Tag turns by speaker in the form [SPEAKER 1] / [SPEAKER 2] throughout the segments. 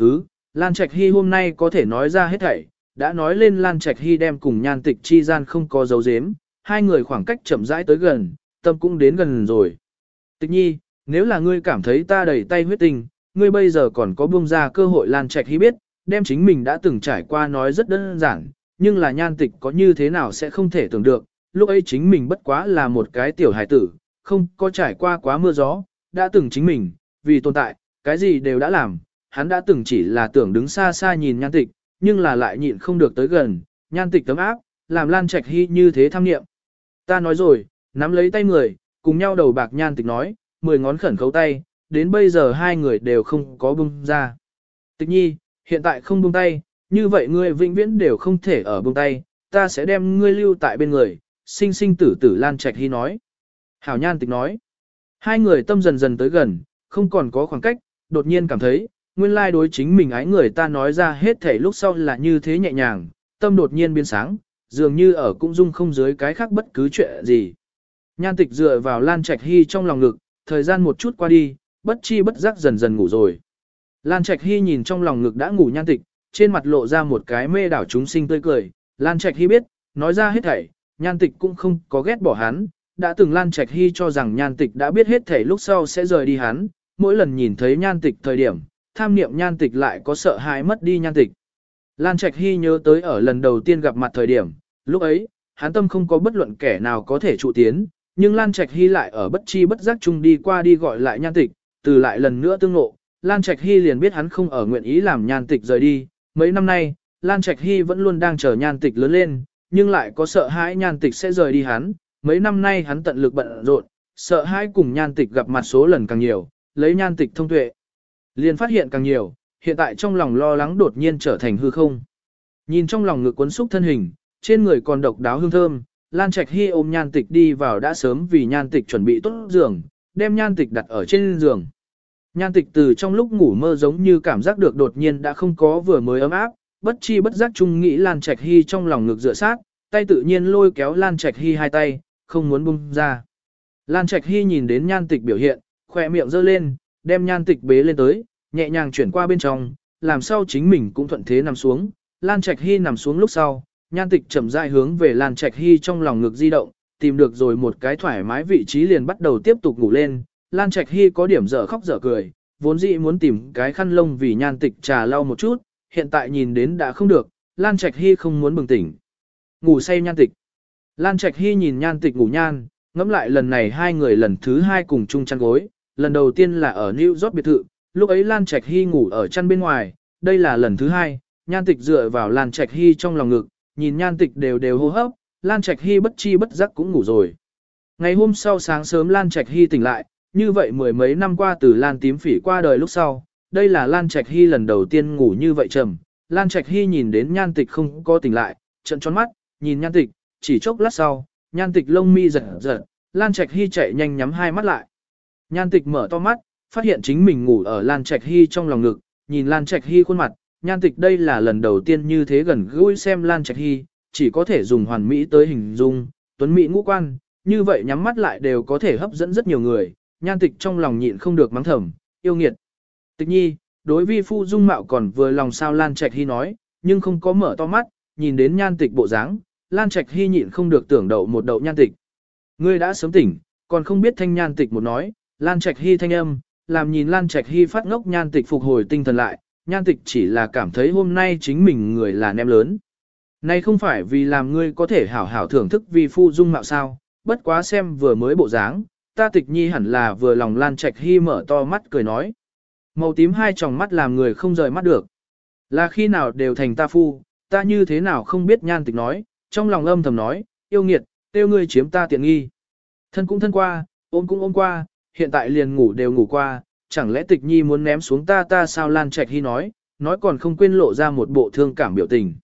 [SPEAKER 1] Khứ, Lan Trạch Hy hôm nay có thể nói ra hết thảy, đã nói lên Lan Trạch Hy đem cùng nhan tịch chi gian không có dấu dếm, hai người khoảng cách chậm rãi tới gần, tâm cũng đến gần rồi. Tịch nhi, nếu là ngươi cảm thấy ta đầy tay huyết tình, ngươi bây giờ còn có buông ra cơ hội Lan Trạch Hy biết, đem chính mình đã từng trải qua nói rất đơn giản, nhưng là nhan tịch có như thế nào sẽ không thể tưởng được, lúc ấy chính mình bất quá là một cái tiểu hải tử, không có trải qua quá mưa gió, đã từng chính mình, vì tồn tại, cái gì đều đã làm, hắn đã từng chỉ là tưởng đứng xa xa nhìn nhan tịch, nhưng là lại nhịn không được tới gần, nhan tịch tấm áp, làm Lan Trạch Hy như thế tham nghiệm. Ta nói rồi, nắm lấy tay người, cùng nhau đầu bạc nhan tịch nói, mười ngón khẩn khấu tay, đến bây giờ hai người đều không có bung ra. Tịch nhi, hiện tại không buông tay, như vậy ngươi vĩnh viễn đều không thể ở buông tay, ta sẽ đem ngươi lưu tại bên người, sinh sinh tử tử Lan Trạch Hy nói. Hảo Nhan Tịch nói, hai người tâm dần dần tới gần, không còn có khoảng cách, đột nhiên cảm thấy, nguyên lai đối chính mình ái người ta nói ra hết thể lúc sau là như thế nhẹ nhàng, tâm đột nhiên biến sáng, dường như ở cũng dung không dưới cái khác bất cứ chuyện gì. Nhan Tịch dựa vào Lan Trạch Hy trong lòng ngực, thời gian một chút qua đi, bất chi bất giác dần dần ngủ rồi. Lan Trạch Hy nhìn trong lòng ngực đã ngủ Nhan Tịch, trên mặt lộ ra một cái mê đảo chúng sinh tươi cười, Lan Trạch Hy biết, nói ra hết thảy, Nhan Tịch cũng không có ghét bỏ hắn, đã từng Lan Trạch Hy cho rằng Nhan Tịch đã biết hết thảy lúc sau sẽ rời đi hắn, mỗi lần nhìn thấy Nhan Tịch thời điểm, tham niệm Nhan Tịch lại có sợ hãi mất đi Nhan Tịch. Lan Trạch Hy nhớ tới ở lần đầu tiên gặp mặt thời điểm, lúc ấy, hắn tâm không có bất luận kẻ nào có thể trụ tiến, nhưng Lan Trạch Hy lại ở bất chi bất giác chung đi qua đi gọi lại Nhan Tịch, từ lại lần nữa tương ngộ, Lan Trạch Hy liền biết hắn không ở nguyện ý làm Nhan Tịch rời đi, mấy năm nay, Lan Trạch Hy vẫn luôn đang chờ Nhan Tịch lớn lên, nhưng lại có sợ hãi Nhan Tịch sẽ rời đi hắn, mấy năm nay hắn tận lực bận rộn, sợ hãi cùng nhan tịch gặp mặt số lần càng nhiều, lấy nhan tịch thông tuệ. Liền phát hiện càng nhiều, hiện tại trong lòng lo lắng đột nhiên trở thành hư không. Nhìn trong lòng ngực cuốn xúc thân hình, trên người còn độc đáo hương thơm, Lan Trạch Hy ôm nhan tịch đi vào đã sớm vì nhan tịch chuẩn bị tốt giường, đem nhan tịch đặt ở trên giường. Nhan tịch từ trong lúc ngủ mơ giống như cảm giác được đột nhiên đã không có vừa mới ấm áp, bất chi bất giác chung nghĩ Lan Trạch Hy trong lòng ngực dựa sát, tay tự nhiên lôi kéo Lan Trạch Hy hai tay, không muốn buông ra. Lan Trạch Hy nhìn đến nhan tịch biểu hiện, khỏe miệng giơ lên, đem nhan tịch bế lên tới, nhẹ nhàng chuyển qua bên trong, làm sao chính mình cũng thuận thế nằm xuống. Lan Trạch Hy nằm xuống lúc sau, nhan tịch chậm rãi hướng về Lan Trạch Hy trong lòng ngực di động, tìm được rồi một cái thoải mái vị trí liền bắt đầu tiếp tục ngủ lên. Lan Trạch Hy có điểm dở khóc dở cười, vốn dĩ muốn tìm cái khăn lông vì nhan tịch trà lau một chút, hiện tại nhìn đến đã không được, Lan Trạch Hy không muốn bừng tỉnh. Ngủ say nhan tịch. Lan Trạch Hy nhìn nhan tịch ngủ nhan, ngẫm lại lần này hai người lần thứ hai cùng chung chăn gối, lần đầu tiên là ở New York biệt thự, lúc ấy Lan Trạch Hy ngủ ở chăn bên ngoài, đây là lần thứ hai, nhan tịch dựa vào Lan Trạch Hy trong lòng ngực, nhìn nhan tịch đều đều hô hấp, Lan Trạch Hy bất chi bất giác cũng ngủ rồi. Ngày hôm sau sáng sớm Lan Trạch Hy tỉnh lại, như vậy mười mấy năm qua từ Lan tím phỉ qua đời lúc sau, đây là Lan Trạch Hy lần đầu tiên ngủ như vậy trầm. Lan Trạch Hy nhìn đến nhan tịch không có tỉnh lại, trận tròn mắt, nhìn nhan tịch, chỉ chốc lát sau, nhan tịch lông mi giật giật, Lan Trạch Hy chạy nhanh nhắm hai mắt lại. Nhan tịch mở to mắt, phát hiện chính mình ngủ ở Lan Trạch Hy trong lòng ngực, nhìn Lan Trạch Hy khuôn mặt, nhan tịch đây là lần đầu tiên như thế gần gũi xem Lan Trạch Hy, chỉ có thể dùng hoàn mỹ tới hình dung, tuấn mỹ ngũ quan, như vậy nhắm mắt lại đều có thể hấp dẫn rất nhiều người, nhan tịch trong lòng nhịn không được mắng thầm, yêu nghiệt. Tịch nhi, đối vi phu dung mạo còn vừa lòng sao Lan Trạch Hy nói, nhưng không có mở to mắt, nhìn đến nhan tịch bộ dáng, Lan Trạch Hy nhịn không được tưởng đậu một đậu nhan tịch. Ngươi đã sớm tỉnh, còn không biết thanh nhan tịch một nói, Lan Trạch Hy thanh âm, làm nhìn Lan Trạch Hy phát ngốc nhan tịch phục hồi tinh thần lại, nhan tịch chỉ là cảm thấy hôm nay chính mình người là nem lớn. Này không phải vì làm ngươi có thể hảo hảo thưởng thức vì phu dung mạo sao, bất quá xem vừa mới bộ dáng, ta tịch nhi hẳn là vừa lòng Lan Trạch Hy mở to mắt cười nói. Màu tím hai tròng mắt làm người không rời mắt được. Là khi nào đều thành ta phu, ta như thế nào không biết nhan tịch nói, trong lòng âm thầm nói, yêu nghiệt, tiêu ngươi chiếm ta tiện nghi. Thân cũng thân qua, ôm cũng ôm qua, hiện tại liền ngủ đều ngủ qua, chẳng lẽ tịch nhi muốn ném xuống ta ta sao Lan Trạch Hy nói, nói còn không quên lộ ra một bộ thương cảm biểu tình.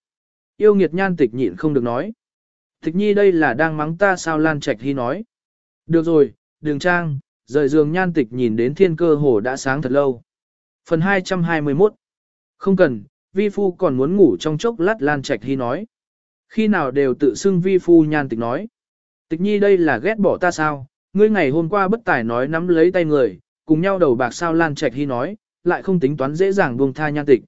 [SPEAKER 1] Yêu nghiệt nhan tịch nhịn không được nói. Tịch nhi đây là đang mắng ta sao Lan Trạch Hy nói. Được rồi, đường trang, rời giường nhan tịch nhìn đến thiên cơ hồ đã sáng thật lâu. Phần 221 Không cần, vi phu còn muốn ngủ trong chốc lát Lan Trạch Hy nói. Khi nào đều tự xưng vi phu nhan tịch nói. Tịch nhi đây là ghét bỏ ta sao, ngươi ngày hôm qua bất tài nói nắm lấy tay người, cùng nhau đầu bạc sao Lan Trạch Hy nói, lại không tính toán dễ dàng buông tha nhan tịch.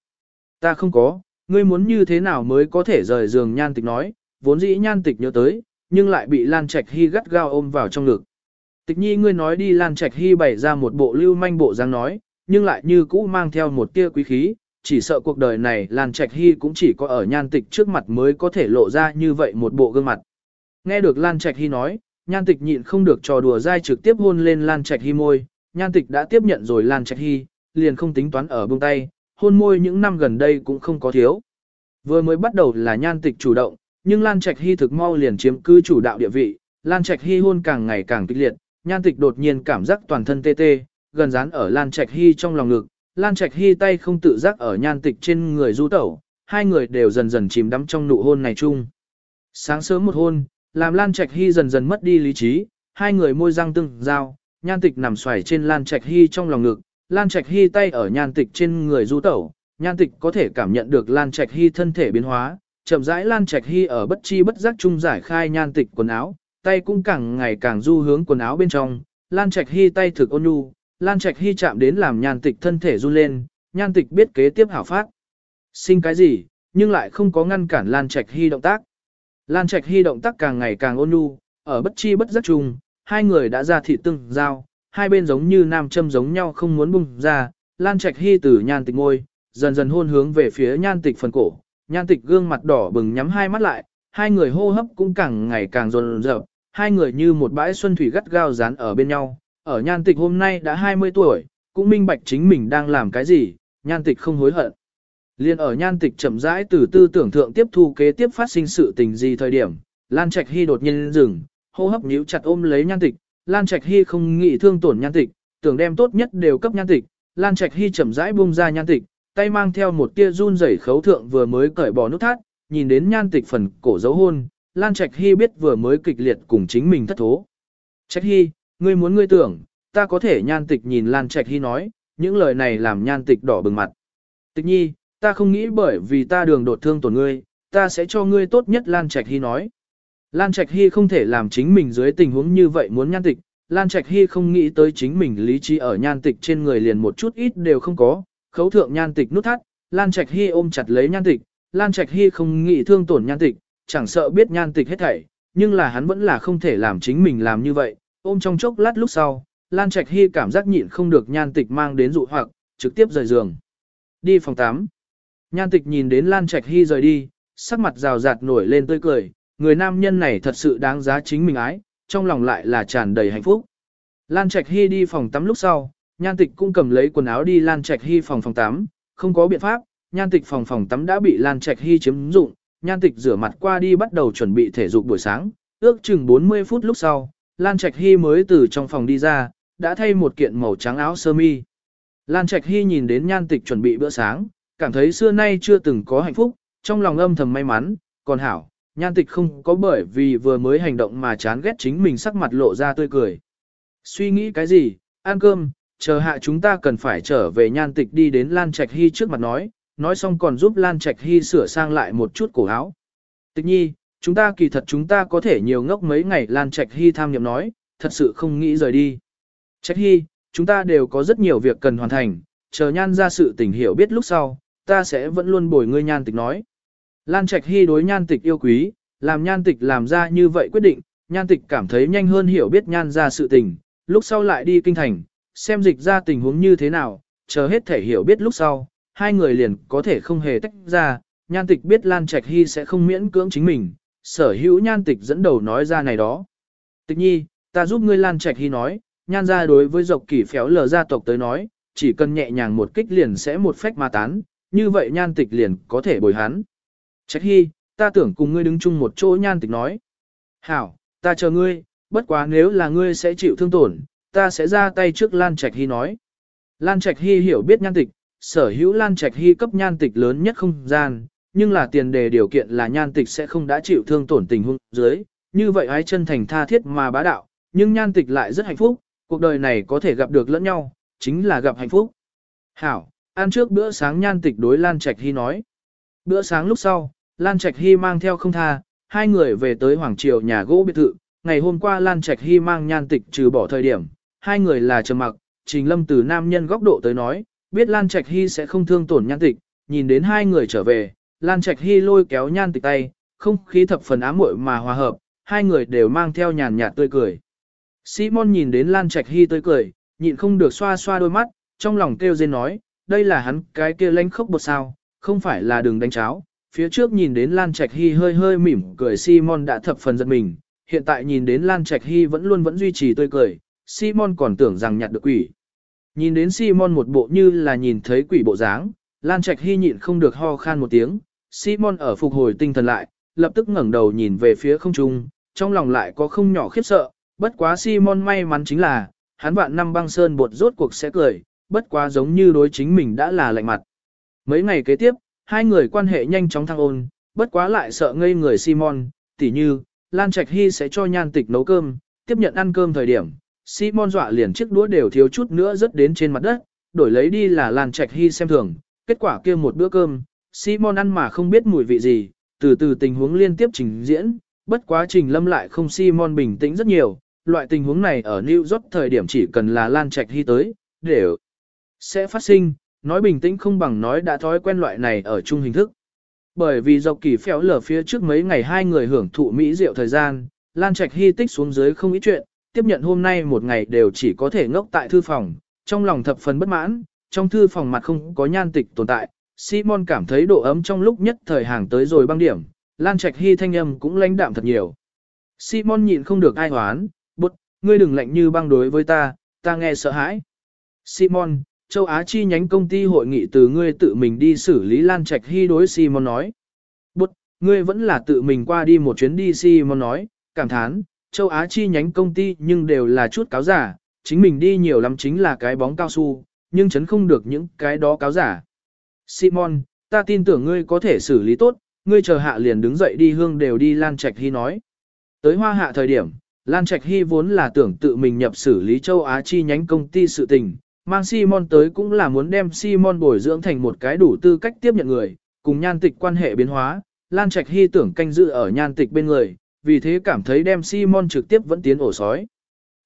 [SPEAKER 1] Ta không có, ngươi muốn như thế nào mới có thể rời giường nhan tịch nói, vốn dĩ nhan tịch nhớ tới, nhưng lại bị Lan Trạch Hy gắt gao ôm vào trong ngực. Tịch nhi ngươi nói đi Lan Trạch Hy bày ra một bộ lưu manh bộ dáng nói, nhưng lại như cũ mang theo một tia quý khí, chỉ sợ cuộc đời này Lan Trạch Hy cũng chỉ có ở nhan tịch trước mặt mới có thể lộ ra như vậy một bộ gương mặt. Nghe được Lan Trạch Hy nói, nhan tịch nhịn không được trò đùa dai trực tiếp hôn lên Lan Trạch Hy môi, nhan tịch đã tiếp nhận rồi Lan Trạch Hy, liền không tính toán ở buông tay, hôn môi những năm gần đây cũng không có thiếu. Vừa mới bắt đầu là nhan tịch chủ động, nhưng Lan Trạch Hy thực mau liền chiếm cứ chủ đạo địa vị, Lan Trạch Hy hôn càng ngày càng kịch liệt, nhan tịch đột nhiên cảm giác toàn thân tê tê, gần dán ở Lan Trạch Hy trong lòng ngực, Lan Trạch Hy tay không tự giác ở nhan tịch trên người du tẩu, hai người đều dần dần chìm đắm trong nụ hôn này chung. Sáng sớm một hôn, làm Lan Trạch Hy dần dần mất đi lý trí, hai người môi răng tương giao, nhan tịch nằm xoài trên Lan Trạch Hy trong lòng ngực, Lan Trạch Hy tay ở nhan tịch trên người du tẩu, nhan tịch có thể cảm nhận được Lan Trạch Hy thân thể biến hóa, chậm rãi Lan Trạch Hy ở bất chi bất giác chung giải khai nhan tịch quần áo, tay cũng càng ngày càng du hướng quần áo bên trong, Lan Trạch Hy tay thực ôn nhu, Lan Trạch Hy chạm đến làm nhan tịch thân thể run lên, nhan tịch biết kế tiếp hảo phát. Sinh cái gì, nhưng lại không có ngăn cản Lan Trạch Hy động tác. Lan Trạch Hy động tác càng ngày càng ôn nhu, ở bất chi bất giác chung, hai người đã ra thị tương giao, hai bên giống như nam châm giống nhau không muốn bung ra, Lan Trạch Hy từ nhan tịch ngôi, dần dần hôn hướng về phía nhan tịch phần cổ, nhan tịch gương mặt đỏ bừng nhắm hai mắt lại, hai người hô hấp cũng càng ngày càng dồn dập, hai người như một bãi xuân thủy gắt gao dán ở bên nhau, ở nhan tịch hôm nay đã 20 tuổi, cũng minh bạch chính mình đang làm cái gì, nhan tịch không hối hận. Liên ở nhan tịch chậm rãi từ tư tưởng thượng tiếp thu kế tiếp phát sinh sự tình gì thời điểm, Lan Trạch Hy đột nhiên dừng, hô hấp nhíu chặt ôm lấy nhan tịch, Lan Trạch Hy không nghĩ thương tổn nhan tịch, tưởng đem tốt nhất đều cấp nhan tịch, Lan Trạch Hy chậm rãi buông ra nhan tịch, tay mang theo một tia run rẩy khấu thượng vừa mới cởi bỏ nút thắt, nhìn đến nhan tịch phần cổ dấu hôn, Lan Trạch Hy biết vừa mới kịch liệt cùng chính mình thất thố. Trạch Hy, ngươi muốn ngươi tưởng, ta có thể nhan tịch nhìn Lan Trạch Hy nói, những lời này làm nhan tịch đỏ bừng mặt. Tịch nhi, ta không nghĩ bởi vì ta đường đột thương tổn ngươi, ta sẽ cho ngươi tốt nhất Lan Trạch Hy nói. Lan Trạch Hy không thể làm chính mình dưới tình huống như vậy muốn nhan tịch, Lan Trạch Hy không nghĩ tới chính mình lý trí ở nhan tịch trên người liền một chút ít đều không có, khấu thượng nhan tịch nút thắt, Lan Trạch Hy ôm chặt lấy nhan tịch, Lan Trạch Hy không nghĩ thương tổn nhan tịch, chẳng sợ biết nhan tịch hết thảy, nhưng là hắn vẫn là không thể làm chính mình làm như vậy, ôm trong chốc lát lúc sau, Lan Trạch Hy cảm giác nhịn không được nhan tịch mang đến dụ hoặc, trực tiếp rời giường. Đi phòng 8. Nhan tịch nhìn đến Lan Trạch Hy rời đi, sắc mặt rào rạt nổi lên tươi cười, người nam nhân này thật sự đáng giá chính mình ái, trong lòng lại là tràn đầy hạnh phúc. Lan Trạch Hy đi phòng tắm lúc sau, Nhan Tịch cũng cầm lấy quần áo đi Lan Trạch Hy phòng phòng tắm, không có biện pháp, Nhan Tịch phòng phòng tắm đã bị Lan Trạch Hy chiếm dụng, Nhan Tịch rửa mặt qua đi bắt đầu chuẩn bị thể dục buổi sáng, ước chừng 40 phút lúc sau, Lan Trạch Hy mới từ trong phòng đi ra, đã thay một kiện màu trắng áo sơ mi. Lan Trạch Hy nhìn đến Nhan Tịch chuẩn bị bữa sáng, cảm thấy xưa nay chưa từng có hạnh phúc, trong lòng âm thầm may mắn, còn hảo, Nhan Tịch không có bởi vì vừa mới hành động mà chán ghét chính mình sắc mặt lộ ra tươi cười. Suy nghĩ cái gì, ăn cơm, chờ hạ chúng ta cần phải trở về Nhan Tịch đi đến Lan Trạch Hy trước mặt nói, nói xong còn giúp Lan Trạch Hy sửa sang lại một chút cổ áo. Tịch nhi, chúng ta kỳ thật chúng ta có thể nhiều ngốc mấy ngày Lan Trạch Hy tham nhậm nói, thật sự không nghĩ rời đi. Trạch Hy, chúng ta đều có rất nhiều việc cần hoàn thành, chờ nhan ra sự tình hiểu biết lúc sau, ta sẽ vẫn luôn bồi ngươi nhan tịch nói. Lan Trạch Hy đối nhan tịch yêu quý, làm nhan tịch làm ra như vậy quyết định, nhan tịch cảm thấy nhanh hơn hiểu biết nhan ra sự tình, lúc sau lại đi kinh thành, xem dịch ra tình huống như thế nào, chờ hết thể hiểu biết lúc sau, hai người liền có thể không hề tách ra, nhan tịch biết Lan Trạch Hy sẽ không miễn cưỡng chính mình, sở hữu nhan tịch dẫn đầu nói ra này đó. Tịch nhi, ta giúp ngươi Lan Trạch Hy nói, nhan ra đối với dọc kỷ phéo lờ gia tộc tới nói, chỉ cần nhẹ nhàng một kích liền sẽ một phách ma tán, như vậy nhan tịch liền có thể bồi hắn. Trạch Hy, ta tưởng cùng ngươi đứng chung một chỗ nhan tịch nói. Hảo, ta chờ ngươi, bất quá nếu là ngươi sẽ chịu thương tổn, ta sẽ ra tay trước Lan Trạch Hy nói. Lan Trạch Hy hiểu biết nhan tịch, sở hữu Lan Trạch Hy cấp nhan tịch lớn nhất không gian, nhưng là tiền đề điều kiện là nhan tịch sẽ không đã chịu thương tổn tình huống dưới, như vậy ái chân thành tha thiết mà bá đạo, nhưng nhan tịch lại rất hạnh phúc, cuộc đời này có thể gặp được lẫn nhau, chính là gặp hạnh phúc. Hảo, ăn trước bữa sáng nhan tịch đối Lan Trạch Hy nói. Bữa sáng lúc sau, Lan Trạch Hy mang theo không tha, hai người về tới Hoàng Triều nhà gỗ biệt thự, ngày hôm qua Lan Trạch Hy mang nhan tịch trừ bỏ thời điểm, hai người là trầm mặc, Trình Lâm từ nam nhân góc độ tới nói, biết Lan Trạch Hy sẽ không thương tổn nhan tịch, nhìn đến hai người trở về, Lan Trạch Hy lôi kéo nhan tịch tay, không khí thập phần ám muội mà hòa hợp, hai người đều mang theo nhàn nhạt tươi cười. Simon nhìn đến Lan Trạch Hy tươi cười, nhịn không được xoa xoa đôi mắt, trong lòng kêu rên nói, đây là hắn cái kia lánh khốc bột sao, không phải là đường đánh cháo. Phía trước nhìn đến Lan Trạch Hy hơi hơi mỉm cười Simon đã thập phần giật mình, hiện tại nhìn đến Lan Trạch Hy vẫn luôn vẫn duy trì tươi cười, Simon còn tưởng rằng nhặt được quỷ. Nhìn đến Simon một bộ như là nhìn thấy quỷ bộ dáng, Lan Trạch Hy nhịn không được ho khan một tiếng, Simon ở phục hồi tinh thần lại, lập tức ngẩng đầu nhìn về phía không trung, trong lòng lại có không nhỏ khiếp sợ, bất quá Simon may mắn chính là, hắn vạn năm băng sơn bột rốt cuộc sẽ cười, bất quá giống như đối chính mình đã là lạnh mặt. Mấy ngày kế tiếp, hai người quan hệ nhanh chóng thăng ôn, bất quá lại sợ ngây người Simon, tỉ như, Lan Trạch Hy sẽ cho nhan tịch nấu cơm, tiếp nhận ăn cơm thời điểm, Simon dọa liền chiếc đũa đều thiếu chút nữa rớt đến trên mặt đất, đổi lấy đi là Lan Trạch Hy xem thường, kết quả kia một bữa cơm, Simon ăn mà không biết mùi vị gì, từ từ tình huống liên tiếp trình diễn, bất quá trình lâm lại không Simon bình tĩnh rất nhiều, loại tình huống này ở New York thời điểm chỉ cần là Lan Trạch Hy tới, để sẽ phát sinh, nói bình tĩnh không bằng nói đã thói quen loại này ở chung hình thức. Bởi vì dọc kỳ phéo lở phía trước mấy ngày hai người hưởng thụ mỹ rượu thời gian, Lan Trạch Hy tích xuống dưới không ít chuyện, tiếp nhận hôm nay một ngày đều chỉ có thể ngốc tại thư phòng, trong lòng thập phần bất mãn, trong thư phòng mặt không có nhan tịch tồn tại, Simon cảm thấy độ ấm trong lúc nhất thời hàng tới rồi băng điểm, Lan Trạch Hy thanh âm cũng lãnh đạm thật nhiều. Simon nhịn không được ai hoán, bụt, ngươi đừng lạnh như băng đối với ta, ta nghe sợ hãi. Simon, châu Á chi nhánh công ty hội nghị từ ngươi tự mình đi xử lý Lan Trạch Hy đối Simon nói. Bụt, ngươi vẫn là tự mình qua đi một chuyến đi Simon nói, cảm thán, châu Á chi nhánh công ty nhưng đều là chút cáo giả, chính mình đi nhiều lắm chính là cái bóng cao su, nhưng chấn không được những cái đó cáo giả. Simon, ta tin tưởng ngươi có thể xử lý tốt, ngươi chờ hạ liền đứng dậy đi hương đều đi Lan Trạch Hy nói. Tới hoa hạ thời điểm, Lan Trạch Hy vốn là tưởng tự mình nhập xử lý châu Á chi nhánh công ty sự tình, mang Simon tới cũng là muốn đem Simon bồi dưỡng thành một cái đủ tư cách tiếp nhận người, cùng nhan tịch quan hệ biến hóa, Lan Trạch Hy tưởng canh dự ở nhan tịch bên người, vì thế cảm thấy đem Simon trực tiếp vẫn tiến ổ sói.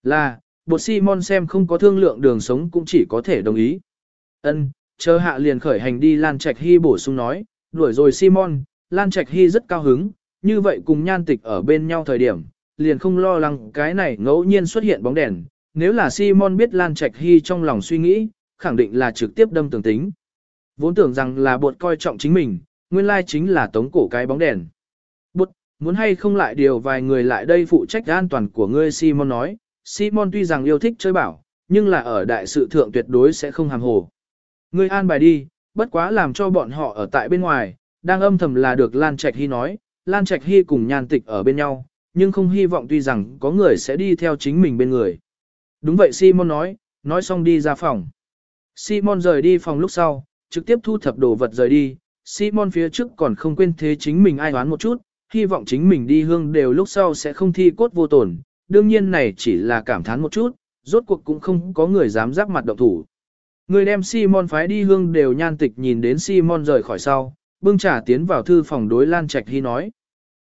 [SPEAKER 1] Là, bột Simon xem không có thương lượng đường sống cũng chỉ có thể đồng ý. Ân, chờ hạ liền khởi hành đi Lan Trạch Hy bổ sung nói, đuổi rồi Simon, Lan Trạch Hy rất cao hứng, như vậy cùng nhan tịch ở bên nhau thời điểm, liền không lo lắng cái này ngẫu nhiên xuất hiện bóng đèn. Nếu là Simon biết Lan Trạch Hy trong lòng suy nghĩ, khẳng định là trực tiếp đâm tường tính. Vốn tưởng rằng là bột coi trọng chính mình, nguyên lai chính là tống cổ cái bóng đèn. Bột, muốn hay không lại điều vài người lại đây phụ trách an toàn của ngươi Simon nói. Simon tuy rằng yêu thích chơi bảo, nhưng là ở đại sự thượng tuyệt đối sẽ không hàm hồ. Ngươi an bài đi, bất quá làm cho bọn họ ở tại bên ngoài, đang âm thầm là được Lan Trạch Hy nói, Lan Trạch Hy cùng nhan tịch ở bên nhau, nhưng không hy vọng tuy rằng có người sẽ đi theo chính mình bên người. Đúng vậy Simon nói, nói xong đi ra phòng. Simon rời đi phòng lúc sau, trực tiếp thu thập đồ vật rời đi, Simon phía trước còn không quên thế chính mình ai oán một chút, hy vọng chính mình đi hương đều lúc sau sẽ không thi cốt vô tổn, đương nhiên này chỉ là cảm thán một chút, rốt cuộc cũng không có người dám giáp mặt động thủ. Người đem Simon phái đi hương đều nhan tịch nhìn đến Simon rời khỏi sau, bưng trà tiến vào thư phòng đối Lan Trạch Hy nói.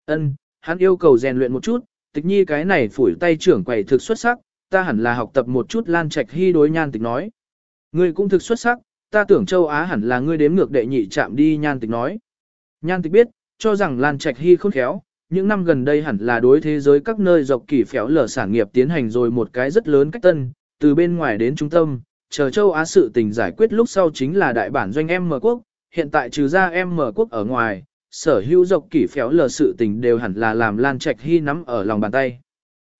[SPEAKER 1] ân hắn yêu cầu rèn luyện một chút, tịch nhi cái này phủi tay trưởng quầy thực xuất sắc, ta hẳn là học tập một chút Lan Trạch Hy đối nhan tịch nói. Ngươi cũng thực xuất sắc, ta tưởng châu Á hẳn là ngươi đếm ngược đệ nhị chạm đi nhan tịch nói. Nhan tịch biết, cho rằng Lan Trạch Hy khôn khéo, những năm gần đây hẳn là đối thế giới các nơi dọc kỳ phéo lở sản nghiệp tiến hành rồi một cái rất lớn cách tân, từ bên ngoài đến trung tâm, chờ châu Á sự tình giải quyết lúc sau chính là đại bản doanh em mở quốc, hiện tại trừ ra em mở quốc ở ngoài, sở hữu dọc kỷ phéo lờ sự tình đều hẳn là làm Lan Trạch Hy nắm ở lòng bàn tay.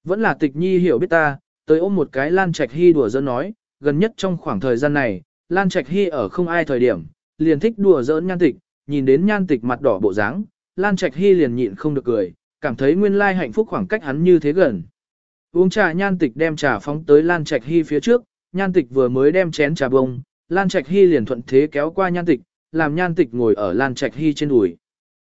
[SPEAKER 1] Vẫn là tịch nhi hiểu biết ta, tới ôm một cái Lan Trạch Hy đùa giỡn nói, gần nhất trong khoảng thời gian này, Lan Trạch Hy ở không ai thời điểm, liền thích đùa giỡn nhan tịch, nhìn đến nhan tịch mặt đỏ bộ dáng, Lan Trạch Hy liền nhịn không được cười, cảm thấy nguyên lai hạnh phúc khoảng cách hắn như thế gần. Uống trà nhan tịch đem trà phóng tới Lan Trạch Hy phía trước, nhan tịch vừa mới đem chén trà bông, Lan Trạch Hy liền thuận thế kéo qua nhan tịch, làm nhan tịch ngồi ở Lan Trạch Hy trên đùi.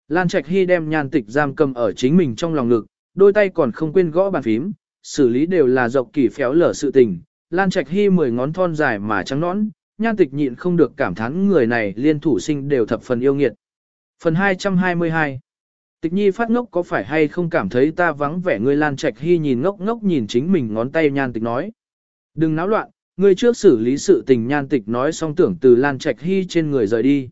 [SPEAKER 1] Lan Trạch Hy đem nhan tịch giam cầm ở chính mình trong lòng ngực, đôi tay còn không quên gõ bàn phím, xử lý đều là dọc kỳ phéo lở sự tình. Lan Trạch Hy mười ngón thon dài mà trắng nõn, nhan tịch nhịn không được cảm thán người này liên thủ sinh đều thập phần yêu nghiệt. Phần 222 Tịch nhi phát ngốc có phải hay không cảm thấy ta vắng vẻ người Lan Trạch Hy nhìn ngốc ngốc nhìn chính mình ngón tay nhan tịch nói. Đừng náo loạn, ngươi trước xử lý sự tình nhan tịch nói xong tưởng từ Lan Trạch Hy trên người rời đi.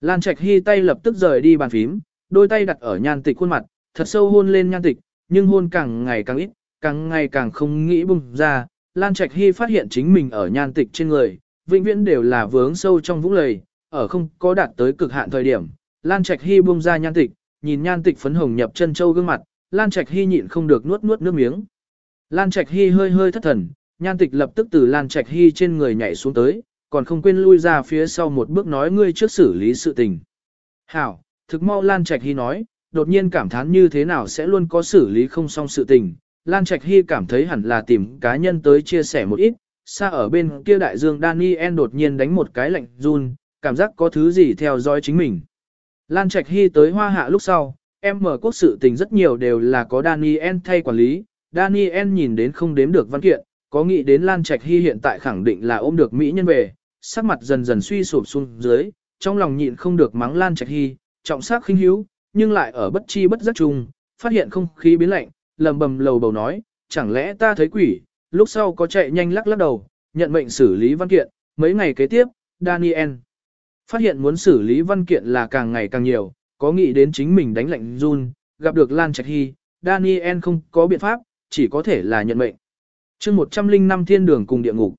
[SPEAKER 1] Lan Trạch Hy tay lập tức rời đi bàn phím, đôi tay đặt ở nhan tịch khuôn mặt, thật sâu hôn lên nhan tịch, nhưng hôn càng ngày càng ít, càng ngày càng không nghĩ bùng ra. Lan Trạch Hy phát hiện chính mình ở nhan tịch trên người, vĩnh viễn đều là vướng sâu trong vũng lầy, ở không có đạt tới cực hạn thời điểm. Lan Trạch Hy bung ra nhan tịch, nhìn nhan tịch phấn hồng nhập chân châu gương mặt, Lan Trạch Hy nhịn không được nuốt nuốt nước miếng. Lan Trạch Hy hơi hơi thất thần, nhan tịch lập tức từ Lan Trạch Hy trên người nhảy xuống tới, còn không quên lui ra phía sau một bước nói ngươi trước xử lý sự tình. Hảo, thực mau Lan Trạch Hy nói, đột nhiên cảm thán như thế nào sẽ luôn có xử lý không xong sự tình. Lan Trạch Hy cảm thấy hẳn là tìm cá nhân tới chia sẻ một ít, xa ở bên kia đại dương Daniel đột nhiên đánh một cái lạnh run, cảm giác có thứ gì theo dõi chính mình. Lan Trạch Hy tới hoa hạ lúc sau, em mở quốc sự tình rất nhiều đều là có Daniel thay quản lý, Daniel nhìn đến không đếm được văn kiện, có nghĩ đến Lan Trạch Hy hiện tại khẳng định là ôm được Mỹ nhân về, sắc mặt dần dần suy sụp xuống dưới, trong lòng nhịn không được mắng Lan Trạch Hy, trọng sắc khinh hiếu, nhưng lại ở bất chi bất giác chung, phát hiện không khí biến lạnh, lầm bầm lầu bầu nói, chẳng lẽ ta thấy quỷ, lúc sau có chạy nhanh lắc lắc đầu, nhận mệnh xử lý văn kiện, mấy ngày kế tiếp, Daniel phát hiện muốn xử lý văn kiện là càng ngày càng nhiều, có nghĩ đến chính mình đánh lệnh run, gặp được Lan Trạch Hy, Daniel không có biện pháp, chỉ có thể là nhận mệnh. chương 105 thiên đường cùng địa ngục.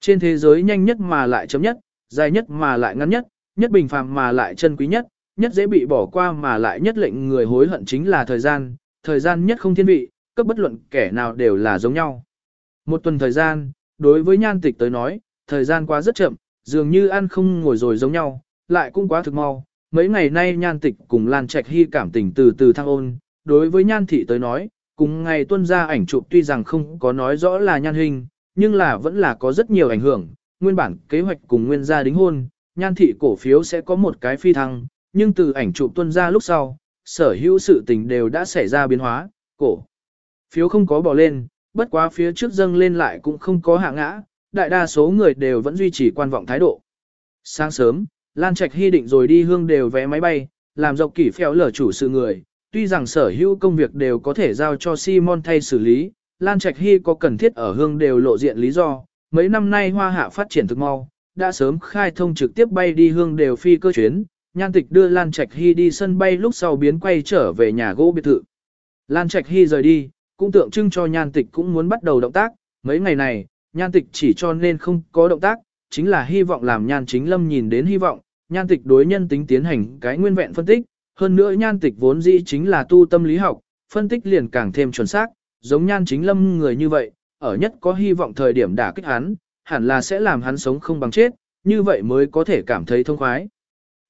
[SPEAKER 1] Trên thế giới nhanh nhất mà lại chấm nhất, dài nhất mà lại ngắn nhất, nhất bình phàm mà lại chân quý nhất, nhất dễ bị bỏ qua mà lại nhất lệnh người hối hận chính là thời gian, thời gian nhất không thiên vị, cấp bất luận kẻ nào đều là giống nhau. Một tuần thời gian, đối với nhan tịch tới nói, thời gian quá rất chậm, dường như ăn không ngồi rồi giống nhau, lại cũng quá thực mau. Mấy ngày nay nhan tịch cùng Lan Trạch Hy cảm tình từ từ thăng ôn, đối với nhan thị tới nói, cùng ngày tuân ra ảnh chụp tuy rằng không có nói rõ là nhan hình, nhưng là vẫn là có rất nhiều ảnh hưởng. Nguyên bản kế hoạch cùng nguyên gia đính hôn, nhan thị cổ phiếu sẽ có một cái phi thăng, nhưng từ ảnh chụp tuân ra lúc sau, sở hữu sự tình đều đã xảy ra biến hóa, cổ. Phiếu không có bỏ lên, bất quá phía trước dâng lên lại cũng không có hạ ngã, đại đa số người đều vẫn duy trì quan vọng thái độ. Sáng sớm, Lan Trạch hy định rồi đi hương đều vé máy bay, làm dọc kỷ phèo lở chủ sự người, tuy rằng sở hữu công việc đều có thể giao cho Simon thay xử lý, Lan Trạch Hy có cần thiết ở hương đều lộ diện lý do, mấy năm nay hoa hạ phát triển thực mau, đã sớm khai thông trực tiếp bay đi hương đều phi cơ chuyến, Nhan Tịch đưa Lan Trạch Hy đi sân bay lúc sau biến quay trở về nhà gỗ biệt thự. Lan Trạch Hy rời đi, cũng tượng trưng cho Nhan Tịch cũng muốn bắt đầu động tác, mấy ngày này, Nhan Tịch chỉ cho nên không có động tác, chính là hy vọng làm Nhan Chính Lâm nhìn đến hy vọng, Nhan Tịch đối nhân tính tiến hành cái nguyên vẹn phân tích, hơn nữa Nhan Tịch vốn dĩ chính là tu tâm lý học, phân tích liền càng thêm chuẩn xác, giống Nhan Chính Lâm người như vậy, ở nhất có hy vọng thời điểm đả kích hắn, hẳn là sẽ làm hắn sống không bằng chết, như vậy mới có thể cảm thấy thông khoái.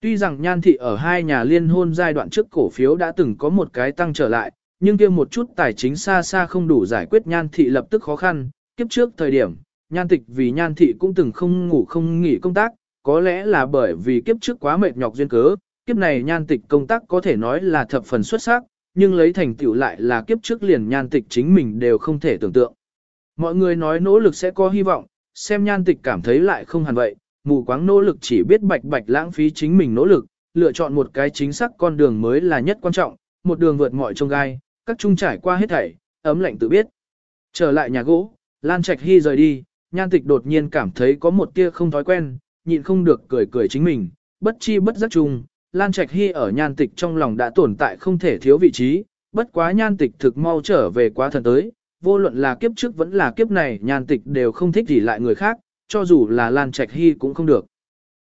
[SPEAKER 1] Tuy rằng nhan thị ở hai nhà liên hôn giai đoạn trước cổ phiếu đã từng có một cái tăng trở lại, nhưng kia một chút tài chính xa xa không đủ giải quyết nhan thị lập tức khó khăn, kiếp trước thời điểm, nhan tịch vì nhan thị cũng từng không ngủ không nghỉ công tác, có lẽ là bởi vì kiếp trước quá mệt nhọc duyên cớ, kiếp này nhan tịch công tác có thể nói là thập phần xuất sắc, nhưng lấy thành tựu lại là kiếp trước liền nhan tịch chính mình đều không thể tưởng tượng. Mọi người nói nỗ lực sẽ có hy vọng, xem nhan tịch cảm thấy lại không hẳn vậy, mù quáng nỗ lực chỉ biết bạch bạch lãng phí chính mình nỗ lực, lựa chọn một cái chính xác con đường mới là nhất quan trọng, một đường vượt mọi trông gai, các trung trải qua hết thảy, ấm lạnh tự biết. Trở lại nhà gỗ, Lan Trạch Hy rời đi, nhan tịch đột nhiên cảm thấy có một tia không thói quen, nhịn không được cười cười chính mình, bất chi bất giác chung, Lan Trạch Hy ở nhan tịch trong lòng đã tồn tại không thể thiếu vị trí, bất quá nhan tịch thực mau trở về quá thần tới, vô luận là kiếp trước vẫn là kiếp này nhan tịch đều không thích gì lại người khác, cho dù là Lan Trạch Hy cũng không được.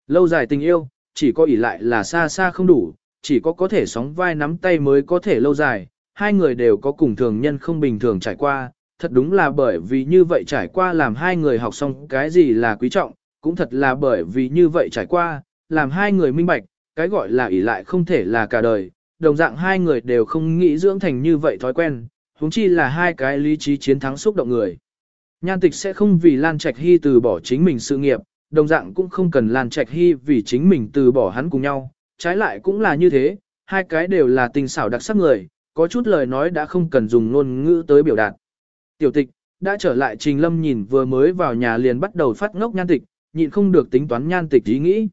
[SPEAKER 1] Lâu dài tình yêu, chỉ có ỷ lại là xa xa không đủ, chỉ có có thể sóng vai nắm tay mới có thể lâu dài, hai người đều có cùng thường nhân không bình thường trải qua, thật đúng là bởi vì như vậy trải qua làm hai người học xong cái gì là quý trọng, cũng thật là bởi vì như vậy trải qua, làm hai người minh bạch, cái gọi là ỷ lại không thể là cả đời, đồng dạng hai người đều không nghĩ dưỡng thành như vậy thói quen, huống chi là hai cái lý trí chiến thắng xúc động người. Nhan tịch sẽ không vì Lan Trạch Hy từ bỏ chính mình sự nghiệp, đồng dạng cũng không cần Lan Trạch Hy vì chính mình từ bỏ hắn cùng nhau, trái lại cũng là như thế, hai cái đều là tình xảo đặc sắc người, có chút lời nói đã không cần dùng ngôn ngữ tới biểu đạt. Tiểu tịch, đã trở lại Trình Lâm nhìn vừa mới vào nhà liền bắt đầu phát ngốc nhan tịch, nhịn không được tính toán nhan tịch ý nghĩ.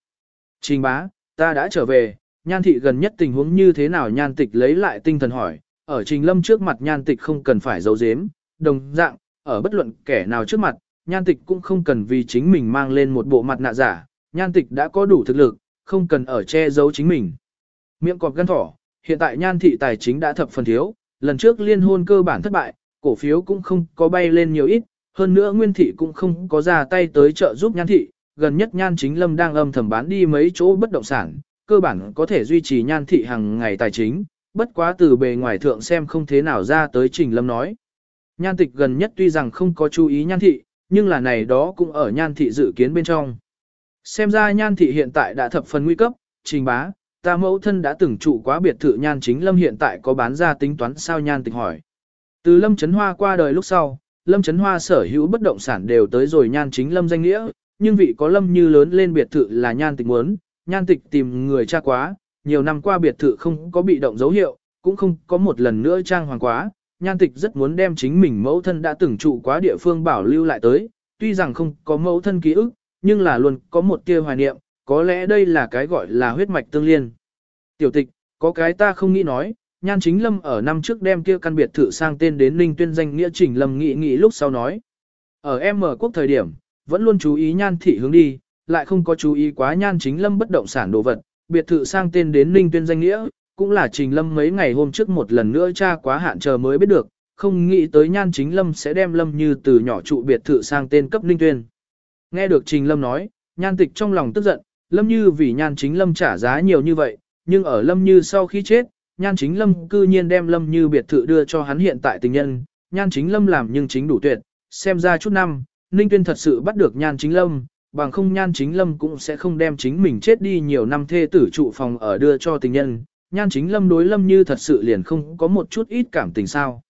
[SPEAKER 1] Trình bá, ta đã trở về, nhan thị gần nhất tình huống như thế nào nhan tịch lấy lại tinh thần hỏi, ở Trình Lâm trước mặt nhan tịch không cần phải giấu giếm, đồng dạng, ở bất luận kẻ nào trước mặt, nhan tịch cũng không cần vì chính mình mang lên một bộ mặt nạ giả, nhan tịch đã có đủ thực lực, không cần ở che giấu chính mình. Miệng cọp gan thỏ, hiện tại nhan thị tài chính đã thập phần thiếu, lần trước liên hôn cơ bản thất bại, cổ phiếu cũng không có bay lên nhiều ít, hơn nữa nguyên thị cũng không có ra tay tới trợ giúp nhan thị, gần nhất nhan chính lâm đang âm thầm bán đi mấy chỗ bất động sản, cơ bản có thể duy trì nhan thị hàng ngày tài chính, bất quá từ bề ngoài thượng xem không thế nào ra tới trình lâm nói. Nhan tịch gần nhất tuy rằng không có chú ý nhan thị, nhưng là này đó cũng ở nhan thị dự kiến bên trong. Xem ra nhan thị hiện tại đã thập phần nguy cấp, trình bá, ta mẫu thân đã từng trụ quá biệt thự nhan chính lâm hiện tại có bán ra tính toán sao nhan tịch hỏi. Từ lâm chấn hoa qua đời lúc sau, lâm chấn hoa sở hữu bất động sản đều tới rồi nhan chính lâm danh nghĩa, nhưng vị có lâm như lớn lên biệt thự là nhan tịch muốn, nhan tịch tìm người cha quá, nhiều năm qua biệt thự không có bị động dấu hiệu, cũng không có một lần nữa trang hoàng quá, nhan tịch rất muốn đem chính mình mẫu thân đã từng trụ quá địa phương bảo lưu lại tới, tuy rằng không có mẫu thân ký ức, nhưng là luôn có một tia hoài niệm, có lẽ đây là cái gọi là huyết mạch tương liên. Tiểu tịch, có cái ta không nghĩ nói, nhan chính lâm ở năm trước đem kia căn biệt thự sang tên đến Ninh Tuyên danh nghĩa trình lâm nghị nghị lúc sau nói. Ở em mở quốc thời điểm, vẫn luôn chú ý nhan thị hướng đi, lại không có chú ý quá nhan chính lâm bất động sản đồ vật, biệt thự sang tên đến Ninh Tuyên danh nghĩa, cũng là trình lâm mấy ngày hôm trước một lần nữa tra quá hạn chờ mới biết được, không nghĩ tới nhan chính lâm sẽ đem lâm như từ nhỏ trụ biệt thự sang tên cấp Ninh Tuyên. Nghe được trình lâm nói, nhan tịch trong lòng tức giận, lâm như vì nhan chính lâm trả giá nhiều như vậy, nhưng ở lâm như sau khi chết, nhan chính lâm cư nhiên đem lâm như biệt thự đưa cho hắn hiện tại tình nhân, nhan chính lâm làm nhưng chính đủ tuyệt, xem ra chút năm, Ninh Tuyên thật sự bắt được nhan chính lâm, bằng không nhan chính lâm cũng sẽ không đem chính mình chết đi nhiều năm thê tử trụ phòng ở đưa cho tình nhân, nhan chính lâm đối lâm như thật sự liền không có một chút ít cảm tình sao.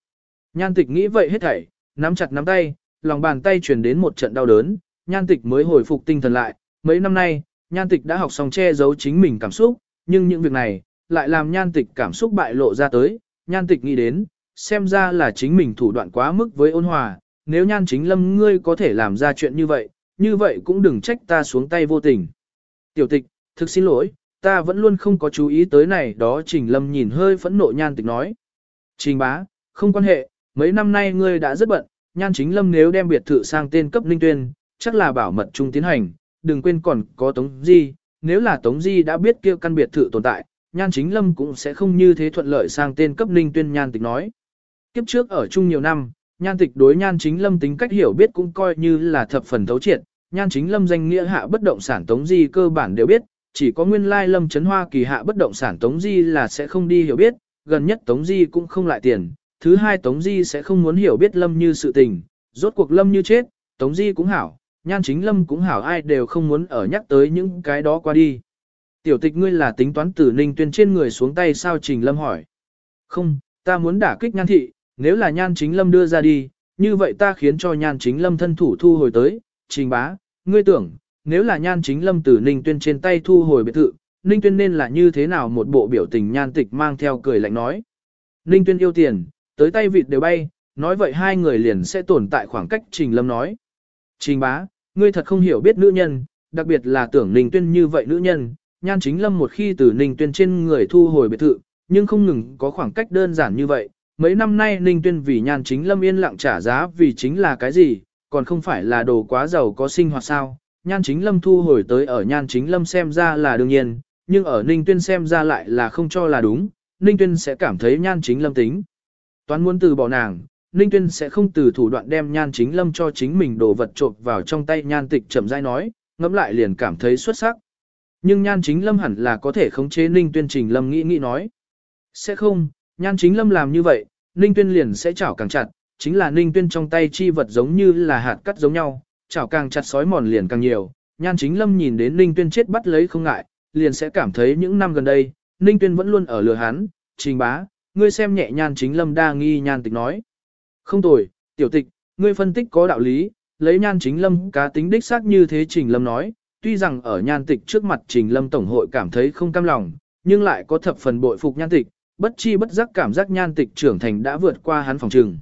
[SPEAKER 1] Nhan tịch nghĩ vậy hết thảy, nắm chặt nắm tay, lòng bàn tay truyền đến một trận đau đớn, nhan tịch mới hồi phục tinh thần lại, mấy năm nay, nhan tịch đã học xong che giấu chính mình cảm xúc, nhưng những việc này, lại làm nhan tịch cảm xúc bại lộ ra tới, nhan tịch nghĩ đến, xem ra là chính mình thủ đoạn quá mức với ôn hòa, nếu nhan chính lâm ngươi có thể làm ra chuyện như vậy, như vậy cũng đừng trách ta xuống tay vô tình. Tiểu tịch, thực xin lỗi, ta vẫn luôn không có chú ý tới này đó trình lâm nhìn hơi phẫn nộ nhan tịch nói. Trình bá, không quan hệ, mấy năm nay ngươi đã rất bận, nhan chính lâm nếu đem biệt thự sang tên cấp linh tuyên, chắc là bảo mật chung tiến hành, đừng quên còn có Tống Di, nếu là Tống Di đã biết kia căn biệt thự tồn tại, nhan chính lâm cũng sẽ không như thế thuận lợi sang tên cấp ninh tuyên nhan tịch nói. Kiếp trước ở chung nhiều năm, nhan tịch đối nhan chính lâm tính cách hiểu biết cũng coi như là thập phần thấu triệt, nhan chính lâm danh nghĩa hạ bất động sản Tống Di cơ bản đều biết, chỉ có nguyên lai lâm chấn hoa kỳ hạ bất động sản Tống Di là sẽ không đi hiểu biết, gần nhất Tống Di cũng không lại tiền, thứ hai Tống Di sẽ không muốn hiểu biết lâm như sự tình, rốt cuộc lâm như chết, Tống Di cũng hảo, nhan chính lâm cũng hảo ai đều không muốn ở nhắc tới những cái đó qua đi. Tiểu tịch ngươi là tính toán tử ninh tuyên trên người xuống tay sao trình lâm hỏi. Không, ta muốn đả kích nhan thị, nếu là nhan chính lâm đưa ra đi, như vậy ta khiến cho nhan chính lâm thân thủ thu hồi tới, trình bá, ngươi tưởng, nếu là nhan chính lâm từ ninh tuyên trên tay thu hồi biệt thự, ninh tuyên nên là như thế nào một bộ biểu tình nhan tịch mang theo cười lạnh nói. Ninh tuyên yêu tiền, tới tay vịt đều bay, nói vậy hai người liền sẽ tồn tại khoảng cách trình lâm nói. Trình bá, ngươi thật không hiểu biết nữ nhân, đặc biệt là tưởng Ninh Tuyên như vậy nữ nhân, nhan chính lâm một khi từ Ninh Tuyên trên người thu hồi biệt thự, nhưng không ngừng có khoảng cách đơn giản như vậy. Mấy năm nay Ninh Tuyên vì nhan chính lâm yên lặng trả giá vì chính là cái gì, còn không phải là đồ quá giàu có sinh hoạt sao. Nhan chính lâm thu hồi tới ở nhan chính lâm xem ra là đương nhiên, nhưng ở Ninh Tuyên xem ra lại là không cho là đúng, Ninh Tuyên sẽ cảm thấy nhan chính lâm tính. Toán muốn từ bỏ nàng, Ninh Tuyên sẽ không từ thủ đoạn đem nhan chính lâm cho chính mình đồ vật trộm vào trong tay nhan tịch chậm rãi nói, ngẫm lại liền cảm thấy xuất sắc. Nhưng nhan chính lâm hẳn là có thể khống chế Ninh Tuyên trình lâm nghĩ nghĩ nói. Sẽ không, nhan chính lâm làm như vậy, Ninh Tuyên liền sẽ chảo càng chặt, chính là Ninh Tuyên trong tay chi vật giống như là hạt cắt giống nhau, chảo càng chặt sói mòn liền càng nhiều. Nhan chính lâm nhìn đến Ninh Tuyên chết bắt lấy không ngại, liền sẽ cảm thấy những năm gần đây, Ninh Tuyên vẫn luôn ở lừa hắn, trình bá, ngươi xem nhẹ nhan chính lâm đa nghi nhan tịch nói. Không tồi, tiểu tịch, ngươi phân tích có đạo lý, lấy nhan chính lâm cá tính đích xác như thế Trình Lâm nói, tuy rằng ở nhan tịch trước mặt Trình Lâm Tổng hội cảm thấy không cam lòng, nhưng lại có thập phần bội phục nhan tịch, bất chi bất giác cảm giác nhan tịch trưởng thành đã vượt qua hắn phòng trừng.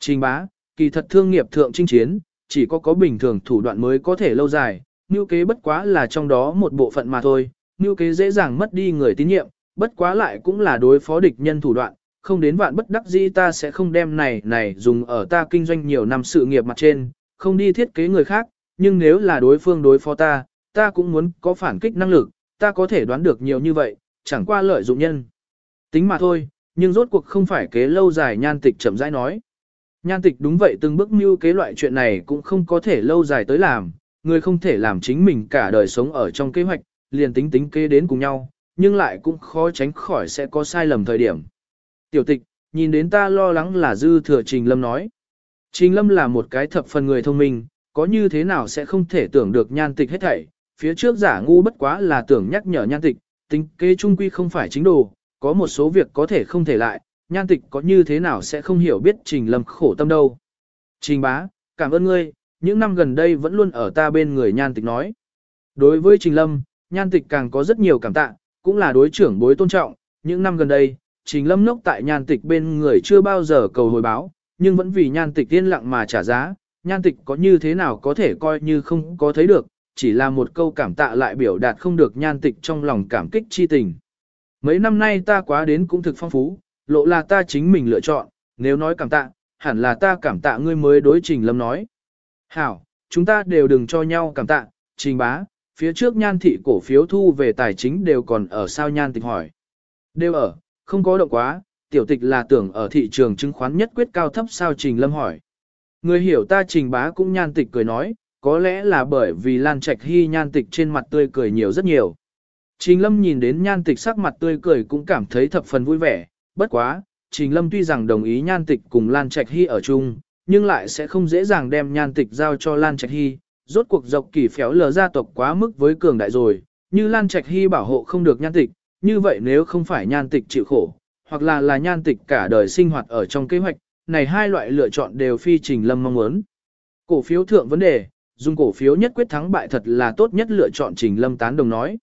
[SPEAKER 1] Trình bá, kỳ thật thương nghiệp thượng chinh chiến, chỉ có có bình thường thủ đoạn mới có thể lâu dài, như kế bất quá là trong đó một bộ phận mà thôi, như kế dễ dàng mất đi người tín nhiệm, bất quá lại cũng là đối phó địch nhân thủ đoạn, không đến vạn bất đắc dĩ ta sẽ không đem này này dùng ở ta kinh doanh nhiều năm sự nghiệp mặt trên, không đi thiết kế người khác, nhưng nếu là đối phương đối phó ta, ta cũng muốn có phản kích năng lực, ta có thể đoán được nhiều như vậy, chẳng qua lợi dụng nhân. Tính mà thôi, nhưng rốt cuộc không phải kế lâu dài nhan tịch chậm rãi nói. Nhan tịch đúng vậy từng bước mưu kế loại chuyện này cũng không có thể lâu dài tới làm, người không thể làm chính mình cả đời sống ở trong kế hoạch, liền tính tính kế đến cùng nhau, nhưng lại cũng khó tránh khỏi sẽ có sai lầm thời điểm. Tiểu tịch, nhìn đến ta lo lắng là dư thừa Trình Lâm nói. Trình Lâm là một cái thập phần người thông minh, có như thế nào sẽ không thể tưởng được nhan tịch hết thảy, phía trước giả ngu bất quá là tưởng nhắc nhở nhan tịch, tính kế trung quy không phải chính đồ, có một số việc có thể không thể lại, nhan tịch có như thế nào sẽ không hiểu biết Trình Lâm khổ tâm đâu. Trình bá, cảm ơn ngươi, những năm gần đây vẫn luôn ở ta bên người nhan tịch nói. Đối với Trình Lâm, nhan tịch càng có rất nhiều cảm tạ, cũng là đối trưởng bối tôn trọng, những năm gần đây, Trình Lâm nốc tại nhan tịch bên người chưa bao giờ cầu hồi báo, nhưng vẫn vì nhan tịch tiên lặng mà trả giá, nhan tịch có như thế nào có thể coi như không có thấy được, chỉ là một câu cảm tạ lại biểu đạt không được nhan tịch trong lòng cảm kích chi tình. Mấy năm nay ta quá đến cũng thực phong phú, lộ là ta chính mình lựa chọn, nếu nói cảm tạ, hẳn là ta cảm tạ ngươi mới đối Trình Lâm nói. Hảo, chúng ta đều đừng cho nhau cảm tạ, Trình bá, phía trước nhan thị cổ phiếu thu về tài chính đều còn ở sao nhan tịch hỏi. Đều ở, không có động quá, tiểu tịch là tưởng ở thị trường chứng khoán nhất quyết cao thấp sao Trình Lâm hỏi. Người hiểu ta Trình bá cũng nhan tịch cười nói, có lẽ là bởi vì Lan Trạch Hy nhan tịch trên mặt tươi cười nhiều rất nhiều. Trình Lâm nhìn đến nhan tịch sắc mặt tươi cười cũng cảm thấy thập phần vui vẻ, bất quá, Trình Lâm tuy rằng đồng ý nhan tịch cùng Lan Trạch Hy ở chung, nhưng lại sẽ không dễ dàng đem nhan tịch giao cho Lan Trạch Hy, rốt cuộc dọc kỳ phéo lờ gia tộc quá mức với cường đại rồi, như Lan Trạch Hy bảo hộ không được nhan tịch, như vậy nếu không phải nhan tịch chịu khổ, hoặc là là nhan tịch cả đời sinh hoạt ở trong kế hoạch, này hai loại lựa chọn đều phi Trình Lâm mong muốn. Cổ phiếu thượng vấn đề, dùng cổ phiếu nhất quyết thắng bại thật là tốt nhất lựa chọn Trình Lâm tán đồng nói.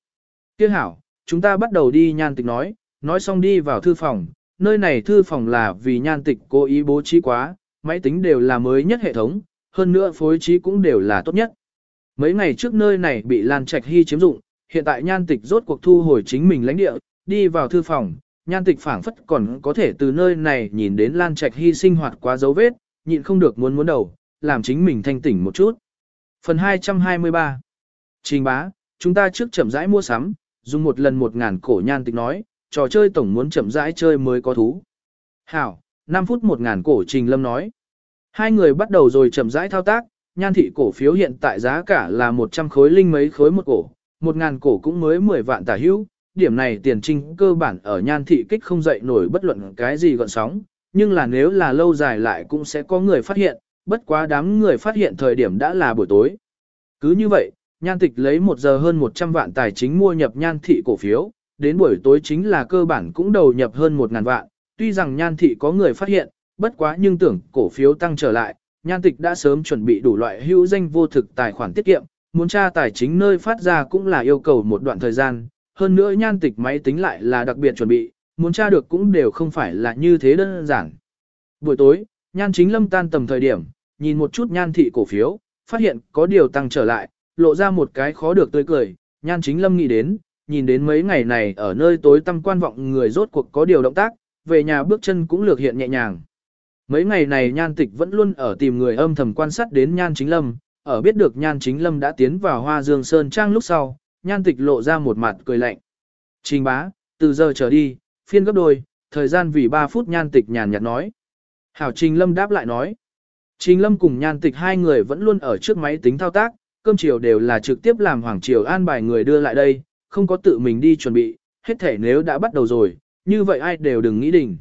[SPEAKER 1] Tiếc hảo, chúng ta bắt đầu đi nhan tịch nói, nói xong đi vào thư phòng, nơi này thư phòng là vì nhan tịch cố ý bố trí quá, máy tính đều là mới nhất hệ thống, hơn nữa phối trí cũng đều là tốt nhất. Mấy ngày trước nơi này bị Lan Trạch Hy chiếm dụng, hiện tại nhan tịch rốt cuộc thu hồi chính mình lãnh địa, đi vào thư phòng, nhan tịch phảng phất còn có thể từ nơi này nhìn đến Lan Trạch Hy sinh hoạt quá dấu vết, nhịn không được muốn muốn đầu, làm chính mình thanh tỉnh một chút. Phần 223 Trình bá, chúng ta trước chậm rãi mua sắm, dùng một lần một ngàn cổ nhan tịch nói, trò chơi tổng muốn chậm rãi chơi mới có thú. Hảo, 5 phút một ngàn cổ Trình Lâm nói. Hai người bắt đầu rồi chậm rãi thao tác, nhan thị cổ phiếu hiện tại giá cả là 100 khối linh mấy khối một cổ, một ngàn cổ cũng mới 10 vạn tả hữu, điểm này tiền trinh cơ bản ở nhan thị kích không dậy nổi bất luận cái gì gọn sóng, nhưng là nếu là lâu dài lại cũng sẽ có người phát hiện, bất quá đám người phát hiện thời điểm đã là buổi tối. Cứ như vậy, nhan tịch lấy một giờ hơn 100 vạn tài chính mua nhập nhan thị cổ phiếu, đến buổi tối chính là cơ bản cũng đầu nhập hơn 1.000 vạn, tuy rằng nhan thị có người phát hiện, bất quá nhưng tưởng cổ phiếu tăng trở lại, nhan tịch đã sớm chuẩn bị đủ loại hữu danh vô thực tài khoản tiết kiệm, muốn tra tài chính nơi phát ra cũng là yêu cầu một đoạn thời gian, hơn nữa nhan tịch máy tính lại là đặc biệt chuẩn bị, muốn tra được cũng đều không phải là như thế đơn giản. Buổi tối, nhan chính lâm tan tầm thời điểm, nhìn một chút nhan thị cổ phiếu, phát hiện có điều tăng trở lại, lộ ra một cái khó được tươi cười, nhan chính lâm nghĩ đến, nhìn đến mấy ngày này ở nơi tối tăm quan vọng người rốt cuộc có điều động tác, về nhà bước chân cũng lược hiện nhẹ nhàng. Mấy ngày này nhan tịch vẫn luôn ở tìm người âm thầm quan sát đến nhan chính lâm, ở biết được nhan chính lâm đã tiến vào hoa dương sơn trang lúc sau, nhan tịch lộ ra một mặt cười lạnh. Trình bá, từ giờ trở đi, phiên gấp đôi, thời gian vì 3 phút nhan tịch nhàn nhạt nói. Hảo Trình Lâm đáp lại nói. Trình Lâm cùng nhan tịch hai người vẫn luôn ở trước máy tính thao tác, cơm chiều đều là trực tiếp làm Hoàng Triều an bài người đưa lại đây, không có tự mình đi chuẩn bị, hết thể nếu đã bắt đầu rồi, như vậy ai đều đừng nghĩ đỉnh.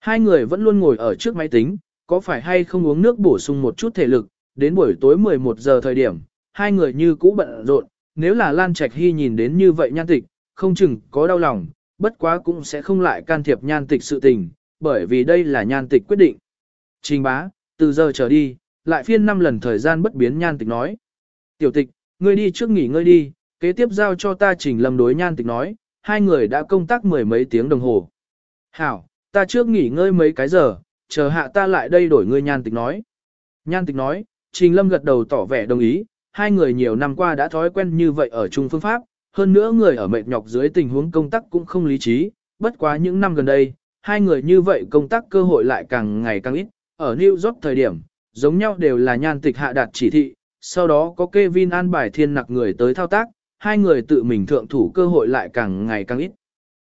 [SPEAKER 1] Hai người vẫn luôn ngồi ở trước máy tính, có phải hay không uống nước bổ sung một chút thể lực, đến buổi tối 11 giờ thời điểm, hai người như cũ bận rộn, nếu là Lan Trạch Hy nhìn đến như vậy nhan tịch, không chừng có đau lòng, bất quá cũng sẽ không lại can thiệp nhan tịch sự tình, bởi vì đây là nhan tịch quyết định. Trình bá, từ giờ trở đi, lại phiên 5 lần thời gian bất biến nhan tịch nói. Tiểu tịch, ngươi đi trước nghỉ ngơi đi, kế tiếp giao cho ta trình lâm đối nhan tịch nói, hai người đã công tác mười mấy tiếng đồng hồ. Hảo, ta trước nghỉ ngơi mấy cái giờ, chờ hạ ta lại đây đổi ngươi nhan tịch nói. Nhan tịch nói, trình lâm gật đầu tỏ vẻ đồng ý, hai người nhiều năm qua đã thói quen như vậy ở chung phương pháp, hơn nữa người ở mệt nhọc dưới tình huống công tác cũng không lý trí, bất quá những năm gần đây, hai người như vậy công tác cơ hội lại càng ngày càng ít, ở New York thời điểm, giống nhau đều là nhan tịch hạ đạt chỉ thị, sau đó có Kevin an bài thiên nặc người tới thao tác, hai người tự mình thượng thủ cơ hội lại càng ngày càng ít.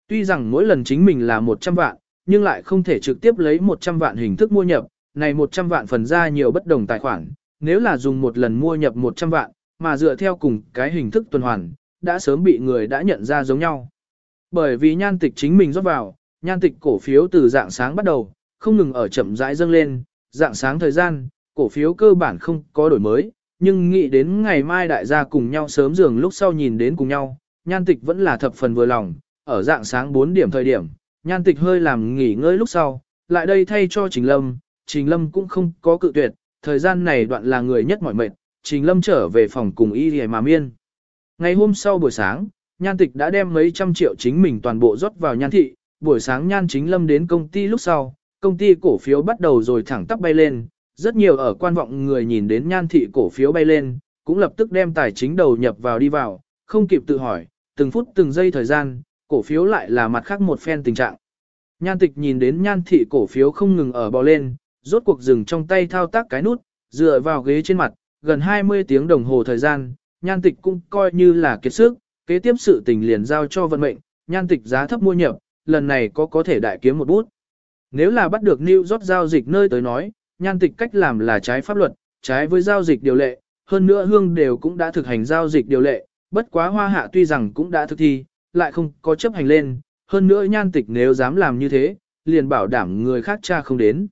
[SPEAKER 1] Tuy rằng mỗi lần chính mình là 100 vạn, nhưng lại không thể trực tiếp lấy 100 vạn hình thức mua nhập, này 100 vạn phần ra nhiều bất đồng tài khoản, nếu là dùng một lần mua nhập 100 vạn, mà dựa theo cùng cái hình thức tuần hoàn, đã sớm bị người đã nhận ra giống nhau. Bởi vì nhan tịch chính mình rót vào, nhan tịch cổ phiếu từ dạng sáng bắt đầu, không ngừng ở chậm rãi dâng lên, dạng sáng thời gian, cổ phiếu cơ bản không có đổi mới, nhưng nghĩ đến ngày mai đại gia cùng nhau sớm giường lúc sau nhìn đến cùng nhau, nhan tịch vẫn là thập phần vừa lòng, ở dạng sáng 4 điểm thời điểm, nhan tịch hơi làm nghỉ ngơi lúc sau, lại đây thay cho Trình Lâm, Trình Lâm cũng không có cự tuyệt, thời gian này đoạn là người nhất mỏi mệt, Trình Lâm trở về phòng cùng y hề mà miên. Ngày hôm sau buổi sáng, nhan tịch đã đem mấy trăm triệu chính mình toàn bộ rót vào nhan thị, buổi sáng nhan chính lâm đến công ty lúc sau, công ty cổ phiếu bắt đầu rồi thẳng tắp bay lên, rất nhiều ở quan vọng người nhìn đến nhan thị cổ phiếu bay lên, cũng lập tức đem tài chính đầu nhập vào đi vào, không kịp tự hỏi, từng phút từng giây thời gian, cổ phiếu lại là mặt khác một phen tình trạng. Nhan tịch nhìn đến nhan thị cổ phiếu không ngừng ở bò lên, rốt cuộc dừng trong tay thao tác cái nút, dựa vào ghế trên mặt, gần 20 tiếng đồng hồ thời gian, nhan tịch cũng coi như là kiệt sức, kế tiếp sự tình liền giao cho vận mệnh, nhan tịch giá thấp mua nhập, lần này có có thể đại kiếm một bút. Nếu là bắt được New York giao dịch nơi tới nói, nhan tịch cách làm là trái pháp luật, trái với giao dịch điều lệ, hơn nữa hương đều cũng đã thực hành giao dịch điều lệ, bất quá hoa hạ tuy rằng cũng đã thực thi, lại không có chấp hành lên, hơn nữa nhan tịch nếu dám làm như thế, liền bảo đảm người khác cha không đến.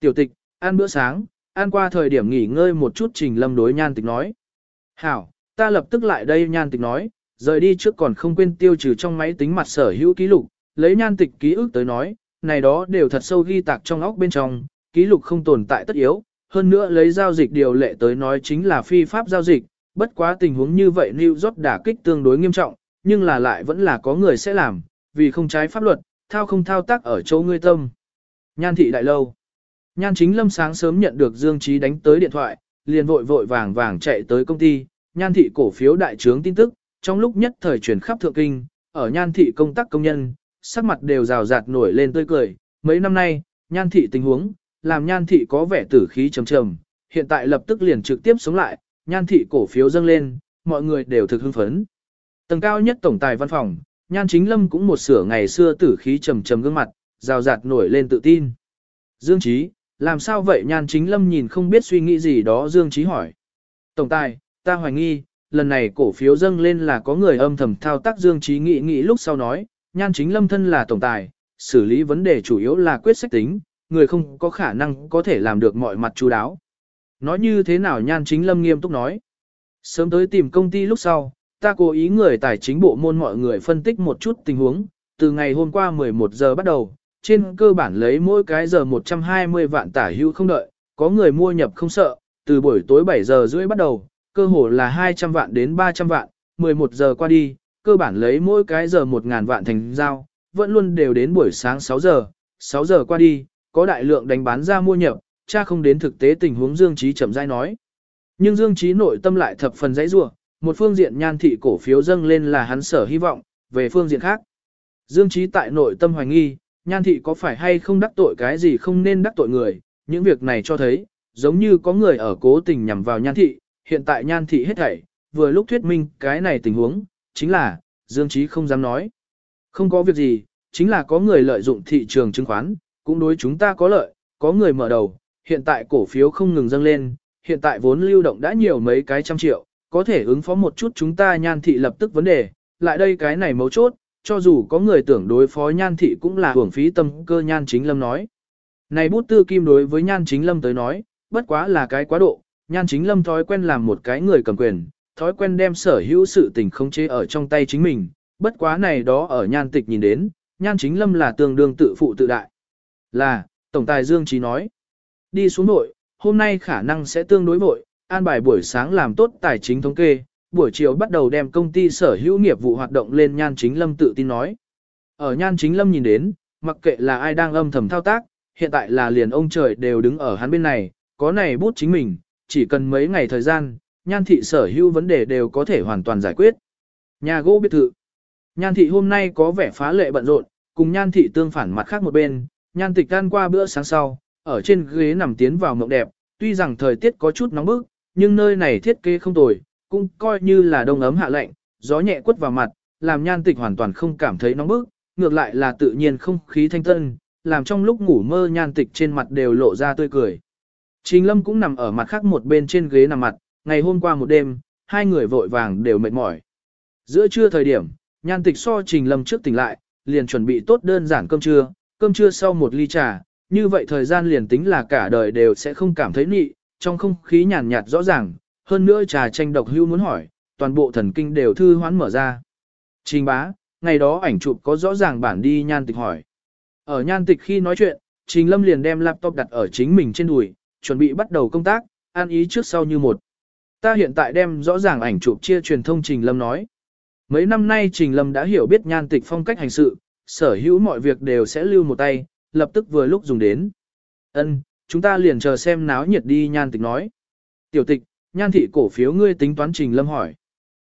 [SPEAKER 1] Tiểu tịch, ăn bữa sáng, ăn qua thời điểm nghỉ ngơi một chút trình lâm đối nhan tịch nói. Hảo, ta lập tức lại đây nhan tịch nói, rời đi trước còn không quên tiêu trừ trong máy tính mặt sở hữu ký lục, lấy nhan tịch ký ức tới nói, này đó đều thật sâu ghi tạc trong óc bên trong, ký lục không tồn tại tất yếu, hơn nữa lấy giao dịch điều lệ tới nói chính là phi pháp giao dịch, bất quá tình huống như vậy New York đả kích tương đối nghiêm trọng, nhưng là lại vẫn là có người sẽ làm, vì không trái pháp luật, thao không thao tác ở chỗ ngươi tâm. Nhan thị đại lâu. Nhan chính lâm sáng sớm nhận được Dương Trí đánh tới điện thoại, liền vội vội vàng vàng chạy tới công ty, nhan thị cổ phiếu đại trướng tin tức, trong lúc nhất thời truyền khắp thượng kinh, ở nhan thị công tác công nhân, sắc mặt đều rào rạt nổi lên tươi cười, mấy năm nay, nhan thị tình huống, làm nhan thị có vẻ tử khí trầm trầm, hiện tại lập tức liền trực tiếp sống lại, nhan thị cổ phiếu dâng lên, mọi người đều thực hưng phấn. Tầng cao nhất tổng tài văn phòng, nhan chính lâm cũng một sửa ngày xưa tử khí trầm trầm gương mặt, rào rạt nổi lên tự tin. Dương Trí, làm sao vậy nhan chính lâm nhìn không biết suy nghĩ gì đó Dương Trí hỏi. Tổng tài, ta hoài nghi, lần này cổ phiếu dâng lên là có người âm thầm thao tác Dương Trí nghĩ nghĩ lúc sau nói, nhan chính lâm thân là tổng tài, xử lý vấn đề chủ yếu là quyết sách tính, người không có khả năng có thể làm được mọi mặt chú đáo. Nói như thế nào nhan chính lâm nghiêm túc nói. Sớm tới tìm công ty lúc sau, ta cố ý người tài chính bộ môn mọi người phân tích một chút tình huống, từ ngày hôm qua 11 giờ bắt đầu, trên cơ bản lấy mỗi cái giờ 120 vạn tả hữu không đợi, có người mua nhập không sợ, từ buổi tối 7 giờ rưỡi bắt đầu, cơ hồ là 200 vạn đến 300 vạn, 11 giờ qua đi, cơ bản lấy mỗi cái giờ 1.000 vạn thành giao, vẫn luôn đều đến buổi sáng 6 giờ, 6 giờ qua đi, có đại lượng đánh bán ra mua nhập, cha không đến thực tế tình huống Dương Trí chậm rãi nói. Nhưng Dương Trí nội tâm lại thập phần dãy rủa, một phương diện nhan thị cổ phiếu dâng lên là hắn sở hy vọng, về phương diện khác. Dương Trí tại nội tâm hoài nghi, nhan thị có phải hay không đắc tội cái gì không nên đắc tội người, những việc này cho thấy, giống như có người ở cố tình nhằm vào nhan thị, hiện tại nhan thị hết thảy, vừa lúc thuyết minh cái này tình huống, chính là, Dương Trí không dám nói. Không có việc gì, chính là có người lợi dụng thị trường chứng khoán, cũng đối chúng ta có lợi, có người mở đầu, hiện tại cổ phiếu không ngừng dâng lên, hiện tại vốn lưu động đã nhiều mấy cái trăm triệu, có thể ứng phó một chút chúng ta nhan thị lập tức vấn đề, lại đây cái này mấu chốt, cho dù có người tưởng đối phó nhan thị cũng là hưởng phí tâm cơ nhan chính lâm nói. Này bút tư kim đối với nhan chính lâm tới nói, bất quá là cái quá độ, nhan chính lâm thói quen làm một cái người cầm quyền, thói quen đem sở hữu sự tình không chế ở trong tay chính mình, bất quá này đó ở nhan tịch nhìn đến, nhan chính lâm là tương đương tự phụ tự đại. Là, Tổng tài Dương Trí nói, đi xuống nội, hôm nay khả năng sẽ tương đối vội, an bài buổi sáng làm tốt tài chính thống kê, buổi chiều bắt đầu đem công ty sở hữu nghiệp vụ hoạt động lên nhan chính lâm tự tin nói. Ở nhan chính lâm nhìn đến, mặc kệ là ai đang âm thầm thao tác, hiện tại là liền ông trời đều đứng ở hắn bên này, có này bút chính mình, chỉ cần mấy ngày thời gian, nhan thị sở hữu vấn đề đều có thể hoàn toàn giải quyết. Nhà gỗ biệt thự. Nhan thị hôm nay có vẻ phá lệ bận rộn, cùng nhan thị tương phản mặt khác một bên, nhan tịch ăn qua bữa sáng sau, ở trên ghế nằm tiến vào mộng đẹp, tuy rằng thời tiết có chút nóng bức, nhưng nơi này thiết kế không tồi, cũng coi như là đông ấm hạ lạnh, gió nhẹ quất vào mặt, làm nhan tịch hoàn toàn không cảm thấy nóng bức, ngược lại là tự nhiên không khí thanh tân, làm trong lúc ngủ mơ nhan tịch trên mặt đều lộ ra tươi cười. Trình Lâm cũng nằm ở mặt khác một bên trên ghế nằm mặt, ngày hôm qua một đêm, hai người vội vàng đều mệt mỏi. Giữa trưa thời điểm, nhan tịch so Trình Lâm trước tỉnh lại, liền chuẩn bị tốt đơn giản cơm trưa, cơm trưa sau một ly trà, như vậy thời gian liền tính là cả đời đều sẽ không cảm thấy nị, trong không khí nhàn nhạt rõ ràng, hơn nữa trà tranh độc hưu muốn hỏi, toàn bộ thần kinh đều thư hoán mở ra. Trình bá, ngày đó ảnh chụp có rõ ràng bản đi nhan tịch hỏi. Ở nhan tịch khi nói chuyện, Trình Lâm liền đem laptop đặt ở chính mình trên đùi, chuẩn bị bắt đầu công tác, an ý trước sau như một. Ta hiện tại đem rõ ràng ảnh chụp chia truyền thông Trình Lâm nói. Mấy năm nay Trình Lâm đã hiểu biết nhan tịch phong cách hành sự, sở hữu mọi việc đều sẽ lưu một tay, lập tức vừa lúc dùng đến. Ân, chúng ta liền chờ xem náo nhiệt đi nhan tịch nói. Tiểu tịch, nhan thị cổ phiếu ngươi tính toán Trình Lâm hỏi.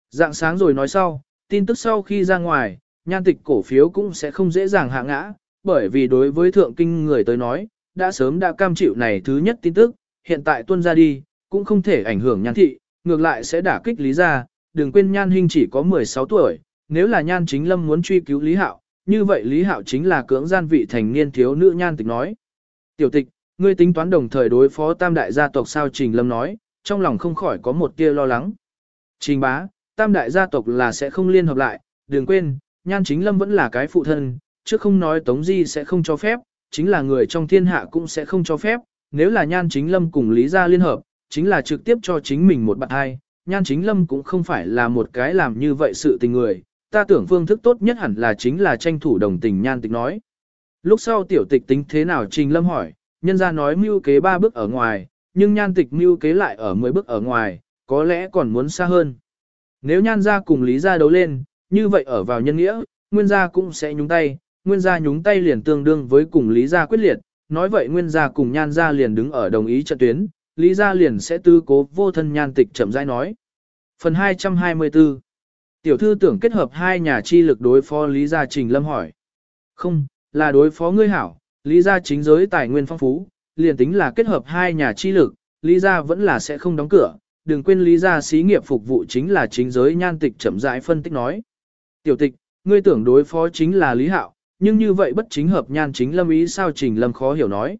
[SPEAKER 1] Dạng sáng rồi nói sau, tin tức sau khi ra ngoài, nhan tịch cổ phiếu cũng sẽ không dễ dàng hạ ngã, bởi vì đối với thượng kinh người tới nói, đã sớm đã cam chịu này thứ nhất tin tức, hiện tại tuân ra đi, cũng không thể ảnh hưởng nhan thị, ngược lại sẽ đả kích lý ra, đừng quên nhan hình chỉ có 16 tuổi, nếu là nhan chính lâm muốn truy cứu lý hạo, như vậy lý hạo chính là cưỡng gian vị thành niên thiếu nữ nhan tịch nói. Tiểu tịch, ngươi tính toán đồng thời đối phó tam đại gia tộc sao trình lâm nói, trong lòng không khỏi có một tia lo lắng. Trình bá, tam đại gia tộc là sẽ không liên hợp lại, đừng quên, nhan chính lâm vẫn là cái phụ thân, chứ không nói tống di sẽ không cho phép, chính là người trong thiên hạ cũng sẽ không cho phép, nếu là nhan chính lâm cùng lý gia liên hợp, chính là trực tiếp cho chính mình một bạn hai, nhan chính lâm cũng không phải là một cái làm như vậy sự tình người, ta tưởng phương thức tốt nhất hẳn là chính là tranh thủ đồng tình nhan tịch nói. Lúc sau tiểu tịch tính thế nào trình lâm hỏi, nhân ra nói mưu kế ba bước ở ngoài, nhưng nhan tịch mưu kế lại ở 10 bước ở ngoài, có lẽ còn muốn xa hơn. Nếu nhan gia cùng lý gia đấu lên, như vậy ở vào nhân nghĩa, nguyên gia cũng sẽ nhúng tay, nguyên gia nhúng tay liền tương đương với cùng lý gia quyết liệt, nói vậy nguyên gia cùng nhan gia liền đứng ở đồng ý trận tuyến, lý gia liền sẽ tư cố vô thân nhan tịch chậm rãi nói. Phần 224 Tiểu thư tưởng kết hợp hai nhà chi lực đối phó lý gia trình lâm hỏi. Không, là đối phó ngươi hảo, lý gia chính giới tài nguyên phong phú, liền tính là kết hợp hai nhà chi lực, lý gia vẫn là sẽ không đóng cửa, đừng quên lý gia xí nghiệp phục vụ chính là chính giới nhan tịch chậm rãi phân tích nói. Tiểu tịch, ngươi tưởng đối phó chính là lý hạo, nhưng như vậy bất chính hợp nhan chính lâm ý sao trình lâm khó hiểu nói.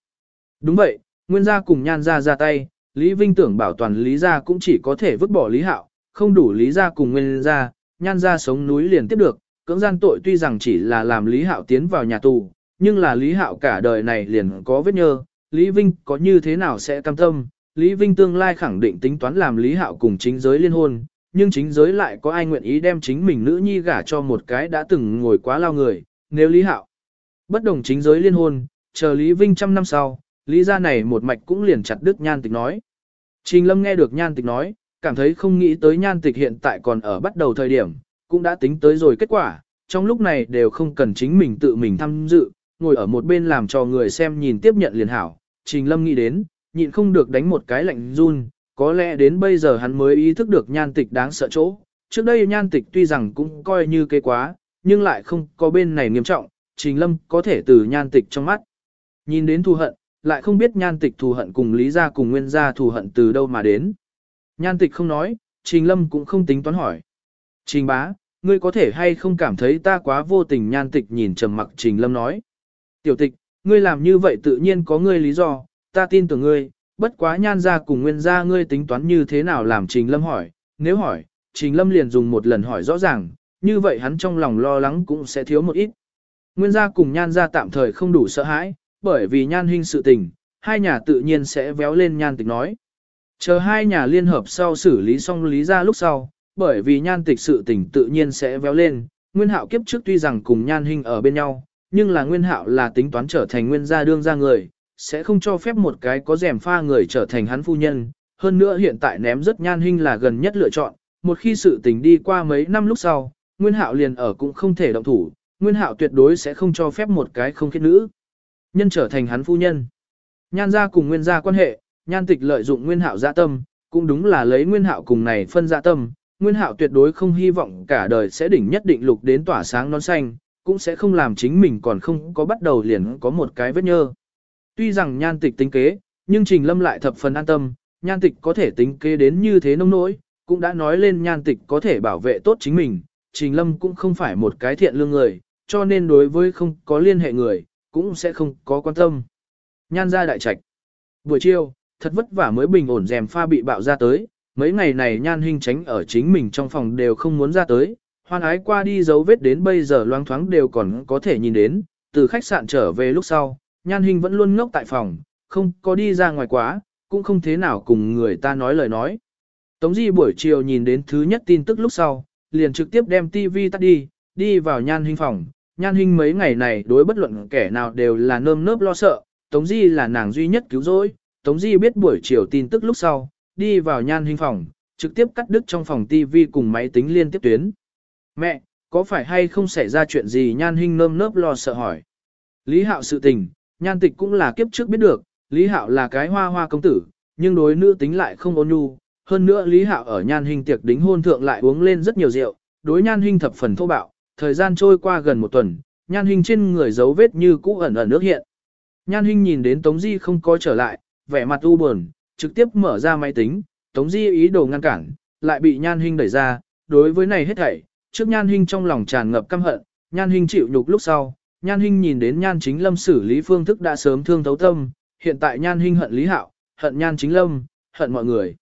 [SPEAKER 1] Đúng vậy, nguyên gia cùng nhan gia ra tay, Lý Vinh tưởng bảo toàn lý gia cũng chỉ có thể vứt bỏ lý hạo, không đủ lý gia cùng nguyên gia, nhan gia sống núi liền tiếp được, cưỡng gian tội tuy rằng chỉ là làm lý hạo tiến vào nhà tù, nhưng là lý hạo cả đời này liền có vết nhơ, Lý Vinh có như thế nào sẽ cam tâm, Lý Vinh tương lai khẳng định tính toán làm Lý Hạo cùng chính giới liên hôn, nhưng chính giới lại có ai nguyện ý đem chính mình nữ nhi gả cho một cái đã từng ngồi quá lao người, nếu Lý Hạo bất đồng chính giới liên hôn, chờ Lý Vinh trăm năm sau, Lý gia này một mạch cũng liền chặt đứt nhan tịch nói. Trình Lâm nghe được nhan tịch nói, cảm thấy không nghĩ tới nhan tịch hiện tại còn ở bắt đầu thời điểm, cũng đã tính tới rồi kết quả, trong lúc này đều không cần chính mình tự mình tham dự, ngồi ở một bên làm cho người xem nhìn tiếp nhận liền hảo. Trình Lâm nghĩ đến, nhịn không được đánh một cái lạnh run, có lẽ đến bây giờ hắn mới ý thức được nhan tịch đáng sợ chỗ. Trước đây nhan tịch tuy rằng cũng coi như kế quá, nhưng lại không có bên này nghiêm trọng, Trình Lâm có thể từ nhan tịch trong mắt. Nhìn đến thù hận, lại không biết nhan tịch thù hận cùng lý gia cùng nguyên gia thù hận từ đâu mà đến. Nhan tịch không nói, Trình Lâm cũng không tính toán hỏi. Trình bá, ngươi có thể hay không cảm thấy ta quá vô tình nhan tịch nhìn trầm mặc Trình Lâm nói. Tiểu tịch, ngươi làm như vậy tự nhiên có ngươi lý do, ta tin tưởng ngươi, bất quá nhan ra cùng nguyên gia ngươi tính toán như thế nào làm Trình Lâm hỏi, nếu hỏi, Trình Lâm liền dùng một lần hỏi rõ ràng, như vậy hắn trong lòng lo lắng cũng sẽ thiếu một ít. Nguyên gia cùng nhan gia tạm thời không đủ sợ hãi, bởi vì nhan hình sự tình, hai nhà tự nhiên sẽ véo lên nhan tịch nói. Chờ hai nhà liên hợp sau xử lý xong lý ra lúc sau, bởi vì nhan tịch sự tình tự nhiên sẽ véo lên, nguyên hạo kiếp trước tuy rằng cùng nhan hình ở bên nhau, nhưng là nguyên hạo là tính toán trở thành nguyên gia đương gia người, sẽ không cho phép một cái có rèm pha người trở thành hắn phu nhân. Hơn nữa hiện tại ném rất nhan hình là gần nhất lựa chọn, một khi sự tình đi qua mấy năm lúc sau, nguyên hạo liền ở cũng không thể động thủ, nguyên hạo tuyệt đối sẽ không cho phép một cái không khiết nữ. Nhân trở thành hắn phu nhân. Nhan gia cùng nguyên gia quan hệ, nhan tịch lợi dụng nguyên hạo dạ tâm, cũng đúng là lấy nguyên hạo cùng này phân dạ tâm. Nguyên hạo tuyệt đối không hy vọng cả đời sẽ đỉnh nhất định lục đến tỏa sáng non xanh, cũng sẽ không làm chính mình còn không có bắt đầu liền có một cái vết nhơ. Tuy rằng nhan tịch tính kế, nhưng Trình Lâm lại thập phần an tâm, nhan tịch có thể tính kế đến như thế nông nỗi, cũng đã nói lên nhan tịch có thể bảo vệ tốt chính mình, Trình Lâm cũng không phải một cái thiện lương người, cho nên đối với không có liên hệ người, cũng sẽ không có quan tâm. Nhan ra đại trạch. Buổi chiều, thật vất vả mới bình ổn rèm pha bị bạo ra tới, mấy ngày này nhan hình tránh ở chính mình trong phòng đều không muốn ra tới, hoan ái qua đi dấu vết đến bây giờ loang thoáng đều còn có thể nhìn đến, từ khách sạn trở về lúc sau, nhan hình vẫn luôn ngốc tại phòng, không có đi ra ngoài quá, cũng không thế nào cùng người ta nói lời nói. Tống Di buổi chiều nhìn đến thứ nhất tin tức lúc sau, liền trực tiếp đem TV tắt đi, đi vào nhan hình phòng. Nhan hình mấy ngày này đối bất luận kẻ nào đều là nơm nớp lo sợ, Tống Di là nàng duy nhất cứu rỗi. Tống Di biết buổi chiều tin tức lúc sau, đi vào nhan hình phòng, trực tiếp cắt đứt trong phòng TV cùng máy tính liên tiếp tuyến. Mẹ, có phải hay không xảy ra chuyện gì nhan hình nơm nớp lo sợ hỏi. Lý Hạo sự tình, nhan tịch cũng là kiếp trước biết được, Lý Hạo là cái hoa hoa công tử, nhưng đối nữ tính lại không ôn nhu. Hơn nữa Lý Hạo ở nhan hình tiệc đính hôn thượng lại uống lên rất nhiều rượu, đối nhan hình thập phần thô bạo. Thời gian trôi qua gần một tuần, nhan hình trên người dấu vết như cũ ẩn ẩn nước hiện. Nhan hình nhìn đến Tống Di không có trở lại, vẻ mặt u buồn, trực tiếp mở ra máy tính, Tống Di ý đồ ngăn cản, lại bị nhan Hinh đẩy ra, đối với này hết thảy, trước nhan Hinh trong lòng tràn ngập căm hận, nhan Hinh chịu nhục lúc sau, nhan Hinh nhìn đến nhan chính lâm xử lý phương thức đã sớm thương thấu tâm, hiện tại nhan Hinh hận lý hạo, hận nhan chính lâm, hận mọi người.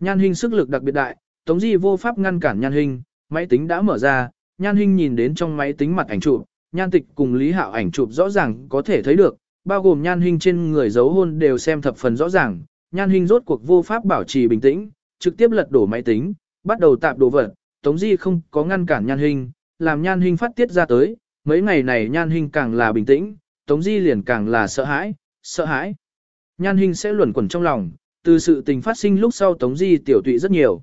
[SPEAKER 1] Nhan Hinh sức lực đặc biệt đại, Tống Di vô pháp ngăn cản nhan Hinh. máy tính đã mở ra, nhan Hinh nhìn đến trong máy tính mặt ảnh chụp, nhan tịch cùng lý hạo ảnh chụp rõ ràng có thể thấy được, bao gồm nhan hình trên người giấu hôn đều xem thập phần rõ ràng, nhan hình rốt cuộc vô pháp bảo trì bình tĩnh, trực tiếp lật đổ máy tính, bắt đầu tạp đồ vật, Tống Di không có ngăn cản nhan hình, làm nhan hình phát tiết ra tới, mấy ngày này nhan hình càng là bình tĩnh, Tống Di liền càng là sợ hãi, sợ hãi. Nhan hình sẽ luẩn quẩn trong lòng, từ sự tình phát sinh lúc sau Tống Di tiểu tụy rất nhiều.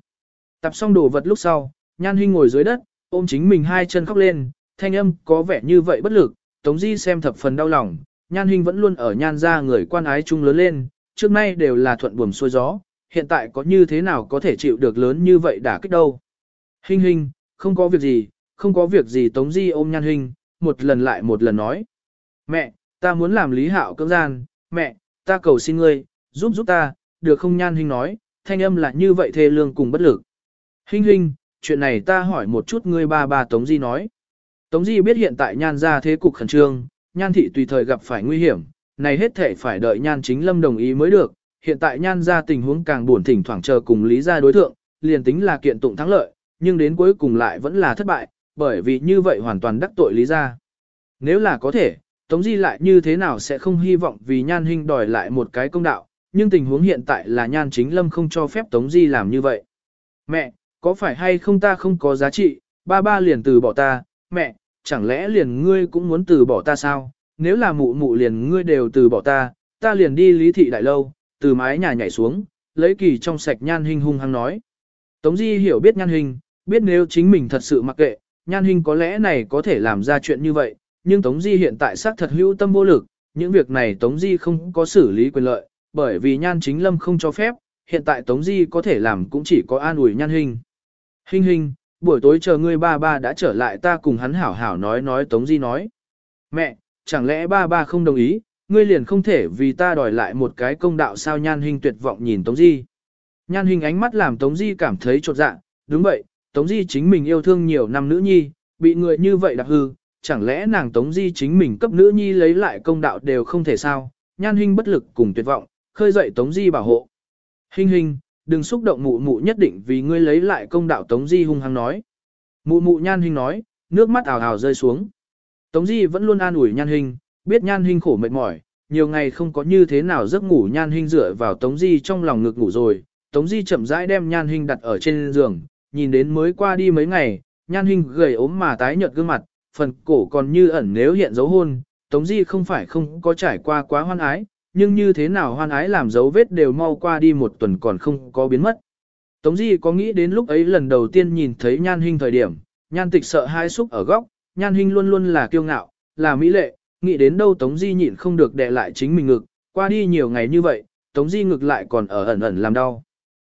[SPEAKER 1] Tập xong đồ vật lúc sau, nhan hình ngồi dưới đất, ôm chính mình hai chân khóc lên, thanh âm có vẻ như vậy bất lực, Tống Di xem thập phần đau lòng, nhan hình vẫn luôn ở nhan ra người quan ái chung lớn lên, trước nay đều là thuận buồm xuôi gió, hiện tại có như thế nào có thể chịu được lớn như vậy đã kích đâu. Hình hình, không có việc gì, không có việc gì Tống Di ôm nhan hình, một lần lại một lần nói. Mẹ, ta muốn làm lý hạo cưỡng gian, mẹ, ta cầu xin ngươi, giúp giúp ta, được không nhan hình nói, thanh âm là như vậy thê lương cùng bất lực. Hình hình, chuyện này ta hỏi một chút ngươi ba ba Tống Di nói. Tống Di biết hiện tại nhan ra thế cục khẩn trương, nhan thị tùy thời gặp phải nguy hiểm, này hết thể phải đợi nhan chính lâm đồng ý mới được. Hiện tại nhan ra tình huống càng buồn thỉnh thoảng chờ cùng lý gia đối thượng, liền tính là kiện tụng thắng lợi, nhưng đến cuối cùng lại vẫn là thất bại, bởi vì như vậy hoàn toàn đắc tội lý gia. Nếu là có thể, Tống Di lại như thế nào sẽ không hy vọng vì nhan huynh đòi lại một cái công đạo, nhưng tình huống hiện tại là nhan chính lâm không cho phép Tống Di làm như vậy. Mẹ, có phải hay không ta không có giá trị, ba ba liền từ bỏ ta, mẹ, chẳng lẽ liền ngươi cũng muốn từ bỏ ta sao, nếu là mụ mụ liền ngươi đều từ bỏ ta, ta liền đi lý thị đại lâu, từ mái nhà nhảy xuống, lấy kỳ trong sạch nhan hình hung hăng nói. Tống Di hiểu biết nhan hình, biết nếu chính mình thật sự mặc kệ, nhan hình có lẽ này có thể làm ra chuyện như vậy, nhưng Tống Di hiện tại xác thật hữu tâm vô lực, những việc này Tống Di không có xử lý quyền lợi, bởi vì nhan chính lâm không cho phép, hiện tại Tống Di có thể làm cũng chỉ có an ủi nhan hình. Hình hình, buổi tối chờ ngươi ba ba đã trở lại ta cùng hắn hảo hảo nói nói Tống Di nói. Mẹ, chẳng lẽ ba ba không đồng ý, ngươi liền không thể vì ta đòi lại một cái công đạo sao nhan hình tuyệt vọng nhìn Tống Di. Nhan hình ánh mắt làm Tống Di cảm thấy trột dạ, đúng vậy, Tống Di chính mình yêu thương nhiều năm nữ nhi, bị người như vậy đạp hư, chẳng lẽ nàng Tống Di chính mình cấp nữ nhi lấy lại công đạo đều không thể sao, nhan hình bất lực cùng tuyệt vọng, khơi dậy Tống Di bảo hộ. Hình hình, đừng xúc động mụ mụ nhất định vì ngươi lấy lại công đạo Tống Di hung hăng nói. Mụ mụ nhan hình nói, nước mắt ảo ảo rơi xuống. Tống Di vẫn luôn an ủi nhan hình, biết nhan hình khổ mệt mỏi, nhiều ngày không có như thế nào giấc ngủ nhan hình dựa vào Tống Di trong lòng ngực ngủ rồi. Tống Di chậm rãi đem nhan hình đặt ở trên giường, nhìn đến mới qua đi mấy ngày, nhan hình gầy ốm mà tái nhợt gương mặt, phần cổ còn như ẩn nếu hiện dấu hôn, Tống Di không phải không có trải qua quá hoan ái, nhưng như thế nào hoan ái làm dấu vết đều mau qua đi một tuần còn không có biến mất. Tống Di có nghĩ đến lúc ấy lần đầu tiên nhìn thấy nhan hình thời điểm, nhan tịch sợ hai xúc ở góc, nhan hình luôn luôn là kiêu ngạo, là mỹ lệ, nghĩ đến đâu Tống Di nhịn không được đè lại chính mình ngực, qua đi nhiều ngày như vậy, Tống Di ngực lại còn ở ẩn ẩn làm đau.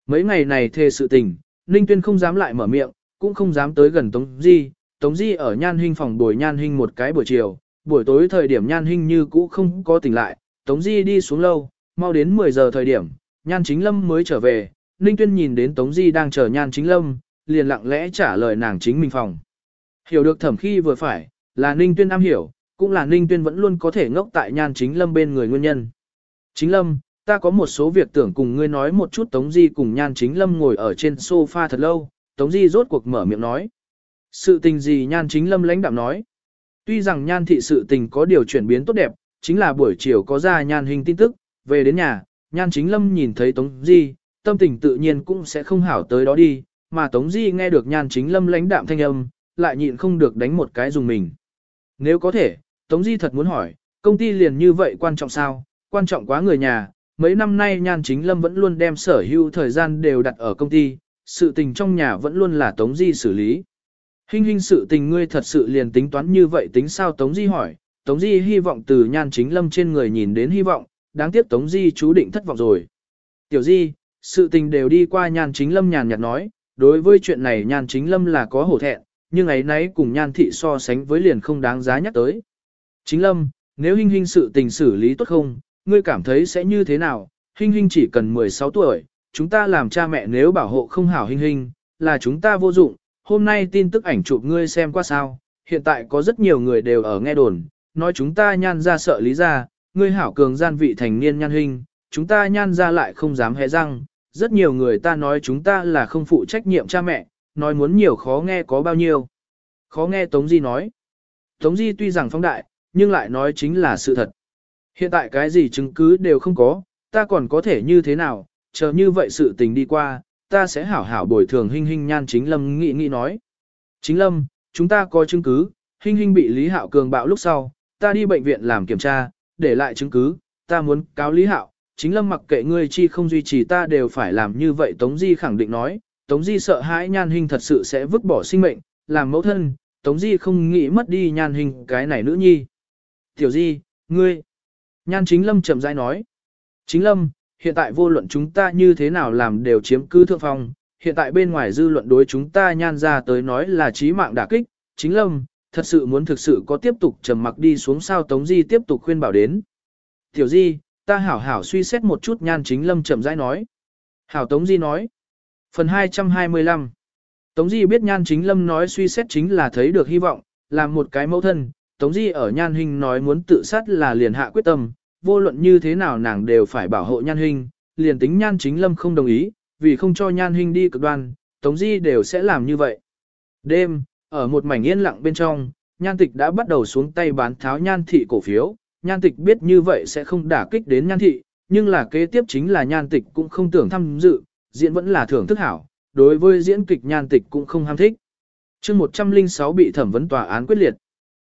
[SPEAKER 1] Mấy ngày này thề sự tình, Ninh Tuyên không dám lại mở miệng, cũng không dám tới gần Tống Di, Tống Di ở Nhan hình phòng bồi Nhan hình một cái buổi chiều, buổi tối thời điểm Nhan hình như cũ không có tỉnh lại, Tống Di đi xuống lâu, mau đến 10 giờ thời điểm, Nhan Chính Lâm mới trở về, Ninh Tuyên nhìn đến Tống Di đang chờ Nhan Chính Lâm, liền lặng lẽ trả lời nàng chính mình phòng. Hiểu được thẩm khi vừa phải, là Ninh Tuyên am hiểu, cũng là Ninh Tuyên vẫn luôn có thể ngốc tại Nhan Chính Lâm bên người nguyên nhân. Chính Lâm, ta có một số việc tưởng cùng ngươi nói một chút Tống Di cùng Nhan Chính Lâm ngồi ở trên sofa thật lâu, Tống Di rốt cuộc mở miệng nói. Sự tình gì Nhan Chính Lâm lãnh đạm nói. Tuy rằng Nhan thị sự tình có điều chuyển biến tốt đẹp, chính là buổi chiều có ra Nhan hình tin tức, về đến nhà, Nhan Chính Lâm nhìn thấy Tống Di, tâm tình tự nhiên cũng sẽ không hảo tới đó đi, mà Tống Di nghe được Nhan Chính Lâm lãnh đạm thanh âm, lại nhịn không được đánh một cái dùng mình. Nếu có thể, Tống Di thật muốn hỏi, công ty liền như vậy quan trọng sao, quan trọng quá người nhà, mấy năm nay Nhan Chính Lâm vẫn luôn đem sở hữu thời gian đều đặt ở công ty, sự tình trong nhà vẫn luôn là Tống Di xử lý. Hình hình sự tình ngươi thật sự liền tính toán như vậy tính sao Tống Di hỏi, Tống Di hy vọng từ Nhan Chính Lâm trên người nhìn đến hy vọng, đáng tiếc Tống Di chú định thất vọng rồi. Tiểu Di, sự tình đều đi qua Nhan Chính Lâm nhàn nhạt nói, đối với chuyện này Nhan Chính Lâm là có hổ thẹn, nhưng ấy nấy cùng Nhan Thị so sánh với liền không đáng giá nhắc tới. Chính Lâm, nếu hình hình sự tình xử lý tốt không, ngươi cảm thấy sẽ như thế nào? Hình hình chỉ cần 16 tuổi, chúng ta làm cha mẹ nếu bảo hộ không hảo hình hình, là chúng ta vô dụng. Hôm nay tin tức ảnh chụp ngươi xem qua sao, hiện tại có rất nhiều người đều ở nghe đồn, nói chúng ta nhan ra sợ lý ra, ngươi hảo cường gian vị thành niên nhan hình, chúng ta nhan ra lại không dám hé răng, rất nhiều người ta nói chúng ta là không phụ trách nhiệm cha mẹ, nói muốn nhiều khó nghe có bao nhiêu. Khó nghe Tống Di nói. Tống Di tuy rằng phong đại, nhưng lại nói chính là sự thật. Hiện tại cái gì chứng cứ đều không có, ta còn có thể như thế nào, chờ như vậy sự tình đi qua, ta sẽ hảo hảo bồi thường hình hình nhan chính lâm nghĩ nghĩ nói. Chính lâm, chúng ta có chứng cứ, hình hình bị Lý Hạo cường bạo lúc sau, ta đi bệnh viện làm kiểm tra, để lại chứng cứ, ta muốn cáo Lý Hạo, chính lâm mặc kệ ngươi chi không duy trì ta đều phải làm như vậy Tống Di khẳng định nói, Tống Di sợ hãi nhan hình thật sự sẽ vứt bỏ sinh mệnh, làm mẫu thân, Tống Di không nghĩ mất đi nhan hình cái này nữ nhi. Tiểu Di, ngươi, nhan chính lâm chậm rãi nói, chính lâm, hiện tại vô luận chúng ta như thế nào làm đều chiếm cứ thượng phong, hiện tại bên ngoài dư luận đối chúng ta nhan ra tới nói là trí mạng đả kích, chính lâm, thật sự muốn thực sự có tiếp tục trầm mặc đi xuống sao Tống Di tiếp tục khuyên bảo đến. Tiểu Di, ta hảo hảo suy xét một chút nhan chính lâm chậm rãi nói. Hảo Tống Di nói. Phần 225 Tống Di biết nhan chính lâm nói suy xét chính là thấy được hy vọng, làm một cái mẫu thân. Tống Di ở nhan hình nói muốn tự sát là liền hạ quyết tâm, vô luận như thế nào nàng đều phải bảo hộ nhan hình, liền tính nhan chính lâm không đồng ý, vì không cho nhan hình đi cực đoan, Tống Di đều sẽ làm như vậy. Đêm, ở một mảnh yên lặng bên trong, nhan tịch đã bắt đầu xuống tay bán tháo nhan thị cổ phiếu, nhan tịch biết như vậy sẽ không đả kích đến nhan thị, nhưng là kế tiếp chính là nhan tịch cũng không tưởng tham dự, diễn vẫn là thưởng thức hảo, đối với diễn kịch nhan tịch cũng không ham thích. chương 106 bị thẩm vấn tòa án quyết liệt.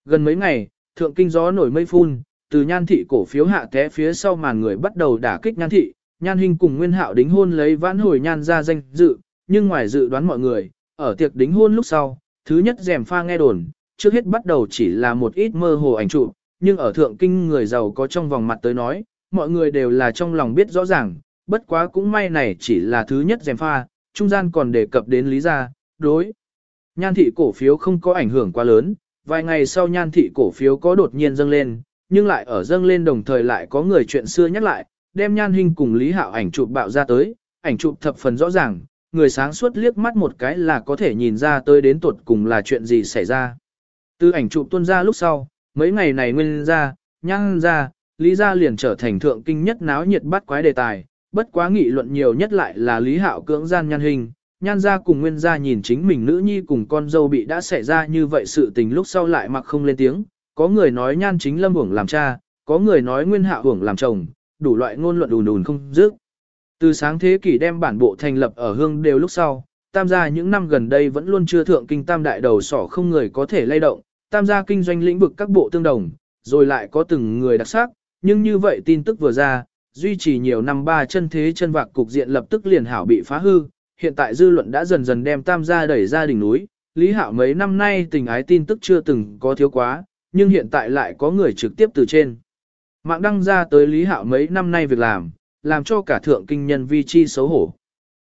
[SPEAKER 1] Gần mấy ngày, thượng kinh gió nổi mây phun, từ nhan thị cổ phiếu hạ té phía sau màn người bắt đầu đả kích nhan thị, nhan hình cùng nguyên hạo đính hôn lấy vãn hồi nhan ra danh dự, nhưng ngoài dự đoán mọi người, ở tiệc đính hôn lúc sau, thứ nhất rèm pha nghe đồn, trước hết bắt đầu chỉ là một ít mơ hồ ảnh trụ, nhưng ở thượng kinh người giàu có trong vòng mặt tới nói, mọi người đều là trong lòng biết rõ ràng, bất quá cũng may này chỉ là thứ nhất rèm pha, trung gian còn đề cập đến lý gia, đối. Nhan thị cổ phiếu không có ảnh hưởng quá lớn, vài ngày sau nhan thị cổ phiếu có đột nhiên dâng lên, nhưng lại ở dâng lên đồng thời lại có người chuyện xưa nhắc lại, đem nhan hình cùng Lý Hạo ảnh chụp bạo ra tới, ảnh chụp thập phần rõ ràng, người sáng suốt liếc mắt một cái là có thể nhìn ra tới đến tuột cùng là chuyện gì xảy ra. Từ ảnh chụp tuôn ra lúc sau, mấy ngày này nguyên ra, nhan ra, Lý gia liền trở thành thượng kinh nhất náo nhiệt bắt quái đề tài, bất quá nghị luận nhiều nhất lại là Lý Hạo cưỡng gian nhan hình, nhan gia cùng nguyên gia nhìn chính mình nữ nhi cùng con dâu bị đã xảy ra như vậy sự tình lúc sau lại mặc không lên tiếng, có người nói nhan chính lâm hưởng làm cha, có người nói nguyên hạ hưởng làm chồng, đủ loại ngôn luận đùn đùn không dứt. Từ sáng thế kỷ đem bản bộ thành lập ở hương đều lúc sau, tam gia những năm gần đây vẫn luôn chưa thượng kinh tam đại đầu sỏ không người có thể lay động, tam gia kinh doanh lĩnh vực các bộ tương đồng, rồi lại có từng người đặc sắc, nhưng như vậy tin tức vừa ra, duy trì nhiều năm ba chân thế chân vạc cục diện lập tức liền hảo bị phá hư, hiện tại dư luận đã dần dần đem tam gia đẩy ra đỉnh núi, Lý Hạo mấy năm nay tình ái tin tức chưa từng có thiếu quá, nhưng hiện tại lại có người trực tiếp từ trên. Mạng đăng ra tới Lý Hạo mấy năm nay việc làm, làm cho cả thượng kinh nhân vi chi xấu hổ.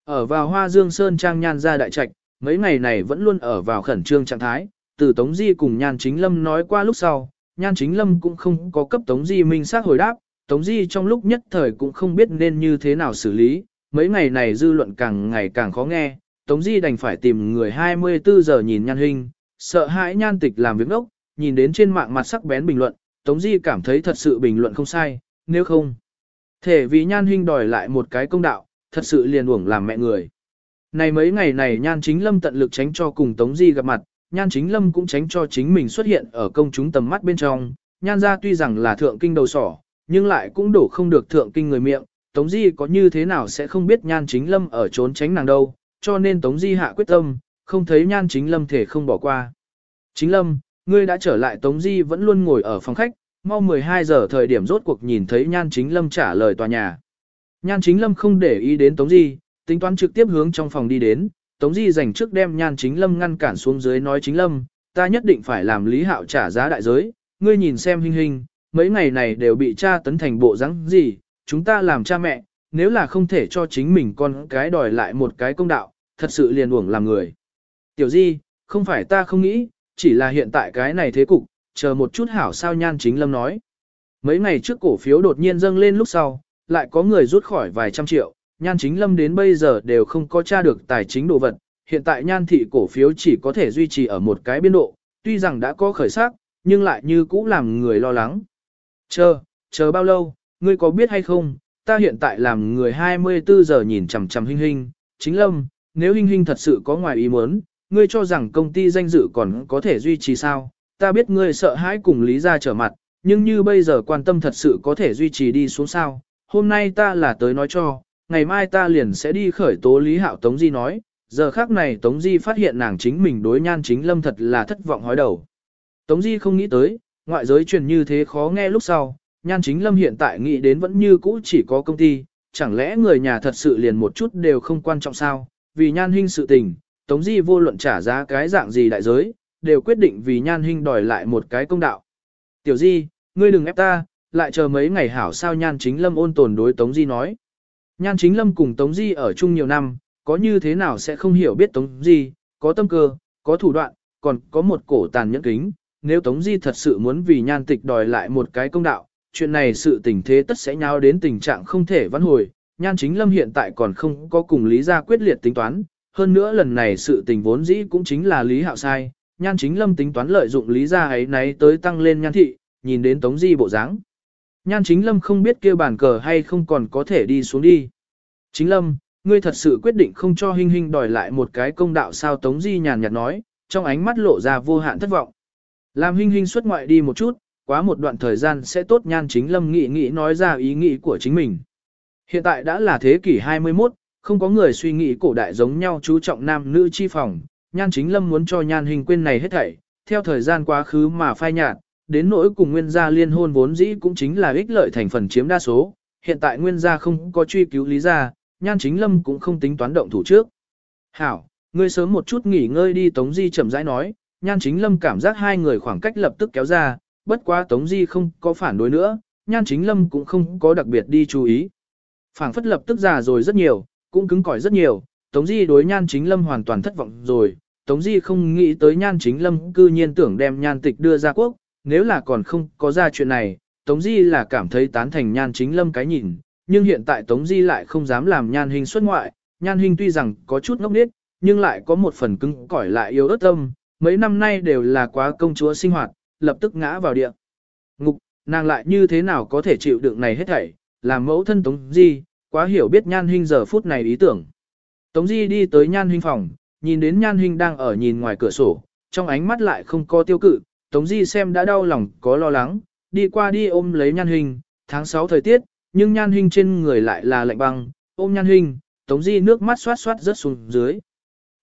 [SPEAKER 1] Ở vào Hoa Dương Sơn Trang Nhan ra đại trạch, mấy ngày này vẫn luôn ở vào khẩn trương trạng thái, từ Tống Di cùng Nhan Chính Lâm nói qua lúc sau, Nhan Chính Lâm cũng không có cấp Tống Di minh xác hồi đáp, Tống Di trong lúc nhất thời cũng không biết nên như thế nào xử lý, mấy ngày này dư luận càng ngày càng khó nghe, Tống Di đành phải tìm người 24 giờ nhìn nhan hình, sợ hãi nhan tịch làm việc ngốc, nhìn đến trên mạng mặt sắc bén bình luận, Tống Di cảm thấy thật sự bình luận không sai, nếu không. Thể vì nhan huynh đòi lại một cái công đạo, thật sự liền uổng làm mẹ người. Này mấy ngày này nhan chính lâm tận lực tránh cho cùng Tống Di gặp mặt, nhan chính lâm cũng tránh cho chính mình xuất hiện ở công chúng tầm mắt bên trong, nhan ra tuy rằng là thượng kinh đầu sỏ, nhưng lại cũng đổ không được thượng kinh người miệng, Tống Di có như thế nào sẽ không biết nhan chính lâm ở trốn tránh nàng đâu, cho nên Tống Di hạ quyết tâm, không thấy nhan chính lâm thể không bỏ qua. Chính lâm, ngươi đã trở lại Tống Di vẫn luôn ngồi ở phòng khách, mau 12 giờ thời điểm rốt cuộc nhìn thấy nhan chính lâm trả lời tòa nhà. Nhan chính lâm không để ý đến Tống Di, tính toán trực tiếp hướng trong phòng đi đến, Tống Di dành trước đem nhan chính lâm ngăn cản xuống dưới nói chính lâm, ta nhất định phải làm Lý Hạo trả giá đại giới, ngươi nhìn xem hình hình, mấy ngày này đều bị cha tấn thành bộ rắn gì, chúng ta làm cha mẹ, nếu là không thể cho chính mình con cái đòi lại một cái công đạo, thật sự liền uổng làm người. Tiểu Di, không phải ta không nghĩ, chỉ là hiện tại cái này thế cục, chờ một chút hảo sao nhan chính lâm nói. Mấy ngày trước cổ phiếu đột nhiên dâng lên lúc sau, lại có người rút khỏi vài trăm triệu, nhan chính lâm đến bây giờ đều không có tra được tài chính đồ vật, hiện tại nhan thị cổ phiếu chỉ có thể duy trì ở một cái biên độ, tuy rằng đã có khởi sắc, nhưng lại như cũ làm người lo lắng. Chờ, chờ bao lâu, ngươi có biết hay không, ta hiện tại làm người 24 giờ nhìn chằm chằm hình hình, chính lâm, nếu hình hình thật sự có ngoài ý muốn, ngươi cho rằng công ty danh dự còn có thể duy trì sao, ta biết ngươi sợ hãi cùng lý ra trở mặt, nhưng như bây giờ quan tâm thật sự có thể duy trì đi xuống sao, hôm nay ta là tới nói cho, ngày mai ta liền sẽ đi khởi tố Lý Hạo Tống Di nói, giờ khác này Tống Di phát hiện nàng chính mình đối nhan chính lâm thật là thất vọng hói đầu. Tống Di không nghĩ tới, ngoại giới truyền như thế khó nghe lúc sau, nhan chính lâm hiện tại nghĩ đến vẫn như cũ chỉ có công ty, chẳng lẽ người nhà thật sự liền một chút đều không quan trọng sao, vì nhan hình sự tình, Tống Di vô luận trả giá cái dạng gì đại giới, đều quyết định vì nhan hình đòi lại một cái công đạo. Tiểu Di, ngươi đừng ép ta, lại chờ mấy ngày hảo sao nhan chính lâm ôn tồn đối Tống Di nói. Nhan chính lâm cùng Tống Di ở chung nhiều năm, có như thế nào sẽ không hiểu biết Tống Di, có tâm cơ, có thủ đoạn, còn có một cổ tàn nhẫn kính. Nếu Tống Di thật sự muốn vì nhan tịch đòi lại một cái công đạo, chuyện này sự tình thế tất sẽ nhau đến tình trạng không thể vãn hồi. Nhan chính lâm hiện tại còn không có cùng Lý gia quyết liệt tính toán, hơn nữa lần này sự tình vốn dĩ cũng chính là Lý Hạo sai. Nhan chính lâm tính toán lợi dụng Lý gia ấy nấy tới tăng lên nhan thị, nhìn đến Tống Di bộ dáng. Nhan chính lâm không biết kêu bàn cờ hay không còn có thể đi xuống đi. Chính lâm, ngươi thật sự quyết định không cho Hinh Hinh đòi lại một cái công đạo sao Tống Di nhàn nhạt nói, trong ánh mắt lộ ra vô hạn thất vọng. Làm Hinh Hinh xuất ngoại đi một chút, quá một đoạn thời gian sẽ tốt nhan chính lâm nghĩ nghĩ nói ra ý nghĩ của chính mình. Hiện tại đã là thế kỷ 21, không có người suy nghĩ cổ đại giống nhau chú trọng nam nữ chi phòng, nhan chính lâm muốn cho nhan hình quên này hết thảy, theo thời gian quá khứ mà phai nhạt, đến nỗi cùng nguyên gia liên hôn vốn dĩ cũng chính là ích lợi thành phần chiếm đa số, hiện tại nguyên gia không có truy cứu lý gia, nhan chính lâm cũng không tính toán động thủ trước. Hảo, ngươi sớm một chút nghỉ ngơi đi Tống Di chậm rãi nói, nhan chính lâm cảm giác hai người khoảng cách lập tức kéo ra, bất quá Tống Di không có phản đối nữa, nhan chính lâm cũng không có đặc biệt đi chú ý. Phản phất lập tức già rồi rất nhiều, cũng cứng cỏi rất nhiều, Tống Di đối nhan chính lâm hoàn toàn thất vọng rồi, Tống Di không nghĩ tới nhan chính lâm cư nhiên tưởng đem nhan tịch đưa ra quốc, nếu là còn không có ra chuyện này, Tống Di là cảm thấy tán thành nhan chính lâm cái nhìn, nhưng hiện tại Tống Di lại không dám làm nhan hình xuất ngoại, nhan hình tuy rằng có chút ngốc nghếch, nhưng lại có một phần cứng cỏi lại yếu ớt tâm, mấy năm nay đều là quá công chúa sinh hoạt, lập tức ngã vào địa. Ngục, nàng lại như thế nào có thể chịu đựng này hết thảy, làm mẫu thân Tống Di, quá hiểu biết nhan hình giờ phút này ý tưởng. Tống Di đi tới nhan huynh phòng, nhìn đến nhan huynh đang ở nhìn ngoài cửa sổ, trong ánh mắt lại không có tiêu cự, Tống Di xem đã đau lòng có lo lắng, đi qua đi ôm lấy nhan huynh. tháng 6 thời tiết, nhưng nhan huynh trên người lại là lạnh băng, ôm nhan huynh, Tống Di nước mắt xoát xoát rớt xuống dưới.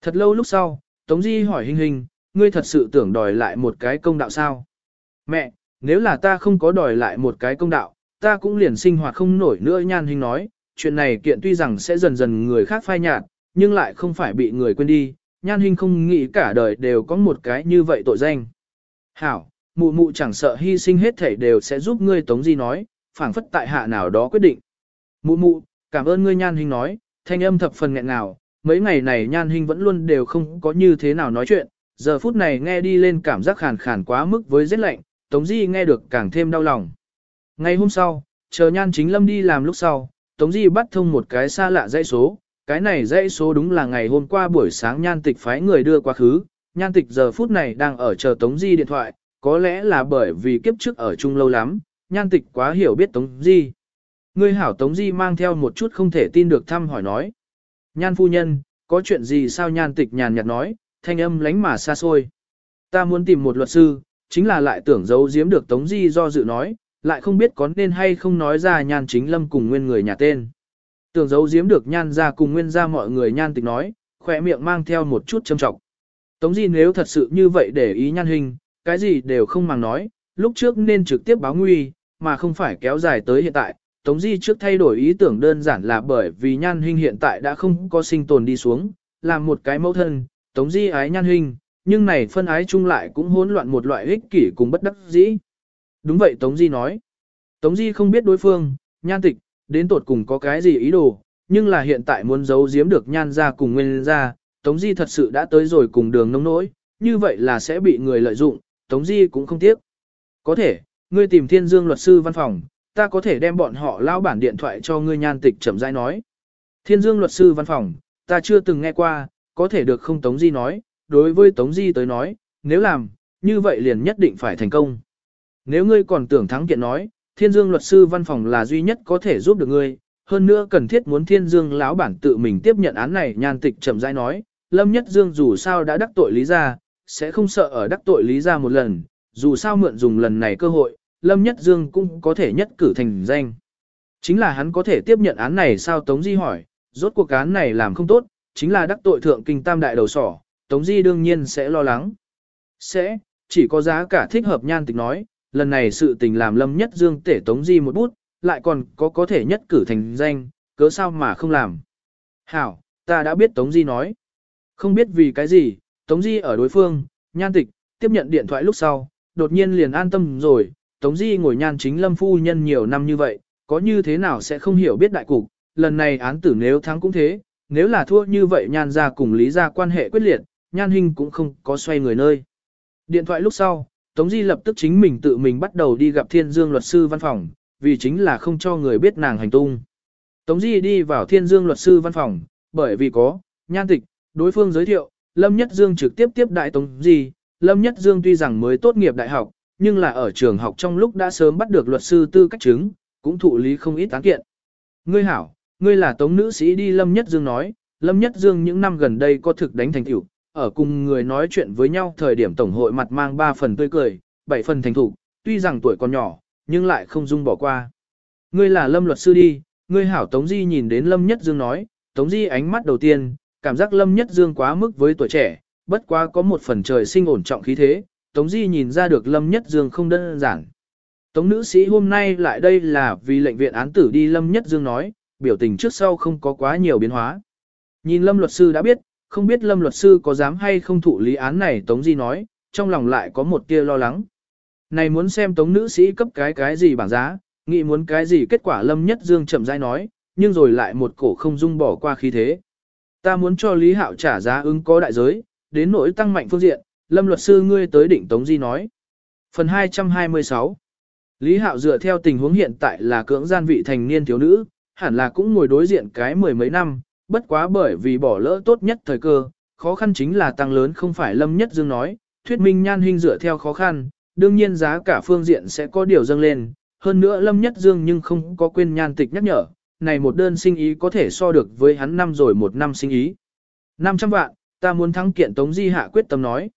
[SPEAKER 1] Thật lâu lúc sau, Tống Di hỏi hình hình, ngươi thật sự tưởng đòi lại một cái công đạo sao? Mẹ, nếu là ta không có đòi lại một cái công đạo, ta cũng liền sinh hoạt không nổi nữa nhan hình nói, chuyện này kiện tuy rằng sẽ dần dần người khác phai nhạt, nhưng lại không phải bị người quên đi, nhan hình không nghĩ cả đời đều có một cái như vậy tội danh. Hảo, mụ mụ chẳng sợ hy sinh hết thể đều sẽ giúp ngươi Tống Di nói, phảng phất tại hạ nào đó quyết định. Mụ mụ, cảm ơn ngươi nhan hình nói, thanh âm thập phần nghẹn ngào, mấy ngày này nhan hình vẫn luôn đều không có như thế nào nói chuyện, giờ phút này nghe đi lên cảm giác khàn khàn quá mức với rét lạnh, Tống Di nghe được càng thêm đau lòng. Ngày hôm sau, chờ nhan chính lâm đi làm lúc sau, Tống Di bắt thông một cái xa lạ dãy số, cái này dãy số đúng là ngày hôm qua buổi sáng nhan tịch phái người đưa quá khứ, nhan tịch giờ phút này đang ở chờ Tống Di điện thoại, có lẽ là bởi vì kiếp trước ở chung lâu lắm, nhan tịch quá hiểu biết Tống Di. Người hảo Tống Di mang theo một chút không thể tin được thăm hỏi nói. Nhan phu nhân, có chuyện gì sao nhan tịch nhàn nhạt nói, thanh âm lánh mà xa xôi. Ta muốn tìm một luật sư, chính là lại tưởng giấu giếm được Tống Di do dự nói, lại không biết có nên hay không nói ra nhan chính lâm cùng nguyên người nhà tên. Tưởng giấu giếm được nhan ra cùng nguyên ra mọi người nhan tịch nói, khỏe miệng mang theo một chút châm trọng. Tống Di nếu thật sự như vậy để ý nhan hình, cái gì đều không màng nói, lúc trước nên trực tiếp báo nguy, mà không phải kéo dài tới hiện tại. Tống Di trước thay đổi ý tưởng đơn giản là bởi vì nhan hình hiện tại đã không có sinh tồn đi xuống, làm một cái mẫu thân, Tống Di ái nhan hình, nhưng này phân ái chung lại cũng hỗn loạn một loại ích kỷ cùng bất đắc dĩ. Đúng vậy Tống Di nói. Tống Di không biết đối phương, nhan tịch, đến tột cùng có cái gì ý đồ, nhưng là hiện tại muốn giấu giếm được nhan ra cùng nguyên ra, Tống Di thật sự đã tới rồi cùng đường nông nỗi, như vậy là sẽ bị người lợi dụng, Tống Di cũng không tiếc. Có thể, ngươi tìm thiên dương luật sư văn phòng, ta có thể đem bọn họ lao bản điện thoại cho ngươi nhan tịch chậm rãi nói. Thiên dương luật sư văn phòng, ta chưa từng nghe qua, có thể được không Tống Di nói, đối với Tống Di tới nói, nếu làm, như vậy liền nhất định phải thành công. Nếu ngươi còn tưởng thắng kiện nói, Thiên Dương luật sư văn phòng là duy nhất có thể giúp được ngươi, hơn nữa cần thiết muốn Thiên Dương lão bản tự mình tiếp nhận án này nhan tịch chậm rãi nói, Lâm Nhất Dương dù sao đã đắc tội Lý gia, sẽ không sợ ở đắc tội Lý gia một lần, dù sao mượn dùng lần này cơ hội, Lâm Nhất Dương cũng có thể nhất cử thành danh. Chính là hắn có thể tiếp nhận án này sao Tống Di hỏi, rốt cuộc án này làm không tốt, chính là đắc tội thượng kinh tam đại đầu sỏ, Tống Di đương nhiên sẽ lo lắng. Sẽ, chỉ có giá cả thích hợp nhan tịch nói, lần này sự tình làm Lâm Nhất Dương tể Tống Di một bút, lại còn có có thể nhất cử thành danh, cớ sao mà không làm. Hảo, ta đã biết Tống Di nói. Không biết vì cái gì, Tống Di ở đối phương, nhan tịch, tiếp nhận điện thoại lúc sau, đột nhiên liền an tâm rồi, Tống Di ngồi nhan chính Lâm Phu Nhân nhiều năm như vậy, có như thế nào sẽ không hiểu biết đại cục, lần này án tử nếu thắng cũng thế, nếu là thua như vậy nhan ra cùng lý ra quan hệ quyết liệt, nhan hình cũng không có xoay người nơi. Điện thoại lúc sau, Tống Di lập tức chính mình tự mình bắt đầu đi gặp Thiên Dương luật sư văn phòng, vì chính là không cho người biết nàng hành tung. Tống Di đi vào Thiên Dương luật sư văn phòng, bởi vì có, nhan tịch, đối phương giới thiệu, Lâm Nhất Dương trực tiếp tiếp đại Tống Di. Lâm Nhất Dương tuy rằng mới tốt nghiệp đại học, nhưng là ở trường học trong lúc đã sớm bắt được luật sư tư cách chứng, cũng thụ lý không ít tán kiện. Ngươi hảo, ngươi là Tống nữ sĩ đi Lâm Nhất Dương nói, Lâm Nhất Dương những năm gần đây có thực đánh thành tiểu, ở cùng người nói chuyện với nhau thời điểm tổng hội mặt mang 3 phần tươi cười, 7 phần thành thủ, tuy rằng tuổi còn nhỏ, nhưng lại không dung bỏ qua. Ngươi là Lâm luật sư đi, ngươi hảo Tống Di nhìn đến Lâm Nhất Dương nói, Tống Di ánh mắt đầu tiên, cảm giác Lâm Nhất Dương quá mức với tuổi trẻ, bất quá có một phần trời sinh ổn trọng khí thế, Tống Di nhìn ra được Lâm Nhất Dương không đơn giản. Tống nữ sĩ hôm nay lại đây là vì lệnh viện án tử đi Lâm Nhất Dương nói, biểu tình trước sau không có quá nhiều biến hóa. Nhìn Lâm luật sư đã biết, không biết Lâm luật sư có dám hay không thụ lý án này Tống Di nói, trong lòng lại có một tia lo lắng. Này muốn xem Tống nữ sĩ cấp cái cái gì bảng giá, nghĩ muốn cái gì kết quả Lâm Nhất Dương chậm rãi nói, nhưng rồi lại một cổ không dung bỏ qua khí thế. Ta muốn cho Lý Hạo trả giá ứng có đại giới, đến nỗi tăng mạnh phương diện, Lâm luật sư ngươi tới định Tống Di nói. Phần 226 Lý Hạo dựa theo tình huống hiện tại là cưỡng gian vị thành niên thiếu nữ, hẳn là cũng ngồi đối diện cái mười mấy năm, bất quá bởi vì bỏ lỡ tốt nhất thời cơ, khó khăn chính là tăng lớn không phải Lâm Nhất Dương nói, thuyết minh nhan hình dựa theo khó khăn, đương nhiên giá cả phương diện sẽ có điều dâng lên, hơn nữa Lâm Nhất Dương nhưng không có quên nhan tịch nhắc nhở, này một đơn sinh ý có thể so được với hắn năm rồi một năm sinh ý. 500 vạn, ta muốn thắng kiện Tống Di Hạ quyết tâm nói.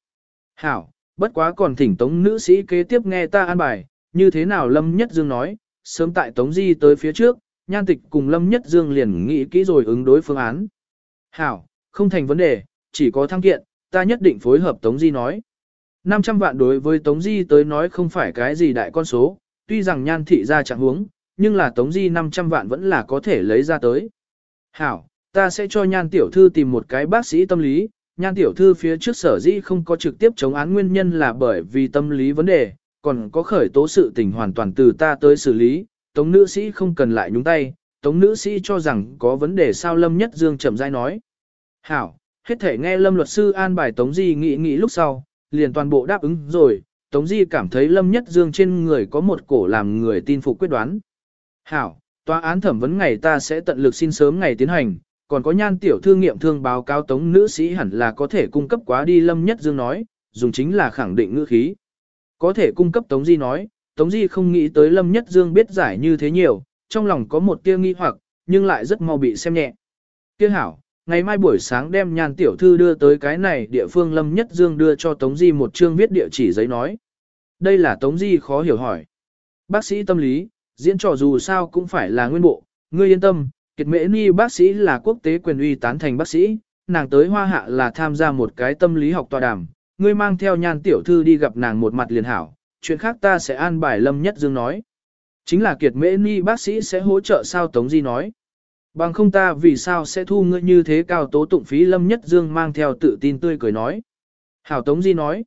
[SPEAKER 1] Hảo, bất quá còn thỉnh Tống nữ sĩ kế tiếp nghe ta an bài, như thế nào Lâm Nhất Dương nói, sớm tại Tống Di tới phía trước, nhan tịch cùng Lâm Nhất Dương liền nghĩ kỹ rồi ứng đối phương án. Hảo, không thành vấn đề, chỉ có thăng kiện, ta nhất định phối hợp Tống Di nói. 500 vạn đối với Tống Di tới nói không phải cái gì đại con số, tuy rằng nhan thị ra chẳng huống, nhưng là Tống Di 500 vạn vẫn là có thể lấy ra tới. Hảo, ta sẽ cho nhan tiểu thư tìm một cái bác sĩ tâm lý, nhan tiểu thư phía trước sở dĩ không có trực tiếp chống án nguyên nhân là bởi vì tâm lý vấn đề, còn có khởi tố sự tình hoàn toàn từ ta tới xử lý, Tống nữ sĩ không cần lại nhúng tay, Tống nữ sĩ cho rằng có vấn đề sao Lâm Nhất Dương chậm rãi nói. Hảo, hết thể nghe Lâm luật sư an bài Tống Di nghĩ nghĩ lúc sau, liền toàn bộ đáp ứng rồi, Tống Di cảm thấy Lâm Nhất Dương trên người có một cổ làm người tin phục quyết đoán. Hảo, tòa án thẩm vấn ngày ta sẽ tận lực xin sớm ngày tiến hành, còn có nhan tiểu thư nghiệm thương báo cáo tống nữ sĩ hẳn là có thể cung cấp quá đi Lâm Nhất Dương nói, dùng chính là khẳng định ngữ khí. Có thể cung cấp Tống Di nói, Tống Di không nghĩ tới Lâm Nhất Dương biết giải như thế nhiều, trong lòng có một tia nghi hoặc, nhưng lại rất mau bị xem nhẹ. Kia hảo, ngày mai buổi sáng đem nhan tiểu thư đưa tới cái này địa phương Lâm Nhất Dương đưa cho Tống Di một chương viết địa chỉ giấy nói. Đây là Tống Di khó hiểu hỏi. Bác sĩ tâm lý, diễn trò dù sao cũng phải là nguyên bộ, ngươi yên tâm, Kiệt Mễ Ni bác sĩ là quốc tế quyền uy tán thành bác sĩ, nàng tới Hoa Hạ là tham gia một cái tâm lý học tòa đàm, ngươi mang theo nhan tiểu thư đi gặp nàng một mặt liền hảo, chuyện khác ta sẽ an bài Lâm Nhất Dương nói. Chính là Kiệt Mễ Ni bác sĩ sẽ hỗ trợ sao Tống Di nói. Bằng không ta vì sao sẽ thu ngươi như thế cao tố tụng phí Lâm Nhất Dương mang theo tự tin tươi cười nói. Hảo Tống Di nói.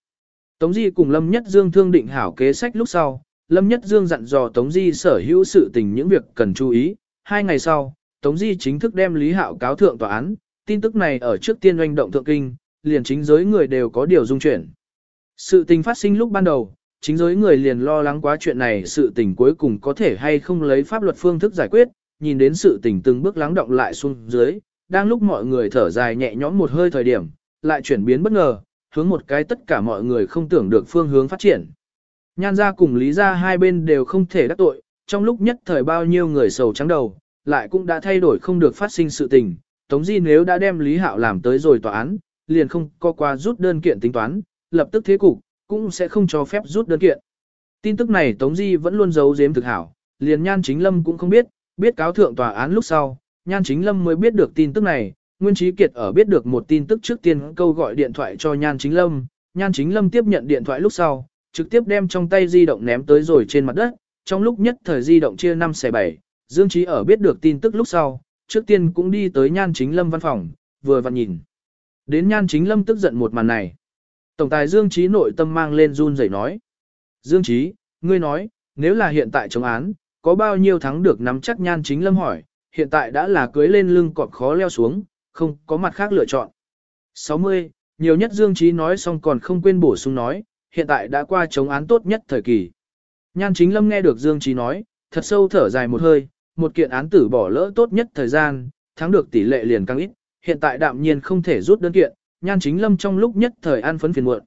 [SPEAKER 1] Tống Di cùng Lâm Nhất Dương thương định hảo kế sách lúc sau, Lâm Nhất Dương dặn dò Tống Di sở hữu sự tình những việc cần chú ý. Hai ngày sau, Tống Di chính thức đem Lý Hạo cáo thượng tòa án, tin tức này ở trước tiên doanh động thượng kinh, liền chính giới người đều có điều dung chuyển. Sự tình phát sinh lúc ban đầu, chính giới người liền lo lắng quá chuyện này sự tình cuối cùng có thể hay không lấy pháp luật phương thức giải quyết, nhìn đến sự tình từng bước lắng động lại xuống dưới, đang lúc mọi người thở dài nhẹ nhõm một hơi thời điểm, lại chuyển biến bất ngờ, hướng một cái tất cả mọi người không tưởng được phương hướng phát triển. Nhan ra cùng lý ra hai bên đều không thể đắc tội, trong lúc nhất thời bao nhiêu người sầu trắng đầu, lại cũng đã thay đổi không được phát sinh sự tình. Tống Di nếu đã đem Lý Hạo làm tới rồi tòa án, liền không có qua rút đơn kiện tính toán, lập tức thế cục, cũng sẽ không cho phép rút đơn kiện. Tin tức này Tống Di vẫn luôn giấu giếm thực hảo, liền Nhan Chính Lâm cũng không biết, biết cáo thượng tòa án lúc sau, Nhan Chính Lâm mới biết được tin tức này, Nguyên Trí Kiệt ở biết được một tin tức trước tiên câu gọi điện thoại cho Nhan Chính Lâm, Nhan Chính Lâm tiếp nhận điện thoại lúc sau, trực tiếp đem trong tay di động ném tới rồi trên mặt đất, trong lúc nhất thời di động chia 5 xe 7, Dương Trí ở biết được tin tức lúc sau, trước tiên cũng đi tới Nhan Chính Lâm văn phòng, vừa vặn nhìn. Đến Nhan Chính Lâm tức giận một màn này. Tổng tài Dương Trí nội tâm mang lên run rẩy nói. Dương Trí, ngươi nói, nếu là hiện tại chống án, có bao nhiêu thắng được nắm chắc Nhan Chính Lâm hỏi, hiện tại đã là cưới lên lưng cọp khó leo xuống, không có mặt khác lựa chọn. 60. Nhiều nhất Dương Trí nói xong còn không quên bổ sung nói, hiện tại đã qua chống án tốt nhất thời kỳ. Nhan Chính Lâm nghe được Dương Trí nói, thật sâu thở dài một hơi, một kiện án tử bỏ lỡ tốt nhất thời gian, thắng được tỷ lệ liền càng ít, hiện tại đạm nhiên không thể rút đơn kiện, Nhan Chính Lâm trong lúc nhất thời an phấn phiền muộn.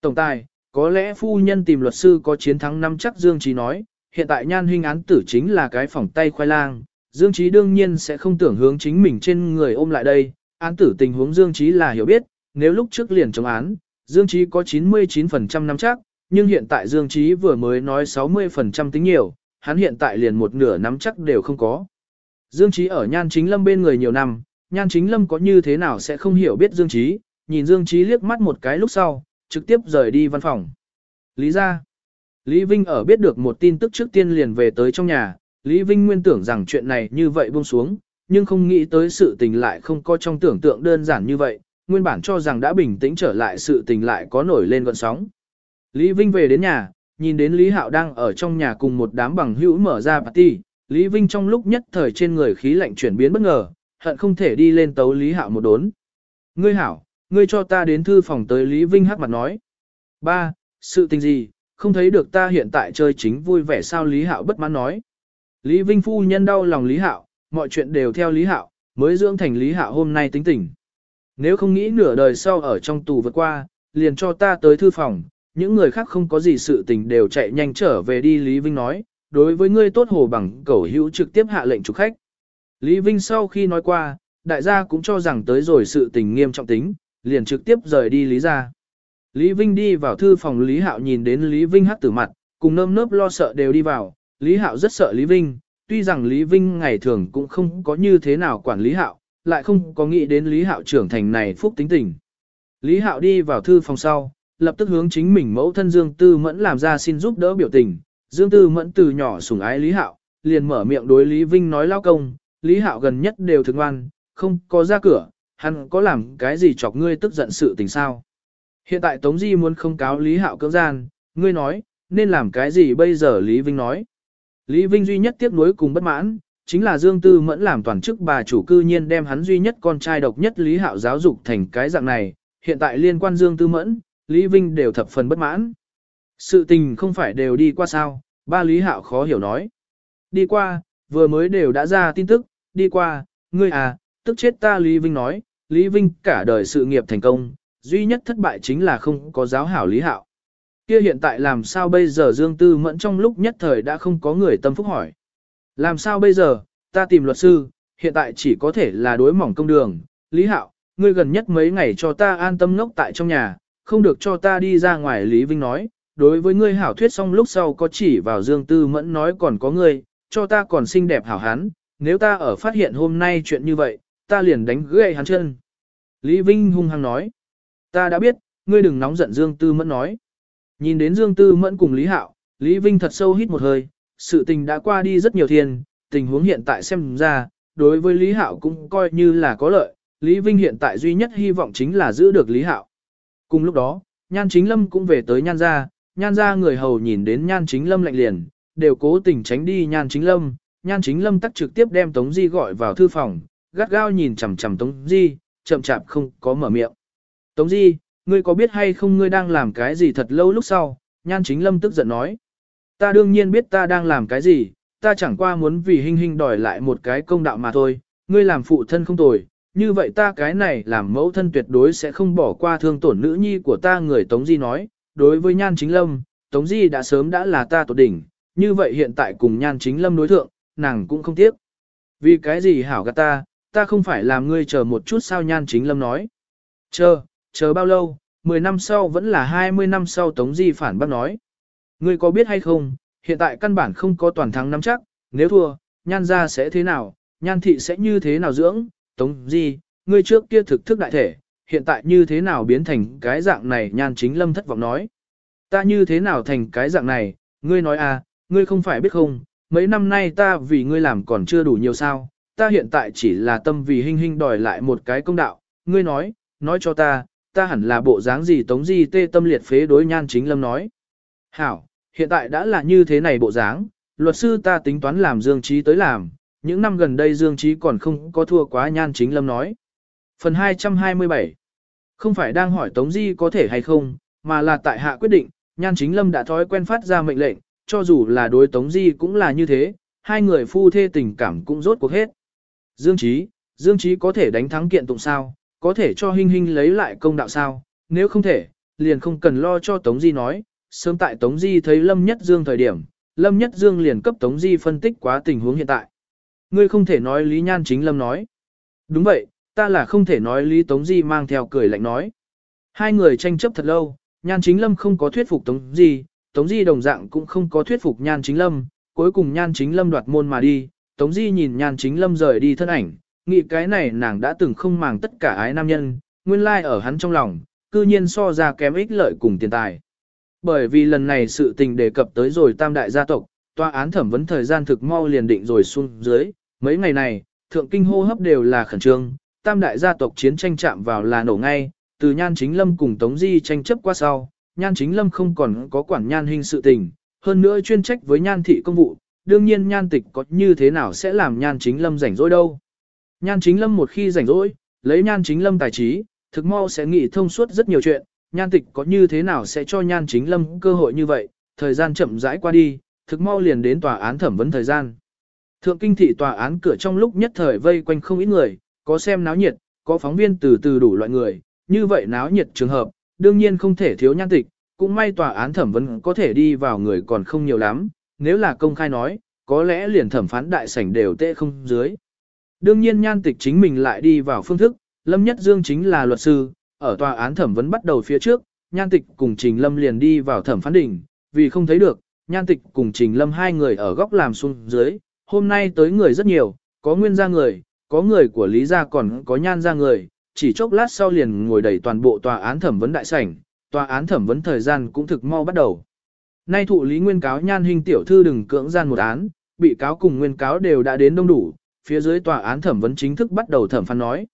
[SPEAKER 1] Tổng tài, có lẽ phu nhân tìm luật sư có chiến thắng năm chắc Dương Trí nói, hiện tại Nhan huynh án tử chính là cái phỏng tay khoai lang, Dương Trí đương nhiên sẽ không tưởng hướng chính mình trên người ôm lại đây, án tử tình huống Dương Trí là hiểu biết, nếu lúc trước liền chống án, Dương Trí có 99% năm chắc, nhưng hiện tại Dương Trí vừa mới nói 60% tính nhiều, hắn hiện tại liền một nửa nắm chắc đều không có. Dương Trí ở Nhan Chính Lâm bên người nhiều năm, Nhan Chính Lâm có như thế nào sẽ không hiểu biết Dương Trí, nhìn Dương Trí liếc mắt một cái lúc sau, trực tiếp rời đi văn phòng. Lý ra, Lý Vinh ở biết được một tin tức trước tiên liền về tới trong nhà, Lý Vinh nguyên tưởng rằng chuyện này như vậy buông xuống, nhưng không nghĩ tới sự tình lại không có trong tưởng tượng đơn giản như vậy, nguyên bản cho rằng đã bình tĩnh trở lại sự tình lại có nổi lên gọn sóng. Lý Vinh về đến nhà, nhìn đến Lý Hạo đang ở trong nhà cùng một đám bằng hữu mở ra party, Lý Vinh trong lúc nhất thời trên người khí lạnh chuyển biến bất ngờ, hận không thể đi lên tấu Lý Hạo một đốn. Ngươi hảo, ngươi cho ta đến thư phòng tới Lý Vinh hắc mặt nói. Ba, sự tình gì, không thấy được ta hiện tại chơi chính vui vẻ sao Lý Hạo bất mãn nói. Lý Vinh phu nhân đau lòng Lý Hạo, mọi chuyện đều theo Lý Hạo, mới dưỡng thành Lý Hạo hôm nay tính tình. Nếu không nghĩ nửa đời sau ở trong tù vượt qua, liền cho ta tới thư phòng, những người khác không có gì sự tình đều chạy nhanh trở về đi Lý Vinh nói, đối với ngươi tốt hồ bằng cẩu hữu trực tiếp hạ lệnh trục khách. Lý Vinh sau khi nói qua, đại gia cũng cho rằng tới rồi sự tình nghiêm trọng tính, liền trực tiếp rời đi Lý ra. Lý Vinh đi vào thư phòng Lý Hạo nhìn đến Lý Vinh hắt tử mặt, cùng nơm nớp lo sợ đều đi vào, Lý Hạo rất sợ Lý Vinh, tuy rằng Lý Vinh ngày thường cũng không có như thế nào quản Lý Hạo, lại không có nghĩ đến Lý Hạo trưởng thành này phúc tính tình. Lý Hạo đi vào thư phòng sau, lập tức hướng chính mình mẫu thân Dương Tư Mẫn làm ra xin giúp đỡ biểu tình. Dương Tư Mẫn từ nhỏ sủng ái Lý Hạo, liền mở miệng đối Lý Vinh nói lao công, Lý Hạo gần nhất đều thường ngoan, không có ra cửa, hắn có làm cái gì chọc ngươi tức giận sự tình sao. Hiện tại Tống Di muốn không cáo Lý Hạo cưỡng gian, ngươi nói, nên làm cái gì bây giờ Lý Vinh nói. Lý Vinh duy nhất tiếc nuối cùng bất mãn, chính là Dương Tư Mẫn làm toàn chức bà chủ cư nhiên đem hắn duy nhất con trai độc nhất Lý Hạo giáo dục thành cái dạng này, hiện tại liên quan Dương Tư Mẫn, Lý Vinh đều thập phần bất mãn. Sự tình không phải đều đi qua sao, ba Lý Hạo khó hiểu nói. Đi qua, vừa mới đều đã ra tin tức, đi qua, ngươi à, tức chết ta Lý Vinh nói, Lý Vinh cả đời sự nghiệp thành công, duy nhất thất bại chính là không có giáo hảo Lý Hạo. Kia hiện tại làm sao bây giờ Dương Tư Mẫn trong lúc nhất thời đã không có người tâm phúc hỏi. Làm sao bây giờ, ta tìm luật sư, hiện tại chỉ có thể là đối mỏng công đường. Lý Hạo, ngươi gần nhất mấy ngày cho ta an tâm ngốc tại trong nhà, không được cho ta đi ra ngoài Lý Vinh nói. Đối với ngươi hảo thuyết xong lúc sau có chỉ vào Dương Tư Mẫn nói còn có ngươi, cho ta còn xinh đẹp hảo hán, nếu ta ở phát hiện hôm nay chuyện như vậy, ta liền đánh gãy hắn chân. Lý Vinh hung hăng nói, ta đã biết, ngươi đừng nóng giận Dương Tư Mẫn nói. Nhìn đến Dương Tư Mẫn cùng Lý Hạo, Lý Vinh thật sâu hít một hơi, sự tình đã qua đi rất nhiều thiên, tình huống hiện tại xem ra, đối với Lý Hạo cũng coi như là có lợi, Lý Vinh hiện tại duy nhất hy vọng chính là giữ được Lý Hạo. Cùng lúc đó, Nhan Chính Lâm cũng về tới Nhan gia, Nhan gia người hầu nhìn đến Nhan Chính Lâm lạnh liền, đều cố tình tránh đi Nhan Chính Lâm, Nhan Chính Lâm tắc trực tiếp đem Tống Di gọi vào thư phòng, gắt gao nhìn chằm chằm Tống Di, chậm chạp không có mở miệng. Tống Di, ngươi có biết hay không ngươi đang làm cái gì thật lâu lúc sau, Nhan Chính Lâm tức giận nói. Ta đương nhiên biết ta đang làm cái gì, ta chẳng qua muốn vì hình hình đòi lại một cái công đạo mà thôi, ngươi làm phụ thân không tồi, như vậy ta cái này làm mẫu thân tuyệt đối sẽ không bỏ qua thương tổn nữ nhi của ta người Tống Di nói, đối với Nhan Chính Lâm, Tống Di đã sớm đã là ta tột đỉnh, như vậy hiện tại cùng Nhan Chính Lâm đối thượng, nàng cũng không tiếc. Vì cái gì hảo gạt ta, ta không phải làm ngươi chờ một chút sao Nhan Chính Lâm nói. Chờ, chờ bao lâu, 10 năm sau vẫn là 20 năm sau Tống Di phản bác nói. Ngươi có biết hay không, hiện tại căn bản không có toàn thắng nắm chắc, nếu thua, nhan ra sẽ thế nào, nhan thị sẽ như thế nào dưỡng, Tống Di, ngươi trước kia thực thức đại thể, hiện tại như thế nào biến thành cái dạng này nhan chính lâm thất vọng nói. Ta như thế nào thành cái dạng này, ngươi nói à, ngươi không phải biết không, mấy năm nay ta vì ngươi làm còn chưa đủ nhiều sao, ta hiện tại chỉ là tâm vì hình hình đòi lại một cái công đạo, ngươi nói, nói cho ta, ta hẳn là bộ dáng gì tống gì tê tâm liệt phế đối nhan chính lâm nói. Hảo, hiện tại đã là như thế này bộ dáng, luật sư ta tính toán làm Dương Trí tới làm, những năm gần đây Dương Trí còn không có thua quá nhan chính lâm nói. Phần 227 Không phải đang hỏi Tống Di có thể hay không, mà là tại hạ quyết định, nhan chính lâm đã thói quen phát ra mệnh lệnh, cho dù là đối Tống Di cũng là như thế, hai người phu thê tình cảm cũng rốt cuộc hết. Dương Chí, Dương Chí có thể đánh thắng kiện tụng sao, có thể cho Hinh Hinh lấy lại công đạo sao, nếu không thể, liền không cần lo cho Tống Di nói, sớm tại Tống Di thấy Lâm Nhất Dương thời điểm, Lâm Nhất Dương liền cấp Tống Di phân tích quá tình huống hiện tại. Ngươi không thể nói Lý Nhan chính Lâm nói. Đúng vậy, ta là không thể nói Lý Tống Di mang theo cười lạnh nói. Hai người tranh chấp thật lâu, Nhan chính Lâm không có thuyết phục Tống Di, Tống Di đồng dạng cũng không có thuyết phục Nhan chính Lâm, cuối cùng Nhan chính Lâm đoạt môn mà đi, Tống Di nhìn Nhan chính Lâm rời đi thân ảnh, nghĩ cái này nàng đã từng không màng tất cả ái nam nhân, nguyên lai like ở hắn trong lòng, cư nhiên so ra kém ích lợi cùng tiền tài. Bởi vì lần này sự tình đề cập tới rồi tam đại gia tộc, tòa án thẩm vấn thời gian thực mau liền định rồi xuống dưới, mấy ngày này, thượng kinh hô hấp đều là khẩn trương, tam đại gia tộc chiến tranh chạm vào là nổ ngay, từ nhan chính lâm cùng tống di tranh chấp qua sau, nhan chính lâm không còn có quản nhan hình sự tình, hơn nữa chuyên trách với nhan thị công vụ, đương nhiên nhan tịch có như thế nào sẽ làm nhan chính lâm rảnh rỗi đâu. Nhan chính lâm một khi rảnh rỗi, lấy nhan chính lâm tài trí, thực mau sẽ nghĩ thông suốt rất nhiều chuyện, nhan tịch có như thế nào sẽ cho nhan chính lâm cơ hội như vậy, thời gian chậm rãi qua đi, thực mau liền đến tòa án thẩm vấn thời gian. Thượng kinh thị tòa án cửa trong lúc nhất thời vây quanh không ít người, có xem náo nhiệt, có phóng viên từ từ đủ loại người, như vậy náo nhiệt trường hợp, đương nhiên không thể thiếu nhan tịch, cũng may tòa án thẩm vấn có thể đi vào người còn không nhiều lắm, nếu là công khai nói, có lẽ liền thẩm phán đại sảnh đều tệ không dưới. Đương nhiên nhan tịch chính mình lại đi vào phương thức, Lâm Nhất Dương chính là luật sư, ở tòa án thẩm vấn bắt đầu phía trước, nhan tịch cùng Trình Lâm liền đi vào thẩm phán đỉnh, vì không thấy được, nhan tịch cùng Trình Lâm hai người ở góc làm xuống dưới, hôm nay tới người rất nhiều, có nguyên gia người, có người của Lý gia còn có nhan gia người, chỉ chốc lát sau liền ngồi đầy toàn bộ tòa án thẩm vấn đại sảnh, tòa án thẩm vấn thời gian cũng thực mau bắt đầu. Nay thụ lý nguyên cáo nhan hình tiểu thư đừng cưỡng gian một án, bị cáo cùng nguyên cáo đều đã đến đông đủ, phía dưới tòa án thẩm vấn chính thức bắt đầu thẩm phán nói.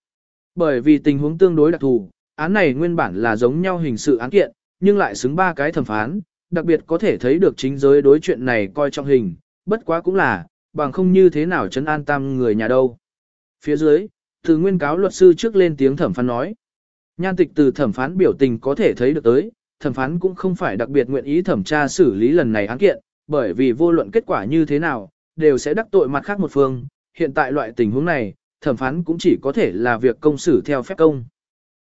[SPEAKER 1] Bởi vì tình huống tương đối đặc thù, án này nguyên bản là giống nhau hình sự án kiện, nhưng lại xứng ba cái thẩm phán, đặc biệt có thể thấy được chính giới đối chuyện này coi trọng hình, bất quá cũng là, bằng không như thế nào chấn an tam người nhà đâu. Phía dưới, từ nguyên cáo luật sư trước lên tiếng thẩm phán nói. Nhan tịch từ thẩm phán biểu tình có thể thấy được tới, thẩm phán cũng không phải đặc biệt nguyện ý thẩm tra xử lý lần này án kiện, bởi vì vô luận kết quả như thế nào, đều sẽ đắc tội mặt khác một phương, hiện tại loại tình huống này, thẩm phán cũng chỉ có thể là việc công xử theo phép công.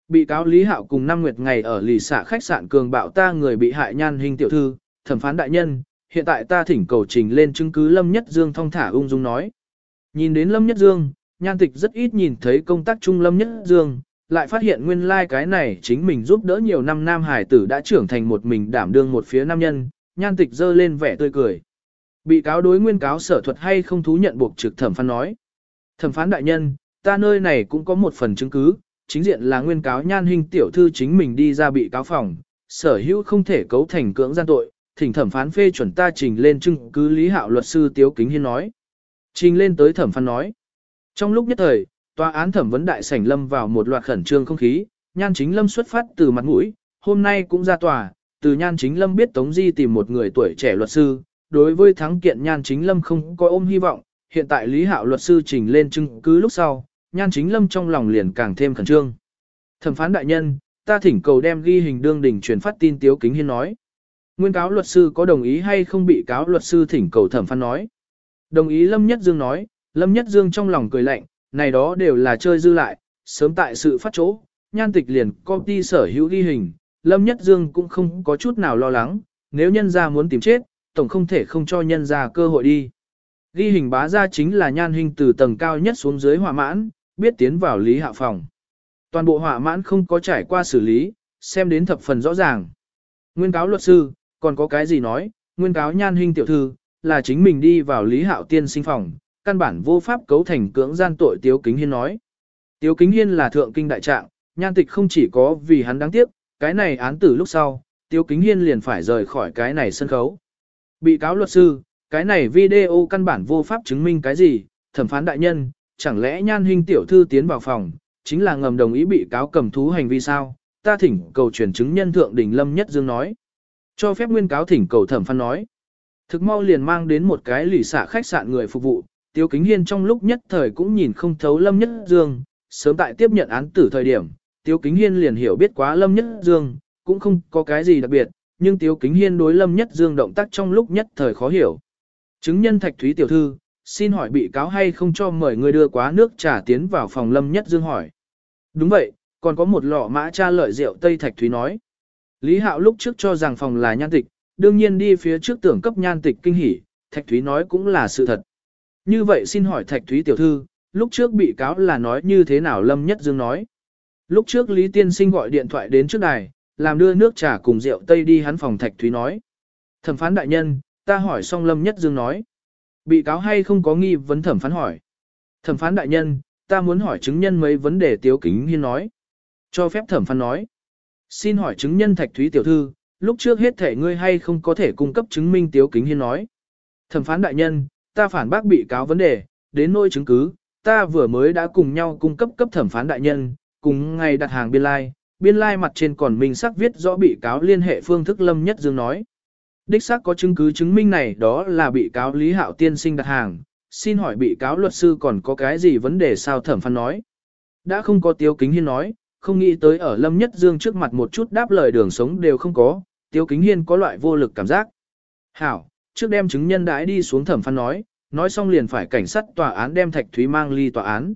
[SPEAKER 1] Bị cáo Lý Hạo cùng năm nguyệt ngày ở lì xạ khách sạn cường bạo ta người bị hại nhan hình tiểu thư, thẩm phán đại nhân, hiện tại ta thỉnh cầu trình lên chứng cứ Lâm Nhất Dương thong thả ung dung nói. Nhìn đến Lâm Nhất Dương, nhan tịch rất ít nhìn thấy công tác trung Lâm Nhất Dương, lại phát hiện nguyên lai like cái này chính mình giúp đỡ nhiều năm nam hải tử đã trưởng thành một mình đảm đương một phía nam nhân, nhan tịch dơ lên vẻ tươi cười. Bị cáo đối nguyên cáo sở thuật hay không thú nhận buộc trực thẩm phán nói. Thẩm phán đại nhân, ta nơi này cũng có một phần chứng cứ, chính diện là nguyên cáo nhan hình tiểu thư chính mình đi ra bị cáo phòng, sở hữu không thể cấu thành cưỡng gian tội, thỉnh thẩm phán phê chuẩn ta trình lên chứng cứ lý hạo luật sư Tiếu Kính Hiên nói. Trình lên tới thẩm phán nói. Trong lúc nhất thời, tòa án thẩm vấn đại sảnh lâm vào một loạt khẩn trương không khí, nhan chính lâm xuất phát từ mặt mũi, hôm nay cũng ra tòa, từ nhan chính lâm biết Tống Di tìm một người tuổi trẻ luật sư, đối với thắng kiện nhan chính lâm không có ôm hy vọng, hiện tại lý hạo luật sư trình lên chứng cứ lúc sau, nhan chính lâm trong lòng liền càng thêm khẩn trương. Thẩm phán đại nhân, ta thỉnh cầu đem ghi hình đương đỉnh truyền phát tin Tiếu Kính Hiên nói. Nguyên cáo luật sư có đồng ý hay không bị cáo luật sư thỉnh cầu thẩm phán nói. Đồng ý Lâm Nhất Dương nói, Lâm Nhất Dương trong lòng cười lạnh, này đó đều là chơi dư lại, sớm tại sự phát chỗ, nhan tịch liền copy sở hữu ghi hình, Lâm Nhất Dương cũng không có chút nào lo lắng, nếu nhân gia muốn tìm chết, tổng không thể không cho nhân gia cơ hội đi. Ghi hình bá ra chính là nhan hình từ tầng cao nhất xuống dưới hỏa mãn, biết tiến vào lý hạ phòng. Toàn bộ hỏa mãn không có trải qua xử lý, xem đến thập phần rõ ràng. Nguyên cáo luật sư, còn có cái gì nói, nguyên cáo nhan hình tiểu thư, là chính mình đi vào lý hạo tiên sinh phòng, căn bản vô pháp cấu thành cưỡng gian tội Tiếu Kính Hiên nói. Tiếu Kính Hiên là thượng kinh đại trạng, nhan tịch không chỉ có vì hắn đáng tiếc, cái này án tử lúc sau, Tiếu Kính Hiên liền phải rời khỏi cái này sân khấu. Bị cáo luật sư, cái này video căn bản vô pháp chứng minh cái gì, thẩm phán đại nhân, chẳng lẽ nhan huynh tiểu thư tiến vào phòng, chính là ngầm đồng ý bị cáo cầm thú hành vi sao, ta thỉnh cầu chuyển chứng nhân thượng đỉnh Lâm Nhất Dương nói. Cho phép nguyên cáo thỉnh cầu thẩm phán nói. Thực mau liền mang đến một cái lì xả khách sạn người phục vụ, Tiêu Kính Hiên trong lúc nhất thời cũng nhìn không thấu Lâm Nhất Dương, sớm tại tiếp nhận án tử thời điểm, Tiêu Kính Hiên liền hiểu biết quá Lâm Nhất Dương, cũng không có cái gì đặc biệt, nhưng Tiêu Kính Hiên đối Lâm Nhất Dương động tác trong lúc nhất thời khó hiểu. Chứng nhân Thạch Thúy tiểu thư, xin hỏi bị cáo hay không cho mời người đưa quá nước trà tiến vào phòng Lâm Nhất Dương hỏi. Đúng vậy, còn có một lọ mã cha lợi rượu Tây Thạch Thúy nói. Lý Hạo lúc trước cho rằng phòng là nhan tịch, đương nhiên đi phía trước tưởng cấp nhan tịch kinh hỉ, Thạch Thúy nói cũng là sự thật. Như vậy xin hỏi Thạch Thúy tiểu thư, lúc trước bị cáo là nói như thế nào Lâm Nhất Dương nói. Lúc trước Lý Tiên Sinh gọi điện thoại đến trước đài, làm đưa nước trà cùng rượu Tây đi hắn phòng Thạch Thúy nói. Thẩm phán đại nhân, ta hỏi xong Lâm Nhất Dương nói. Bị cáo hay không có nghi vấn thẩm phán hỏi. Thẩm phán đại nhân, ta muốn hỏi chứng nhân mấy vấn đề tiếu kính hiên nói. Cho phép thẩm phán nói. Xin hỏi chứng nhân Thạch Thúy tiểu thư, lúc trước hết thể ngươi hay không có thể cung cấp chứng minh tiếu kính hiên nói. Thẩm phán đại nhân, ta phản bác bị cáo vấn đề, đến nỗi chứng cứ, ta vừa mới đã cùng nhau cung cấp cấp thẩm phán đại nhân, cùng ngày đặt hàng biên lai, like. biên lai like mặt trên còn mình xác viết rõ bị cáo liên hệ phương thức Lâm Nhất Dương nói. Đích xác có chứng cứ chứng minh này đó là bị cáo Lý Hạo tiên sinh đặt hàng, xin hỏi bị cáo luật sư còn có cái gì vấn đề sao thẩm phán nói. Đã không có tiếu kính hiên nói, không nghĩ tới ở Lâm Nhất Dương trước mặt một chút đáp lời đường sống đều không có, tiếu kính hiên có loại vô lực cảm giác. Hảo, trước đem chứng nhân đãi đi xuống thẩm phán nói, nói xong liền phải cảnh sát tòa án đem Thạch Thúy mang ly tòa án.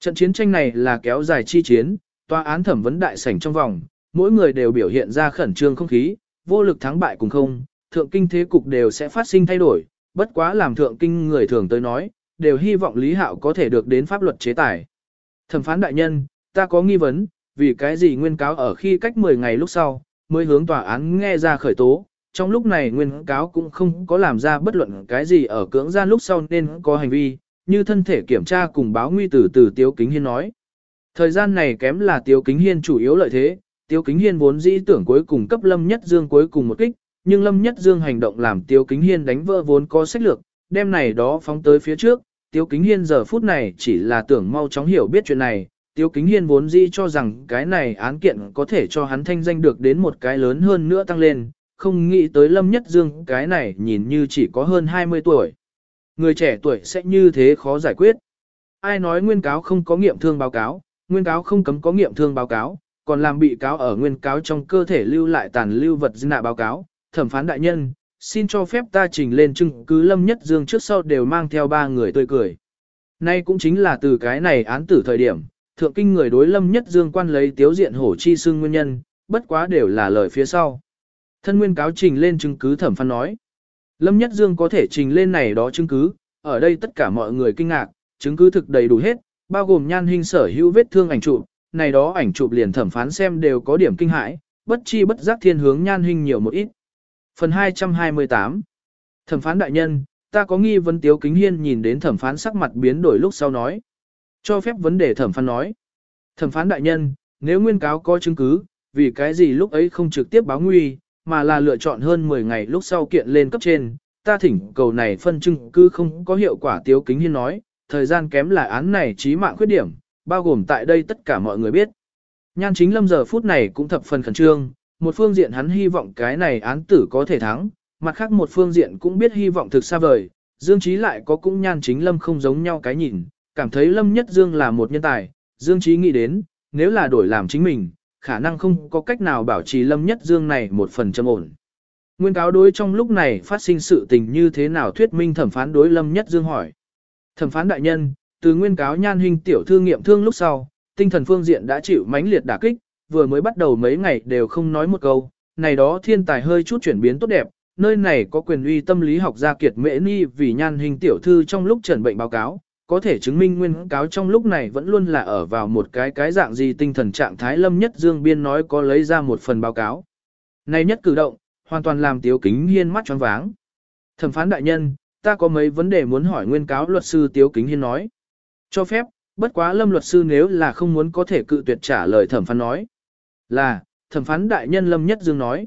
[SPEAKER 1] Trận chiến tranh này là kéo dài chi chiến, tòa án thẩm vấn đại sảnh trong vòng, mỗi người đều biểu hiện ra khẩn trương không khí, vô lực thắng bại cùng không, thượng kinh thế cục đều sẽ phát sinh thay đổi, bất quá làm thượng kinh người thường tới nói, đều hy vọng Lý Hạo có thể được đến pháp luật chế tài. Thẩm phán đại nhân, ta có nghi vấn, vì cái gì nguyên cáo ở khi cách 10 ngày lúc sau, mới hướng tòa án nghe ra khởi tố, trong lúc này nguyên cáo cũng không có làm ra bất luận cái gì ở cưỡng gian lúc sau nên có hành vi, như thân thể kiểm tra cùng báo nguy tử từ Tiếu Kính Hiên nói. Thời gian này kém là Tiếu Kính Hiên chủ yếu lợi thế, Tiếu Kính Hiên vốn dĩ tưởng cuối cùng cấp Lâm Nhất Dương cuối cùng một kích, nhưng Lâm Nhất Dương hành động làm Tiếu Kính Hiên đánh vỡ vốn có sách lược, đem này đó phóng tới phía trước, Tiếu Kính Hiên giờ phút này chỉ là tưởng mau chóng hiểu biết chuyện này, Tiếu Kính Hiên vốn dĩ cho rằng cái này án kiện có thể cho hắn thanh danh được đến một cái lớn hơn nữa tăng lên, không nghĩ tới Lâm Nhất Dương cái này nhìn như chỉ có hơn 20 tuổi. Người trẻ tuổi sẽ như thế khó giải quyết. Ai nói nguyên cáo không có nghiệm thương báo cáo, nguyên cáo không cấm có nghiệm thương báo cáo, còn làm bị cáo ở nguyên cáo trong cơ thể lưu lại tàn lưu vật dư nạ báo cáo, thẩm phán đại nhân, xin cho phép ta trình lên chứng cứ Lâm Nhất Dương trước sau đều mang theo ba người tươi cười. Nay cũng chính là từ cái này án tử thời điểm, thượng kinh người đối Lâm Nhất Dương quan lấy tiếu diện hổ chi xưng nguyên nhân, bất quá đều là lời phía sau. Thân nguyên cáo trình lên chứng cứ thẩm phán nói. Lâm Nhất Dương có thể trình lên này đó chứng cứ, ở đây tất cả mọi người kinh ngạc, chứng cứ thực đầy đủ hết, bao gồm nhan hình sở hữu vết thương ảnh chụp, này đó ảnh chụp liền thẩm phán xem đều có điểm kinh hãi, bất chi bất giác thiên hướng nhan hình nhiều một ít. Phần 228 Thẩm phán đại nhân, ta có nghi vấn Tiếu Kính Hiên nhìn đến thẩm phán sắc mặt biến đổi lúc sau nói. Cho phép vấn đề thẩm phán nói. Thẩm phán đại nhân, nếu nguyên cáo có chứng cứ, vì cái gì lúc ấy không trực tiếp báo nguy, mà là lựa chọn hơn 10 ngày lúc sau kiện lên cấp trên, ta thỉnh cầu này phân chứng cứ không có hiệu quả Tiếu Kính Hiên nói, thời gian kém là án này trí mạng khuyết điểm, bao gồm tại đây tất cả mọi người biết. Nhan chính lâm giờ phút này cũng thập phần khẩn trương, một phương diện hắn hy vọng cái này án tử có thể thắng, mặt khác một phương diện cũng biết hy vọng thực xa vời, Dương trí lại có cũng nhan chính lâm không giống nhau cái nhìn, cảm thấy lâm nhất Dương là một nhân tài, Dương trí nghĩ đến, nếu là đổi làm chính mình, khả năng không có cách nào bảo trì lâm nhất Dương này một phần trầm ổn. Nguyên cáo đối trong lúc này phát sinh sự tình như thế nào thuyết minh thẩm phán đối lâm nhất Dương hỏi. Thẩm phán đại nhân, từ nguyên cáo nhan hình tiểu thư nghiệm thương lúc sau, tinh thần phương diện đã chịu mãnh liệt đả kích, vừa mới bắt đầu mấy ngày đều không nói một câu, này đó thiên tài hơi chút chuyển biến tốt đẹp, nơi này có quyền uy tâm lý học gia kiệt mễ ni vì nhan hình tiểu thư trong lúc trần bệnh báo cáo, có thể chứng minh nguyên cáo trong lúc này vẫn luôn là ở vào một cái cái dạng gì tinh thần trạng thái lâm nhất dương biên nói có lấy ra một phần báo cáo. Này nhất cử động, hoàn toàn làm tiếu kính hiên mắt choáng váng. Thẩm phán đại nhân, ta có mấy vấn đề muốn hỏi nguyên cáo luật sư tiếu kính hiên nói. Cho phép, bất quá lâm luật sư nếu là không muốn có thể cự tuyệt trả lời thẩm phán nói. Là, thẩm phán đại nhân lâm nhất dương nói.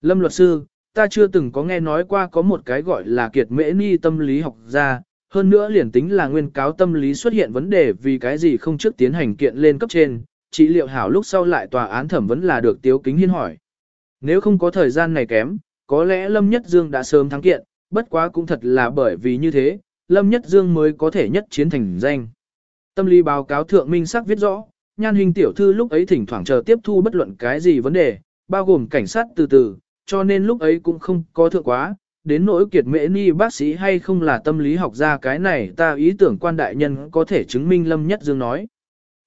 [SPEAKER 1] Lâm luật sư, ta chưa từng có nghe nói qua có một cái gọi là kiệt mễ ni tâm lý học gia, hơn nữa liền tính là nguyên cáo tâm lý xuất hiện vấn đề vì cái gì không trước tiến hành kiện lên cấp trên, trị liệu hảo lúc sau lại tòa án thẩm vấn là được tiếu kính hiên hỏi. Nếu không có thời gian này kém, có lẽ Lâm Nhất Dương đã sớm thắng kiện, bất quá cũng thật là bởi vì như thế, Lâm Nhất Dương mới có thể nhất chiến thành danh. Tâm lý báo cáo thượng minh sắc viết rõ, nhan hình tiểu thư lúc ấy thỉnh thoảng chờ tiếp thu bất luận cái gì vấn đề, bao gồm cảnh sát từ từ, cho nên lúc ấy cũng không có thượng quá, đến nỗi kiệt mễ ni bác sĩ hay không là tâm lý học gia cái này ta ý tưởng quan đại nhân có thể chứng minh Lâm Nhất Dương nói.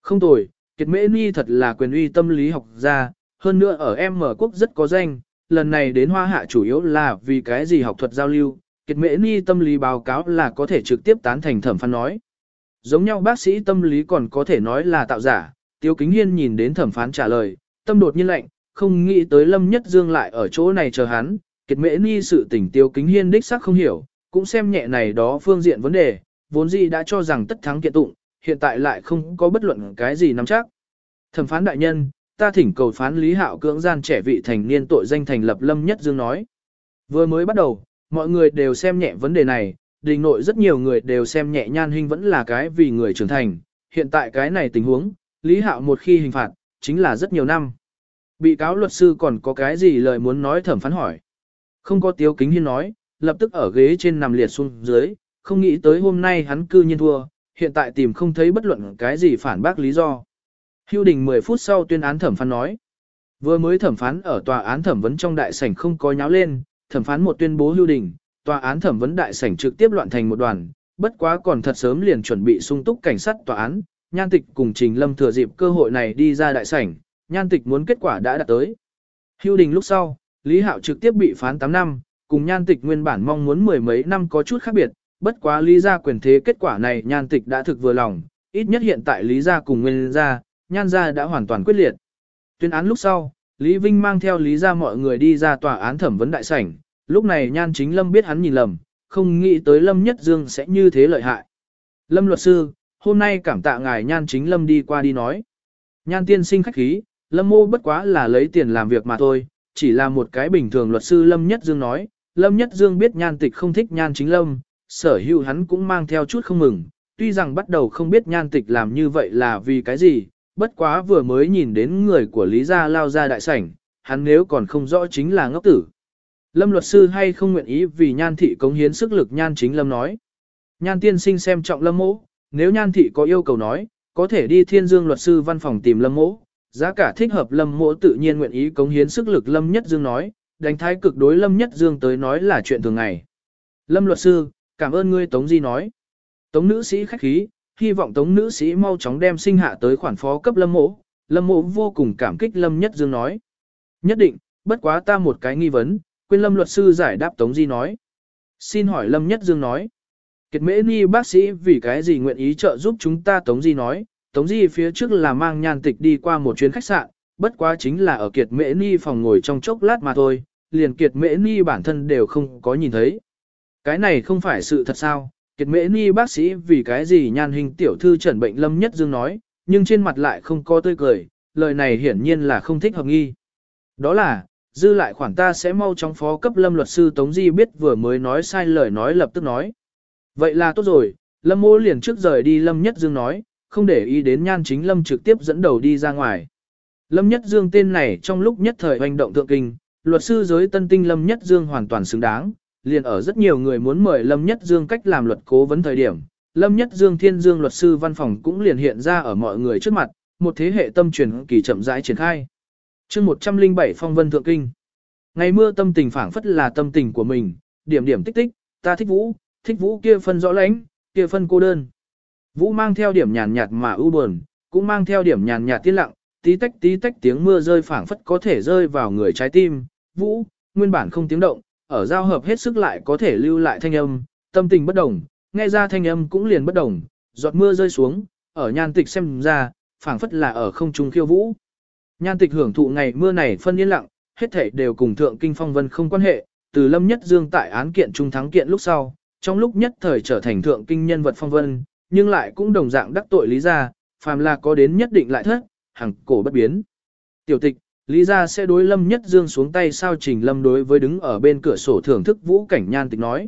[SPEAKER 1] Không tồi, kiệt mễ ni thật là quyền uy tâm lý học gia, hơn nữa ở M quốc rất có danh, lần này đến hoa hạ chủ yếu là vì cái gì học thuật giao lưu, kiệt mễ ni tâm lý báo cáo là có thể trực tiếp tán thành thẩm phán nói. Giống nhau bác sĩ tâm lý còn có thể nói là tạo giả, Tiêu Kính Hiên nhìn đến thẩm phán trả lời, tâm đột nhiên lạnh, không nghĩ tới Lâm Nhất Dương lại ở chỗ này chờ hắn, kiệt mễ ni sự tình Tiêu Kính Hiên đích xác không hiểu, cũng xem nhẹ này đó phương diện vấn đề, vốn gì đã cho rằng tất thắng kiện tụng, hiện tại lại không có bất luận cái gì nắm chắc. Thẩm phán đại nhân, ta thỉnh cầu phán Lý Hạo cưỡng gian trẻ vị thành niên tội danh thành lập Lâm Nhất Dương nói. Vừa mới bắt đầu, mọi người đều xem nhẹ vấn đề này, đình nội rất nhiều người đều xem nhẹ nhan hình vẫn là cái vì người trưởng thành, hiện tại cái này tình huống, Lý Hạo một khi hình phạt, chính là rất nhiều năm. Bị cáo luật sư còn có cái gì lời muốn nói thẩm phán hỏi. Không có tiếu kính hiên nói, lập tức ở ghế trên nằm liệt xuống dưới, không nghĩ tới hôm nay hắn cư nhiên thua, hiện tại tìm không thấy bất luận cái gì phản bác lý do. Hưu đình 10 phút sau tuyên án thẩm phán nói. Vừa mới thẩm phán ở tòa án thẩm vấn trong đại sảnh không có nháo lên, thẩm phán một tuyên bố hưu đình, tòa án thẩm vấn đại sảnh trực tiếp loạn thành một đoàn, bất quá còn thật sớm liền chuẩn bị sung túc cảnh sát tòa án, nhan tịch cùng trình lâm thừa dịp cơ hội này đi ra đại sảnh, nhan tịch muốn kết quả đã đạt tới. Hưu đình lúc sau, Lý Hạo trực tiếp bị phán 8 năm, cùng nhan tịch nguyên bản mong muốn mười mấy năm có chút khác biệt, bất quá lý gia quyền thế kết quả này nhan tịch đã thực vừa lòng, ít nhất hiện tại lý gia cùng nguyên gia, nhan gia đã hoàn toàn quyết liệt. Tuyên án lúc sau, Lý Vinh mang theo lý gia mọi người đi ra tòa án thẩm vấn đại sảnh, lúc này nhan chính lâm biết hắn nhìn lầm, không nghĩ tới lâm nhất dương sẽ như thế lợi hại. Lâm luật sư, hôm nay cảm tạ ngài nhan chính lâm đi qua đi nói. Nhan tiên sinh khách khí, lâm mô bất quá là lấy tiền làm việc mà thôi, chỉ là một cái bình thường luật sư lâm nhất dương nói. Lâm nhất dương biết nhan tịch không thích nhan chính lâm, sở hữu hắn cũng mang theo chút không mừng, tuy rằng bắt đầu không biết nhan tịch làm như vậy là vì cái gì, bất quá vừa mới nhìn đến người của Lý Gia lao ra đại sảnh, hắn nếu còn không rõ chính là ngốc tử. Lâm luật sư hay không nguyện ý vì nhan thị cống hiến sức lực nhan chính lâm nói. Nhan tiên sinh xem trọng lâm mỗ, nếu nhan thị có yêu cầu nói, có thể đi thiên dương luật sư văn phòng tìm lâm mỗ, giá cả thích hợp lâm mỗ tự nhiên nguyện ý cống hiến sức lực lâm nhất dương nói, đánh thái cực đối Lâm Nhất Dương tới nói là chuyện thường ngày. Lâm luật sư, cảm ơn ngươi Tống Di nói. Tống nữ sĩ khách khí, hy vọng Tống nữ sĩ mau chóng đem sinh hạ tới khoản phó cấp Lâm mộ. Lâm mộ vô cùng cảm kích Lâm Nhất Dương nói. Nhất định, bất quá ta một cái nghi vấn, quên Lâm luật sư giải đáp Tống Di nói. Xin hỏi Lâm Nhất Dương nói. Kiệt mễ ni bác sĩ vì cái gì nguyện ý trợ giúp chúng ta Tống Di nói. Tống Di phía trước là mang nhan tịch đi qua một chuyến khách sạn, bất quá chính là ở Kiệt Mễ Ni phòng ngồi trong chốc lát mà thôi, liền Kiệt Mễ Ni bản thân đều không có nhìn thấy. Cái này không phải sự thật sao, Kiệt Mễ Ni bác sĩ vì cái gì nhan hình tiểu thư trần bệnh Lâm Nhất Dương nói, nhưng trên mặt lại không có tươi cười, lời này hiển nhiên là không thích hợp nghi. Đó là, dư lại khoản ta sẽ mau chóng phó cấp Lâm luật sư Tống Di biết vừa mới nói sai lời nói lập tức nói. Vậy là tốt rồi, Lâm mô liền trước rời đi Lâm Nhất Dương nói, không để ý đến nhan chính Lâm trực tiếp dẫn đầu đi ra ngoài. Lâm Nhất Dương tên này trong lúc nhất thời hoành động thượng kinh, luật sư giới tân tinh Lâm Nhất Dương hoàn toàn xứng đáng, liền ở rất nhiều người muốn mời Lâm Nhất Dương cách làm luật cố vấn thời điểm. Lâm Nhất Dương Thiên Dương luật sư văn phòng cũng liền hiện ra ở mọi người trước mặt, một thế hệ tâm truyền kỳ chậm rãi triển khai. chương 107 phong vân thượng kinh. Ngày mưa tâm tình phảng phất là tâm tình của mình, điểm điểm tích tích, ta thích vũ, thích vũ kia phân rõ lãnh, kia phân cô đơn. Vũ mang theo điểm nhàn nhạt mà ưu buồn, cũng mang theo điểm nhàn nhạt tiên lặng, tí tách tí tách tiếng mưa rơi phảng phất có thể rơi vào người trái tim, vũ, nguyên bản không tiếng động, ở giao hợp hết sức lại có thể lưu lại thanh âm, tâm tình bất đồng, nghe ra thanh âm cũng liền bất đồng, giọt mưa rơi xuống, ở nhan tịch xem ra, phảng phất là ở không trung khiêu vũ. Nhan tịch hưởng thụ ngày mưa này phân yên lặng, hết thảy đều cùng thượng kinh phong vân không quan hệ, từ lâm nhất dương tại án kiện trung thắng kiện lúc sau, trong lúc nhất thời trở thành thượng kinh nhân vật phong vân, nhưng lại cũng đồng dạng đắc tội lý Gia, phàm là có đến nhất định lại thất, hàng cổ bất biến. Tiểu tịch, Lý gia sẽ đối Lâm Nhất Dương xuống tay sao Trình Lâm đối với đứng ở bên cửa sổ thưởng thức vũ cảnh nhan tịch nói.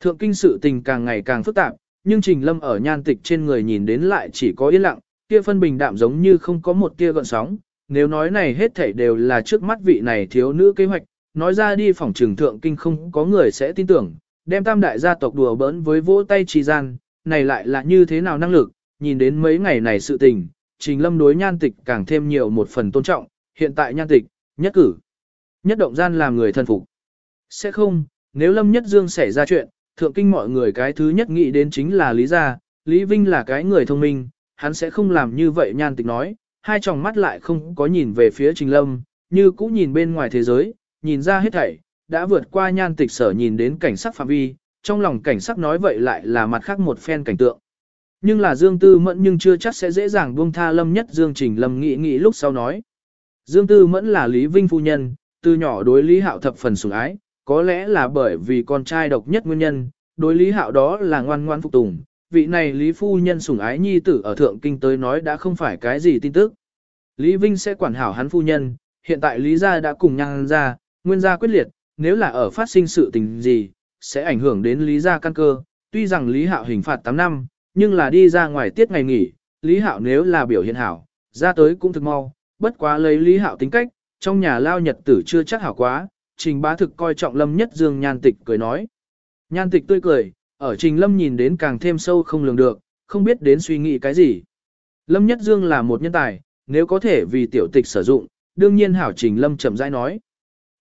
[SPEAKER 1] Thượng kinh sự tình càng ngày càng phức tạp, nhưng Trình Lâm ở nhan tịch trên người nhìn đến lại chỉ có yên lặng, kia phân bình đạm giống như không có một tia gợn sóng. Nếu nói này hết thảy đều là trước mắt vị này thiếu nữ kế hoạch, nói ra đi phòng trường thượng kinh không có người sẽ tin tưởng, đem tam đại gia tộc đùa bỡn với vỗ tay trì gian, này lại là như thế nào năng lực, nhìn đến mấy ngày này sự tình, trình lâm đối nhan tịch càng thêm nhiều một phần tôn trọng, hiện tại nhan tịch, nhất cử, nhất động gian làm người thân phục. Sẽ không, nếu lâm nhất dương xảy ra chuyện, thượng kinh mọi người cái thứ nhất nghĩ đến chính là Lý Gia, Lý Vinh là cái người thông minh, hắn sẽ không làm như vậy nhan tịch nói, hai tròng mắt lại không có nhìn về phía trình lâm, như cũ nhìn bên ngoài thế giới, nhìn ra hết thảy, đã vượt qua nhan tịch sở nhìn đến cảnh sắc phạm vi, trong lòng cảnh sắc nói vậy lại là mặt khác một phen cảnh tượng. Nhưng là Dương Tư Mẫn nhưng chưa chắc sẽ dễ dàng buông tha Lâm Nhất Dương Trình Lâm nghĩ nghĩ lúc sau nói. Dương Tư Mẫn là Lý Vinh phu nhân, từ nhỏ đối Lý Hạo thập phần sủng ái, có lẽ là bởi vì con trai độc nhất nguyên nhân, đối Lý Hạo đó là ngoan ngoan phục tùng. Vị này Lý phu nhân sủng ái nhi tử ở thượng kinh tới nói đã không phải cái gì tin tức. Lý Vinh sẽ quản hảo hắn phu nhân, hiện tại Lý gia đã cùng nhang ra, nguyên gia quyết liệt, nếu là ở phát sinh sự tình gì, sẽ ảnh hưởng đến Lý gia căn cơ. Tuy rằng Lý Hạo hình phạt 8 năm, nhưng là đi ra ngoài tiết ngày nghỉ, Lý Hạo nếu là biểu hiện hảo, ra tới cũng thực mau, bất quá lấy Lý Hạo tính cách, trong nhà lao nhật tử chưa chắc hảo quá, Trình Bá thực coi trọng Lâm Nhất Dương nhan tịch cười nói. Nhan tịch tươi cười, ở Trình Lâm nhìn đến càng thêm sâu không lường được, không biết đến suy nghĩ cái gì. Lâm Nhất Dương là một nhân tài, nếu có thể vì tiểu tịch sử dụng, đương nhiên hảo Trình Lâm chậm rãi nói.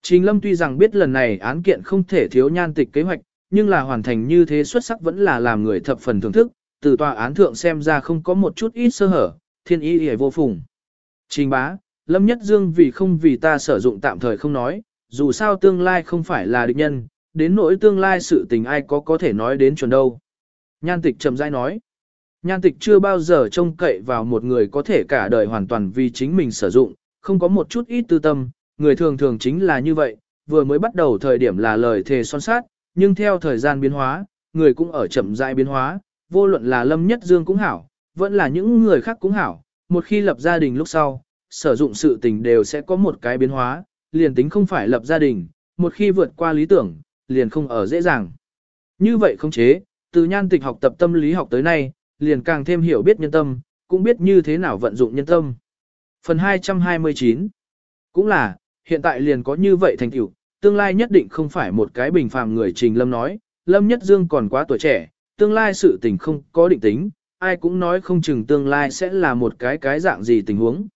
[SPEAKER 1] Trình Lâm tuy rằng biết lần này án kiện không thể thiếu nhan tịch kế hoạch, nhưng là hoàn thành như thế xuất sắc vẫn là làm người thập phần thưởng thức, từ tòa án thượng xem ra không có một chút ít sơ hở, thiên ý hề vô phùng. Trình bá, Lâm Nhất Dương vì không vì ta sử dụng tạm thời không nói, dù sao tương lai không phải là địch nhân, đến nỗi tương lai sự tình ai có có thể nói đến chuẩn đâu. Nhan tịch trầm rãi nói, nhan tịch chưa bao giờ trông cậy vào một người có thể cả đời hoàn toàn vì chính mình sử dụng, không có một chút ít tư tâm, người thường thường chính là như vậy, vừa mới bắt đầu thời điểm là lời thề son sát, nhưng theo thời gian biến hóa, người cũng ở chậm rãi biến hóa, vô luận là Lâm Nhất Dương cũng hảo, vẫn là những người khác cũng hảo, một khi lập gia đình lúc sau, sử dụng sự tình đều sẽ có một cái biến hóa, liền tính không phải lập gia đình, một khi vượt qua lý tưởng, liền không ở dễ dàng. Như vậy không chế, từ nhan tịch học tập tâm lý học tới nay, liền càng thêm hiểu biết nhân tâm, cũng biết như thế nào vận dụng nhân tâm. Phần 229 Cũng là, hiện tại liền có như vậy thành tựu, tương lai nhất định không phải một cái bình phàm người Trình Lâm nói, Lâm Nhất Dương còn quá tuổi trẻ, tương lai sự tình không có định tính, ai cũng nói không chừng tương lai sẽ là một cái cái dạng gì tình huống.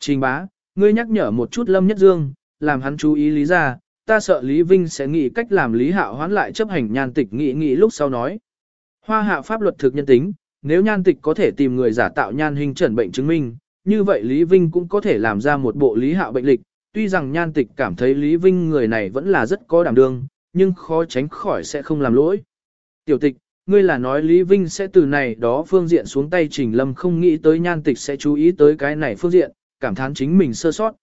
[SPEAKER 1] Trình bá, ngươi nhắc nhở một chút Lâm Nhất Dương, làm hắn chú ý lý ra, ta sợ Lý Vinh sẽ nghĩ cách làm Lý Hạo hoán lại chấp hành nhan tịch nghĩ nghĩ lúc sau nói. Hoa hạ pháp luật thực nhân tính, nếu nhan tịch có thể tìm người giả tạo nhan hình trần bệnh chứng minh, như vậy Lý Vinh cũng có thể làm ra một bộ Lý Hạo bệnh lịch. Tuy rằng nhan tịch cảm thấy Lý Vinh người này vẫn là rất có đảm đương, nhưng khó tránh khỏi sẽ không làm lỗi. Tiểu tịch, ngươi là nói Lý Vinh sẽ từ này đó phương diện xuống tay Trình Lâm không nghĩ tới nhan tịch sẽ chú ý tới cái này phương diện, cảm thán chính mình sơ sót.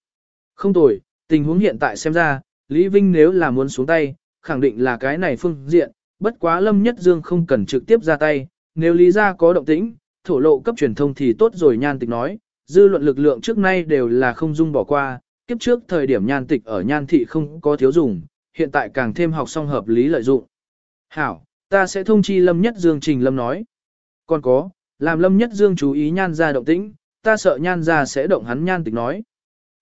[SPEAKER 1] Không tồi, tình huống hiện tại xem ra, Lý Vinh nếu là muốn xuống tay, khẳng định là cái này phương diện, bất quá Lâm Nhất Dương không cần trực tiếp ra tay, nếu Lý gia có động tĩnh, thổ lộ cấp truyền thông thì tốt rồi nhan tịch nói, dư luận lực lượng trước nay đều là không dung bỏ qua, kiếp trước thời điểm nhan tịch ở nhan thị không có thiếu dùng, hiện tại càng thêm học song hợp lý lợi dụng. Hảo, ta sẽ thông chi Lâm Nhất Dương Trình Lâm nói. Còn có, làm Lâm Nhất Dương chú ý nhan ra động tĩnh, ta sợ nhan ra sẽ động hắn nhan tịch nói.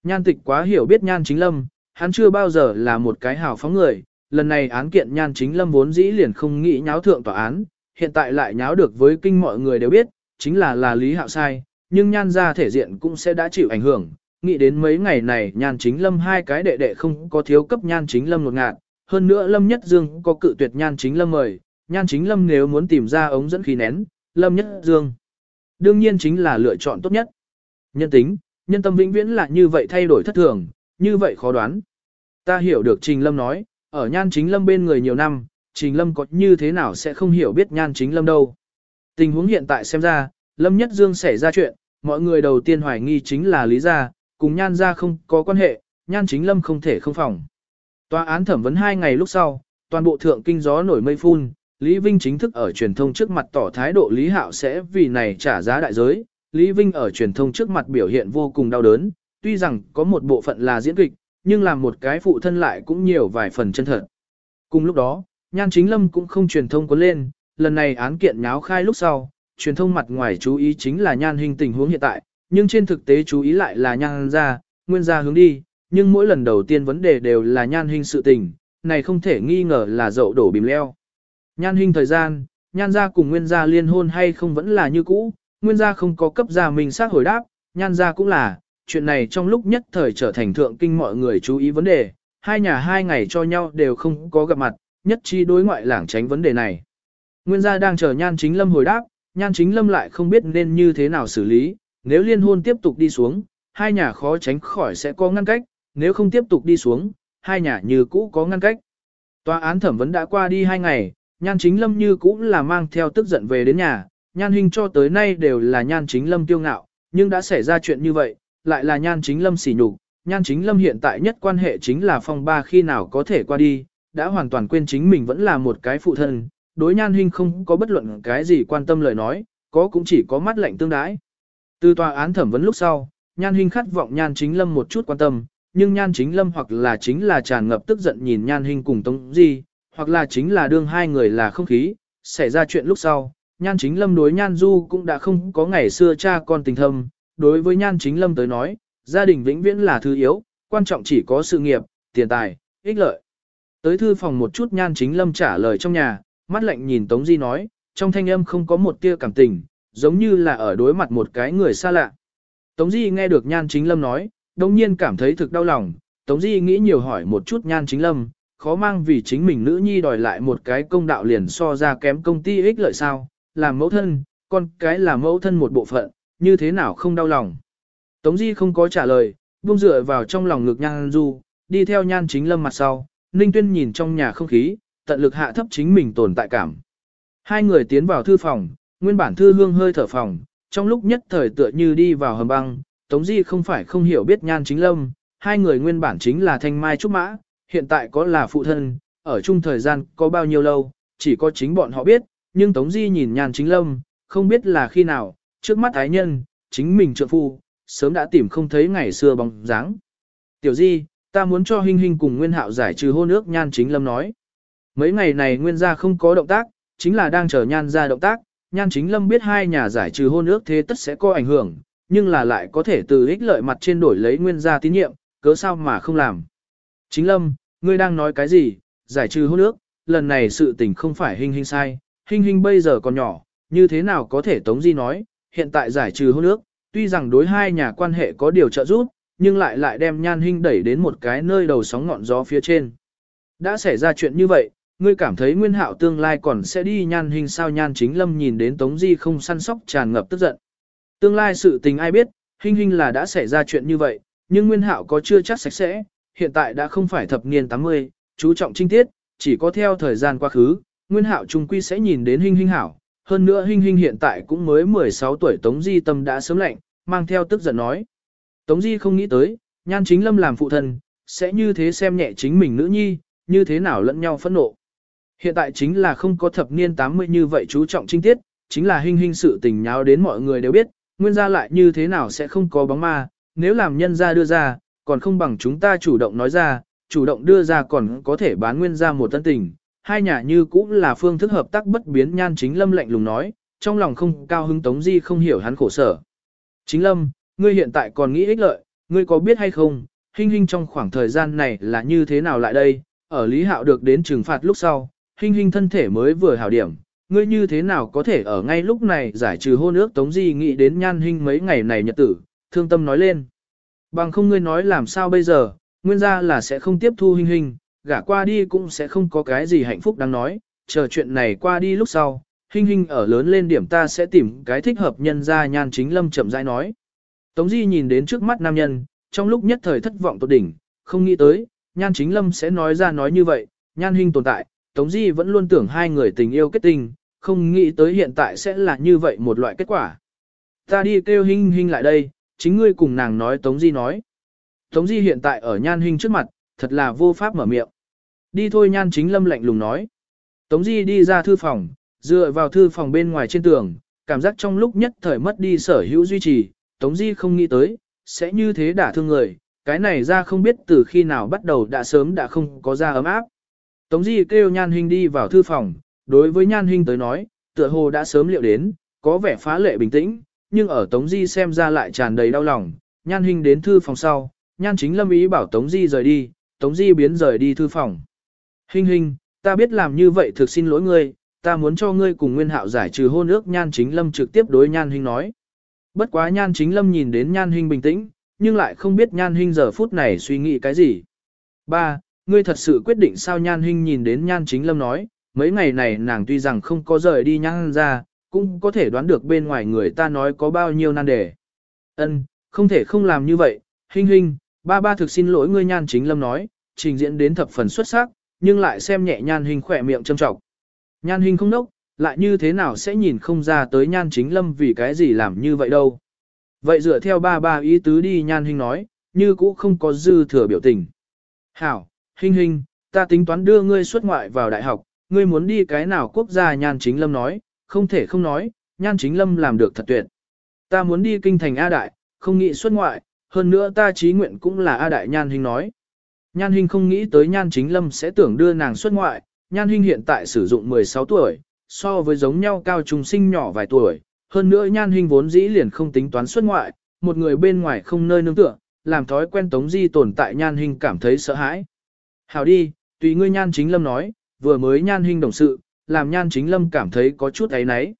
[SPEAKER 1] Nhan tịch quá hiểu biết nhan chính lâm, hắn chưa bao giờ là một cái hào phóng người, lần này án kiện nhan chính lâm vốn dĩ liền không nghĩ nháo thượng tòa án, hiện tại lại nháo được với kinh mọi người đều biết, chính là là lý hạo sai, nhưng nhan ra thể diện cũng sẽ đã chịu ảnh hưởng. Nghĩ đến mấy ngày này nhan chính lâm hai cái đệ đệ không có thiếu cấp nhan chính lâm ngột ngạt hơn nữa lâm nhất dương có cự tuyệt nhan chính lâm mời, nhan chính lâm nếu muốn tìm ra ống dẫn khí nén, lâm nhất dương. Đương nhiên chính là lựa chọn tốt nhất. Nhân tính, nhân tâm vĩnh viễn là như vậy thay đổi thất thường, như vậy khó đoán. Ta hiểu được Trình Lâm nói, ở nhan chính lâm bên người nhiều năm, Trình Lâm có như thế nào sẽ không hiểu biết nhan chính lâm đâu. Tình huống hiện tại xem ra, Lâm Nhất Dương xảy ra chuyện, mọi người đầu tiên hoài nghi chính là Lý Gia, cùng nhan gia không có quan hệ, nhan chính lâm không thể không phòng. Tòa án thẩm vấn hai ngày lúc sau, toàn bộ thượng kinh gió nổi mây phun, Lý Vinh chính thức ở truyền thông trước mặt tỏ thái độ Lý Hạo sẽ vì này trả giá đại giới. Lý Vinh ở truyền thông trước mặt biểu hiện vô cùng đau đớn, tuy rằng có một bộ phận là diễn kịch, nhưng làm một cái phụ thân lại cũng nhiều vài phần chân thật. Cùng lúc đó, Nhan Chính Lâm cũng không truyền thông có lên, lần này án kiện nháo khai lúc sau, truyền thông mặt ngoài chú ý chính là Nhan hình tình huống hiện tại, nhưng trên thực tế chú ý lại là Nhan ra, nguyên ra hướng đi, nhưng mỗi lần đầu tiên vấn đề đều là Nhan hình sự tình, này không thể nghi ngờ là dậu đổ bìm leo. Nhan hình thời gian, nhan ra cùng nguyên gia liên hôn hay không vẫn là như cũ, nguyên gia không có cấp gia mình xác hồi đáp, nhan ra cũng là, chuyện này trong lúc nhất thời trở thành thượng kinh mọi người chú ý vấn đề, hai nhà hai ngày cho nhau đều không có gặp mặt, nhất chi đối ngoại lảng tránh vấn đề này. Nguyên gia đang chờ nhan chính lâm hồi đáp, nhan chính lâm lại không biết nên như thế nào xử lý, nếu liên hôn tiếp tục đi xuống, hai nhà khó tránh khỏi sẽ có ngăn cách, nếu không tiếp tục đi xuống, hai nhà như cũ có ngăn cách. Tòa án thẩm vấn đã qua đi hai ngày, Nhan chính lâm như cũ là mang theo tức giận về đến nhà, nhan huynh cho tới nay đều là nhan chính lâm tiêu ngạo, nhưng đã xảy ra chuyện như vậy, lại là nhan chính lâm xỉ nhục. Nhan chính lâm hiện tại nhất quan hệ chính là phong ba khi nào có thể qua đi, đã hoàn toàn quên chính mình vẫn là một cái phụ thân, đối nhan huynh không có bất luận cái gì quan tâm lời nói, có cũng chỉ có mắt lạnh tương đái. Từ tòa án thẩm vấn lúc sau, nhan hình khát vọng nhan chính lâm một chút quan tâm, nhưng nhan chính lâm hoặc là chính là tràn ngập tức giận nhìn nhan hình cùng tống di, hoặc là chính là đương hai người là không khí, xảy ra chuyện lúc sau, nhan chính lâm đối nhan du cũng đã không có ngày xưa cha con tình thâm, đối với nhan chính lâm tới nói, gia đình vĩnh viễn là thứ yếu, quan trọng chỉ có sự nghiệp, tiền tài, ích lợi. Tới thư phòng một chút nhan chính lâm trả lời trong nhà, mắt lạnh nhìn Tống Di nói, trong thanh âm không có một tia cảm tình, giống như là ở đối mặt một cái người xa lạ. Tống Di nghe được nhan chính lâm nói, đồng nhiên cảm thấy thực đau lòng, Tống Di nghĩ nhiều hỏi một chút nhan chính lâm, khó mang vì chính mình nữ nhi đòi lại một cái công đạo liền so ra kém công ty ích lợi sao, làm mẫu thân, con cái là mẫu thân một bộ phận, như thế nào không đau lòng. Tống Di không có trả lời, buông dựa vào trong lòng ngực nhan du, đi theo nhan chính lâm mặt sau, Ninh Tuyên nhìn trong nhà không khí, tận lực hạ thấp chính mình tồn tại cảm. Hai người tiến vào thư phòng, nguyên bản thư hương hơi thở phòng, trong lúc nhất thời tựa như đi vào hầm băng, Tống Di không phải không hiểu biết nhan chính lâm, hai người nguyên bản chính là thanh mai trúc mã, hiện tại có là phụ thân, ở chung thời gian có bao nhiêu lâu, chỉ có chính bọn họ biết, nhưng Tống Di nhìn nhan chính lâm, không biết là khi nào, trước mắt ái nhân, chính mình trợ phu, sớm đã tìm không thấy ngày xưa bóng dáng. Tiểu Di, ta muốn cho Hinh Hinh cùng Nguyên Hạo giải trừ hôn ước nhan chính lâm nói. Mấy ngày này Nguyên gia không có động tác, chính là đang chờ nhan ra động tác, nhan chính lâm biết hai nhà giải trừ hôn ước thế tất sẽ có ảnh hưởng, nhưng là lại có thể từ ích lợi mặt trên đổi lấy Nguyên gia tín nhiệm, cớ sao mà không làm. Chính lâm, ngươi đang nói cái gì, giải trừ hôn ước, lần này sự tình không phải hình hình sai, hình hình bây giờ còn nhỏ, như thế nào có thể Tống Di nói, hiện tại giải trừ hôn ước, tuy rằng đối hai nhà quan hệ có điều trợ giúp, nhưng lại lại đem nhan hình đẩy đến một cái nơi đầu sóng ngọn gió phía trên. Đã xảy ra chuyện như vậy, ngươi cảm thấy nguyên hạo tương lai còn sẽ đi nhan hình sao nhan chính lâm nhìn đến Tống Di không săn sóc tràn ngập tức giận. Tương lai sự tình ai biết, hình hình là đã xảy ra chuyện như vậy, nhưng nguyên hạo có chưa chắc sạch sẽ, hiện tại đã không phải thập niên 80, chú trọng trinh tiết, chỉ có theo thời gian quá khứ, nguyên hạo trung quy sẽ nhìn đến hình hình hảo. Hơn nữa hình hình hiện tại cũng mới 16 tuổi Tống Di tâm đã sớm lạnh, mang theo tức giận nói. Tống Di không nghĩ tới, nhan chính lâm làm phụ thân, sẽ như thế xem nhẹ chính mình nữ nhi, như thế nào lẫn nhau phẫn nộ. Hiện tại chính là không có thập niên 80 như vậy chú trọng trinh tiết, chính là hình hình sự tình nháo đến mọi người đều biết, nguyên gia lại như thế nào sẽ không có bóng ma, nếu làm nhân gia đưa ra, còn không bằng chúng ta chủ động nói ra, chủ động đưa ra còn có thể bán nguyên gia một tân tình. Hai nhà như cũng là phương thức hợp tác bất biến nhan chính lâm lạnh lùng nói, trong lòng không cao hứng tống di không hiểu hắn khổ sở. Chính lâm, ngươi hiện tại còn nghĩ ích lợi, ngươi có biết hay không, hình hình trong khoảng thời gian này là như thế nào lại đây, ở Lý Hạo được đến trừng phạt lúc sau, hình hình thân thể mới vừa hảo điểm, ngươi như thế nào có thể ở ngay lúc này giải trừ hôn ước Tống Di nghĩ đến nhan hình mấy ngày này nhật tử, thương tâm nói lên. Bằng không ngươi nói làm sao bây giờ, nguyên ra là sẽ không tiếp thu hình hình, gả qua đi cũng sẽ không có cái gì hạnh phúc đáng nói, chờ chuyện này qua đi lúc sau, hình hình ở lớn lên điểm ta sẽ tìm cái thích hợp nhân ra nhan chính lâm chậm rãi nói. Tống Di nhìn đến trước mắt nam nhân, trong lúc nhất thời thất vọng tột đỉnh, không nghĩ tới, nhan chính lâm sẽ nói ra nói như vậy, nhan hình tồn tại, Tống Di vẫn luôn tưởng hai người tình yêu kết tình, không nghĩ tới hiện tại sẽ là như vậy một loại kết quả. Ta đi kêu Hinh Hinh lại đây, chính ngươi cùng nàng nói Tống Di nói. Tống Di hiện tại ở nhan Hinh trước mặt, thật là vô pháp mở miệng. Đi thôi nhan chính lâm lạnh lùng nói. Tống Di đi ra thư phòng, dựa vào thư phòng bên ngoài trên tường, cảm giác trong lúc nhất thời mất đi sở hữu duy trì, Tống Di không nghĩ tới, sẽ như thế đả thương người, cái này ra không biết từ khi nào bắt đầu đã sớm đã không có ra ấm áp. Tống Di kêu Nhan Hinh đi vào thư phòng, đối với Nhan Hinh tới nói, tựa hồ đã sớm liệu đến, có vẻ phá lệ bình tĩnh, nhưng ở Tống Di xem ra lại tràn đầy đau lòng. Nhan Hinh đến thư phòng sau, Nhan chính lâm ý bảo Tống Di rời đi, Tống Di biến rời đi thư phòng. Hinh Hinh, ta biết làm như vậy thực xin lỗi ngươi, ta muốn cho ngươi cùng Nguyên Hạo giải trừ hôn ước Nhan chính lâm trực tiếp đối Nhan Hinh nói. Bất quá Nhan chính lâm nhìn đến Nhan Hinh bình tĩnh, nhưng lại không biết Nhan Hinh giờ phút này suy nghĩ cái gì. Ba, Ngươi thật sự quyết định sao Nhan Hinh nhìn đến Nhan chính lâm nói, mấy ngày này nàng tuy rằng không có rời đi Nhan ra, cũng có thể đoán được bên ngoài người ta nói có bao nhiêu nan đề. Ân, không thể không làm như vậy, Hinh Hinh, ba ba thực xin lỗi ngươi Nhan chính lâm nói, trình diễn đến thập phần xuất sắc, nhưng lại xem nhẹ Nhan Hinh khỏe miệng châm trọng. Nhan Hinh không nốc, lại như thế nào sẽ nhìn không ra tới Nhan chính lâm vì cái gì làm như vậy đâu. Vậy dựa theo ba ba ý tứ đi Nhan Hinh nói, như cũ không có dư thừa biểu tình. Hảo, Hình Hinh, ta tính toán đưa ngươi xuất ngoại vào đại học, ngươi muốn đi cái nào quốc gia Nhan Chính Lâm nói, không thể không nói, Nhan Chính Lâm làm được thật tuyệt. Ta muốn đi kinh thành A Đại, không nghĩ xuất ngoại, hơn nữa ta trí nguyện cũng là A Đại Nhan Hinh nói. Nhan Hinh không nghĩ tới Nhan Chính Lâm sẽ tưởng đưa nàng xuất ngoại, Nhan Hinh hiện tại sử dụng 16 tuổi, so với giống nhau cao trung sinh nhỏ vài tuổi, hơn nữa Nhan Hinh vốn dĩ liền không tính toán xuất ngoại, một người bên ngoài không nơi nương tựa, làm thói quen Tống Di tồn tại Nhan Hinh cảm thấy sợ hãi. Hảo đi, tùy ngươi nhan chính lâm nói, vừa mới nhan hình đồng sự, làm nhan chính lâm cảm thấy có chút ấy náy.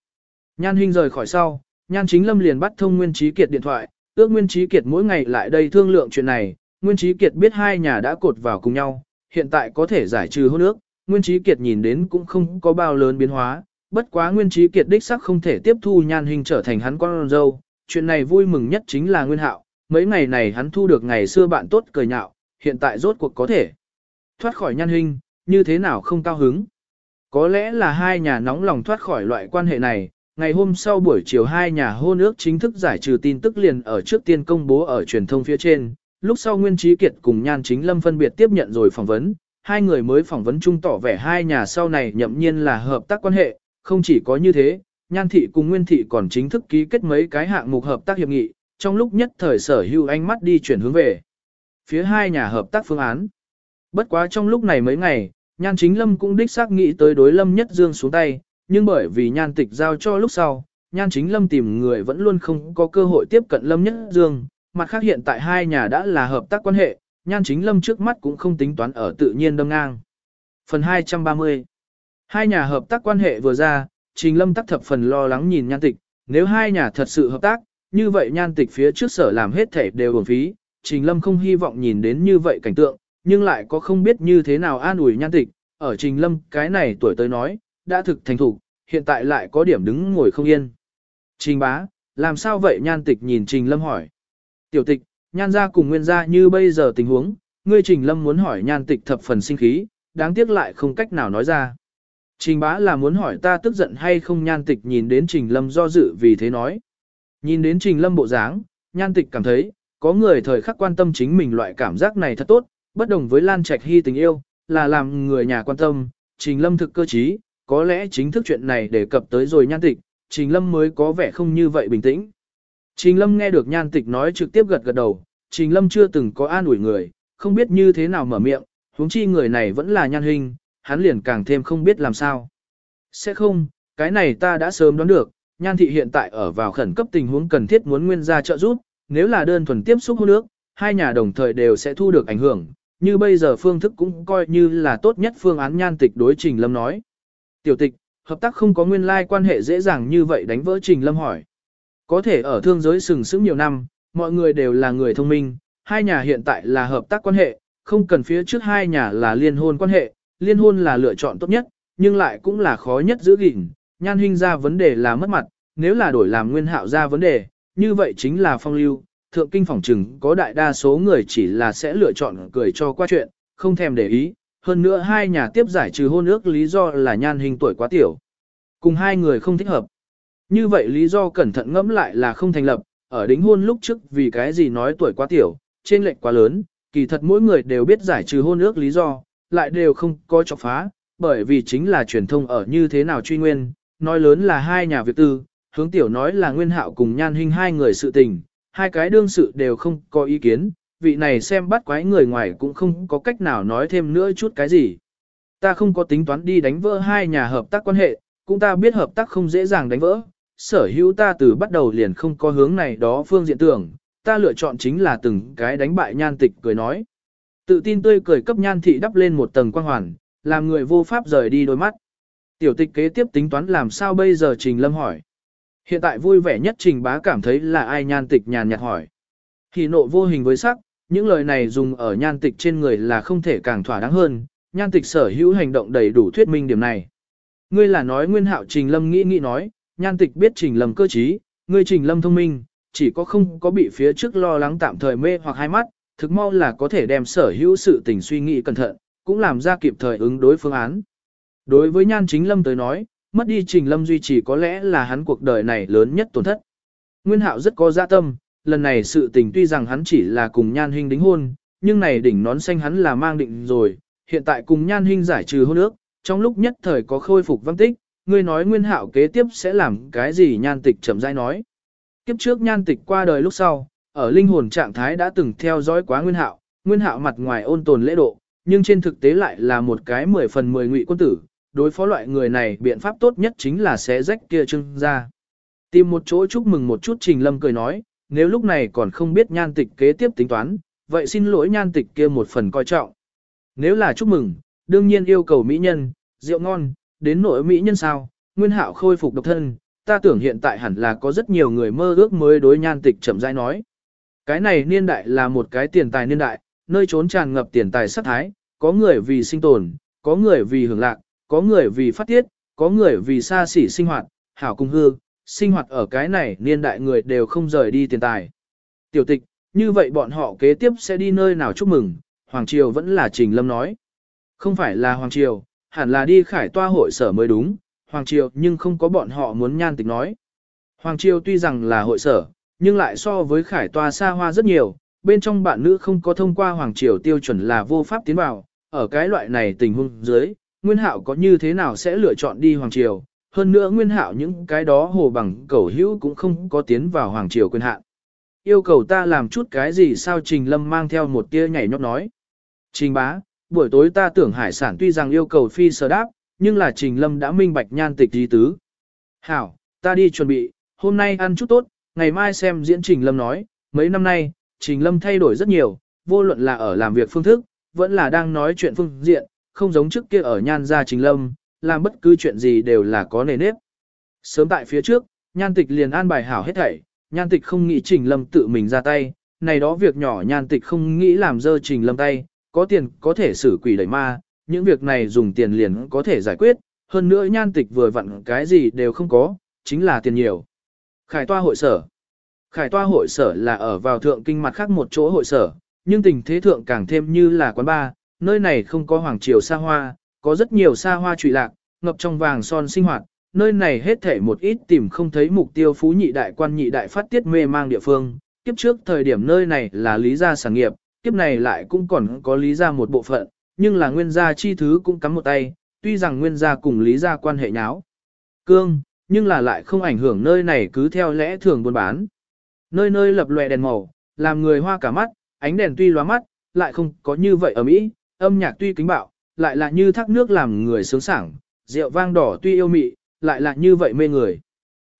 [SPEAKER 1] Nhan hình rời khỏi sau, nhan chính lâm liền bắt thông Nguyên Trí Kiệt điện thoại, ước Nguyên Trí Kiệt mỗi ngày lại đây thương lượng chuyện này, Nguyên Trí Kiệt biết hai nhà đã cột vào cùng nhau, hiện tại có thể giải trừ hôn ước, Nguyên Trí Kiệt nhìn đến cũng không có bao lớn biến hóa, bất quá Nguyên Trí Kiệt đích sắc không thể tiếp thu nhan hình trở thành hắn con dâu, chuyện này vui mừng nhất chính là Nguyên Hạo, mấy ngày này hắn thu được ngày xưa bạn tốt cười nhạo, hiện tại rốt cuộc có thể. Thoát khỏi nhan hình, như thế nào không cao hứng. Có lẽ là hai nhà nóng lòng thoát khỏi loại quan hệ này, ngày hôm sau buổi chiều hai nhà hôn ước chính thức giải trừ tin tức liền ở trước tiên công bố ở truyền thông phía trên. Lúc sau Nguyên Trí Kiệt cùng Nhan Chính Lâm phân biệt tiếp nhận rồi phỏng vấn, hai người mới phỏng vấn chung tỏ vẻ hai nhà sau này nhậm nhiên là hợp tác quan hệ, không chỉ có như thế, Nhan Thị cùng Nguyên Thị còn chính thức ký kết mấy cái hạng mục hợp tác hiệp nghị, trong lúc nhất thời sở hưu ánh mắt đi chuyển hướng về. Phía hai nhà hợp tác phương án. Bất quá trong lúc này mấy ngày, nhan chính lâm cũng đích xác nghĩ tới đối lâm nhất dương xuống tay, nhưng bởi vì nhan tịch giao cho lúc sau, nhan chính lâm tìm người vẫn luôn không có cơ hội tiếp cận lâm nhất dương, mặt khác hiện tại hai nhà đã là hợp tác quan hệ, nhan chính lâm trước mắt cũng không tính toán ở tự nhiên đâm ngang. Phần 230 Hai nhà hợp tác quan hệ vừa ra, trình lâm tắc thập phần lo lắng nhìn nhan tịch, nếu hai nhà thật sự hợp tác, như vậy nhan tịch phía trước sở làm hết thể đều uổng phí, trình lâm không hy vọng nhìn đến như vậy cảnh tượng, nhưng lại có không biết như thế nào an ủi nhan tịch, ở trình lâm cái này tuổi tới nói, đã thực thành thủ, hiện tại lại có điểm đứng ngồi không yên. Trình bá, làm sao vậy nhan tịch nhìn trình lâm hỏi. Tiểu tịch, nhan ra cùng nguyên gia như bây giờ tình huống, ngươi trình lâm muốn hỏi nhan tịch thập phần sinh khí, đáng tiếc lại không cách nào nói ra. Trình bá là muốn hỏi ta tức giận hay không nhan tịch nhìn đến trình lâm do dự vì thế nói. Nhìn đến trình lâm bộ dáng, nhan tịch cảm thấy, có người thời khắc quan tâm chính mình loại cảm giác này thật tốt, bất đồng với Lan Trạch Hy tình yêu, là làm người nhà quan tâm, trình lâm thực cơ trí, có lẽ chính thức chuyện này đề cập tới rồi nhan tịch, trình lâm mới có vẻ không như vậy bình tĩnh. Trình lâm nghe được nhan tịch nói trực tiếp gật gật đầu, trình lâm chưa từng có an ủi người, không biết như thế nào mở miệng, huống chi người này vẫn là nhan hình, hắn liền càng thêm không biết làm sao. Sẽ không, cái này ta đã sớm đoán được, nhan thị hiện tại ở vào khẩn cấp tình huống cần thiết muốn nguyên gia trợ giúp, nếu là đơn thuần tiếp xúc hôn nước, hai nhà đồng thời đều sẽ thu được ảnh hưởng, như bây giờ phương thức cũng coi như là tốt nhất phương án nhan tịch đối Trình Lâm nói. Tiểu tịch, hợp tác không có nguyên lai quan hệ dễ dàng như vậy đánh vỡ Trình Lâm hỏi. Có thể ở thương giới sừng sững nhiều năm, mọi người đều là người thông minh, hai nhà hiện tại là hợp tác quan hệ, không cần phía trước hai nhà là liên hôn quan hệ, liên hôn là lựa chọn tốt nhất, nhưng lại cũng là khó nhất giữ gìn, nhan hình ra vấn đề là mất mặt, nếu là đổi làm nguyên hạo ra vấn đề, như vậy chính là phong lưu, thượng kinh phòng trừng có đại đa số người chỉ là sẽ lựa chọn cười cho qua chuyện, không thèm để ý, hơn nữa hai nhà tiếp giải trừ hôn ước lý do là nhan hình tuổi quá tiểu. Cùng hai người không thích hợp. Như vậy lý do cẩn thận ngẫm lại là không thành lập, ở đính hôn lúc trước vì cái gì nói tuổi quá tiểu, trên lệnh quá lớn, kỳ thật mỗi người đều biết giải trừ hôn ước lý do, lại đều không có chọc phá, bởi vì chính là truyền thông ở như thế nào truy nguyên, nói lớn là hai nhà việc tư, hướng tiểu nói là nguyên hạo cùng nhan hình hai người sự tình, hai cái đương sự đều không có ý kiến, vị này xem bắt quái người ngoài cũng không có cách nào nói thêm nữa chút cái gì. Ta không có tính toán đi đánh vỡ hai nhà hợp tác quan hệ, cũng ta biết hợp tác không dễ dàng đánh vỡ, sở hữu ta từ bắt đầu liền không có hướng này đó phương diện tưởng, ta lựa chọn chính là từng cái đánh bại nhan tịch cười nói. Tự tin tươi cười cấp nhan thị đắp lên một tầng quan hoàn, làm người vô pháp rời đi đôi mắt. Tiểu tịch kế tiếp tính toán làm sao bây giờ Trình Lâm hỏi. Hiện tại vui vẻ nhất Trình Bá cảm thấy là ai nhan tịch nhàn nhạt hỏi. Thì nộ vô hình với sắc, những lời này dùng ở nhan tịch trên người là không thể càng thỏa đáng hơn, nhan tịch sở hữu hành động đầy đủ thuyết minh điểm này. Ngươi là nói nguyên hạo Trình Lâm nghĩ nghĩ nói, nhan tịch biết Trình Lâm cơ trí, ngươi Trình Lâm thông minh, chỉ có không có bị phía trước lo lắng tạm thời mê hoặc hai mắt, thực mau là có thể đem sở hữu sự tình suy nghĩ cẩn thận, cũng làm ra kịp thời ứng đối phương án. Đối với nhan chính lâm tới nói, mất đi trình lâm duy trì có lẽ là hắn cuộc đời này lớn nhất tổn thất. Nguyên hạo rất có dạ tâm, lần này sự tình tuy rằng hắn chỉ là cùng nhan Hinh đính hôn, nhưng này đỉnh nón xanh hắn là mang định rồi, hiện tại cùng nhan Hinh giải trừ hôn ước, trong lúc nhất thời có khôi phục văn tích, ngươi nói nguyên hạo kế tiếp sẽ làm cái gì nhan tịch chậm rãi nói. Kiếp trước nhan tịch qua đời lúc sau, ở linh hồn trạng thái đã từng theo dõi quá nguyên hạo, nguyên hạo mặt ngoài ôn tồn lễ độ, nhưng trên thực tế lại là một cái mười phần mười ngụy quân tử, đối phó loại người này biện pháp tốt nhất chính là xé rách kia trưng ra. Tìm một chỗ chúc mừng một chút Trình Lâm cười nói, nếu lúc này còn không biết nhan tịch kế tiếp tính toán, vậy xin lỗi nhan tịch kia một phần coi trọng. Nếu là chúc mừng, đương nhiên yêu cầu mỹ nhân, rượu ngon, đến nỗi mỹ nhân sao, nguyên hạo khôi phục độc thân, ta tưởng hiện tại hẳn là có rất nhiều người mơ ước mới đối nhan tịch chậm rãi nói. Cái này niên đại là một cái tiền tài niên đại, nơi trốn tràn ngập tiền tài sắc thái, có người vì sinh tồn, có người vì hưởng lạc, có người vì phát tiết, có người vì xa xỉ sinh hoạt, hảo cung hư, sinh hoạt ở cái này niên đại người đều không rời đi tiền tài. Tiểu tịch, như vậy bọn họ kế tiếp sẽ đi nơi nào chúc mừng, Hoàng Triều vẫn là Trình Lâm nói. Không phải là Hoàng Triều, hẳn là đi khải toa hội sở mới đúng, Hoàng Triều nhưng không có bọn họ muốn nhan tịch nói. Hoàng Triều tuy rằng là hội sở, nhưng lại so với khải toa xa hoa rất nhiều, bên trong bạn nữ không có thông qua Hoàng Triều tiêu chuẩn là vô pháp tiến vào, ở cái loại này tình huống dưới, Nguyên Hạo có như thế nào sẽ lựa chọn đi Hoàng Triều, hơn nữa Nguyên Hạo những cái đó hồ bằng cẩu hữu cũng không có tiến vào Hoàng Triều quyền hạn. Yêu cầu ta làm chút cái gì sao Trình Lâm mang theo một tia nhảy nhót nói. Trình bá, buổi tối ta tưởng hải sản tuy rằng yêu cầu phi sở đáp, nhưng là Trình Lâm đã minh bạch nhan tịch ý tứ. Hảo, ta đi chuẩn bị, hôm nay ăn chút tốt, ngày mai xem diễn Trình Lâm nói, mấy năm nay, Trình Lâm thay đổi rất nhiều, vô luận là ở làm việc phương thức, vẫn là đang nói chuyện phương diện, không giống trước kia ở nhan gia Trình Lâm, làm bất cứ chuyện gì đều là có nề nếp. Sớm tại phía trước, nhan tịch liền an bài hảo hết thảy, nhan tịch không nghĩ Trình Lâm tự mình ra tay, này đó việc nhỏ nhan tịch không nghĩ làm dơ Trình Lâm tay, có tiền có thể xử quỷ đẩy ma, những việc này dùng tiền liền có thể giải quyết, hơn nữa nhan tịch vừa vặn cái gì đều không có, chính là tiền nhiều. Khải toa hội sở Khải toa hội sở là ở vào thượng kinh mặt khác một chỗ hội sở, nhưng tình thế thượng càng thêm như là quán bar, nơi này không có hoàng triều xa hoa, có rất nhiều xa hoa trụy lạc, ngập trong vàng son sinh hoạt, nơi này hết thể một ít tìm không thấy mục tiêu phú nhị đại quan nhị đại phát tiết mê mang địa phương. Kiếp trước thời điểm nơi này là lý gia sản nghiệp, kiếp này lại cũng còn có lý gia một bộ phận, nhưng là nguyên gia chi thứ cũng cắm một tay, tuy rằng nguyên gia cùng lý gia quan hệ nháo. Cương, nhưng là lại không ảnh hưởng nơi này cứ theo lẽ thường buôn bán. Nơi nơi lập lòe đèn màu, làm người hoa cả mắt, ánh đèn tuy lóa mắt, lại không có như vậy ở Mỹ, âm nhạc tuy kính bạo, lại là như thác nước làm người sướng sảng, rượu vang đỏ tuy yêu mị, lại là như vậy mê người.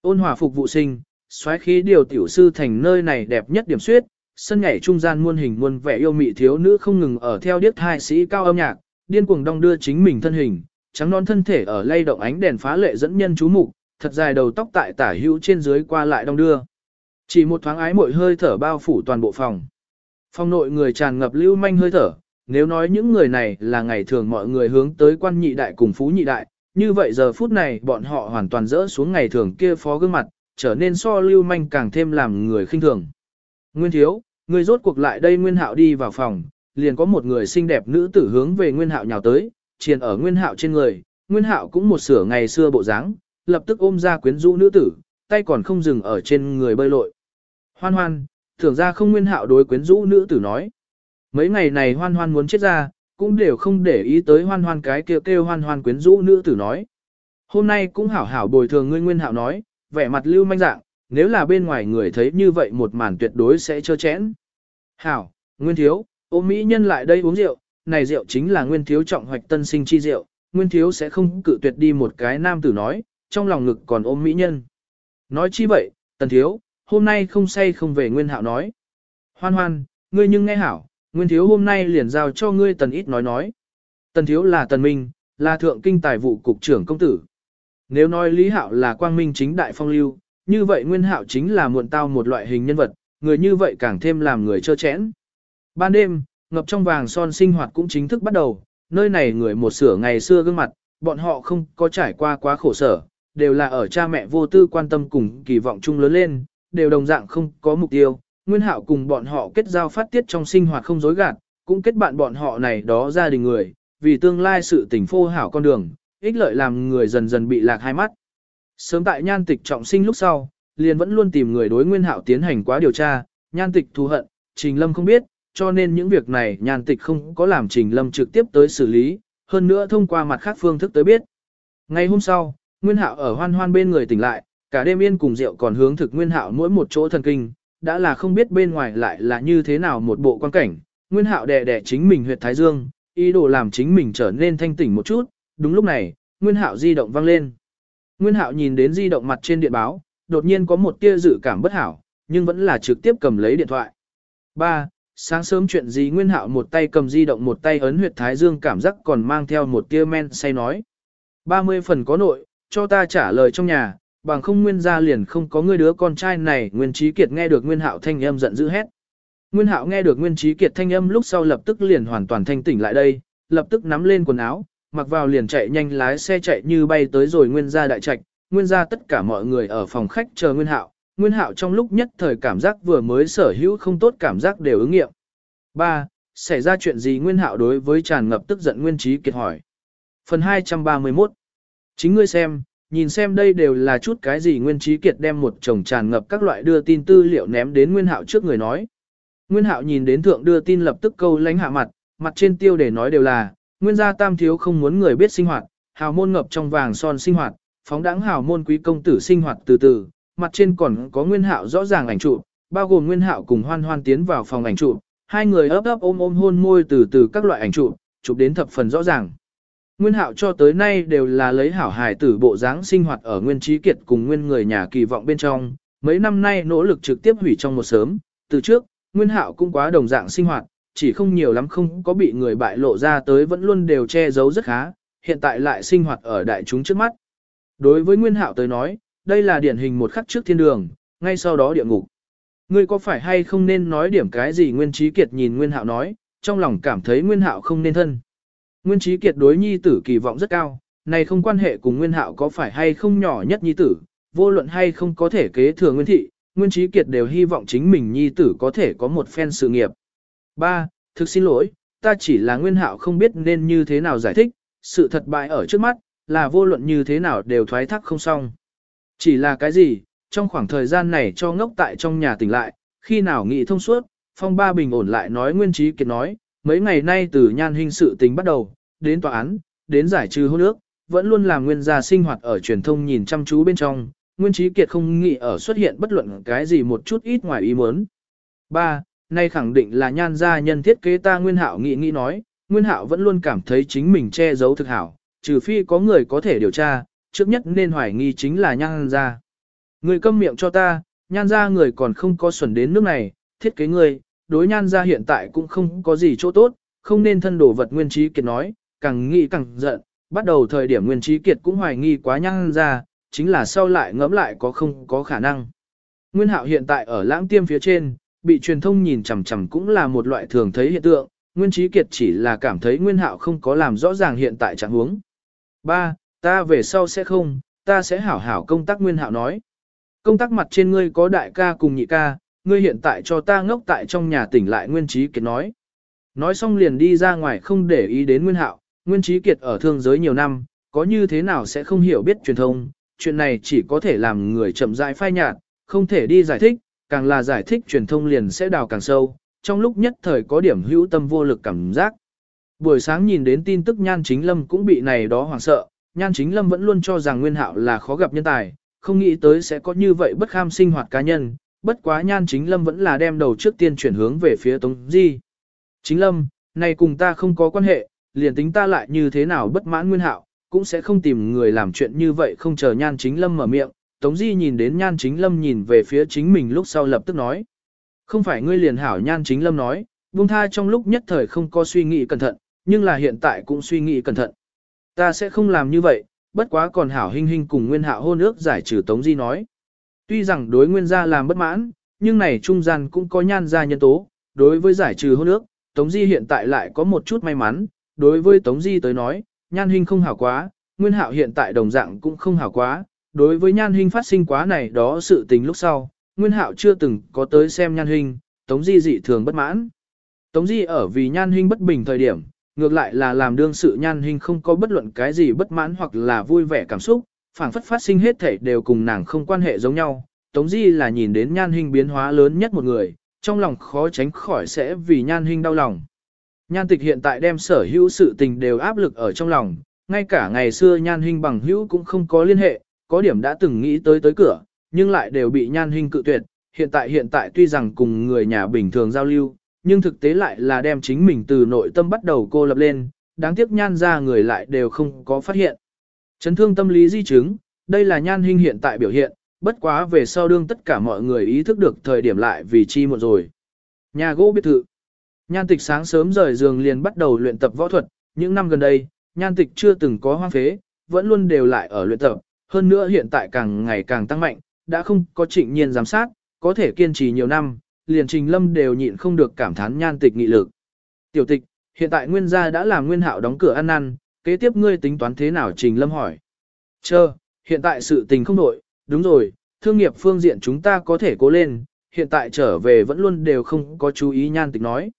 [SPEAKER 1] Ôn hòa phục vụ sinh, xoáy khí điều tiểu sư thành nơi này đẹp nhất điểm suyết, sân nhảy trung gian muôn hình muôn vẻ yêu mị thiếu nữ không ngừng ở theo điếc hai sĩ cao âm nhạc, điên cuồng đong đưa chính mình thân hình, trắng non thân thể ở lay động ánh đèn phá lệ dẫn nhân chú mục, thật dài đầu tóc tại tả hữu trên dưới qua lại đong đưa. Chỉ một thoáng ái mội hơi thở bao phủ toàn bộ phòng. Phòng nội người tràn ngập lưu manh hơi thở, nếu nói những người này là ngày thường mọi người hướng tới quan nhị đại cùng phú nhị đại, như vậy giờ phút này bọn họ hoàn toàn rỡ xuống ngày thường kia phó gương mặt, trở nên so lưu manh càng thêm làm người khinh thường. Nguyên thiếu, người rốt cuộc lại đây Nguyên Hạo đi vào phòng, liền có một người xinh đẹp nữ tử hướng về Nguyên Hạo nhào tới, triền ở Nguyên Hạo trên người, Nguyên Hạo cũng một sửa ngày xưa bộ dáng, lập tức ôm ra quyến rũ nữ tử, tay còn không dừng ở trên người bơi lội. Hoan hoan, thưởng ra không Nguyên Hạo đối quyến rũ nữ tử nói. Mấy ngày này hoan hoan muốn chết ra, cũng đều không để ý tới hoan hoan cái kêu kêu hoan hoan quyến rũ nữ tử nói. Hôm nay cũng hảo hảo bồi thường ngươi Nguyên Hạo nói, vẻ mặt lưu manh dạng, nếu là bên ngoài người thấy như vậy một màn tuyệt đối sẽ chơ chẽn. Hảo, Nguyên Thiếu, ôm Mỹ nhân lại đây uống rượu, này rượu chính là Nguyên Thiếu trọng hoạch tân sinh chi rượu, Nguyên Thiếu sẽ không cự tuyệt đi một cái nam tử nói, trong lòng ngực còn ôm Mỹ nhân. Nói chi vậy, Tần Thiếu, hôm nay không say không về Nguyên Hạo nói. Hoan hoan, ngươi nhưng nghe hảo, Nguyên Thiếu hôm nay liền giao cho ngươi Tần ít nói nói. Tần Thiếu là Tần Minh, là thượng kinh tài vụ cục trưởng công tử. Nếu nói Lý Hạo là quang minh chính đại phong lưu, như vậy Nguyên Hạo chính là muộn tao một loại hình nhân vật, người như vậy càng thêm làm người trơ chẽn. Ban đêm, ngập trong vàng son sinh hoạt cũng chính thức bắt đầu, nơi này người một sửa ngày xưa gương mặt, bọn họ không có trải qua quá khổ sở, đều là ở cha mẹ vô tư quan tâm cùng kỳ vọng chung lớn lên, đều đồng dạng không có mục tiêu. Nguyên Hạo cùng bọn họ kết giao phát tiết trong sinh hoạt không dối gạt, cũng kết bạn bọn họ này đó gia đình người, vì tương lai sự tình phô hảo con đường, ích lợi làm người dần dần bị lạc hai mắt. Sớm tại nhan tịch trọng sinh lúc sau, liền vẫn luôn tìm người đối nguyên hạo tiến hành quá điều tra, nhan tịch thù hận, Trình Lâm không biết, cho nên những việc này nhan tịch không có làm Trình Lâm trực tiếp tới xử lý, hơn nữa thông qua mặt khác phương thức tới biết. Ngày hôm sau, Nguyên Hạo ở hoan hoan bên người tỉnh lại, cả đêm yên cùng rượu còn hướng thực Nguyên Hạo mỗi một chỗ thần kinh, đã là không biết bên ngoài lại là như thế nào một bộ quan cảnh. Nguyên Hạo đè đè chính mình huyệt thái dương, ý đồ làm chính mình trở nên thanh tỉnh một chút, đúng lúc này, Nguyên Hạo di động vang lên. Nguyên Hạo nhìn đến di động mặt trên điện báo, đột nhiên có một tia dự cảm bất hảo, nhưng vẫn là trực tiếp cầm lấy điện thoại. 3. Sáng sớm chuyện gì Nguyên Hạo một tay cầm di động một tay ấn huyệt thái dương cảm giác còn mang theo một tia men say nói. 30 phần có nội, cho ta trả lời trong nhà, bằng không Nguyên gia liền không có ngươi đứa con trai này. Nguyên Trí Kiệt nghe được Nguyên Hạo thanh âm giận dữ hét. Nguyên Hạo nghe được Nguyên Trí Kiệt thanh âm lúc sau lập tức liền hoàn toàn thanh tỉnh lại đây, lập tức nắm lên quần áo, mặc vào liền chạy nhanh lái xe chạy như bay tới rồi nguyên gia đại trạch, nguyên gia tất cả mọi người ở phòng khách chờ nguyên hạo, nguyên hạo trong lúc nhất thời cảm giác vừa mới sở hữu không tốt cảm giác đều ứng nghiệm. ba Xảy ra chuyện gì nguyên hạo đối với tràn ngập tức giận nguyên trí kiệt hỏi. Phần 231 Chính ngươi xem, nhìn xem đây đều là chút cái gì nguyên trí kiệt đem một chồng tràn ngập các loại đưa tin tư liệu ném đến nguyên hạo trước người nói. Nguyên hạo nhìn đến thượng đưa tin lập tức câu lánh hạ mặt, mặt trên tiêu để nói đều là, nguyên gia tam thiếu không muốn người biết sinh hoạt, hào môn ngập trong vàng son sinh hoạt, phóng đãng hào môn quý công tử sinh hoạt từ từ, mặt trên còn có nguyên hạo rõ ràng ảnh chụp, bao gồm nguyên hạo cùng hoan hoan tiến vào phòng ảnh chụp, hai người ấp ấp ôm ôm hôn môi từ từ các loại ảnh chụp, chụp đến thập phần rõ ràng. Nguyên hạo cho tới nay đều là lấy hảo hài tử bộ dáng sinh hoạt ở nguyên trí kiệt cùng nguyên người nhà kỳ vọng bên trong, mấy năm nay nỗ lực trực tiếp hủy trong một sớm, từ trước, nguyên hạo cũng quá đồng dạng sinh hoạt, chỉ không nhiều lắm không có bị người bại lộ ra tới vẫn luôn đều che giấu rất khá, hiện tại lại sinh hoạt ở đại chúng trước mắt. Đối với Nguyên Hạo tới nói, đây là điển hình một khắc trước thiên đường, ngay sau đó địa ngục. Ngươi có phải hay không nên nói điểm cái gì Nguyên Trí Kiệt nhìn Nguyên Hạo nói, trong lòng cảm thấy Nguyên Hạo không nên thân. Nguyên Trí Kiệt đối nhi tử kỳ vọng rất cao, này không quan hệ cùng Nguyên Hạo có phải hay không nhỏ nhất nhi tử, vô luận hay không có thể kế thừa Nguyên Thị, Nguyên Trí Kiệt đều hy vọng chính mình nhi tử có thể có một phen sự nghiệp. 3. Thực xin lỗi, ta chỉ là Nguyên Hạo không biết nên như thế nào giải thích, sự thật bại ở trước mắt, là vô luận như thế nào đều thoái thác không xong. Chỉ là cái gì, trong khoảng thời gian này cho ngốc tại trong nhà tỉnh lại, khi nào nghị thông suốt, phong ba bình ổn lại nói Nguyên Trí Kiệt nói, mấy ngày nay từ nhan hình sự tình bắt đầu, đến tòa án, đến giải trừ hôn ước, vẫn luôn là nguyên gia sinh hoạt ở truyền thông nhìn chăm chú bên trong, Nguyên Trí Kiệt không nghĩ ở xuất hiện bất luận cái gì một chút ít ngoài ý muốn. 3. Nay khẳng định là nhan gia nhân thiết kế ta Nguyên Hạo nghĩ nghĩ nói, Nguyên Hạo vẫn luôn cảm thấy chính mình che giấu thực hảo, trừ phi có người có thể điều tra, trước nhất nên hoài nghi chính là nhan gia. Người câm miệng cho ta, nhan gia người còn không có xuẩn đến nước này, thiết kế người, đối nhan gia hiện tại cũng không có gì chỗ tốt, không nên thân đổ vật Nguyên Trí Kiệt nói, càng nghĩ càng giận, bắt đầu thời điểm Nguyên Trí Kiệt cũng hoài nghi quá nhăn ra, chính là sau lại ngẫm lại có không có khả năng. Nguyên Hạo hiện tại ở lãng tiêm phía trên, bị truyền thông nhìn chằm chằm cũng là một loại thường thấy hiện tượng, Nguyên Trí Kiệt chỉ là cảm thấy Nguyên Hạo không có làm rõ ràng hiện tại trạng huống. Ba, ta về sau sẽ không, ta sẽ hảo hảo công tác Nguyên Hạo nói. Công tác mặt trên ngươi có đại ca cùng nhị ca, ngươi hiện tại cho ta ngốc tại trong nhà tỉnh lại Nguyên Trí Kiệt nói. Nói xong liền đi ra ngoài không để ý đến Nguyên Hạo, Nguyên Trí Kiệt ở thương giới nhiều năm, có như thế nào sẽ không hiểu biết truyền thông, chuyện này chỉ có thể làm người chậm rãi phai nhạt, không thể đi giải thích, càng là giải thích truyền thông liền sẽ đào càng sâu, trong lúc nhất thời có điểm hữu tâm vô lực cảm giác. Buổi sáng nhìn đến tin tức Nhan Chính Lâm cũng bị này đó hoảng sợ, Nhan Chính Lâm vẫn luôn cho rằng Nguyên Hạo là khó gặp nhân tài, không nghĩ tới sẽ có như vậy bất kham sinh hoạt cá nhân, bất quá Nhan Chính Lâm vẫn là đem đầu trước tiên chuyển hướng về phía Tống Di. Chính Lâm, này cùng ta không có quan hệ, liền tính ta lại như thế nào bất mãn Nguyên Hạo, cũng sẽ không tìm người làm chuyện như vậy không chờ Nhan Chính Lâm mở miệng. Tống Di nhìn đến Nhan Chính Lâm nhìn về phía chính mình lúc sau lập tức nói. Không phải ngươi liền hảo Nhan Chính Lâm nói, buông tha trong lúc nhất thời không có suy nghĩ cẩn thận, nhưng là hiện tại cũng suy nghĩ cẩn thận. Ta sẽ không làm như vậy, bất quá còn hảo hình hình cùng nguyên hạo hôn ước giải trừ Tống Di nói. Tuy rằng đối nguyên gia làm bất mãn, nhưng này trung gian cũng có nhan gia nhân tố, đối với giải trừ hôn ước, Tống Di hiện tại lại có một chút may mắn, đối với Tống Di tới nói, nhan Hinh không hảo quá, nguyên hạo hiện tại đồng dạng cũng không hảo quá, đối với nhan Hinh phát sinh quá này đó sự tình lúc sau, nguyên hạo chưa từng có tới xem nhan Hinh, Tống Di dị thường bất mãn. Tống Di ở vì nhan Hinh bất bình thời điểm, ngược lại là làm đương sự nhan Hinh không có bất luận cái gì bất mãn hoặc là vui vẻ cảm xúc, phảng phất phát sinh hết thể đều cùng nàng không quan hệ giống nhau. Tống Di là nhìn đến nhan Hinh biến hóa lớn nhất một người, trong lòng khó tránh khỏi sẽ vì nhan Hinh đau lòng. Nhan tịch hiện tại đem sở hữu sự tình đều áp lực ở trong lòng, ngay cả ngày xưa nhan hình bằng hữu cũng không có liên hệ, có điểm đã từng nghĩ tới tới cửa, nhưng lại đều bị nhan hình cự tuyệt. Hiện tại hiện tại tuy rằng cùng người nhà bình thường giao lưu, nhưng thực tế lại là đem chính mình từ nội tâm bắt đầu cô lập lên, đáng tiếc nhan ra người lại đều không có phát hiện. Chấn thương tâm lý di chứng, đây là nhan hình hiện tại biểu hiện, bất quá về sau đương tất cả mọi người ý thức được thời điểm lại vì chi một rồi. Nhà gỗ biệt thự. Nhan tịch sáng sớm rời giường liền bắt đầu luyện tập võ thuật, những năm gần đây, nhan tịch chưa từng có hoang phế, vẫn luôn đều lại ở luyện tập, hơn nữa hiện tại càng ngày càng tăng mạnh, đã không có trịnh nhiên giám sát, có thể kiên trì nhiều năm, liền trình lâm đều nhịn không được cảm thán nhan tịch nghị lực. Tiểu tịch, hiện tại nguyên gia đã làm nguyên hạo đóng cửa ăn năn, kế tiếp ngươi tính toán thế nào trình lâm hỏi. Chờ, hiện tại sự tình không đổi, đúng rồi, thương nghiệp phương diện chúng ta có thể cố lên, hiện tại trở về vẫn luôn đều không có chú ý nhan tịch nói.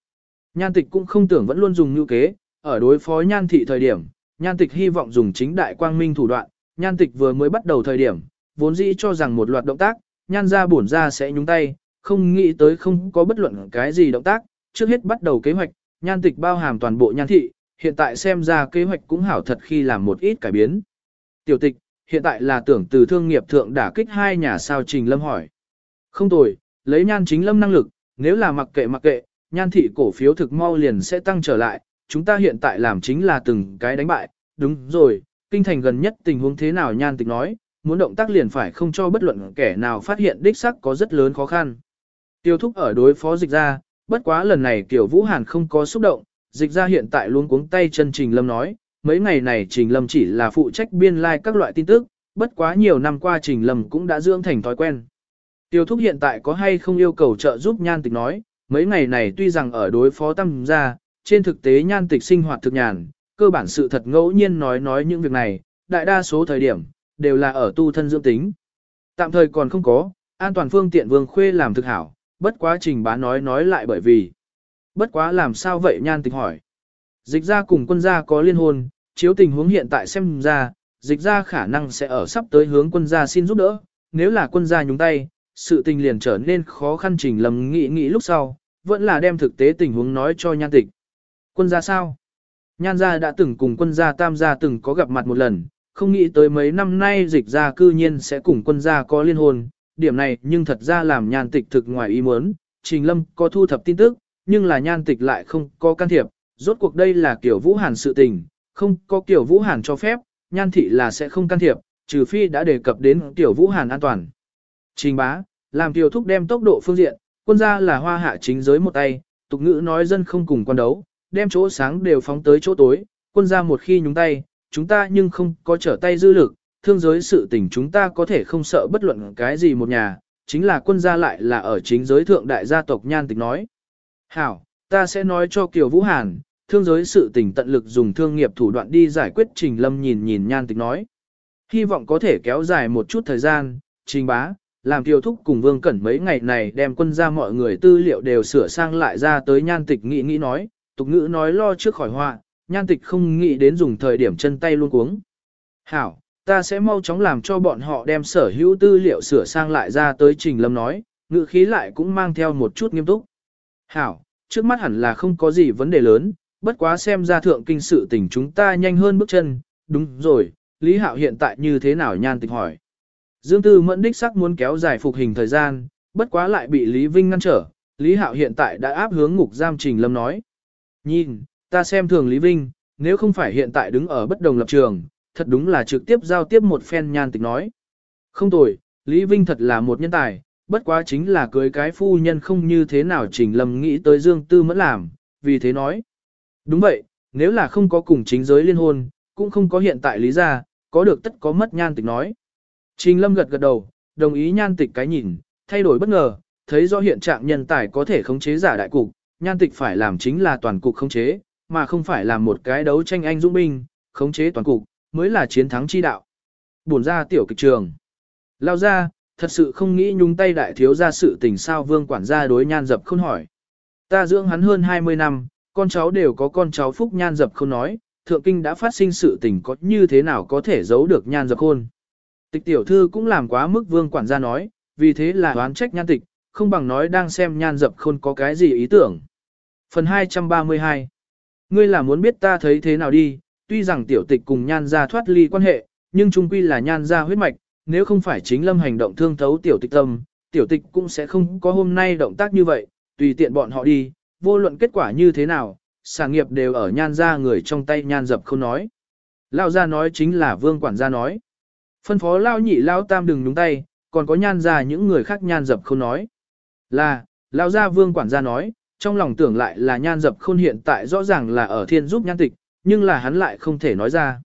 [SPEAKER 1] Nhan tịch cũng không tưởng vẫn luôn dùng như kế, ở đối phó nhan thị thời điểm, nhan tịch hy vọng dùng chính đại quang minh thủ đoạn, nhan tịch vừa mới bắt đầu thời điểm, vốn dĩ cho rằng một loạt động tác, nhan ra bổn ra sẽ nhúng tay, không nghĩ tới không có bất luận cái gì động tác, trước hết bắt đầu kế hoạch, nhan tịch bao hàm toàn bộ nhan thị, hiện tại xem ra kế hoạch cũng hảo thật khi làm một ít cải biến. Tiểu tịch, hiện tại là tưởng từ thương nghiệp thượng đả kích hai nhà sao trình lâm hỏi. Không tồi, lấy nhan chính lâm năng lực, nếu là mặc kệ mặc kệ, nhan thị cổ phiếu thực mau liền sẽ tăng trở lại, chúng ta hiện tại làm chính là từng cái đánh bại, đúng rồi, kinh thành gần nhất tình huống thế nào nhan tịch nói, muốn động tác liền phải không cho bất luận kẻ nào phát hiện đích sắc có rất lớn khó khăn. Tiêu thúc ở đối phó dịch ra, bất quá lần này kiểu Vũ Hàn không có xúc động, dịch ra hiện tại luôn cuống tay chân Trình Lâm nói, mấy ngày này Trình Lâm chỉ là phụ trách biên lai like các loại tin tức, bất quá nhiều năm qua Trình Lâm cũng đã dưỡng thành thói quen. Tiêu thúc hiện tại có hay không yêu cầu trợ giúp nhan tịch nói, mấy ngày này tuy rằng ở đối phó tâm ra, trên thực tế nhan tịch sinh hoạt thực nhàn, cơ bản sự thật ngẫu nhiên nói nói những việc này, đại đa số thời điểm, đều là ở tu thân dưỡng tính. Tạm thời còn không có, an toàn phương tiện vương khuê làm thực hảo, bất quá trình bá nói nói lại bởi vì. Bất quá làm sao vậy nhan tịch hỏi. Dịch ra cùng quân gia có liên hôn, chiếu tình huống hiện tại xem ra, dịch ra khả năng sẽ ở sắp tới hướng quân gia xin giúp đỡ, nếu là quân gia nhúng tay, sự tình liền trở nên khó khăn trình lầm nghĩ nghĩ lúc sau, vẫn là đem thực tế tình huống nói cho nhan tịch. Quân gia sao? Nhan gia đã từng cùng quân gia tam gia từng có gặp mặt một lần, không nghĩ tới mấy năm nay dịch gia cư nhiên sẽ cùng quân gia có liên hôn, điểm này nhưng thật ra làm nhan tịch thực ngoài ý muốn, trình lâm có thu thập tin tức, nhưng là nhan tịch lại không có can thiệp, rốt cuộc đây là kiểu vũ hàn sự tình, không có kiểu vũ hàn cho phép, nhan thị là sẽ không can thiệp, trừ phi đã đề cập đến tiểu vũ hàn an toàn. Trình bá, làm tiểu thúc đem tốc độ phương diện, quân gia là hoa hạ chính giới một tay, tục ngữ nói dân không cùng quan đấu, đem chỗ sáng đều phóng tới chỗ tối, quân gia một khi nhúng tay, chúng ta nhưng không có trở tay dư lực, thương giới sự tình chúng ta có thể không sợ bất luận cái gì một nhà, chính là quân gia lại là ở chính giới thượng đại gia tộc nhan tịch nói. Hảo, ta sẽ nói cho Kiều Vũ Hàn, thương giới sự tình tận lực dùng thương nghiệp thủ đoạn đi giải quyết Trình Lâm nhìn nhìn nhan tịch nói. Hy vọng có thể kéo dài một chút thời gian, Trình Bá, làm tiêu thúc cùng Vương Cẩn mấy ngày này đem quân ra mọi người tư liệu đều sửa sang lại ra tới nhan tịch nghĩ nghĩ nói, tục ngữ nói lo trước khỏi họa, nhan tịch không nghĩ đến dùng thời điểm chân tay luôn cuống. Hảo, ta sẽ mau chóng làm cho bọn họ đem sở hữu tư liệu sửa sang lại ra tới Trình Lâm nói, ngữ khí lại cũng mang theo một chút nghiêm túc. Hảo, trước mắt hẳn là không có gì vấn đề lớn, bất quá xem ra thượng kinh sự tình chúng ta nhanh hơn bước chân, đúng rồi, Lý Hạo hiện tại như thế nào nhan tịch hỏi. Dương Tư Mẫn đích sắc muốn kéo dài phục hình thời gian, bất quá lại bị Lý Vinh ngăn trở, Lý Hạo hiện tại đã áp hướng ngục giam Trình Lâm nói. Nhìn, ta xem thường Lý Vinh, nếu không phải hiện tại đứng ở bất đồng lập trường, thật đúng là trực tiếp giao tiếp một phen nhan tịch nói. Không tồi, Lý Vinh thật là một nhân tài, bất quá chính là cưới cái phu nhân không như thế nào Trình Lâm nghĩ tới Dương Tư Mẫn làm, vì thế nói. Đúng vậy, nếu là không có cùng chính giới liên hôn, cũng không có hiện tại lý ra, có được tất có mất nhan tịch nói. Trình Lâm gật gật đầu, đồng ý nhan tịch cái nhìn, thay đổi bất ngờ, thấy do hiện trạng nhân tài có thể khống chế giả đại cục, nhan tịch phải làm chính là toàn cục khống chế, mà không phải làm một cái đấu tranh anh dũng binh, khống chế toàn cục, mới là chiến thắng chi đạo. Buồn ra tiểu kịch trường. Lao ra, thật sự không nghĩ nhung tay đại thiếu ra sự tình sao vương quản gia đối nhan dập không hỏi. Ta dưỡng hắn hơn 20 năm, con cháu đều có con cháu phúc nhan dập không nói, thượng kinh đã phát sinh sự tình có như thế nào có thể giấu được nhan dập khôn. Tịch tiểu thư cũng làm quá mức vương quản gia nói, vì thế là đoán trách nhan tịch, không bằng nói đang xem nhan dập khôn có cái gì ý tưởng. Phần 232 Ngươi là muốn biết ta thấy thế nào đi, tuy rằng tiểu tịch cùng nhan gia thoát ly quan hệ, nhưng chung quy là nhan gia huyết mạch, nếu không phải chính lâm hành động thương thấu tiểu tịch tâm, tiểu tịch cũng sẽ không có hôm nay động tác như vậy, tùy tiện bọn họ đi, vô luận kết quả như thế nào, sản nghiệp đều ở nhan gia người trong tay nhan dập không nói. Lão gia nói chính là vương quản gia nói. Phân phó lao nhị lao tam đừng đúng tay, còn có nhan ra những người khác nhan dập không nói. Là, lao gia vương quản gia nói, trong lòng tưởng lại là nhan dập khôn hiện tại rõ ràng là ở thiên giúp nhan tịch, nhưng là hắn lại không thể nói ra.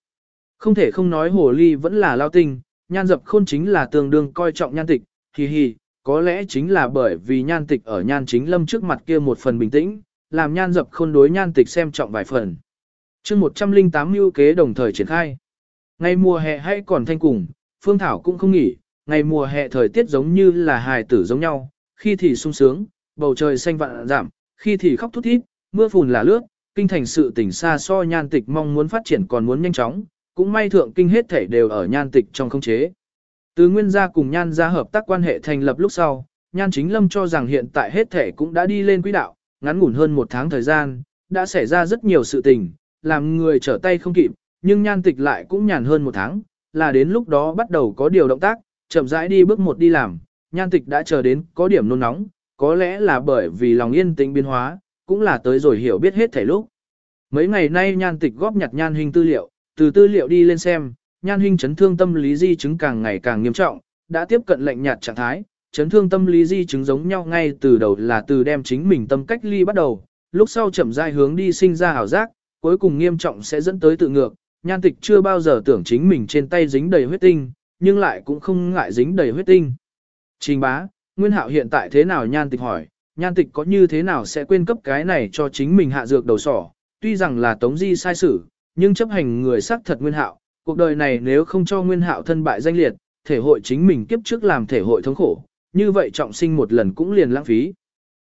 [SPEAKER 1] Không thể không nói hồ ly vẫn là lao tinh, nhan dập khôn chính là tương đương coi trọng nhan tịch, hì hì, có lẽ chính là bởi vì nhan tịch ở nhan chính lâm trước mặt kia một phần bình tĩnh, làm nhan dập khôn đối nhan tịch xem trọng vài phần. chương 108 mưu kế đồng thời triển khai. Ngày mùa hè hay còn thanh cùng, Phương Thảo cũng không nghỉ, ngày mùa hè thời tiết giống như là hài tử giống nhau, khi thì sung sướng, bầu trời xanh vạn giảm, khi thì khóc thút thít, mưa phùn là lướt, kinh thành sự tỉnh xa so nhan tịch mong muốn phát triển còn muốn nhanh chóng, cũng may thượng kinh hết thể đều ở nhan tịch trong không chế. Từ nguyên gia cùng nhan gia hợp tác quan hệ thành lập lúc sau, nhan chính lâm cho rằng hiện tại hết thể cũng đã đi lên quỹ đạo, ngắn ngủn hơn một tháng thời gian, đã xảy ra rất nhiều sự tình, làm người trở tay không kịp, nhưng nhan tịch lại cũng nhàn hơn một tháng, là đến lúc đó bắt đầu có điều động tác, chậm rãi đi bước một đi làm, nhan tịch đã chờ đến có điểm nôn nóng, có lẽ là bởi vì lòng yên tĩnh biến hóa, cũng là tới rồi hiểu biết hết thể lúc. Mấy ngày nay nhan tịch góp nhặt nhan hình tư liệu, từ tư liệu đi lên xem, nhan hình chấn thương tâm lý di chứng càng ngày càng nghiêm trọng, đã tiếp cận lệnh nhạt trạng thái, chấn thương tâm lý di chứng giống nhau ngay từ đầu là từ đem chính mình tâm cách ly bắt đầu, lúc sau chậm rãi hướng đi sinh ra hảo giác, cuối cùng nghiêm trọng sẽ dẫn tới tự ngược, nhan tịch chưa bao giờ tưởng chính mình trên tay dính đầy huyết tinh, nhưng lại cũng không ngại dính đầy huyết tinh. Trình bá, Nguyên Hạo hiện tại thế nào? Nhan tịch hỏi, nhan tịch có như thế nào sẽ quên cấp cái này cho chính mình hạ dược đầu sỏ, tuy rằng là tống di sai sử, nhưng chấp hành người xác thật nguyên hạo, cuộc đời này nếu không cho nguyên hạo thân bại danh liệt, thể hội chính mình kiếp trước làm thể hội thống khổ, như vậy trọng sinh một lần cũng liền lãng phí.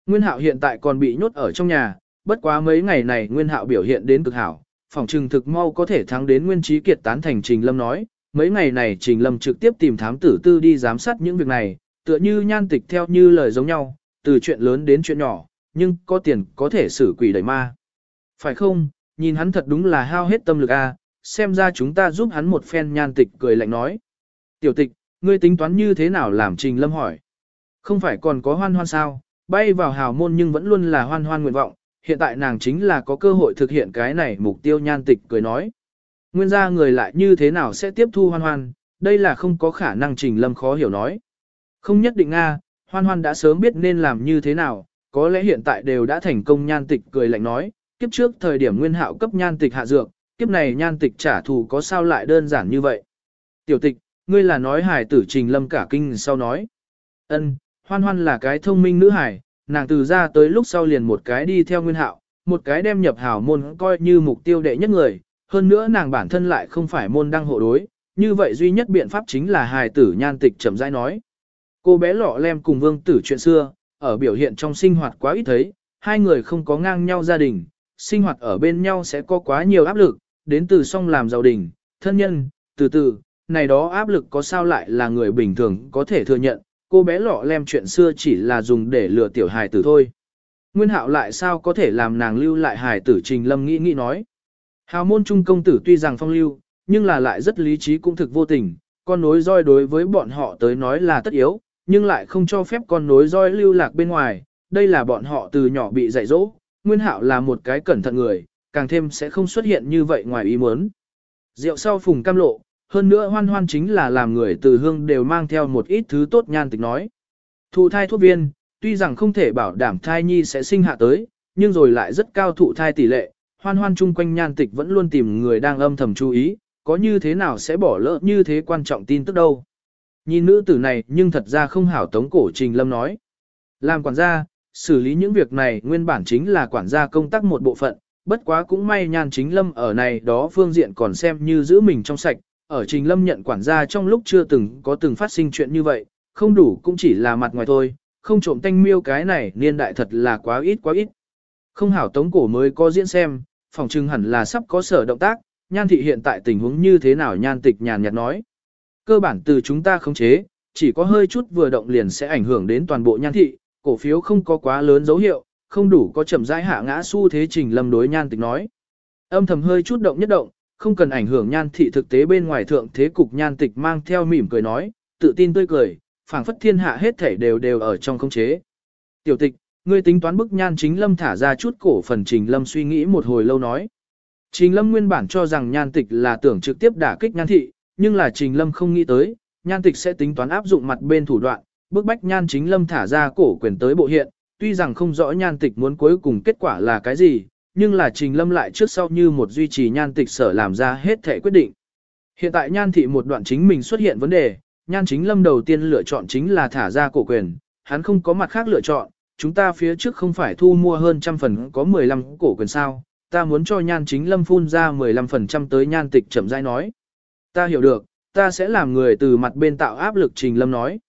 [SPEAKER 1] Nguyên hạo hiện tại còn bị nhốt ở trong nhà, bất quá mấy ngày này nguyên hạo biểu hiện đến cực hảo, phòng trừng thực mau có thể thắng đến nguyên trí kiệt tán thành Trình Lâm nói, mấy ngày này Trình Lâm trực tiếp tìm thám tử tư đi giám sát những việc này, tựa như nhan tịch theo như lời giống nhau, từ chuyện lớn đến chuyện nhỏ, nhưng có tiền có thể xử quỷ đẩy ma. Phải không, nhìn hắn thật đúng là hao hết tâm lực a, xem ra chúng ta giúp hắn một phen nhan tịch cười lạnh nói. Tiểu tịch, ngươi tính toán như thế nào làm Trình Lâm hỏi. Không phải còn có hoan hoan sao, bay vào hào môn nhưng vẫn luôn là hoan hoan nguyện vọng, hiện tại nàng chính là có cơ hội thực hiện cái này mục tiêu nhan tịch cười nói. Nguyên gia người lại như thế nào sẽ tiếp thu hoan hoan, đây là không có khả năng Trình Lâm khó hiểu nói. Không nhất định Nga, hoan hoan đã sớm biết nên làm như thế nào, có lẽ hiện tại đều đã thành công nhan tịch cười lạnh nói, kiếp trước thời điểm nguyên hạo cấp nhan tịch hạ dược, kiếp này nhan tịch trả thù có sao lại đơn giản như vậy. Tiểu tịch, ngươi là nói hải tử trình lâm cả kinh sau nói. ân hoan hoan là cái thông minh nữ hải, nàng từ ra tới lúc sau liền một cái đi theo nguyên hạo, một cái đem nhập hảo môn coi như mục tiêu đệ nhất người, hơn nữa nàng bản thân lại không phải môn đăng hộ đối, như vậy duy nhất biện pháp chính là hài tử nhan tịch chậm rãi nói. Cô bé lọ lem cùng vương tử chuyện xưa, ở biểu hiện trong sinh hoạt quá ít thấy, hai người không có ngang nhau gia đình, sinh hoạt ở bên nhau sẽ có quá nhiều áp lực, đến từ song làm giàu đình, thân nhân, từ từ, này đó áp lực có sao lại là người bình thường có thể thừa nhận, cô bé lọ lem chuyện xưa chỉ là dùng để lừa tiểu hài tử thôi. Nguyên hạo lại sao có thể làm nàng lưu lại hài tử trình lâm nghĩ nghĩ nói. Hào môn trung công tử tuy rằng phong lưu, nhưng là lại rất lý trí cũng thực vô tình, con nối roi đối với bọn họ tới nói là tất yếu, nhưng lại không cho phép con nối roi lưu lạc bên ngoài, đây là bọn họ từ nhỏ bị dạy dỗ, Nguyên Hạo là một cái cẩn thận người, càng thêm sẽ không xuất hiện như vậy ngoài ý muốn. Rượu sau phùng cam lộ, hơn nữa hoan hoan chính là làm người từ hương đều mang theo một ít thứ tốt nhan tịch nói. Thụ thai thuốc viên, tuy rằng không thể bảo đảm thai nhi sẽ sinh hạ tới, nhưng rồi lại rất cao thụ thai tỷ lệ, hoan hoan chung quanh nhan tịch vẫn luôn tìm người đang âm thầm chú ý, có như thế nào sẽ bỏ lỡ như thế quan trọng tin tức đâu. Nhìn nữ tử này nhưng thật ra không hảo tống cổ trình lâm nói. Làm quản gia, xử lý những việc này nguyên bản chính là quản gia công tác một bộ phận, bất quá cũng may nhan chính lâm ở này đó phương diện còn xem như giữ mình trong sạch, ở trình lâm nhận quản gia trong lúc chưa từng có từng phát sinh chuyện như vậy, không đủ cũng chỉ là mặt ngoài thôi, không trộm tanh miêu cái này niên đại thật là quá ít quá ít. Không hảo tống cổ mới có diễn xem, phòng trưng hẳn là sắp có sở động tác, nhan thị hiện tại tình huống như thế nào nhan tịch nhàn nhạt nói. Cơ bản từ chúng ta khống chế, chỉ có hơi chút vừa động liền sẽ ảnh hưởng đến toàn bộ nhan thị, cổ phiếu không có quá lớn dấu hiệu, không đủ có chậm rãi hạ ngã xu thế trình lâm đối nhan tịch nói. Âm thầm hơi chút động nhất động, không cần ảnh hưởng nhan thị thực tế bên ngoài thượng thế cục nhan tịch mang theo mỉm cười nói, tự tin tươi cười, phảng phất thiên hạ hết thể đều đều ở trong khống chế. Tiểu tịch, ngươi tính toán bức nhan chính lâm thả ra chút cổ phần trình lâm suy nghĩ một hồi lâu nói. Trình lâm nguyên bản cho rằng nhan tịch là tưởng trực tiếp đả kích nhan thị, nhưng là trình lâm không nghĩ tới, nhan tịch sẽ tính toán áp dụng mặt bên thủ đoạn, bức bách nhan chính lâm thả ra cổ quyền tới bộ hiện, tuy rằng không rõ nhan tịch muốn cuối cùng kết quả là cái gì, nhưng là trình lâm lại trước sau như một duy trì nhan tịch sở làm ra hết thể quyết định. Hiện tại nhan thị một đoạn chính mình xuất hiện vấn đề, nhan chính lâm đầu tiên lựa chọn chính là thả ra cổ quyền, hắn không có mặt khác lựa chọn, chúng ta phía trước không phải thu mua hơn trăm phần có 15 cổ quyền sao, ta muốn cho nhan chính lâm phun ra 15% tới nhan tịch chậm rãi nói. Ta hiểu được, ta sẽ làm người từ mặt bên tạo áp lực trình lâm nói.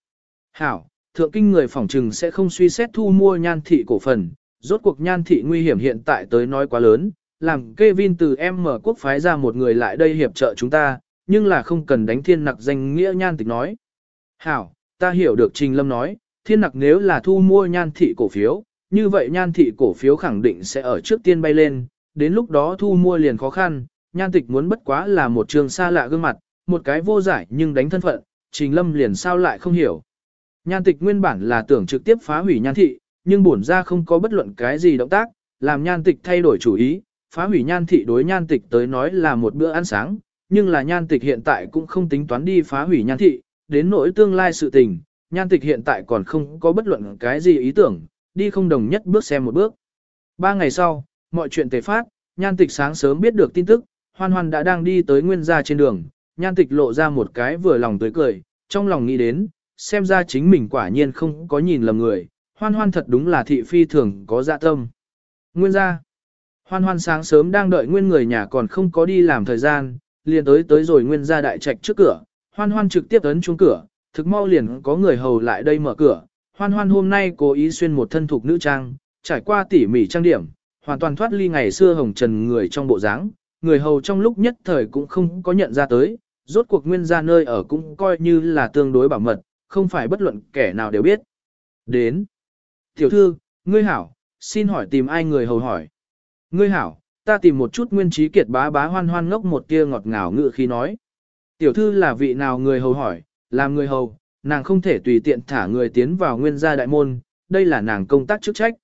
[SPEAKER 1] Hảo, thượng kinh người phỏng trừng sẽ không suy xét thu mua nhan thị cổ phần, rốt cuộc nhan thị nguy hiểm hiện tại tới nói quá lớn, làm Kevin từ em mở quốc phái ra một người lại đây hiệp trợ chúng ta, nhưng là không cần đánh thiên nặc danh nghĩa nhan tịch nói. Hảo, ta hiểu được Trình Lâm nói, thiên nặc nếu là thu mua nhan thị cổ phiếu, như vậy nhan thị cổ phiếu khẳng định sẽ ở trước tiên bay lên, đến lúc đó thu mua liền khó khăn, nhan tịch muốn bất quá là một trường xa lạ gương mặt, một cái vô giải nhưng đánh thân phận, Trình Lâm liền sao lại không hiểu. Nhan tịch nguyên bản là tưởng trực tiếp phá hủy nhan thị, nhưng bổn ra không có bất luận cái gì động tác, làm nhan tịch thay đổi chủ ý, phá hủy nhan thị đối nhan tịch tới nói là một bữa ăn sáng, nhưng là nhan tịch hiện tại cũng không tính toán đi phá hủy nhan thị, đến nỗi tương lai sự tình, nhan tịch hiện tại còn không có bất luận cái gì ý tưởng, đi không đồng nhất bước xem một bước. Ba ngày sau, mọi chuyện tề phát, nhan tịch sáng sớm biết được tin tức, hoan hoan đã đang đi tới nguyên gia trên đường, nhan tịch lộ ra một cái vừa lòng tới cười, trong lòng nghĩ đến, xem ra chính mình quả nhiên không có nhìn lầm người, Hoan hoan thật đúng là thị phi thường có dạ tâm. Nguyên gia. Hoan hoan sáng sớm đang đợi nguyên người nhà còn không có đi làm thời gian, liền tới tới rồi nguyên gia đại trạch trước cửa. Hoan hoan trực tiếp ấn chuông cửa, thực mau liền có người hầu lại đây mở cửa. Hoan hoan hôm nay cố ý xuyên một thân thục nữ trang, trải qua tỉ mỉ trang điểm, hoàn toàn thoát ly ngày xưa hồng trần người trong bộ dáng. Người hầu trong lúc nhất thời cũng không có nhận ra tới, rốt cuộc nguyên gia nơi ở cũng coi như là tương đối bảo mật, không phải bất luận kẻ nào đều biết. Đến. Tiểu thư, ngươi hảo, xin hỏi tìm ai người hầu hỏi. Ngươi hảo, ta tìm một chút nguyên trí kiệt bá bá hoan hoan ngốc một tia ngọt ngào ngự khi nói. Tiểu thư là vị nào người hầu hỏi, làm người hầu, nàng không thể tùy tiện thả người tiến vào nguyên gia đại môn, đây là nàng công tác chức trách.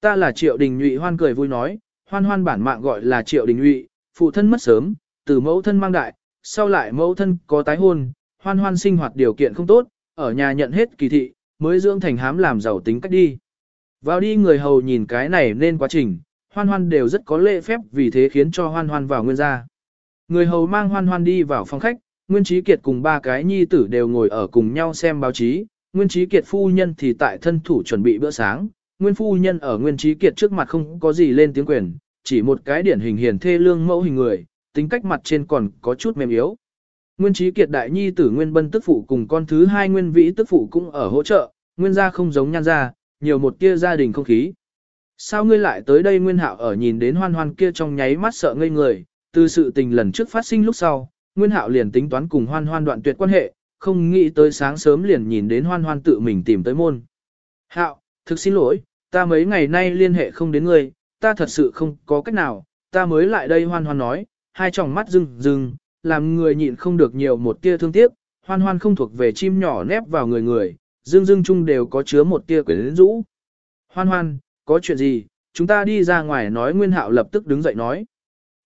[SPEAKER 1] Ta là triệu đình nhụy hoan cười vui nói, hoan hoan bản mạng gọi là triệu đình nhụy, phụ thân mất sớm, từ mẫu thân mang đại, sau lại mẫu thân có tái hôn, hoan hoan sinh hoạt điều kiện không tốt, ở nhà nhận hết kỳ thị, mới dưỡng thành hám làm giàu tính cách đi. Vào đi người hầu nhìn cái này nên quá trình, hoan hoan đều rất có lễ phép vì thế khiến cho hoan hoan vào nguyên gia. Người hầu mang hoan hoan đi vào phòng khách, Nguyên Trí Kiệt cùng ba cái nhi tử đều ngồi ở cùng nhau xem báo chí, Nguyên Trí Kiệt phu nhân thì tại thân thủ chuẩn bị bữa sáng, Nguyên phu nhân ở Nguyên Trí Kiệt trước mặt không có gì lên tiếng quyền, chỉ một cái điển hình hiền thê lương mẫu hình người, tính cách mặt trên còn có chút mềm yếu. Nguyên Trí Kiệt đại nhi tử Nguyên Bân tức phụ cùng con thứ hai Nguyên Vĩ tức phụ cũng ở hỗ trợ, Nguyên gia không giống nhan gia, nhiều một kia gia đình không khí. Sao ngươi lại tới đây Nguyên Hạo ở nhìn đến hoan hoan kia trong nháy mắt sợ ngây người, từ sự tình lần trước phát sinh lúc sau, Nguyên Hạo liền tính toán cùng hoan hoan đoạn tuyệt quan hệ, không nghĩ tới sáng sớm liền nhìn đến hoan hoan tự mình tìm tới môn. Hạo, thực xin lỗi, ta mấy ngày nay liên hệ không đến ngươi, ta thật sự không có cách nào, ta mới lại đây hoan hoan nói, hai tròng mắt rưng rưng, làm người nhịn không được nhiều một tia thương tiếc, hoan hoan không thuộc về chim nhỏ nép vào người người, dương dương chung đều có chứa một tia quyến rũ. Hoan hoan, có chuyện gì, chúng ta đi ra ngoài nói Nguyên Hạo lập tức đứng dậy nói.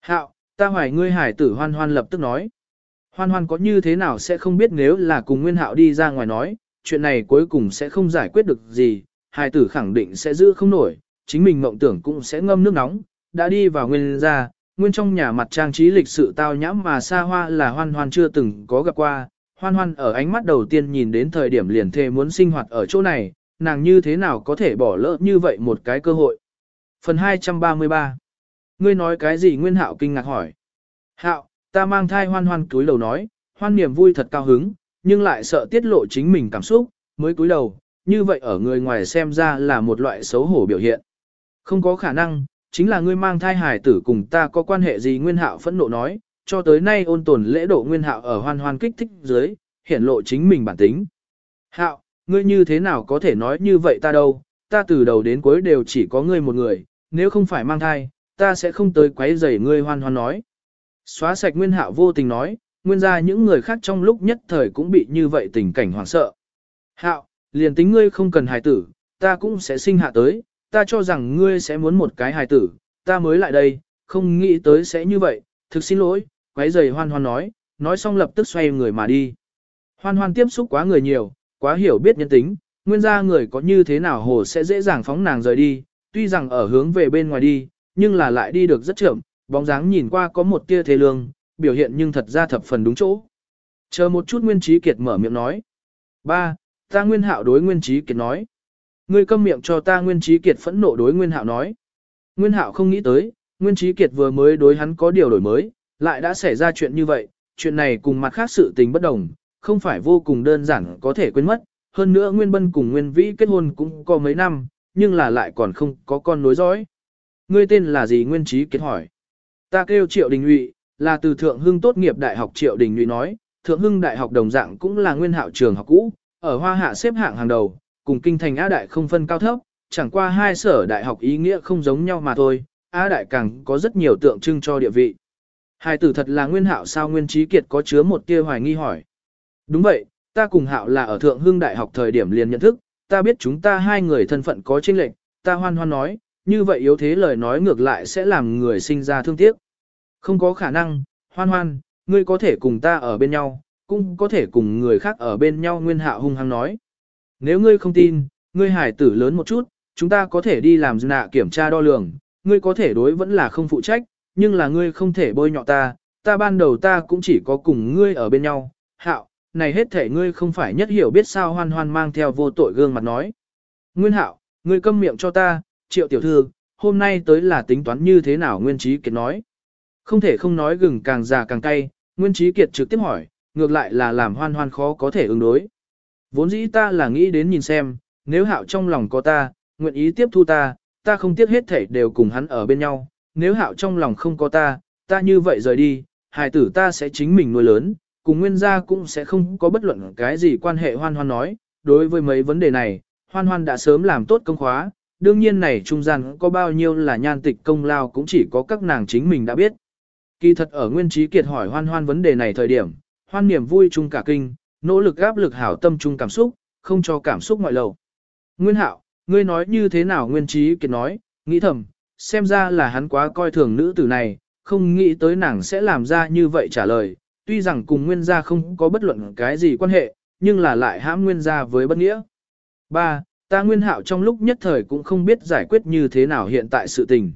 [SPEAKER 1] Hạo, ta hoài ngươi hải tử hoan hoan lập tức nói. Hoan hoan có như thế nào sẽ không biết nếu là cùng Nguyên Hạo đi ra ngoài nói, chuyện này cuối cùng sẽ không giải quyết được gì, hải tử khẳng định sẽ giữ không nổi, chính mình mộng tưởng cũng sẽ ngâm nước nóng, đã đi vào nguyên ra, nguyên trong nhà mặt trang trí lịch sự tao nhãm mà xa hoa là hoan hoan chưa từng có gặp qua. Hoan hoan ở ánh mắt đầu tiên nhìn đến thời điểm liền thề muốn sinh hoạt ở chỗ này, nàng như thế nào có thể bỏ lỡ như vậy một cái cơ hội. Phần 233 Ngươi nói cái gì Nguyên Hạo kinh ngạc hỏi. Hạo, ta mang thai hoan hoan cúi đầu nói, hoan niềm vui thật cao hứng, nhưng lại sợ tiết lộ chính mình cảm xúc, mới cúi đầu, như vậy ở người ngoài xem ra là một loại xấu hổ biểu hiện. Không có khả năng, chính là ngươi mang thai hài tử cùng ta có quan hệ gì Nguyên Hạo phẫn nộ nói, cho tới nay ôn tồn lễ độ Nguyên Hạo ở hoan hoan kích thích dưới, hiển lộ chính mình bản tính. Hạo, ngươi như thế nào có thể nói như vậy ta đâu, ta từ đầu đến cuối đều chỉ có ngươi một người, nếu không phải mang thai, ta sẽ không tới quấy rầy ngươi hoan hoan nói. Xóa sạch Nguyên Hạo vô tình nói, nguyên ra những người khác trong lúc nhất thời cũng bị như vậy tình cảnh hoảng sợ. Hạo, liền tính ngươi không cần hài tử, ta cũng sẽ sinh hạ tới, ta cho rằng ngươi sẽ muốn một cái hài tử, ta mới lại đây, không nghĩ tới sẽ như vậy, thực xin lỗi, quấy giày hoan hoan nói, nói xong lập tức xoay người mà đi. Hoan hoan tiếp xúc quá người nhiều, quá hiểu biết nhân tính, nguyên ra người có như thế nào hồ sẽ dễ dàng phóng nàng rời đi, tuy rằng ở hướng về bên ngoài đi, nhưng là lại đi được rất chậm, bóng dáng nhìn qua có một tia thế lương, biểu hiện nhưng thật ra thập phần đúng chỗ. Chờ một chút Nguyên Trí Kiệt mở miệng nói. Ba, ta Nguyên Hạo đối Nguyên Trí Kiệt nói. Ngươi câm miệng cho ta Nguyên Trí Kiệt phẫn nộ đối Nguyên Hạo nói. Nguyên Hạo không nghĩ tới, Nguyên Trí Kiệt vừa mới đối hắn có điều đổi mới, lại đã xảy ra chuyện như vậy, chuyện này cùng mặt khác sự tình bất đồng, không phải vô cùng đơn giản có thể quên mất. Hơn nữa Nguyên Bân cùng Nguyên Vĩ kết hôn cũng có mấy năm, nhưng là lại còn không có con nối dõi. Ngươi tên là gì Nguyên Trí Kiệt hỏi. Ta kêu Triệu Đình Nhụy, là từ Thượng Hưng tốt nghiệp Đại học Triệu Đình Nhụy nói, Thượng Hưng Đại học đồng dạng cũng là nguyên hạo trường học cũ, ở Hoa Hạ xếp hạng hàng đầu, cùng kinh thành Á Đại không phân cao thấp, chẳng qua hai sở đại học ý nghĩa không giống nhau mà thôi, Á Đại càng có rất nhiều tượng trưng cho địa vị. Hai tử thật là nguyên hạo sao nguyên trí kiệt có chứa một tia hoài nghi hỏi. Đúng vậy, ta cùng hạo là ở Thượng hương Đại học thời điểm liền nhận thức, ta biết chúng ta hai người thân phận có chênh lệch, ta hoan hoan nói, như vậy yếu thế lời nói ngược lại sẽ làm người sinh ra thương tiếc. Không có khả năng, hoan hoan, ngươi có thể cùng ta ở bên nhau, cũng có thể cùng người khác ở bên nhau nguyên hạo hung hăng nói. Nếu ngươi không tin, ngươi hải tử lớn một chút, chúng ta có thể đi làm nạ kiểm tra đo lường, ngươi có thể đối vẫn là không phụ trách, nhưng là ngươi không thể bôi nhọ ta, ta ban đầu ta cũng chỉ có cùng ngươi ở bên nhau, hạo, này hết thể ngươi không phải nhất hiểu biết sao hoan hoan mang theo vô tội gương mặt nói. Nguyên hạo, Ngươi câm miệng cho ta, triệu tiểu thư, hôm nay tới là tính toán như thế nào Nguyên Trí Kiệt nói. Không thể không nói gừng càng già càng cay, Nguyên Trí Kiệt trực tiếp hỏi, ngược lại là làm hoan hoan khó có thể ứng đối. Vốn dĩ ta là nghĩ đến nhìn xem, nếu hạo trong lòng có ta, nguyện ý tiếp thu ta, ta không tiếc hết thể đều cùng hắn ở bên nhau, nếu hạo trong lòng không có ta, ta như vậy rời đi, hài tử ta sẽ chính mình nuôi lớn, cùng nguyên gia cũng sẽ không có bất luận cái gì quan hệ hoan hoan nói, đối với mấy vấn đề này, hoan hoan đã sớm làm tốt công khóa, đương nhiên này trung gian có bao nhiêu là nhan tịch công lao cũng chỉ có các nàng chính mình đã biết. Kỳ thật ở Nguyên Trí Kiệt hỏi hoan hoan vấn đề này thời điểm, hoan niềm vui chung cả kinh, nỗ lực gáp lực hảo tâm chung cảm xúc, không cho cảm xúc ngoại lầu. Nguyên Hạo, ngươi nói như thế nào Nguyên Trí Kiệt nói, nghĩ thầm, xem ra là hắn quá coi thường nữ tử này, không nghĩ tới nàng sẽ làm ra như vậy trả lời, tuy rằng cùng Nguyên gia không có bất luận cái gì quan hệ, nhưng là lại hãm Nguyên gia với bất nghĩa. 3. Ta Nguyên Hạo trong lúc nhất thời cũng không biết giải quyết như thế nào hiện tại sự tình.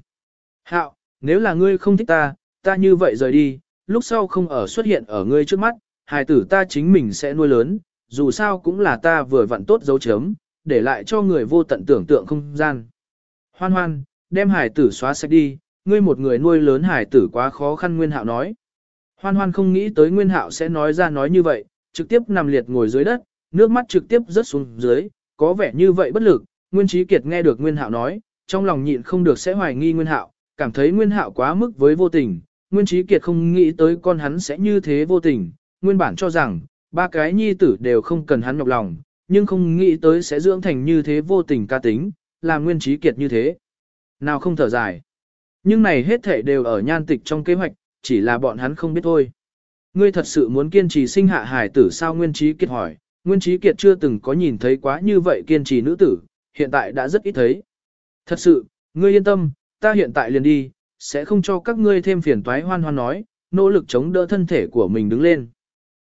[SPEAKER 1] Hạo, nếu là ngươi không thích ta, ta như vậy rời đi, lúc sau không ở xuất hiện ở ngươi trước mắt, hài tử ta chính mình sẽ nuôi lớn, dù sao cũng là ta vừa vặn tốt dấu chấm, để lại cho người vô tận tưởng tượng không gian. Hoan hoan, đem hải tử xóa sạch đi, ngươi một người nuôi lớn hải tử quá khó khăn Nguyên Hạo nói. Hoan hoan không nghĩ tới Nguyên Hạo sẽ nói ra nói như vậy, trực tiếp nằm liệt ngồi dưới đất, nước mắt trực tiếp rớt xuống dưới, có vẻ như vậy bất lực. Nguyên Trí Kiệt nghe được Nguyên Hạo nói, trong lòng nhịn không được sẽ hoài nghi Nguyên Hạo, cảm thấy Nguyên Hạo quá mức với vô tình. Nguyên Trí Kiệt không nghĩ tới con hắn sẽ như thế vô tình, nguyên bản cho rằng, ba cái nhi tử đều không cần hắn nhọc lòng, nhưng không nghĩ tới sẽ dưỡng thành như thế vô tình ca tính, làm Nguyên Trí Kiệt như thế. Nào không thở dài. Nhưng này hết thể đều ở nhan tịch trong kế hoạch, chỉ là bọn hắn không biết thôi. Ngươi thật sự muốn kiên trì sinh hạ hài tử sao Nguyên Trí Kiệt hỏi, Nguyên Trí Kiệt chưa từng có nhìn thấy quá như vậy kiên trì nữ tử, hiện tại đã rất ít thấy. Thật sự, ngươi yên tâm, ta hiện tại liền đi, sẽ không cho các ngươi thêm phiền toái hoan hoan nói, nỗ lực chống đỡ thân thể của mình đứng lên.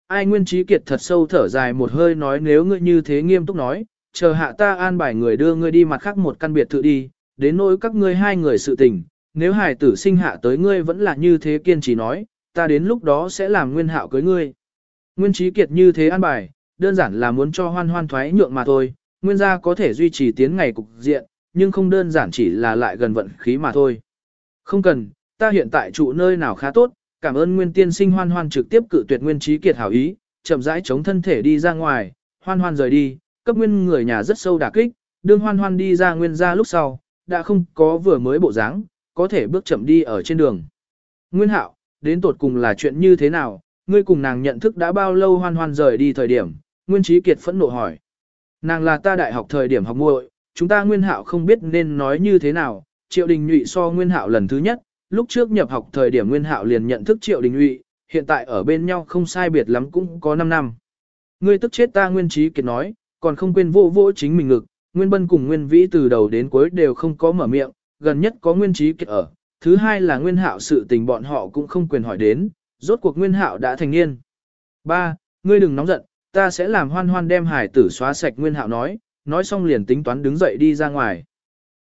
[SPEAKER 1] Ai Nguyên Trí Kiệt thật sâu thở dài một hơi nói nếu ngươi như thế nghiêm túc nói, chờ hạ ta an bài người đưa ngươi đi mặt khác một căn biệt thự đi, đến nỗi các ngươi hai người sự tình, nếu hải tử sinh hạ tới ngươi vẫn là như thế kiên trì nói, ta đến lúc đó sẽ làm nguyên hạo cưới ngươi. Nguyên trí kiệt như thế an bài, đơn giản là muốn cho hoan hoan thoái nhượng mà thôi, nguyên gia có thể duy trì tiến ngày cục diện, nhưng không đơn giản chỉ là lại gần vận khí mà thôi. Không cần, ta hiện tại trụ nơi nào khá tốt, cảm ơn nguyên tiên sinh hoan hoan trực tiếp cự tuyệt nguyên trí kiệt hảo ý, chậm rãi chống thân thể đi ra ngoài, hoan hoan rời đi, cấp nguyên người nhà rất sâu đả kích, đương hoan hoan đi ra nguyên gia lúc sau, đã không có vừa mới bộ dáng, có thể bước chậm đi ở trên đường. Nguyên hạo, đến tột cùng là chuyện như thế nào, ngươi cùng nàng nhận thức đã bao lâu hoan hoan rời đi thời điểm, Nguyên Trí Kiệt phẫn nộ hỏi. Nàng là ta đại học thời điểm học muội, chúng ta Nguyên Hạo không biết nên nói như thế nào, Triệu Đình Nhụy so Nguyên Hạo lần thứ nhất, lúc trước nhập học thời điểm Nguyên Hạo liền nhận thức Triệu Đình Nhụy, hiện tại ở bên nhau không sai biệt lắm cũng có 5 năm. Ngươi tức chết ta Nguyên Trí Kiệt nói, còn không quên vô vô chính mình ngực, Nguyên Bân cùng Nguyên Vĩ từ đầu đến cuối đều không có mở miệng, gần nhất có Nguyên Trí Kiệt ở, thứ hai là Nguyên Hạo sự tình bọn họ cũng không quyền hỏi đến, rốt cuộc Nguyên Hạo đã thành niên. Ba, Ngươi đừng nóng giận, ta sẽ làm hoan hoan đem hải tử xóa sạch Nguyên Hạo nói, nói xong liền tính toán đứng dậy đi ra ngoài.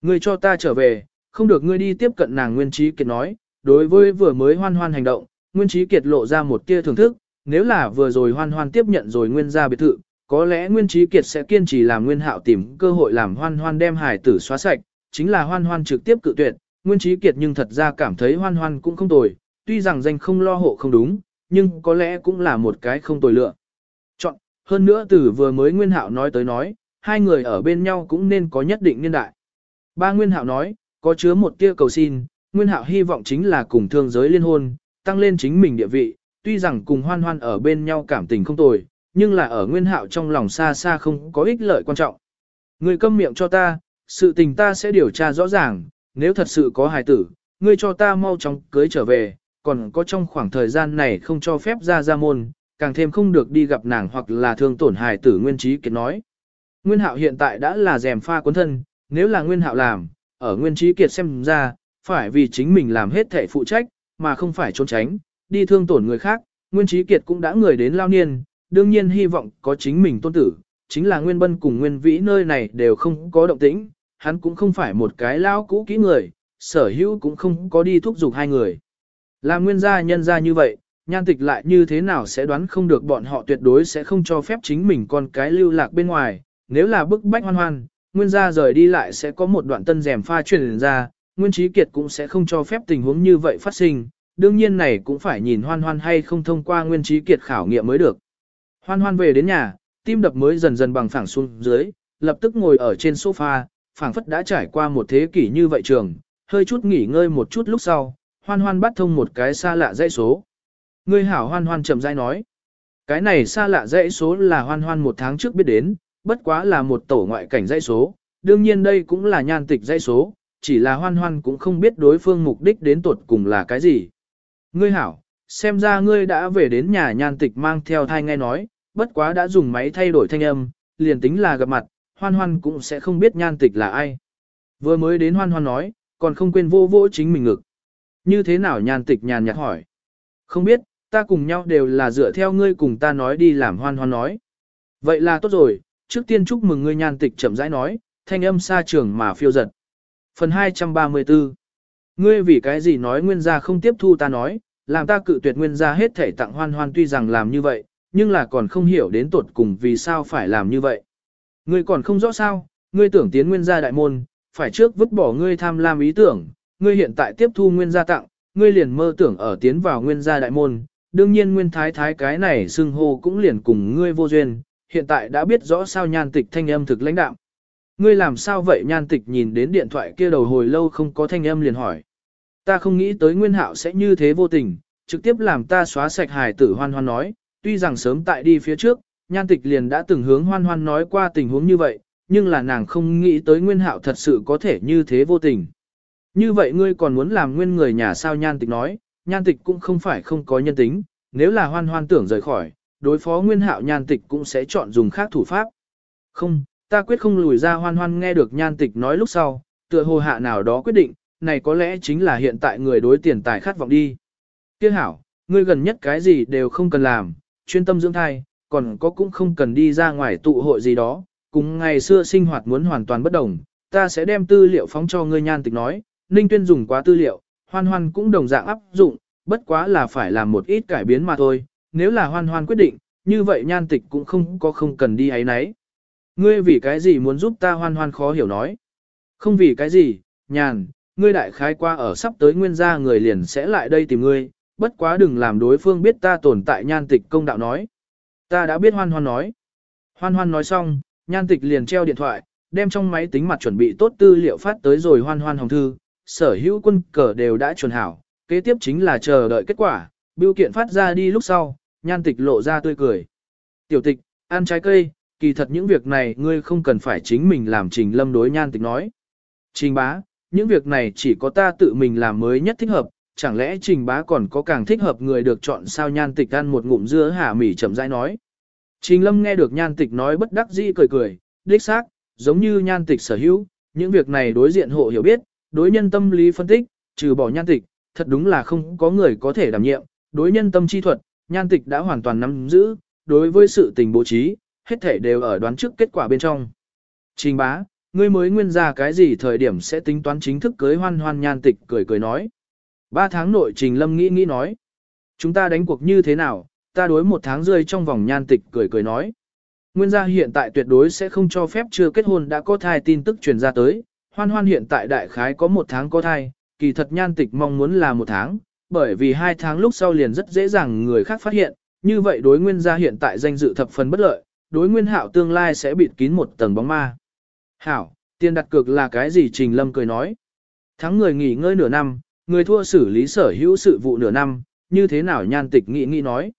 [SPEAKER 1] Ngươi cho ta trở về, không được ngươi đi tiếp cận nàng Nguyên Trí Kiệt nói, đối với vừa mới hoan hoan hành động, Nguyên Trí Kiệt lộ ra một tia thưởng thức, nếu là vừa rồi hoan hoan tiếp nhận rồi Nguyên gia biệt thự, có lẽ Nguyên Trí Kiệt sẽ kiên trì làm Nguyên Hạo tìm cơ hội làm hoan hoan đem hải tử xóa sạch, chính là hoan hoan trực tiếp cự tuyệt, Nguyên Trí Kiệt nhưng thật ra cảm thấy hoan hoan cũng không tồi, tuy rằng danh không lo hộ không đúng, nhưng có lẽ cũng là một cái không tồi lựa. Chọn, hơn nữa từ vừa mới Nguyên Hạo nói tới nói, hai người ở bên nhau cũng nên có nhất định niên đại. Ba Nguyên Hạo nói, có chứa một tia cầu xin, Nguyên Hạo hy vọng chính là cùng thương giới liên hôn, tăng lên chính mình địa vị, tuy rằng cùng hoan hoan ở bên nhau cảm tình không tồi, nhưng là ở Nguyên Hạo trong lòng xa xa không có ích lợi quan trọng. Người câm miệng cho ta, sự tình ta sẽ điều tra rõ ràng, nếu thật sự có hài tử, ngươi cho ta mau chóng cưới trở về, còn có trong khoảng thời gian này không cho phép ra ra môn, càng thêm không được đi gặp nàng hoặc là thương tổn hài tử Nguyên Trí Kiệt nói. Nguyên Hạo hiện tại đã là rèm pha cuốn thân, nếu là Nguyên Hạo làm, ở Nguyên Trí Kiệt xem ra, phải vì chính mình làm hết thể phụ trách, mà không phải trốn tránh, đi thương tổn người khác, Nguyên Trí Kiệt cũng đã người đến lao niên, đương nhiên hy vọng có chính mình tôn tử, chính là Nguyên Bân cùng Nguyên Vĩ nơi này đều không có động tĩnh, hắn cũng không phải một cái lao cũ kỹ người, sở hữu cũng không có đi thúc giục hai người. Làm nguyên gia nhân gia như vậy, nhan tịch lại như thế nào sẽ đoán không được bọn họ tuyệt đối sẽ không cho phép chính mình con cái lưu lạc bên ngoài, nếu là bức bách hoan hoan, nguyên gia rời đi lại sẽ có một đoạn tân rèm pha truyền ra, nguyên trí kiệt cũng sẽ không cho phép tình huống như vậy phát sinh, đương nhiên này cũng phải nhìn hoan hoan hay không thông qua nguyên trí kiệt khảo nghiệm mới được. Hoan hoan về đến nhà, tim đập mới dần dần bằng phẳng xuống dưới, lập tức ngồi ở trên sofa, phảng phất đã trải qua một thế kỷ như vậy trường, hơi chút nghỉ ngơi một chút lúc sau, hoan hoan bắt thông một cái xa lạ dãy số. Ngươi hảo hoan hoan chậm rãi nói. Cái này xa lạ dãy số là hoan hoan một tháng trước biết đến, bất quá là một tổ ngoại cảnh dãy số, đương nhiên đây cũng là nhan tịch dãy số, chỉ là hoan hoan cũng không biết đối phương mục đích đến tuột cùng là cái gì. Ngươi hảo, xem ra ngươi đã về đến nhà nhan tịch mang theo thai nghe nói, bất quá đã dùng máy thay đổi thanh âm, liền tính là gặp mặt, hoan hoan cũng sẽ không biết nhan tịch là ai. Vừa mới đến hoan hoan nói, còn không quên vô vô chính mình ngực. Như thế nào nhan tịch nhàn nhạt hỏi. Không biết, ta cùng nhau đều là dựa theo ngươi cùng ta nói đi làm hoan hoan nói. Vậy là tốt rồi, trước tiên chúc mừng ngươi nhan tịch chậm rãi nói, thanh âm xa trường mà phiêu giật. Phần 234 Ngươi vì cái gì nói nguyên gia không tiếp thu ta nói, làm ta cự tuyệt nguyên gia hết thể tặng hoan hoan tuy rằng làm như vậy, nhưng là còn không hiểu đến tuột cùng vì sao phải làm như vậy. Ngươi còn không rõ sao, ngươi tưởng tiến nguyên gia đại môn, phải trước vứt bỏ ngươi tham lam ý tưởng, ngươi hiện tại tiếp thu nguyên gia tặng, ngươi liền mơ tưởng ở tiến vào nguyên gia đại môn, đương nhiên nguyên thái thái cái này xưng hô cũng liền cùng ngươi vô duyên, hiện tại đã biết rõ sao nhan tịch thanh âm thực lãnh đạo. Ngươi làm sao vậy nhan tịch nhìn đến điện thoại kia đầu hồi lâu không có thanh âm liền hỏi. Ta không nghĩ tới nguyên hạo sẽ như thế vô tình, trực tiếp làm ta xóa sạch hài tử hoan hoan nói, tuy rằng sớm tại đi phía trước, nhan tịch liền đã từng hướng hoan hoan nói qua tình huống như vậy, nhưng là nàng không nghĩ tới nguyên hạo thật sự có thể như thế vô tình. Như vậy ngươi còn muốn làm nguyên người nhà sao nhan tịch nói, nhan tịch cũng không phải không có nhân tính, nếu là hoan hoan tưởng rời khỏi, đối phó nguyên hạo nhan tịch cũng sẽ chọn dùng khác thủ pháp. Không, ta quyết không lùi ra hoan hoan nghe được nhan tịch nói lúc sau, tựa hồ hạ nào đó quyết định, này có lẽ chính là hiện tại người đối tiền tài khát vọng đi. Tiếc hảo, ngươi gần nhất cái gì đều không cần làm, chuyên tâm dưỡng thai, còn có cũng không cần đi ra ngoài tụ hội gì đó, cùng ngày xưa sinh hoạt muốn hoàn toàn bất đồng, ta sẽ đem tư liệu phóng cho ngươi nhan tịch nói, Ninh Tuyên dùng quá tư liệu, hoan hoan cũng đồng dạng áp dụng, bất quá là phải làm một ít cải biến mà thôi, nếu là hoan hoan quyết định, như vậy nhan tịch cũng không có không cần đi ấy nấy. Ngươi vì cái gì muốn giúp ta hoan hoan khó hiểu nói. Không vì cái gì, nhàn, ngươi đại khái qua ở sắp tới nguyên gia người liền sẽ lại đây tìm ngươi, bất quá đừng làm đối phương biết ta tồn tại nhan tịch công đạo nói. Ta đã biết hoan hoan nói. Hoan hoan nói xong, nhan tịch liền treo điện thoại, đem trong máy tính mặt chuẩn bị tốt tư liệu phát tới rồi hoan hoan hồng thư, sở hữu quân cờ đều đã chuẩn hảo, kế tiếp chính là chờ đợi kết quả, biểu kiện phát ra đi lúc sau, nhan tịch lộ ra tươi cười. Tiểu tịch, ăn trái cây, kỳ thật những việc này ngươi không cần phải chính mình làm trình lâm đối nhan tịch nói. Trình bá, những việc này chỉ có ta tự mình làm mới nhất thích hợp, chẳng lẽ trình bá còn có càng thích hợp người được chọn sao nhan tịch ăn một ngụm dưa hả mỉ chậm rãi nói. Trình lâm nghe được nhan tịch nói bất đắc dĩ cười cười, đích xác, giống như nhan tịch sở hữu, những việc này đối diện hộ hiểu biết, đối nhân tâm lý phân tích, trừ bỏ nhan tịch, thật đúng là không có người có thể đảm nhiệm, đối nhân tâm chi thuật, nhan tịch đã hoàn toàn nắm giữ, đối với sự tình bố trí, hết thể đều ở đoán trước kết quả bên trong. Trình bá, ngươi mới nguyên ra cái gì thời điểm sẽ tính toán chính thức cưới hoan hoan nhan tịch cười cười nói. Ba tháng nội trình lâm nghĩ nghĩ nói. Chúng ta đánh cuộc như thế nào, ta đối một tháng rơi trong vòng nhan tịch cười cười nói. Nguyên gia hiện tại tuyệt đối sẽ không cho phép chưa kết hôn đã có thai tin tức truyền ra tới, hoan hoan hiện tại đại khái có một tháng có thai, kỳ thật nhan tịch mong muốn là một tháng, bởi vì hai tháng lúc sau liền rất dễ dàng người khác phát hiện, như vậy đối nguyên gia hiện tại danh dự thập phần bất lợi, đối nguyên hạo tương lai sẽ bịt kín một tầng bóng ma. Hảo, tiền đặt cược là cái gì Trình Lâm cười nói. Thắng người nghỉ ngơi nửa năm, người thua xử lý sở hữu sự vụ nửa năm, như thế nào nhan tịch nghĩ nghĩ nói.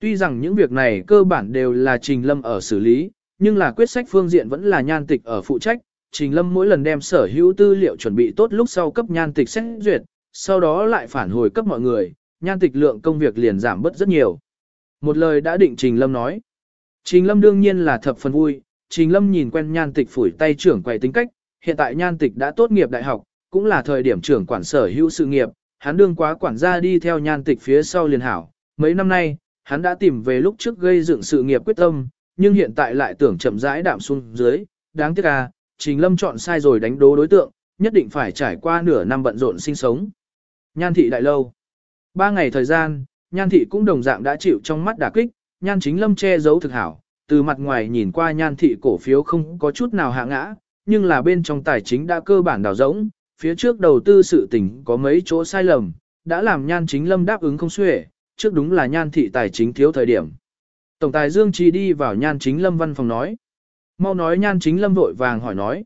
[SPEAKER 1] Tuy rằng những việc này cơ bản đều là Trình Lâm ở xử lý, nhưng là quyết sách phương diện vẫn là nhan tịch ở phụ trách, Trình Lâm mỗi lần đem sở hữu tư liệu chuẩn bị tốt lúc sau cấp nhan tịch xét duyệt, sau đó lại phản hồi cấp mọi người, nhan tịch lượng công việc liền giảm bớt rất nhiều. Một lời đã định Trình Lâm nói. Trình Lâm đương nhiên là thập phần vui, Trình Lâm nhìn quen nhan tịch phủi tay trưởng quầy tính cách, hiện tại nhan tịch đã tốt nghiệp đại học, cũng là thời điểm trưởng quản sở hữu sự nghiệp, hắn đương quá quản gia đi theo nhan tịch phía sau liền hảo. Mấy năm nay, hắn đã tìm về lúc trước gây dựng sự nghiệp quyết tâm, nhưng hiện tại lại tưởng chậm rãi đạm xuống dưới, đáng tiếc à, Trình Lâm chọn sai rồi đánh đố đối tượng, nhất định phải trải qua nửa năm bận rộn sinh sống. Nhan thị đại lâu. Ba ngày thời gian, Nhan thị cũng đồng dạng đã chịu trong mắt đả kích, Nhan chính Lâm che giấu thực hảo, từ mặt ngoài nhìn qua Nhan thị cổ phiếu không có chút nào hạ ngã, nhưng là bên trong tài chính đã cơ bản đào rỗng, phía trước đầu tư sự tình có mấy chỗ sai lầm, đã làm nhan chính lâm đáp ứng không xuể, trước đúng là nhan thị tài chính thiếu thời điểm. Tổng tài Dương Trì đi vào nhan chính lâm văn phòng nói. Mau nói nhan chính lâm vội vàng hỏi nói.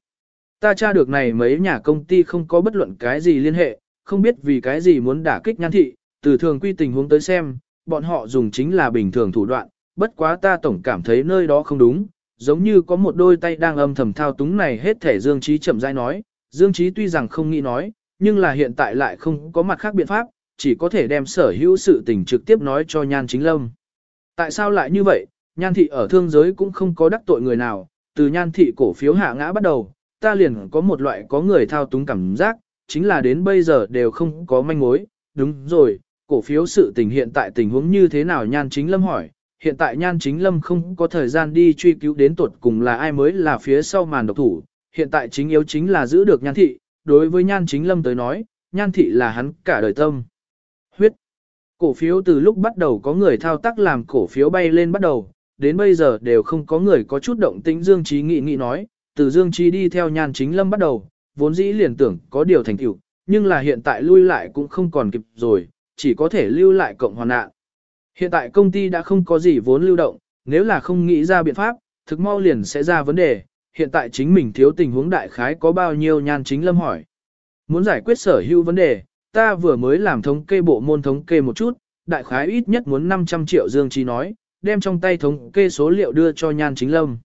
[SPEAKER 1] Ta tra được này mấy nhà công ty không có bất luận cái gì liên hệ, không biết vì cái gì muốn đả kích nhan thị, từ thường quy tình huống tới xem, bọn họ dùng chính là bình thường thủ đoạn, bất quá ta tổng cảm thấy nơi đó không đúng, giống như có một đôi tay đang âm thầm thao túng này hết thể Dương Trí chậm rãi nói, Dương Trí tuy rằng không nghĩ nói, nhưng là hiện tại lại không có mặt khác biện pháp, chỉ có thể đem sở hữu sự tình trực tiếp nói cho Nhan Chính Lâm. Tại sao lại như vậy, Nhan Thị ở thương giới cũng không có đắc tội người nào, từ Nhan Thị cổ phiếu hạ ngã bắt đầu, ta liền có một loại có người thao túng cảm giác, chính là đến bây giờ đều không có manh mối, đúng rồi, cổ phiếu sự tình hiện tại tình huống như thế nào? Nhan Chính Lâm hỏi, hiện tại Nhan Chính Lâm không có thời gian đi truy cứu đến tuột cùng là ai mới là phía sau màn độc thủ, hiện tại chính yếu chính là giữ được Nhan Thị, đối với Nhan Chính Lâm tới nói, Nhan Thị là hắn cả đời tâm. Huyết. Cổ phiếu từ lúc bắt đầu có người thao tác làm cổ phiếu bay lên bắt đầu, đến bây giờ đều không có người có chút động tĩnh Dương Trí nghị nghị nói, từ Dương Trí đi theo Nhan Chính Lâm bắt đầu, vốn dĩ liền tưởng có điều thành tựu, nhưng là hiện tại lui lại cũng không còn kịp rồi, chỉ có thể lưu lại cộng hoàn nạn. Hiện tại công ty đã không có gì vốn lưu động, nếu là không nghĩ ra biện pháp, thực mau liền sẽ ra vấn đề, hiện tại chính mình thiếu tình huống đại khái có bao nhiêu nhan chính lâm hỏi. Muốn giải quyết sở hữu vấn đề, ta vừa mới làm thống kê bộ môn thống kê một chút, đại khái ít nhất muốn 500 triệu Dương Trí nói, đem trong tay thống kê số liệu đưa cho nhan chính lâm.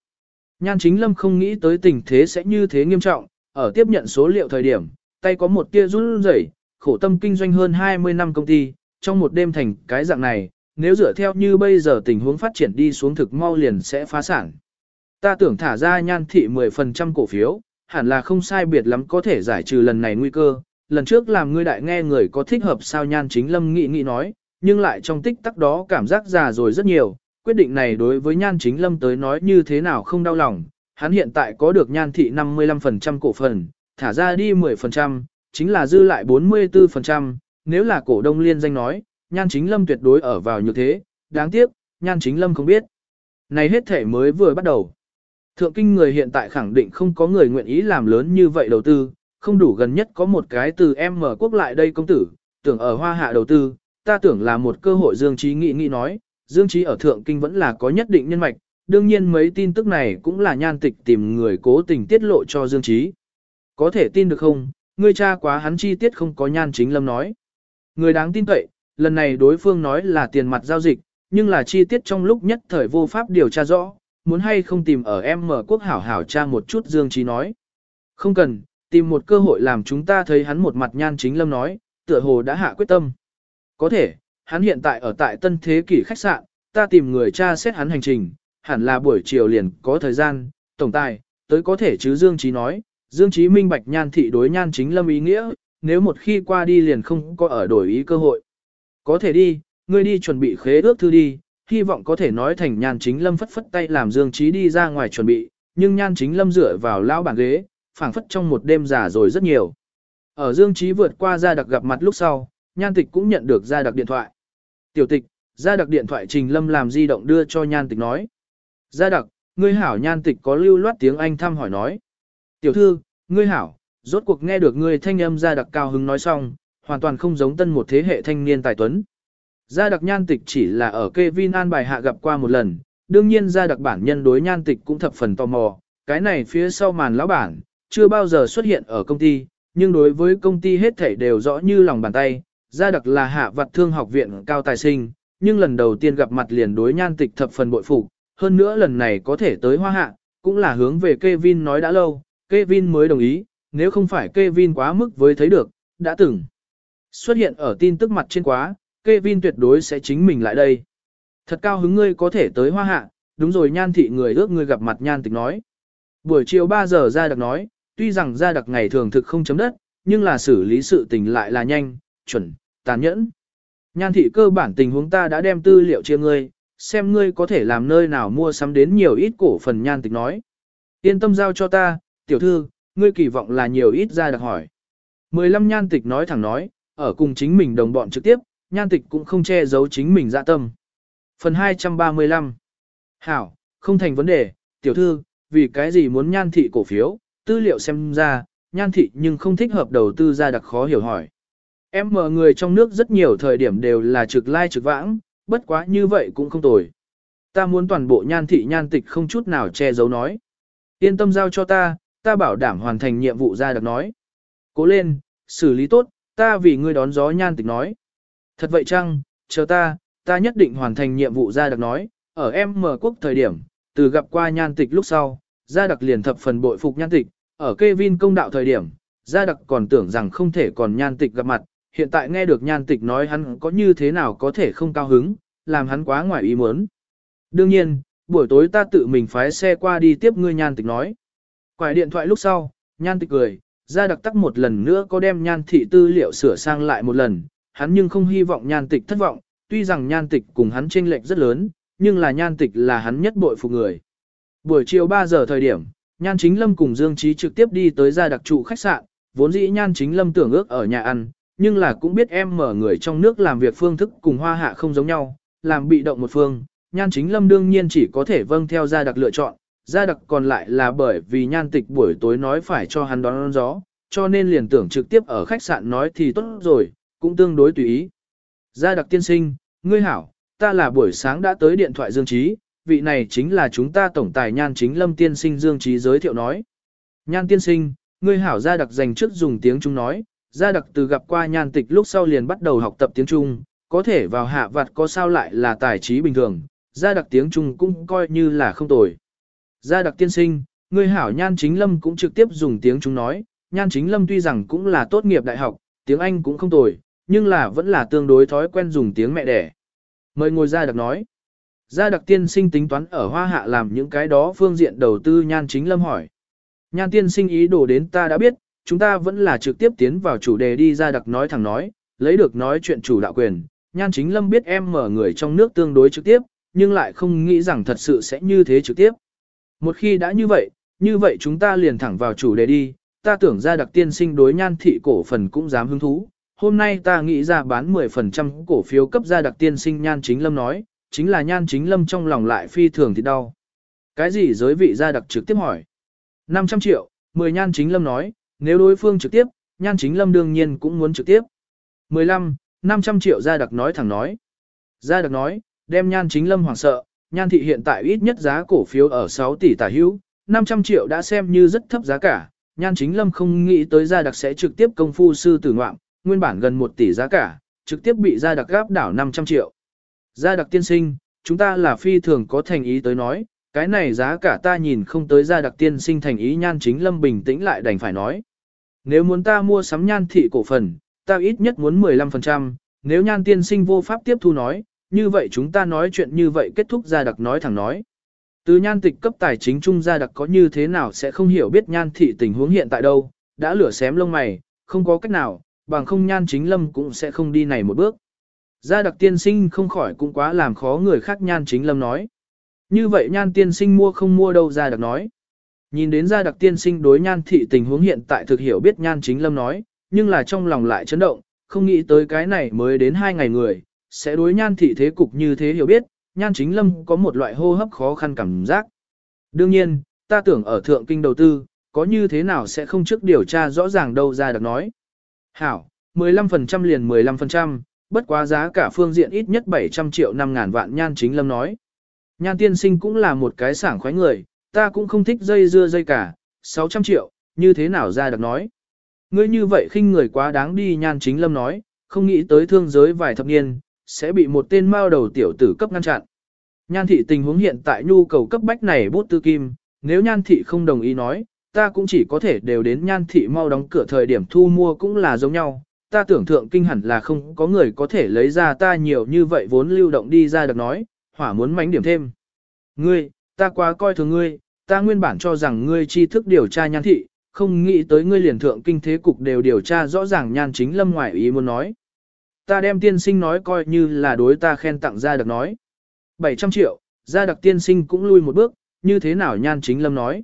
[SPEAKER 1] Nhan chính lâm không nghĩ tới tình thế sẽ như thế nghiêm trọng, ở tiếp nhận số liệu thời điểm, tay có một tia run rẩy, khổ tâm kinh doanh hơn 20 năm công ty, trong một đêm thành cái dạng này, nếu dựa theo như bây giờ tình huống phát triển đi xuống thực mau liền sẽ phá sản. Ta tưởng thả ra nhan thị 10% cổ phiếu, hẳn là không sai biệt lắm có thể giải trừ lần này nguy cơ. Lần trước làm ngươi đại nghe người có thích hợp sao nhan chính lâm nghị nghị nói, nhưng lại trong tích tắc đó cảm giác già rồi rất nhiều. Quyết định này đối với nhan chính lâm tới nói như thế nào không đau lòng. Hắn hiện tại có được nhan thị 55% cổ phần, thả ra đi 10%, chính là dư lại 44%. Nếu là cổ đông liên danh nói, nhan chính lâm tuyệt đối ở vào như thế, đáng tiếc, nhan chính lâm không biết. Này hết thể mới vừa bắt đầu. Thượng kinh người hiện tại khẳng định không có người nguyện ý làm lớn như vậy đầu tư, không đủ gần nhất có một cái từ em mở quốc lại đây công tử, tưởng ở hoa hạ đầu tư, ta tưởng là một cơ hội Dương Trí nghĩ nghĩ nói, Dương Trí ở Thượng Kinh vẫn là có nhất định nhân mạch, đương nhiên mấy tin tức này cũng là nhan tịch tìm người cố tình tiết lộ cho Dương Trí. Có thể tin được không, ngươi cha quá hắn chi tiết không có nhan chính lâm nói. Người đáng tin cậy, lần này đối phương nói là tiền mặt giao dịch, nhưng là chi tiết trong lúc nhất thời vô pháp điều tra rõ, muốn hay không tìm ở em mở quốc hảo hảo tra một chút Dương Trí nói. Không cần, tìm một cơ hội làm chúng ta thấy hắn một mặt nhan chính lâm nói, tựa hồ đã hạ quyết tâm. Có thể, hắn hiện tại ở tại tân thế kỷ khách sạn, ta tìm người tra xét hắn hành trình, hẳn là buổi chiều liền có thời gian, tổng tài, tới có thể chứ Dương Trí nói, Dương Trí minh bạch nhan thị đối nhan chính lâm ý nghĩa, nếu một khi qua đi liền không có ở đổi ý cơ hội. Có thể đi, ngươi đi chuẩn bị khế ước thư đi, hy vọng có thể nói thành nhan chính lâm phất phất tay làm Dương Trí đi ra ngoài chuẩn bị, nhưng nhan chính lâm dựa vào lao bàn ghế, phảng phất trong một đêm già rồi rất nhiều. Ở Dương Trí vượt qua gia đặc gặp mặt lúc sau, nhan tịch cũng nhận được gia đặc điện thoại. Tiểu tịch, gia đặc điện thoại trình lâm làm di động đưa cho nhan tịch nói. Gia đặc, ngươi hảo nhan tịch có lưu loát tiếng Anh thăm hỏi nói. Tiểu thư, ngươi hảo, rốt cuộc nghe được ngươi thanh âm gia đặc cao hứng nói xong, hoàn toàn không giống tân một thế hệ thanh niên tài tuấn. Gia đặc nhan tịch chỉ là ở Kevin an bài hạ gặp qua một lần, đương nhiên gia đặc bản nhân đối nhan tịch cũng thập phần tò mò, cái này phía sau màn lão bản, chưa bao giờ xuất hiện ở công ty, nhưng đối với công ty hết thảy đều rõ như lòng bàn tay, gia đặc là hạ vật thương học viện cao tài sinh, nhưng lần đầu tiên gặp mặt liền đối nhan tịch thập phần bội phục, hơn nữa lần này có thể tới hoa hạ, cũng là hướng về Kevin nói đã lâu, Kevin mới đồng ý, nếu không phải Kevin quá mức với thấy được, đã từng xuất hiện ở tin tức mặt trên quá, Kevin tuyệt đối sẽ chính mình lại đây. Thật cao hứng ngươi có thể tới hoa hạ, đúng rồi nhan thị người ước ngươi gặp mặt nhan tịch nói. Buổi chiều 3 giờ ra đặc nói, tuy rằng ra đặc ngày thường thực không chấm đất, nhưng là xử lý sự tình lại là nhanh, chuẩn, tàn nhẫn. Nhan thị cơ bản tình huống ta đã đem tư liệu chia ngươi, xem ngươi có thể làm nơi nào mua sắm đến nhiều ít cổ phần nhan tịch nói. Yên tâm giao cho ta, tiểu thư, ngươi kỳ vọng là nhiều ít ra đặc hỏi. 15 nhan tịch nói thẳng nói, ở cùng chính mình đồng bọn trực tiếp, nhan tịch cũng không che giấu chính mình dạ tâm. Phần 235 Hảo, không thành vấn đề, tiểu thư, vì cái gì muốn nhan thị cổ phiếu, tư liệu xem ra, nhan thị nhưng không thích hợp đầu tư ra đặc khó hiểu hỏi. Em mở người trong nước rất nhiều thời điểm đều là trực lai trực vãng, bất quá như vậy cũng không tồi. Ta muốn toàn bộ nhan thị nhan tịch không chút nào che giấu nói. Yên tâm giao cho ta, ta bảo đảm hoàn thành nhiệm vụ ra đặc nói. Cố lên, xử lý tốt, ta vì ngươi đón gió nhan tịch nói. Thật vậy chăng, chờ ta, ta nhất định hoàn thành nhiệm vụ ra đặc nói, ở em mở quốc thời điểm, từ gặp qua nhan tịch lúc sau, ra đặc liền thập phần bội phục nhan tịch, ở Kevin công đạo thời điểm, ra đặc còn tưởng rằng không thể còn nhan tịch gặp mặt, hiện tại nghe được nhan tịch nói hắn có như thế nào có thể không cao hứng, làm hắn quá ngoài ý muốn. Đương nhiên, buổi tối ta tự mình phái xe qua đi tiếp ngươi nhan tịch nói. Quải điện thoại lúc sau, nhan tịch cười, Gia đặc tắc một lần nữa có đem nhan thị tư liệu sửa sang lại một lần, hắn nhưng không hy vọng nhan tịch thất vọng, tuy rằng nhan tịch cùng hắn chênh lệch rất lớn, nhưng là nhan tịch là hắn nhất bội phục người. Buổi chiều 3 giờ thời điểm, nhan chính lâm cùng Dương Trí trực tiếp đi tới Gia đặc trụ khách sạn, vốn dĩ nhan chính lâm tưởng ước ở nhà ăn, nhưng là cũng biết em mở người trong nước làm việc phương thức cùng hoa hạ không giống nhau, làm bị động một phương, nhan chính lâm đương nhiên chỉ có thể vâng theo gia đặc lựa chọn, gia đặc còn lại là bởi vì nhan tịch buổi tối nói phải cho hắn đón gió, cho nên liền tưởng trực tiếp ở khách sạn nói thì tốt rồi, cũng tương đối tùy ý. Gia đặc tiên sinh, ngươi hảo, ta là buổi sáng đã tới điện thoại Dương Trí, vị này chính là chúng ta tổng tài nhan chính lâm tiên sinh Dương Trí giới thiệu nói. Nhan tiên sinh, ngươi hảo gia đặc dành trước dùng tiếng Trung nói, gia đặc từ gặp qua nhan tịch lúc sau liền bắt đầu học tập tiếng Trung, có thể vào hạ vặt có sao lại là tài trí bình thường, gia đặc tiếng Trung cũng coi như là không tồi. Gia đặc tiên sinh, người hảo nhan chính lâm cũng trực tiếp dùng tiếng chúng nói, nhan chính lâm tuy rằng cũng là tốt nghiệp đại học, tiếng Anh cũng không tồi, nhưng là vẫn là tương đối thói quen dùng tiếng mẹ đẻ. Mời ngồi gia đặc nói. Gia đặc tiên sinh tính toán ở hoa hạ làm những cái đó phương diện đầu tư nhan chính lâm hỏi. Nhan tiên sinh ý đồ đến ta đã biết, chúng ta vẫn là trực tiếp tiến vào chủ đề đi gia đặc nói thẳng nói, lấy được nói chuyện chủ đạo quyền. Nhan chính lâm biết em mở người trong nước tương đối trực tiếp, nhưng lại không nghĩ rằng thật sự sẽ như thế trực tiếp. Một khi đã như vậy, như vậy chúng ta liền thẳng vào chủ đề đi, ta tưởng ra đặc tiên sinh đối nhan thị cổ phần cũng dám hứng thú. Hôm nay ta nghĩ ra bán 10% cổ phiếu cấp ra đặc tiên sinh nhan chính lâm nói, chính là nhan chính lâm trong lòng lại phi thường thì đau. Cái gì giới vị ra đặc trực tiếp hỏi? 500 triệu, 10 nhan chính lâm nói, nếu đối phương trực tiếp, nhan chính lâm đương nhiên cũng muốn trực tiếp. 15, 500 triệu ra đặc nói thẳng nói. Ra đặc nói, đem nhan chính lâm hoảng sợ, nhan thị hiện tại ít nhất giá cổ phiếu ở 6 tỷ tả hữu, 500 triệu đã xem như rất thấp giá cả, nhan chính lâm không nghĩ tới gia đặc sẽ trực tiếp công phu sư tử ngoạm, nguyên bản gần 1 tỷ giá cả, trực tiếp bị gia đặc gáp đảo 500 triệu. Gia đặc tiên sinh, chúng ta là phi thường có thành ý tới nói, cái này giá cả ta nhìn không tới gia đặc tiên sinh thành ý nhan chính lâm bình tĩnh lại đành phải nói. Nếu muốn ta mua sắm nhan thị cổ phần, ta ít nhất muốn 15%, nếu nhan tiên sinh vô pháp tiếp thu nói, như vậy chúng ta nói chuyện như vậy kết thúc gia đặc nói thẳng nói. Từ nhan tịch cấp tài chính trung gia đặc có như thế nào sẽ không hiểu biết nhan thị tình huống hiện tại đâu, đã lửa xém lông mày, không có cách nào, bằng không nhan chính lâm cũng sẽ không đi này một bước. Gia đặc tiên sinh không khỏi cũng quá làm khó người khác nhan chính lâm nói. Như vậy nhan tiên sinh mua không mua đâu gia đặc nói. Nhìn đến gia đặc tiên sinh đối nhan thị tình huống hiện tại thực hiểu biết nhan chính lâm nói, nhưng là trong lòng lại chấn động, không nghĩ tới cái này mới đến hai ngày người, sẽ đối nhan thị thế cục như thế hiểu biết, nhan chính lâm có một loại hô hấp khó khăn cảm giác. Đương nhiên, ta tưởng ở thượng kinh đầu tư, có như thế nào sẽ không trước điều tra rõ ràng đâu ra được nói. Hảo, 15% liền 15%, bất quá giá cả phương diện ít nhất 700 triệu 5 ngàn vạn nhan chính lâm nói. Nhan tiên sinh cũng là một cái sảng khoái người, ta cũng không thích dây dưa dây cả, 600 triệu, như thế nào ra được nói. Ngươi như vậy khinh người quá đáng đi nhan chính lâm nói, không nghĩ tới thương giới vài thập niên, sẽ bị một tên mao đầu tiểu tử cấp ngăn chặn. Nhan thị tình huống hiện tại nhu cầu cấp bách này bút tư kim, nếu nhan thị không đồng ý nói, ta cũng chỉ có thể đều đến nhan thị mau đóng cửa thời điểm thu mua cũng là giống nhau. Ta tưởng thượng kinh hẳn là không có người có thể lấy ra ta nhiều như vậy vốn lưu động đi ra được nói, hỏa muốn mánh điểm thêm. Ngươi, ta quá coi thường ngươi, ta nguyên bản cho rằng ngươi tri thức điều tra nhan thị, không nghĩ tới ngươi liền thượng kinh thế cục đều điều tra rõ ràng nhan chính lâm ngoại ý muốn nói ta đem tiên sinh nói coi như là đối ta khen tặng ra đặc nói. 700 triệu, ra đặc tiên sinh cũng lui một bước, như thế nào nhan chính lâm nói.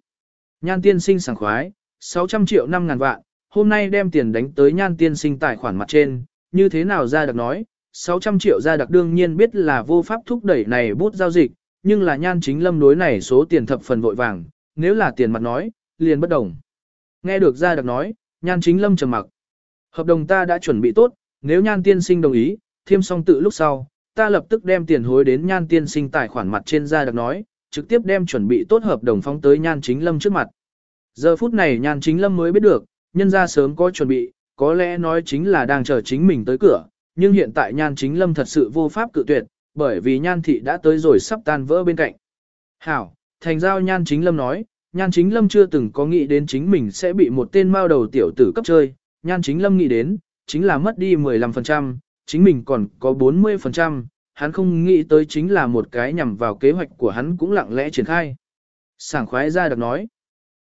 [SPEAKER 1] Nhan tiên sinh sảng khoái, 600 triệu 5 ngàn vạn, hôm nay đem tiền đánh tới nhan tiên sinh tài khoản mặt trên, như thế nào ra đặc nói. 600 triệu ra đặc đương nhiên biết là vô pháp thúc đẩy này bút giao dịch, nhưng là nhan chính lâm đối này số tiền thập phần vội vàng, nếu là tiền mặt nói, liền bất đồng. Nghe được gia đặc nói, nhan chính lâm trầm mặc. Hợp đồng ta đã chuẩn bị tốt, nếu nhan tiên sinh đồng ý, thêm xong tự lúc sau, ta lập tức đem tiền hối đến nhan tiên sinh tài khoản mặt trên gia đặc nói, trực tiếp đem chuẩn bị tốt hợp đồng phóng tới nhan chính lâm trước mặt. Giờ phút này nhan chính lâm mới biết được, nhân ra sớm có chuẩn bị, có lẽ nói chính là đang chờ chính mình tới cửa, nhưng hiện tại nhan chính lâm thật sự vô pháp cự tuyệt, bởi vì nhan thị đã tới rồi sắp tan vỡ bên cạnh. Hảo, thành giao nhan chính lâm nói, nhan chính lâm chưa từng có nghĩ đến chính mình sẽ bị một tên mao đầu tiểu tử cấp chơi, nhan chính lâm nghĩ đến, chính là mất đi 15%, chính mình còn có 40%, hắn không nghĩ tới chính là một cái nhằm vào kế hoạch của hắn cũng lặng lẽ triển khai. Sảng khoái ra được nói,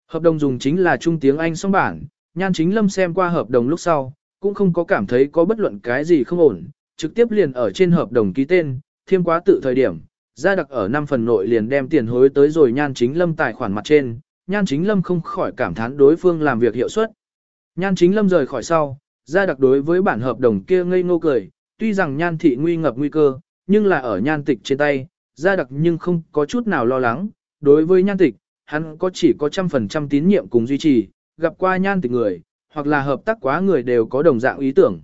[SPEAKER 1] hợp đồng dùng chính là trung tiếng Anh song bản, nhan chính lâm xem qua hợp đồng lúc sau, cũng không có cảm thấy có bất luận cái gì không ổn, trực tiếp liền ở trên hợp đồng ký tên, thêm quá tự thời điểm, ra đặc ở năm phần nội liền đem tiền hối tới rồi nhan chính lâm tài khoản mặt trên, nhan chính lâm không khỏi cảm thán đối phương làm việc hiệu suất. Nhan chính lâm rời khỏi sau, gia đặc đối với bản hợp đồng kia ngây ngô cười, tuy rằng nhan thị nguy ngập nguy cơ, nhưng là ở nhan tịch trên tay, gia đặc nhưng không có chút nào lo lắng, đối với nhan tịch, hắn có chỉ có trăm phần trăm tín nhiệm cùng duy trì, gặp qua nhan tịch người, hoặc là hợp tác quá người đều có đồng dạng ý tưởng.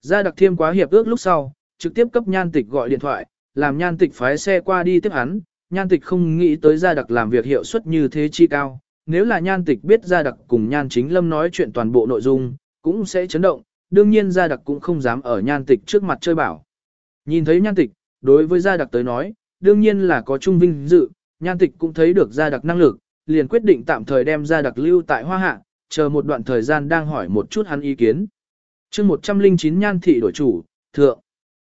[SPEAKER 1] gia đặc thêm quá hiệp ước lúc sau, trực tiếp cấp nhan tịch gọi điện thoại, làm nhan tịch phái xe qua đi tiếp hắn, nhan tịch không nghĩ tới gia đặc làm việc hiệu suất như thế chi cao. Nếu là nhan tịch biết gia đặc cùng nhan chính lâm nói chuyện toàn bộ nội dung, cũng sẽ chấn động, đương nhiên gia đặc cũng không dám ở nhan tịch trước mặt chơi bảo. Nhìn thấy nhan tịch, đối với gia đặc tới nói, đương nhiên là có trung vinh dự, nhan tịch cũng thấy được gia đặc năng lực, liền quyết định tạm thời đem gia đặc lưu tại hoa hạ, chờ một đoạn thời gian đang hỏi một chút hắn ý kiến. chương 109 nhan thị đổi chủ, thượng.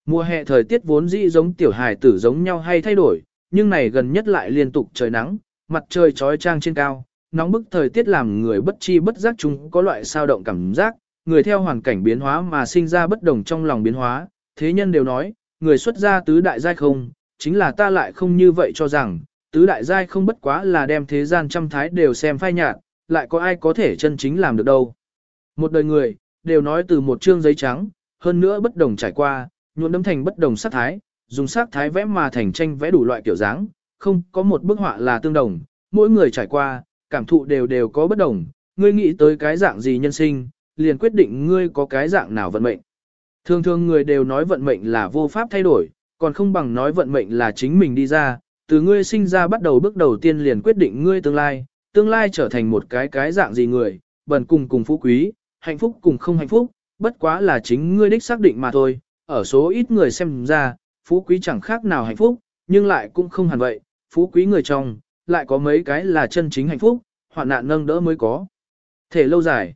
[SPEAKER 1] Mùa hè thời tiết vốn dĩ giống tiểu hài tử giống nhau hay thay đổi, nhưng này gần nhất lại liên tục trời nắng, mặt trời trói trang trên cao, nóng bức thời tiết làm người bất chi bất giác chúng có loại sao động cảm giác, người theo hoàn cảnh biến hóa mà sinh ra bất đồng trong lòng biến hóa, thế nhân đều nói, người xuất gia tứ đại giai không, chính là ta lại không như vậy cho rằng, tứ đại giai không bất quá là đem thế gian trăm thái đều xem phai nhạt, lại có ai có thể chân chính làm được đâu. Một đời người, đều nói từ một chương giấy trắng, hơn nữa bất đồng trải qua, nhuộm đấm thành bất đồng sắc thái, dùng sắc thái vẽ mà thành tranh vẽ đủ loại kiểu dáng, không có một bức họa là tương đồng, mỗi người trải qua, cảm thụ đều đều có bất đồng, ngươi nghĩ tới cái dạng gì nhân sinh, liền quyết định ngươi có cái dạng nào vận mệnh. Thường thường người đều nói vận mệnh là vô pháp thay đổi, còn không bằng nói vận mệnh là chính mình đi ra, từ ngươi sinh ra bắt đầu bước đầu tiên liền quyết định ngươi tương lai, tương lai trở thành một cái cái dạng gì người, bần cùng cùng phú quý, hạnh phúc cùng không hạnh phúc, bất quá là chính ngươi đích xác định mà thôi, ở số ít người xem ra, phú quý chẳng khác nào hạnh phúc, nhưng lại cũng không hẳn vậy, phú quý người trong, lại có mấy cái là chân chính hạnh phúc, hoạn nạn nâng đỡ mới có. Thể lâu dài.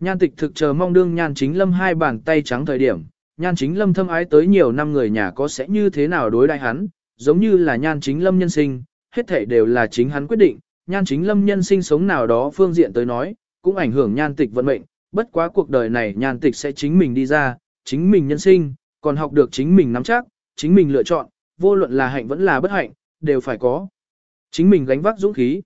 [SPEAKER 1] Nhan tịch thực chờ mong đương nhan chính lâm hai bàn tay trắng thời điểm, nhan chính lâm thâm ái tới nhiều năm người nhà có sẽ như thế nào đối đại hắn, giống như là nhan chính lâm nhân sinh, hết thể đều là chính hắn quyết định, nhan chính lâm nhân sinh sống nào đó phương diện tới nói, cũng ảnh hưởng nhan tịch vận mệnh, bất quá cuộc đời này nhan tịch sẽ chính mình đi ra, chính mình nhân sinh, còn học được chính mình nắm chắc, chính mình lựa chọn, vô luận là hạnh vẫn là bất hạnh, đều phải có. Chính mình gánh vác dũng khí.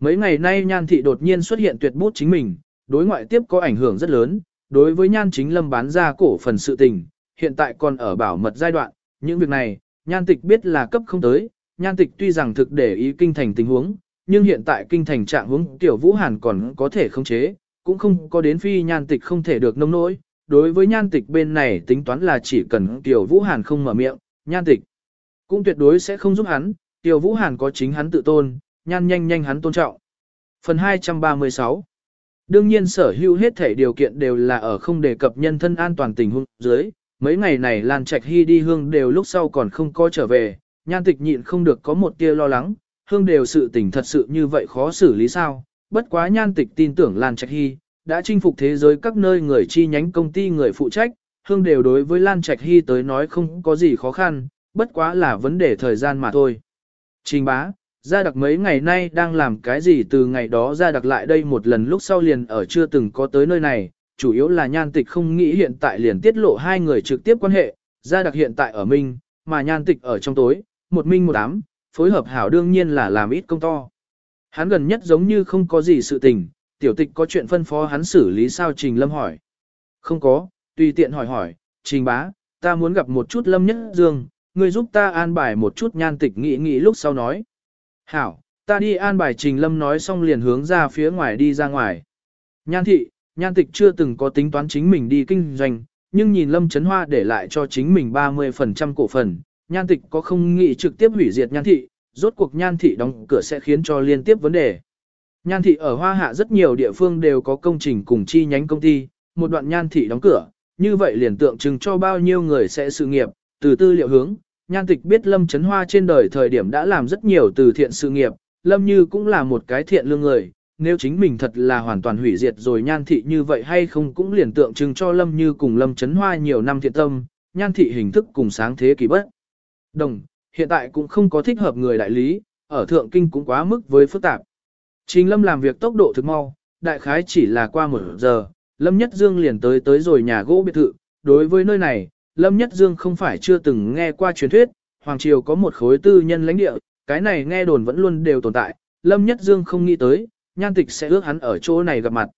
[SPEAKER 1] Mấy ngày nay nhan thị đột nhiên xuất hiện tuyệt bút chính mình, đối ngoại tiếp có ảnh hưởng rất lớn, đối với nhan chính lâm bán ra cổ phần sự tình, hiện tại còn ở bảo mật giai đoạn, những việc này, nhan tịch biết là cấp không tới, nhan tịch tuy rằng thực để ý kinh thành tình huống, nhưng hiện tại kinh thành trạng huống tiểu vũ hàn còn có thể khống chế, cũng không có đến phi nhan tịch không thể được nông nỗi, đối với nhan tịch bên này tính toán là chỉ cần Tiểu Vũ Hàn không mở miệng, nhan tịch cũng tuyệt đối sẽ không giúp hắn, Tiểu Vũ Hàn có chính hắn tự tôn, nhan nhanh nhanh hắn tôn trọng. Phần 236 Đương nhiên sở hữu hết thể điều kiện đều là ở không đề cập nhân thân an toàn tình huống dưới, mấy ngày này Lan Trạch Hy đi hương đều lúc sau còn không có trở về, nhan tịch nhịn không được có một tia lo lắng, hương đều sự tình thật sự như vậy khó xử lý sao, bất quá nhan tịch tin tưởng Lan Trạch Hy, đã chinh phục thế giới các nơi người chi nhánh công ty người phụ trách, hương đều đối với Lan Trạch Hy tới nói không có gì khó khăn, bất quá là vấn đề thời gian mà thôi. Trình bá, gia đặc mấy ngày nay đang làm cái gì từ ngày đó gia đặc lại đây một lần lúc sau liền ở chưa từng có tới nơi này, chủ yếu là nhan tịch không nghĩ hiện tại liền tiết lộ hai người trực tiếp quan hệ, gia đặc hiện tại ở Minh, mà nhan tịch ở trong tối, một Minh một ám, phối hợp hảo đương nhiên là làm ít công to. Hắn gần nhất giống như không có gì sự tình, tiểu tịch có chuyện phân phó hắn xử lý sao Trình Lâm hỏi. Không có, tùy tiện hỏi hỏi, Trình bá, ta muốn gặp một chút Lâm Nhất Dương, Ngươi giúp ta an bài một chút nhan tịch nghĩ nghĩ lúc sau nói. Hảo, ta đi an bài Trình Lâm nói xong liền hướng ra phía ngoài đi ra ngoài. Nhan thị, nhan tịch chưa từng có tính toán chính mình đi kinh doanh, nhưng nhìn Lâm Chấn Hoa để lại cho chính mình 30% cổ phần, nhan tịch có không nghĩ trực tiếp hủy diệt nhan thị, rốt cuộc nhan thị đóng cửa sẽ khiến cho liên tiếp vấn đề. Nhan thị ở Hoa Hạ rất nhiều địa phương đều có công trình cùng chi nhánh công ty, một đoạn nhan thị đóng cửa, như vậy liền tượng trưng cho bao nhiêu người sẽ sự nghiệp, từ tư liệu hướng. Nhan tịch biết Lâm Trấn Hoa trên đời thời điểm đã làm rất nhiều từ thiện sự nghiệp, Lâm Như cũng là một cái thiện lương người, nếu chính mình thật là hoàn toàn hủy diệt rồi nhan thị như vậy hay không cũng liền tượng trưng cho Lâm Như cùng Lâm Trấn Hoa nhiều năm thiện tâm, nhan thị hình thức cùng sáng thế kỷ bất. Đồng, hiện tại cũng không có thích hợp người đại lý, ở Thượng Kinh cũng quá mức với phức tạp. Trình Lâm làm việc tốc độ thực mau, đại khái chỉ là qua một giờ, Lâm Nhất Dương liền tới tới rồi nhà gỗ biệt thự. Đối với nơi này, Lâm Nhất Dương không phải chưa từng nghe qua truyền thuyết, Hoàng Triều có một khối tư nhân lãnh địa, cái này nghe đồn vẫn luôn đều tồn tại, Lâm Nhất Dương không nghĩ tới, nhan tịch sẽ ước hắn ở chỗ này gặp mặt.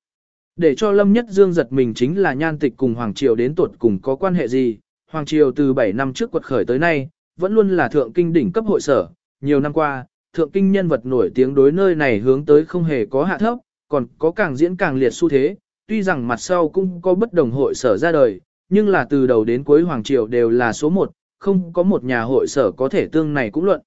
[SPEAKER 1] Để cho Lâm Nhất Dương giật mình chính là nhan tịch cùng Hoàng Triều đến tuột cùng có quan hệ gì, Hoàng Triều từ 7 năm trước quật khởi tới nay, vẫn luôn là thượng kinh đỉnh cấp hội sở, nhiều năm qua, thượng kinh nhân vật nổi tiếng đối nơi này hướng tới không hề có hạ thấp, còn có càng diễn càng liệt xu thế, tuy rằng mặt sau cũng có bất đồng hội sở ra đời, nhưng là từ đầu đến cuối Hoàng Triều đều là số một, không có một nhà hội sở có thể tương này cũng luận.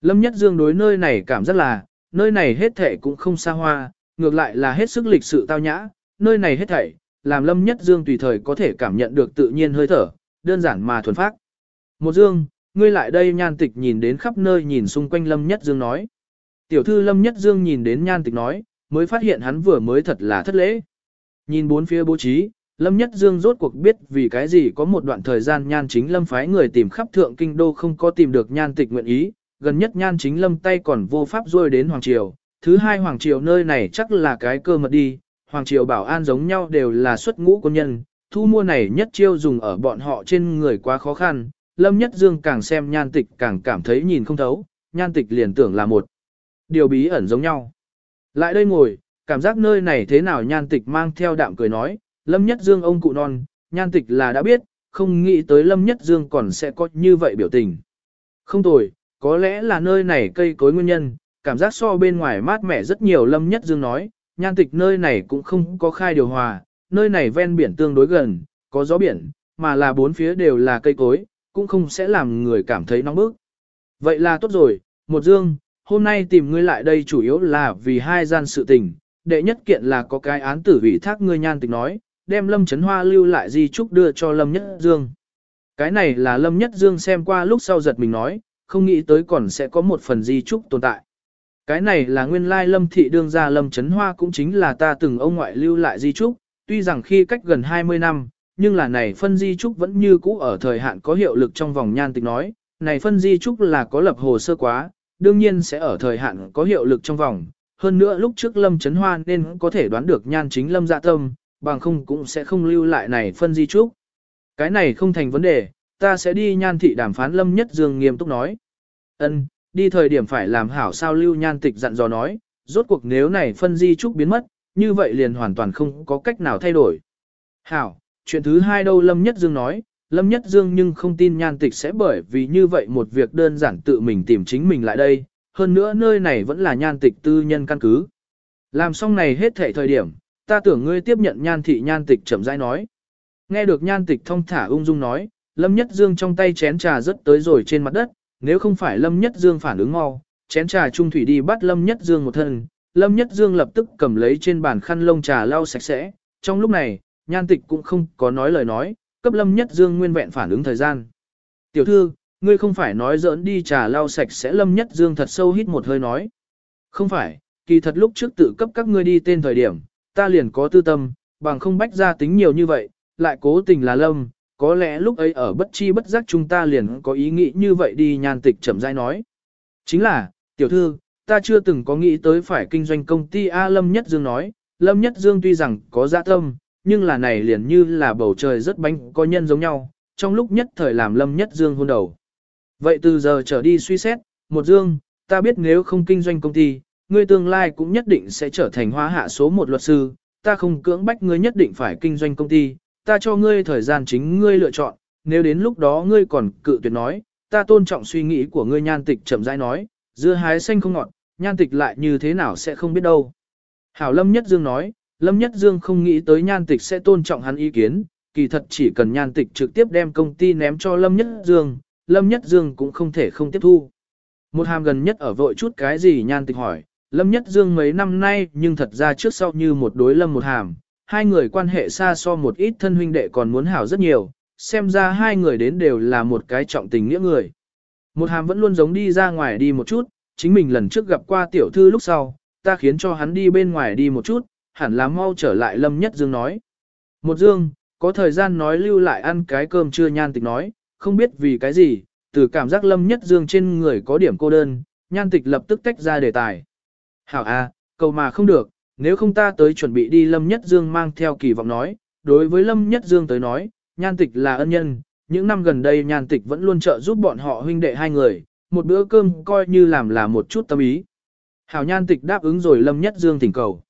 [SPEAKER 1] Lâm Nhất Dương đối nơi này cảm giác là, nơi này hết thể cũng không xa hoa, ngược lại là hết sức lịch sự tao nhã, nơi này hết thảy, làm Lâm Nhất Dương tùy thời có thể cảm nhận được tự nhiên hơi thở, đơn giản mà thuần phát. Một Dương, ngươi lại đây nhan tịch nhìn đến khắp nơi nhìn xung quanh Lâm Nhất Dương nói. Tiểu thư Lâm Nhất Dương nhìn đến nhan tịch nói, mới phát hiện hắn vừa mới thật là thất lễ. Nhìn bốn phía bố trí, Lâm Nhất Dương rốt cuộc biết vì cái gì có một đoạn thời gian nhan chính lâm phái người tìm khắp thượng kinh đô không có tìm được nhan tịch nguyện ý, gần nhất nhan chính lâm tay còn vô pháp rôi đến Hoàng Triều, thứ hai Hoàng Triều nơi này chắc là cái cơ mật đi, Hoàng Triều bảo an giống nhau đều là xuất ngũ quân nhân, thu mua này nhất chiêu dùng ở bọn họ trên người quá khó khăn, Lâm Nhất Dương càng xem nhan tịch càng cảm thấy nhìn không thấu, nhan tịch liền tưởng là một điều bí ẩn giống nhau. Lại đây ngồi, cảm giác nơi này thế nào nhan tịch mang theo đạm cười nói, Lâm Nhất Dương ông cụ non, nhan tịch là đã biết, không nghĩ tới Lâm Nhất Dương còn sẽ có như vậy biểu tình. Không tồi, có lẽ là nơi này cây cối nguyên nhân, cảm giác so bên ngoài mát mẻ rất nhiều Lâm Nhất Dương nói, nhan tịch nơi này cũng không có khai điều hòa, nơi này ven biển tương đối gần, có gió biển, mà là bốn phía đều là cây cối, cũng không sẽ làm người cảm thấy nóng bức. Vậy là tốt rồi, một dương, hôm nay tìm ngươi lại đây chủ yếu là vì hai gian sự tình, đệ nhất kiện là có cái án tử vị thác ngươi nhan tịch nói, đem Lâm Trấn Hoa lưu lại di trúc đưa cho Lâm Nhất Dương. Cái này là Lâm Nhất Dương xem qua lúc sau giật mình nói, không nghĩ tới còn sẽ có một phần di trúc tồn tại. Cái này là nguyên lai Lâm Thị đương gia Lâm Trấn Hoa cũng chính là ta từng ông ngoại lưu lại di trúc, tuy rằng khi cách gần 20 năm, nhưng là này phân di trúc vẫn như cũ ở thời hạn có hiệu lực trong vòng nhan tịch nói, này phân di trúc là có lập hồ sơ quá, đương nhiên sẽ ở thời hạn có hiệu lực trong vòng. Hơn nữa lúc trước Lâm Trấn Hoa nên có thể đoán được nhan chính Lâm dạ tâm, bằng không cũng sẽ không lưu lại này phân di trúc. Cái này không thành vấn đề, ta sẽ đi nhan thị đàm phán Lâm Nhất Dương nghiêm túc nói. Ân, đi thời điểm phải làm hảo sao lưu nhan tịch dặn dò nói, rốt cuộc nếu này phân di trúc biến mất, như vậy liền hoàn toàn không có cách nào thay đổi. Hảo, chuyện thứ hai đâu Lâm Nhất Dương nói, Lâm Nhất Dương nhưng không tin nhan tịch sẽ bởi vì như vậy một việc đơn giản tự mình tìm chính mình lại đây, hơn nữa nơi này vẫn là nhan tịch tư nhân căn cứ. Làm xong này hết thể thời điểm, ta tưởng ngươi tiếp nhận nhan thị nhan tịch chậm rãi nói. Nghe được nhan tịch thông thả ung dung nói, Lâm Nhất Dương trong tay chén trà rất tới rồi trên mặt đất, nếu không phải Lâm Nhất Dương phản ứng mau, chén trà trung thủy đi bắt Lâm Nhất Dương một thân, Lâm Nhất Dương lập tức cầm lấy trên bàn khăn lông trà lau sạch sẽ, trong lúc này, nhan tịch cũng không có nói lời nói, cấp Lâm Nhất Dương nguyên vẹn phản ứng thời gian. Tiểu thư, ngươi không phải nói giỡn đi trà lau sạch sẽ Lâm Nhất Dương thật sâu hít một hơi nói. Không phải, kỳ thật lúc trước tự cấp các ngươi đi tên thời điểm, ta liền có tư tâm, bằng không bách ra tính nhiều như vậy, lại cố tình là Lâm, có lẽ lúc ấy ở bất chi bất giác chúng ta liền có ý nghĩ như vậy đi nhan tịch chậm rãi nói. Chính là, tiểu thư, ta chưa từng có nghĩ tới phải kinh doanh công ty A Lâm Nhất Dương nói, Lâm Nhất Dương tuy rằng có dạ tâm, nhưng là này liền như là bầu trời rất bánh có nhân giống nhau, trong lúc nhất thời làm Lâm Nhất Dương hôn đầu. Vậy từ giờ trở đi suy xét, một Dương, ta biết nếu không kinh doanh công ty, ngươi tương lai cũng nhất định sẽ trở thành hóa hạ số một luật sư, ta không cưỡng bách ngươi nhất định phải kinh doanh công ty, ta cho ngươi thời gian chính ngươi lựa chọn, nếu đến lúc đó ngươi còn cự tuyệt nói, ta tôn trọng suy nghĩ của ngươi nhan tịch chậm rãi nói, dưa hái xanh không ngọt, nhan tịch lại như thế nào sẽ không biết đâu. Hảo Lâm Nhất Dương nói, Lâm Nhất Dương không nghĩ tới nhan tịch sẽ tôn trọng hắn ý kiến, kỳ thật chỉ cần nhan tịch trực tiếp đem công ty ném cho Lâm Nhất Dương, Lâm Nhất Dương cũng không thể không tiếp thu. Một hàm gần nhất ở vội chút cái gì nhan tịch hỏi, Lâm Nhất Dương mấy năm nay nhưng thật ra trước sau như một đối Lâm một hàm, hai người quan hệ xa so một ít thân huynh đệ còn muốn hảo rất nhiều, xem ra hai người đến đều là một cái trọng tình nghĩa người. Một hàm vẫn luôn giống đi ra ngoài đi một chút, chính mình lần trước gặp qua tiểu thư lúc sau, ta khiến cho hắn đi bên ngoài đi một chút, hẳn là mau trở lại Lâm Nhất Dương nói. Một Dương, có thời gian nói lưu lại ăn cái cơm chưa nhan tịch nói, không biết vì cái gì, từ cảm giác Lâm Nhất Dương trên người có điểm cô đơn, nhan tịch lập tức tách ra đề tài. Hảo a, cầu mà không được, nếu không ta tới chuẩn bị đi Lâm Nhất Dương mang theo kỳ vọng nói, đối với Lâm Nhất Dương tới nói, nhan tịch là ân nhân, những năm gần đây nhan tịch vẫn luôn trợ giúp bọn họ huynh đệ hai người, một bữa cơm coi như làm là một chút tâm ý. Hảo nhan tịch đáp ứng rồi Lâm Nhất Dương thỉnh cầu.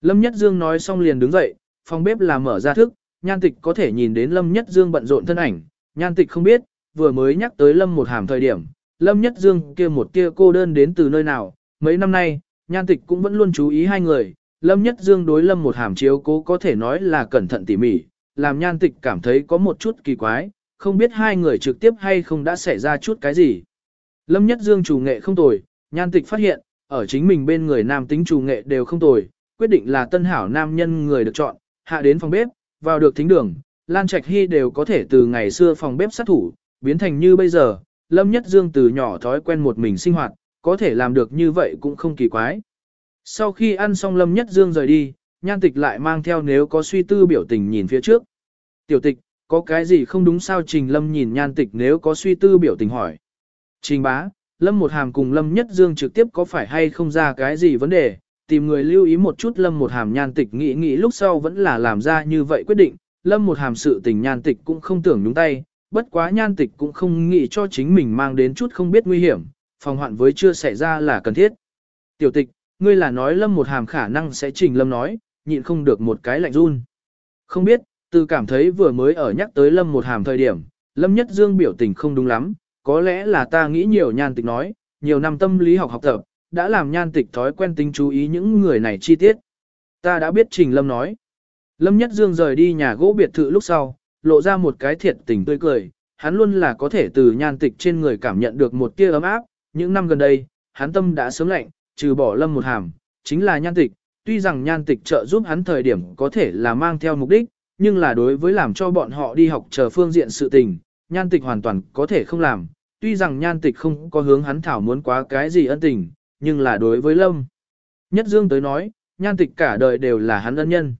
[SPEAKER 1] Lâm Nhất Dương nói xong liền đứng dậy, phòng bếp là mở ra thức, nhan tịch có thể nhìn đến Lâm Nhất Dương bận rộn thân ảnh, nhan tịch không biết, vừa mới nhắc tới Lâm một hàm thời điểm, Lâm Nhất Dương kia một kia cô đơn đến từ nơi nào, mấy năm nay, nhan tịch cũng vẫn luôn chú ý hai người, Lâm Nhất Dương đối Lâm một hàm chiếu cố có thể nói là cẩn thận tỉ mỉ, làm nhan tịch cảm thấy có một chút kỳ quái, không biết hai người trực tiếp hay không đã xảy ra chút cái gì. Lâm Nhất Dương chủ nghệ không tồi, nhan tịch phát hiện, ở chính mình bên người nam tính chủ nghệ đều không tồi, quyết định là tân hảo nam nhân người được chọn, hạ đến phòng bếp, vào được thính đường, Lan Trạch Hy đều có thể từ ngày xưa phòng bếp sát thủ, biến thành như bây giờ, Lâm Nhất Dương từ nhỏ thói quen một mình sinh hoạt, có thể làm được như vậy cũng không kỳ quái. Sau khi ăn xong Lâm Nhất Dương rời đi, nhan tịch lại mang theo nếu có suy tư biểu tình nhìn phía trước. Tiểu tịch, có cái gì không đúng sao Trình Lâm nhìn nhan tịch nếu có suy tư biểu tình hỏi. Trình bá, Lâm một hàm cùng Lâm Nhất Dương trực tiếp có phải hay không ra cái gì vấn đề, tìm người lưu ý một chút Lâm một hàm nhan tịch nghĩ nghĩ lúc sau vẫn là làm ra như vậy quyết định, Lâm một hàm sự tình nhan tịch cũng không tưởng nhúng tay, bất quá nhan tịch cũng không nghĩ cho chính mình mang đến chút không biết nguy hiểm, phòng hoạn với chưa xảy ra là cần thiết. Tiểu tịch, ngươi là nói Lâm một hàm khả năng sẽ trình Lâm nói, nhịn không được một cái lạnh run. Không biết, từ cảm thấy vừa mới ở nhắc tới Lâm một hàm thời điểm, Lâm Nhất Dương biểu tình không đúng lắm, có lẽ là ta nghĩ nhiều nhan tịch nói, nhiều năm tâm lý học học tập, đã làm nhan tịch thói quen tính chú ý những người này chi tiết. Ta đã biết Trình Lâm nói. Lâm Nhất Dương rời đi nhà gỗ biệt thự lúc sau, lộ ra một cái thiệt tình tươi cười, hắn luôn là có thể từ nhan tịch trên người cảm nhận được một tia ấm áp, những năm gần đây, hắn tâm đã sớm lạnh, trừ bỏ Lâm một hàm, chính là nhan tịch, tuy rằng nhan tịch trợ giúp hắn thời điểm có thể là mang theo mục đích, nhưng là đối với làm cho bọn họ đi học chờ phương diện sự tình, nhan tịch hoàn toàn có thể không làm, tuy rằng nhan tịch không có hướng hắn thảo muốn quá cái gì ân tình, nhưng là đối với Lâm. Nhất Dương tới nói, nhan tịch cả đời đều là hắn ân nhân.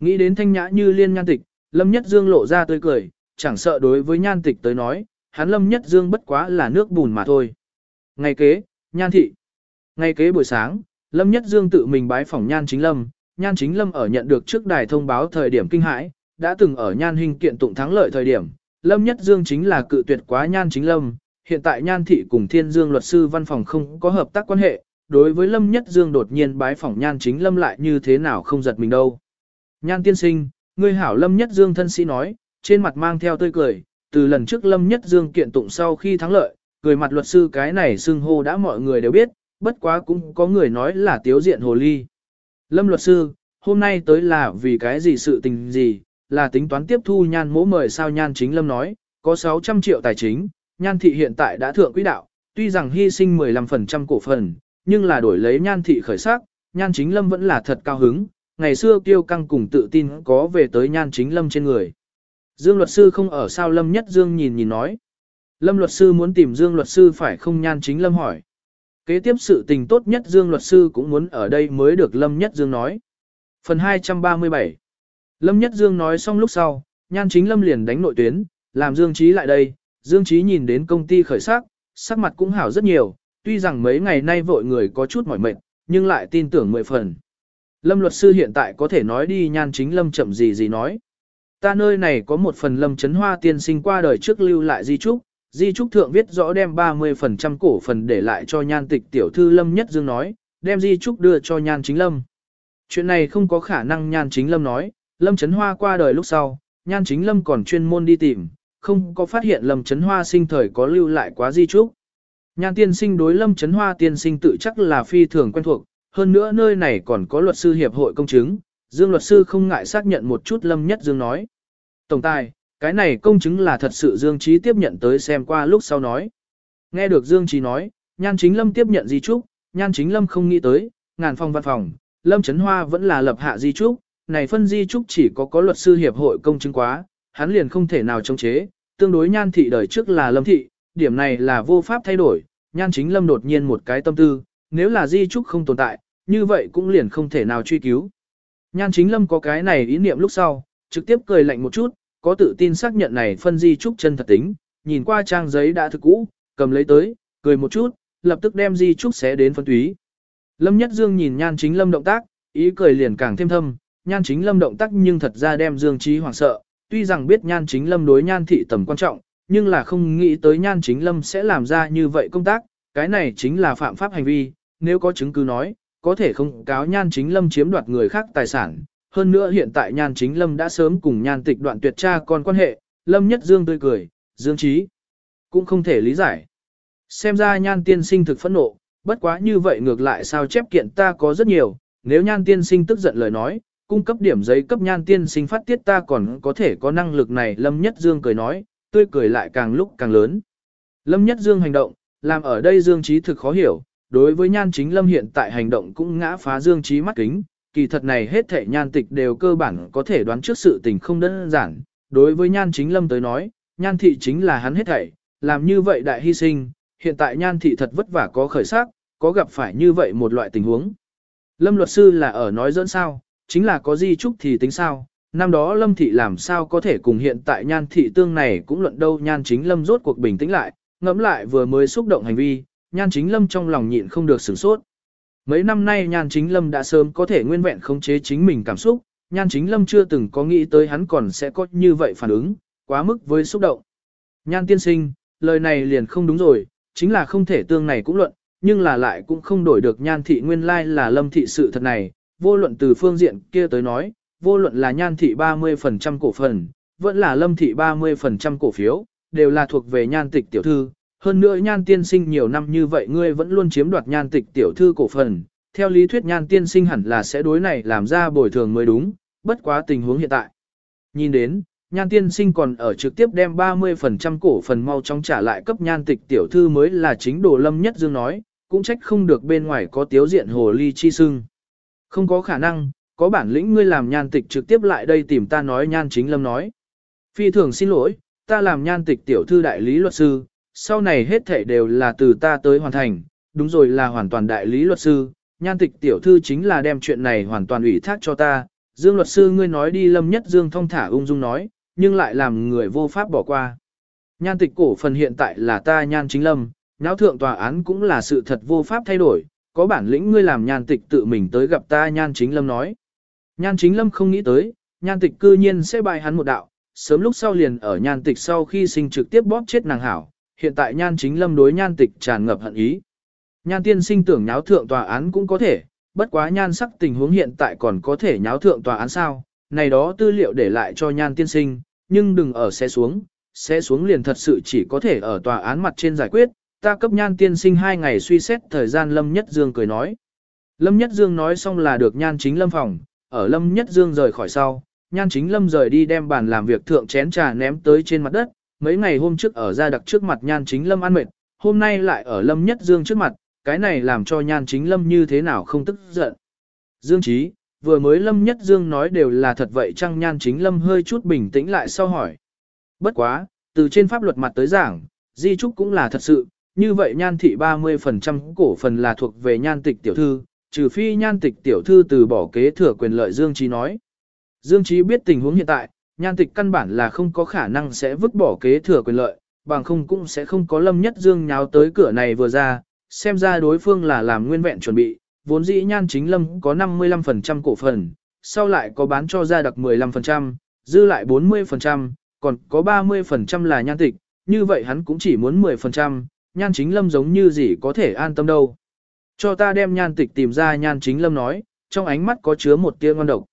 [SPEAKER 1] Nghĩ đến thanh nhã như liên nhan tịch, Lâm Nhất Dương lộ ra tươi cười, chẳng sợ đối với nhan tịch tới nói, hắn Lâm Nhất Dương bất quá là nước bùn mà thôi. Ngày kế, nhan thị. Ngày kế buổi sáng, Lâm Nhất Dương tự mình bái phỏng nhan chính Lâm, nhan chính Lâm ở nhận được trước đài thông báo thời điểm kinh hãi, đã từng ở nhan hình kiện tụng thắng lợi thời điểm. Lâm Nhất Dương chính là cự tuyệt quá nhan chính Lâm, hiện tại nhan thị cùng thiên dương luật sư văn phòng không có hợp tác quan hệ, đối với Lâm Nhất Dương đột nhiên bái phỏng nhan chính Lâm lại như thế nào không giật mình đâu. Nhan tiên sinh, người hảo Lâm Nhất Dương thân sĩ nói, trên mặt mang theo tươi cười, từ lần trước Lâm Nhất Dương kiện tụng sau khi thắng lợi, cười mặt luật sư cái này xưng hô đã mọi người đều biết, bất quá cũng có người nói là tiếu diện hồ ly. Lâm luật sư, hôm nay tới là vì cái gì sự tình gì, là tính toán tiếp thu nhan mỗ mời sao nhan chính Lâm nói, có 600 triệu tài chính, nhan thị hiện tại đã thượng quỹ đạo, tuy rằng hy sinh 15% cổ phần, nhưng là đổi lấy nhan thị khởi sắc, nhan chính Lâm vẫn là thật cao hứng, ngày xưa kiêu căng cùng tự tin có về tới nhan chính lâm trên người. Dương luật sư không ở sao lâm nhất dương nhìn nhìn nói. Lâm luật sư muốn tìm Dương luật sư phải không nhan chính lâm hỏi. Kế tiếp sự tình tốt nhất Dương luật sư cũng muốn ở đây mới được Lâm Nhất Dương nói. Phần 237 Lâm Nhất Dương nói xong lúc sau, nhan chính Lâm liền đánh nội tuyến, làm Dương Trí lại đây. Dương Trí nhìn đến công ty khởi sắc, sắc mặt cũng hảo rất nhiều, tuy rằng mấy ngày nay vội người có chút mỏi mệt, nhưng lại tin tưởng mười phần. Lâm luật sư hiện tại có thể nói đi nhan chính lâm chậm gì gì nói. Ta nơi này có một phần lâm chấn hoa tiên sinh qua đời trước lưu lại di trúc, di trúc thượng viết rõ đem 30% cổ phần để lại cho nhan tịch tiểu thư lâm nhất dương nói, đem di trúc đưa cho nhan chính lâm. Chuyện này không có khả năng nhan chính lâm nói, lâm Trấn hoa qua đời lúc sau, nhan chính lâm còn chuyên môn đi tìm, không có phát hiện lâm Trấn hoa sinh thời có lưu lại quá di trúc. Nhan tiên sinh đối lâm Trấn hoa tiên sinh tự chắc là phi thường quen thuộc, hơn nữa nơi này còn có luật sư hiệp hội công chứng, Dương luật sư không ngại xác nhận một chút Lâm Nhất Dương nói. Tổng tài, cái này công chứng là thật sự Dương Trí tiếp nhận tới xem qua lúc sau nói. Nghe được Dương Trí nói, Nhan Chính Lâm tiếp nhận di trúc, Nhan Chính Lâm không nghĩ tới, ngàn phòng văn phòng, Lâm Trấn Hoa vẫn là lập hạ di trúc, này phân di trúc chỉ có có luật sư hiệp hội công chứng quá, hắn liền không thể nào chống chế, tương đối Nhan thị đời trước là Lâm thị, điểm này là vô pháp thay đổi, Nhan Chính Lâm đột nhiên một cái tâm tư, nếu là di trúc không tồn tại, như vậy cũng liền không thể nào truy cứu. Nhan Chính Lâm có cái này ý niệm lúc sau, trực tiếp cười lạnh một chút, có tự tin xác nhận này phân di trúc chân thật tính, nhìn qua trang giấy đã thực cũ, cầm lấy tới, cười một chút, lập tức đem di trúc xé đến phân túy. Lâm Nhất Dương nhìn Nhan Chính Lâm động tác, ý cười liền càng thêm thâm, Nhan Chính Lâm động tác nhưng thật ra đem Dương Trí hoảng sợ, tuy rằng biết Nhan Chính Lâm đối Nhan thị tầm quan trọng, nhưng là không nghĩ tới Nhan Chính Lâm sẽ làm ra như vậy công tác, cái này chính là phạm pháp hành vi, nếu có chứng cứ nói, có thể không cáo Nhan Chính Lâm chiếm đoạt người khác tài sản. Hơn nữa hiện tại Nhan Chính Lâm đã sớm cùng Nhan Tịch đoạn tuyệt tra con quan hệ, Lâm Nhất Dương tươi cười, Dương Trí cũng không thể lý giải. Xem ra Nhan Tiên Sinh thực phẫn nộ, bất quá như vậy ngược lại sao chép kiện ta có rất nhiều, nếu Nhan Tiên Sinh tức giận lời nói, cung cấp điểm giấy cấp Nhan Tiên Sinh phát tiết ta còn có thể có năng lực này Lâm Nhất Dương cười nói, tươi cười lại càng lúc càng lớn. Lâm Nhất Dương hành động, làm ở đây Dương Trí thực khó hiểu, đối với nhan chính lâm hiện tại hành động cũng ngã phá dương trí mắt kính, kỳ thật này hết thể nhan tịch đều cơ bản có thể đoán trước sự tình không đơn giản. Đối với nhan chính lâm tới nói, nhan thị chính là hắn hết thảy, làm như vậy đại hy sinh, hiện tại nhan thị thật vất vả có khởi sắc, có gặp phải như vậy một loại tình huống. Lâm luật sư là ở nói dẫn sao, chính là có di trúc thì tính sao, năm đó lâm thị làm sao có thể cùng hiện tại nhan thị tương này cũng luận đâu nhan chính lâm rốt cuộc bình tĩnh lại, ngẫm lại vừa mới xúc động hành vi, nhan chính lâm trong lòng nhịn không được sửng sốt. Mấy năm nay nhan chính lâm đã sớm có thể nguyên vẹn khống chế chính mình cảm xúc, nhan chính lâm chưa từng có nghĩ tới hắn còn sẽ có như vậy phản ứng, quá mức với xúc động. Nhan tiên sinh, lời này liền không đúng rồi, chính là không thể tương này cũng luận, nhưng là lại cũng không đổi được nhan thị nguyên lai là lâm thị sự thật này, vô luận từ phương diện kia tới nói, vô luận là nhan thị 30% cổ phần, vẫn là lâm thị 30% cổ phiếu, đều là thuộc về nhan tịch tiểu thư, hơn nữa nhan tiên sinh nhiều năm như vậy ngươi vẫn luôn chiếm đoạt nhan tịch tiểu thư cổ phần, theo lý thuyết nhan tiên sinh hẳn là sẽ đối này làm ra bồi thường mới đúng, bất quá tình huống hiện tại. Nhìn đến, nhan tiên sinh còn ở trực tiếp đem 30% cổ phần mau chóng trả lại cấp nhan tịch tiểu thư mới là chính đồ lâm nhất dương nói, cũng trách không được bên ngoài có tiếu diện hồ ly chi sưng. Không có khả năng, có bản lĩnh ngươi làm nhan tịch trực tiếp lại đây tìm ta nói nhan chính lâm nói. Phi thường xin lỗi, ta làm nhan tịch tiểu thư đại lý luật sư, sau này hết thảy đều là từ ta tới hoàn thành, đúng rồi là hoàn toàn đại lý luật sư, nhan tịch tiểu thư chính là đem chuyện này hoàn toàn ủy thác cho ta, Dương luật sư ngươi nói đi lâm nhất Dương thông thả ung dung nói, nhưng lại làm người vô pháp bỏ qua. Nhan tịch cổ phần hiện tại là ta nhan chính lâm, nháo thượng tòa án cũng là sự thật vô pháp thay đổi, có bản lĩnh ngươi làm nhan tịch tự mình tới gặp ta nhan chính lâm nói. Nhan chính lâm không nghĩ tới, nhan tịch cư nhiên sẽ bại hắn một đạo, sớm lúc sau liền ở nhan tịch sau khi sinh trực tiếp bóp chết nàng hảo, hiện tại nhan chính lâm đối nhan tịch tràn ngập hận ý. Nhan tiên sinh tưởng nháo thượng tòa án cũng có thể, bất quá nhan sắc tình huống hiện tại còn có thể nháo thượng tòa án sao, này đó tư liệu để lại cho nhan tiên sinh, nhưng đừng ở xe xuống, xe xuống liền thật sự chỉ có thể ở tòa án mặt trên giải quyết, ta cấp nhan tiên sinh hai ngày suy xét thời gian Lâm Nhất Dương cười nói. Lâm Nhất Dương nói xong là được nhan chính lâm phòng, ở Lâm Nhất Dương rời khỏi sau, nhan chính lâm rời đi đem bàn làm việc thượng chén trà ném tới trên mặt đất, mấy ngày hôm trước ở gia đặc trước mặt nhan chính lâm ăn mệt, hôm nay lại ở lâm nhất dương trước mặt, cái này làm cho nhan chính lâm như thế nào không tức giận. Dương Trí, vừa mới lâm nhất dương nói đều là thật vậy chăng nhan chính lâm hơi chút bình tĩnh lại sau hỏi. Bất quá, từ trên pháp luật mặt tới giảng, di trúc cũng là thật sự, như vậy nhan thị 30% cổ phần là thuộc về nhan tịch tiểu thư, trừ phi nhan tịch tiểu thư từ bỏ kế thừa quyền lợi Dương Trí nói. Dương Trí biết tình huống hiện tại, nhan tịch căn bản là không có khả năng sẽ vứt bỏ kế thừa quyền lợi, bằng không cũng sẽ không có lâm nhất dương nháo tới cửa này vừa ra, xem ra đối phương là làm nguyên vẹn chuẩn bị, vốn dĩ nhan chính lâm có 55% cổ phần, sau lại có bán cho ra đặc 15%, dư lại 40%, còn có 30% là nhan tịch, như vậy hắn cũng chỉ muốn 10%, nhan chính lâm giống như gì có thể an tâm đâu. Cho ta đem nhan tịch tìm ra nhan chính lâm nói, trong ánh mắt có chứa một tia ngon độc.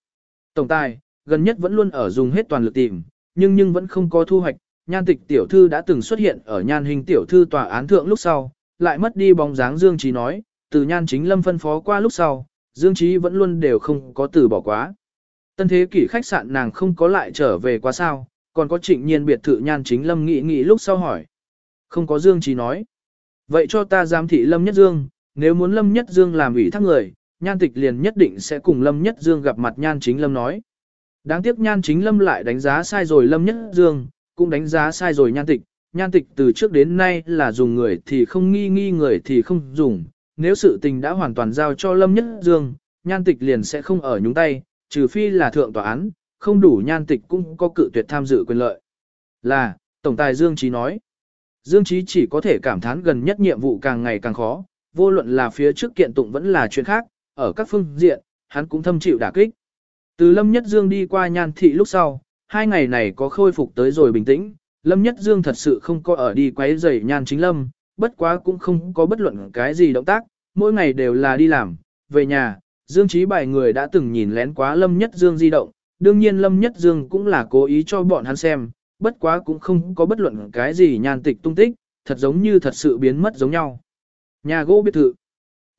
[SPEAKER 1] Tổng tài, gần nhất vẫn luôn ở dùng hết toàn lực tìm, nhưng nhưng vẫn không có thu hoạch. Nhan tịch tiểu thư đã từng xuất hiện ở nhan hình tiểu thư tòa án thượng lúc sau, lại mất đi bóng dáng Dương Trí nói, từ nhan chính lâm phân phó qua lúc sau, Dương Trí vẫn luôn đều không có từ bỏ quá. Tân thế kỷ khách sạn nàng không có lại trở về quá sao, còn có trịnh nhiên biệt thự nhan chính lâm nghĩ nghĩ lúc sau hỏi. Không có Dương Trí nói. Vậy cho ta giám thị Lâm Nhất Dương, nếu muốn Lâm Nhất Dương làm ủy thác người, nhan tịch liền nhất định sẽ cùng Lâm Nhất Dương gặp mặt nhan chính Lâm nói. Đáng tiếc nhan chính Lâm lại đánh giá sai rồi Lâm Nhất Dương, cũng đánh giá sai rồi nhan tịch. Nhan tịch từ trước đến nay là dùng người thì không nghi nghi người thì không dùng. Nếu sự tình đã hoàn toàn giao cho Lâm Nhất Dương, nhan tịch liền sẽ không ở nhúng tay, trừ phi là thượng tòa án, không đủ nhan tịch cũng có cự tuyệt tham dự quyền lợi. Là, Tổng tài Dương Trí nói. Dương trí chỉ có thể cảm thán gần nhất nhiệm vụ càng ngày càng khó, vô luận là phía trước kiện tụng vẫn là chuyện khác, ở các phương diện, hắn cũng thâm chịu đả kích. Từ Lâm Nhất Dương đi qua nhan thị lúc sau, hai ngày này có khôi phục tới rồi bình tĩnh, Lâm Nhất Dương thật sự không có ở đi quấy rầy nhan chính Lâm, bất quá cũng không có bất luận cái gì động tác, mỗi ngày đều là đi làm, về nhà, Dương Chí bài người đã từng nhìn lén quá Lâm Nhất Dương di động, đương nhiên Lâm Nhất Dương cũng là cố ý cho bọn hắn xem, bất quá cũng không có bất luận cái gì nhan tịch tung tích, thật giống như thật sự biến mất giống nhau. Nhà gỗ biệt thự.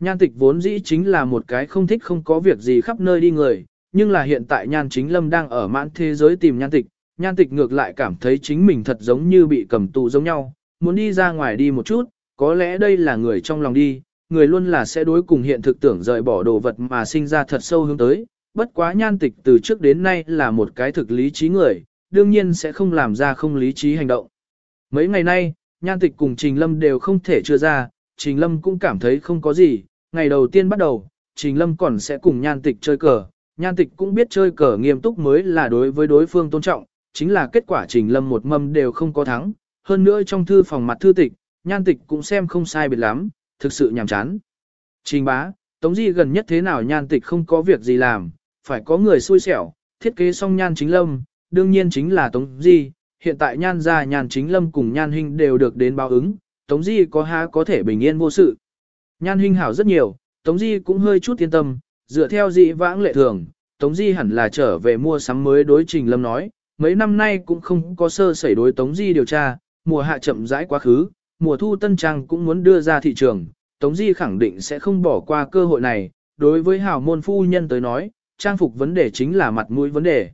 [SPEAKER 1] Nhan tịch vốn dĩ chính là một cái không thích không có việc gì khắp nơi đi người, nhưng là hiện tại nhan chính lâm đang ở mãn thế giới tìm nhan tịch, nhan tịch ngược lại cảm thấy chính mình thật giống như bị cầm tù giống nhau, muốn đi ra ngoài đi một chút, có lẽ đây là người trong lòng đi, người luôn là sẽ đối cùng hiện thực tưởng rời bỏ đồ vật mà sinh ra thật sâu hướng tới, bất quá nhan tịch từ trước đến nay là một cái thực lý trí người, đương nhiên sẽ không làm ra không lý trí hành động. Mấy ngày nay, Nhan Tịch cùng Trình Lâm đều không thể chưa ra, Trình Lâm cũng cảm thấy không có gì, ngày đầu tiên bắt đầu, Trình Lâm còn sẽ cùng Nhan Tịch chơi cờ, Nhan Tịch cũng biết chơi cờ nghiêm túc mới là đối với đối phương tôn trọng, chính là kết quả Trình Lâm một mâm đều không có thắng, hơn nữa trong thư phòng mặt thư tịch, Nhan Tịch cũng xem không sai biệt lắm, thực sự nhàm chán. Trình bá, Tống Di gần nhất thế nào Nhan Tịch không có việc gì làm, phải có người xui xẻo, thiết kế xong Nhan Chính Lâm, đương nhiên chính là Tống Di, hiện tại nhan gia nhan chính lâm cùng nhan huynh đều được đến báo ứng, Tống Di có há có thể bình yên vô sự. Nhan huynh hảo rất nhiều, Tống Di cũng hơi chút yên tâm, dựa theo dị vãng lệ thường, Tống Di hẳn là trở về mua sắm mới đối trình lâm nói, mấy năm nay cũng không có sơ sẩy đối Tống Di điều tra, mùa hạ chậm rãi quá khứ, mùa thu tân trang cũng muốn đưa ra thị trường, Tống Di khẳng định sẽ không bỏ qua cơ hội này, đối với hảo môn phu nhân tới nói, trang phục vấn đề chính là mặt mũi vấn đề.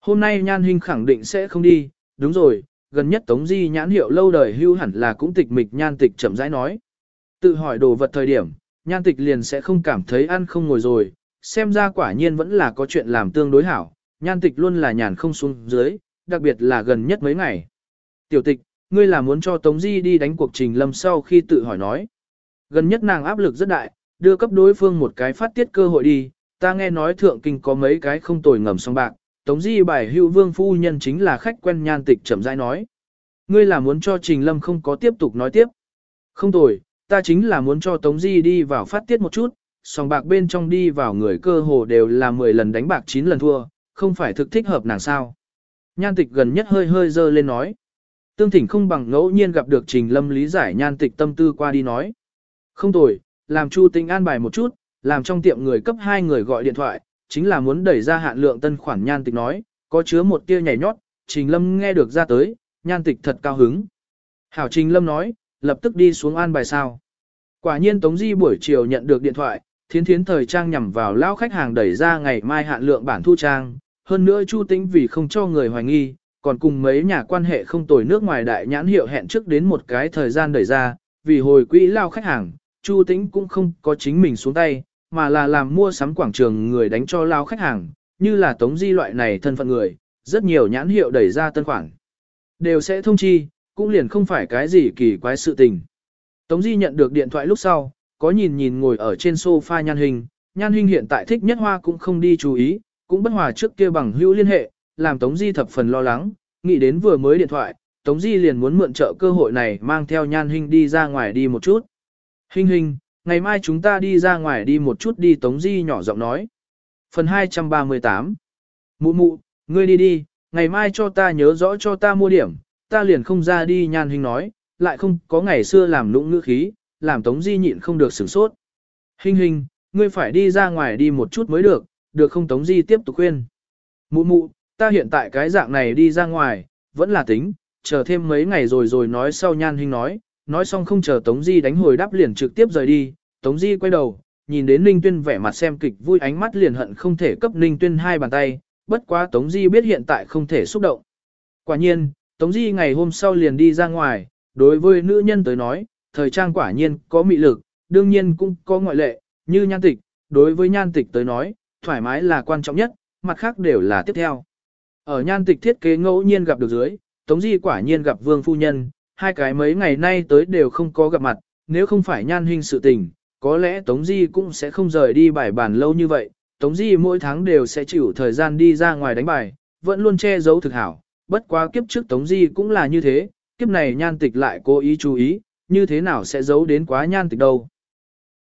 [SPEAKER 1] Hôm nay Nhan Hinh khẳng định sẽ không đi, đúng rồi, gần nhất Tống Di nhãn hiệu lâu đời hưu hẳn là cũng tịch mịch Nhan Tịch chậm rãi nói. Tự hỏi đồ vật thời điểm, Nhan Tịch liền sẽ không cảm thấy ăn không ngồi rồi, xem ra quả nhiên vẫn là có chuyện làm tương đối hảo, Nhan Tịch luôn là nhàn không xuống dưới, đặc biệt là gần nhất mấy ngày. Tiểu tịch, ngươi là muốn cho Tống Di đi đánh cuộc trình lâm sau khi tự hỏi nói. Gần nhất nàng áp lực rất đại, đưa cấp đối phương một cái phát tiết cơ hội đi, ta nghe nói thượng kinh có mấy cái không tồi ngầm song bạc, Tống di bài hưu vương phu nhân chính là khách quen nhan tịch chậm rãi nói. Ngươi là muốn cho Trình Lâm không có tiếp tục nói tiếp. Không tồi, ta chính là muốn cho Tống di đi vào phát tiết một chút, sòng bạc bên trong đi vào người cơ hồ đều là 10 lần đánh bạc 9 lần thua, không phải thực thích hợp nàng sao. Nhan tịch gần nhất hơi hơi dơ lên nói. Tương thỉnh không bằng ngẫu nhiên gặp được Trình Lâm lý giải nhan tịch tâm tư qua đi nói. Không tồi, làm Chu Tinh an bài một chút, làm trong tiệm người cấp hai người gọi điện thoại, chính là muốn đẩy ra hạn lượng tân khoản nhan tịch nói, có chứa một tia nhảy nhót, Trình Lâm nghe được ra tới, nhan tịch thật cao hứng. Hảo Trình Lâm nói, lập tức đi xuống an bài sao. Quả nhiên Tống Di buổi chiều nhận được điện thoại, thiến thiến thời trang nhằm vào lao khách hàng đẩy ra ngày mai hạn lượng bản thu trang, hơn nữa Chu Tĩnh vì không cho người hoài nghi, còn cùng mấy nhà quan hệ không tồi nước ngoài đại nhãn hiệu hẹn trước đến một cái thời gian đẩy ra, vì hồi quỹ lao khách hàng, Chu Tĩnh cũng không có chính mình xuống tay, mà là làm mua sắm quảng trường người đánh cho lao khách hàng, như là tống di loại này thân phận người, rất nhiều nhãn hiệu đẩy ra tân khoản. Đều sẽ thông chi, cũng liền không phải cái gì kỳ quái sự tình. Tống di nhận được điện thoại lúc sau, có nhìn nhìn ngồi ở trên sofa nhan hình, nhan hình hiện tại thích nhất hoa cũng không đi chú ý, cũng bất hòa trước kia bằng hữu liên hệ, làm Tống Di thập phần lo lắng, nghĩ đến vừa mới điện thoại, Tống Di liền muốn mượn trợ cơ hội này mang theo nhan hình đi ra ngoài đi một chút. Hình hình, ngày mai chúng ta đi ra ngoài đi một chút đi Tống Di nhỏ giọng nói. Phần 238 Mụ mụ, ngươi đi đi, ngày mai cho ta nhớ rõ cho ta mua điểm, ta liền không ra đi nhan hình nói, lại không có ngày xưa làm nũng ngữ khí, làm Tống Di nhịn không được sửng sốt. Hình hình, ngươi phải đi ra ngoài đi một chút mới được, được không Tống Di tiếp tục khuyên. Mụ mụ, ta hiện tại cái dạng này đi ra ngoài, vẫn là tính, chờ thêm mấy ngày rồi rồi nói sau nhan hình nói, nói xong không chờ Tống Di đánh hồi đáp liền trực tiếp rời đi, Tống Di quay đầu, nhìn đến Ninh Tuyên vẻ mặt xem kịch vui ánh mắt liền hận không thể cấp Ninh Tuyên hai bàn tay, bất quá Tống Di biết hiện tại không thể xúc động. Quả nhiên, Tống Di ngày hôm sau liền đi ra ngoài, đối với nữ nhân tới nói, thời trang quả nhiên có mị lực, đương nhiên cũng có ngoại lệ, như nhan tịch, đối với nhan tịch tới nói, thoải mái là quan trọng nhất, mặt khác đều là tiếp theo. Ở nhan tịch thiết kế ngẫu nhiên gặp được dưới, Tống Di quả nhiên gặp Vương Phu Nhân, hai cái mấy ngày nay tới đều không có gặp mặt, nếu không phải nhan huynh sự tình, có lẽ Tống Di cũng sẽ không rời đi bài bản lâu như vậy. Tống Di mỗi tháng đều sẽ chịu thời gian đi ra ngoài đánh bài, vẫn luôn che giấu thực hảo. Bất quá kiếp trước Tống Di cũng là như thế, kiếp này nhan tịch lại cố ý chú ý, như thế nào sẽ giấu đến quá nhan tịch đâu.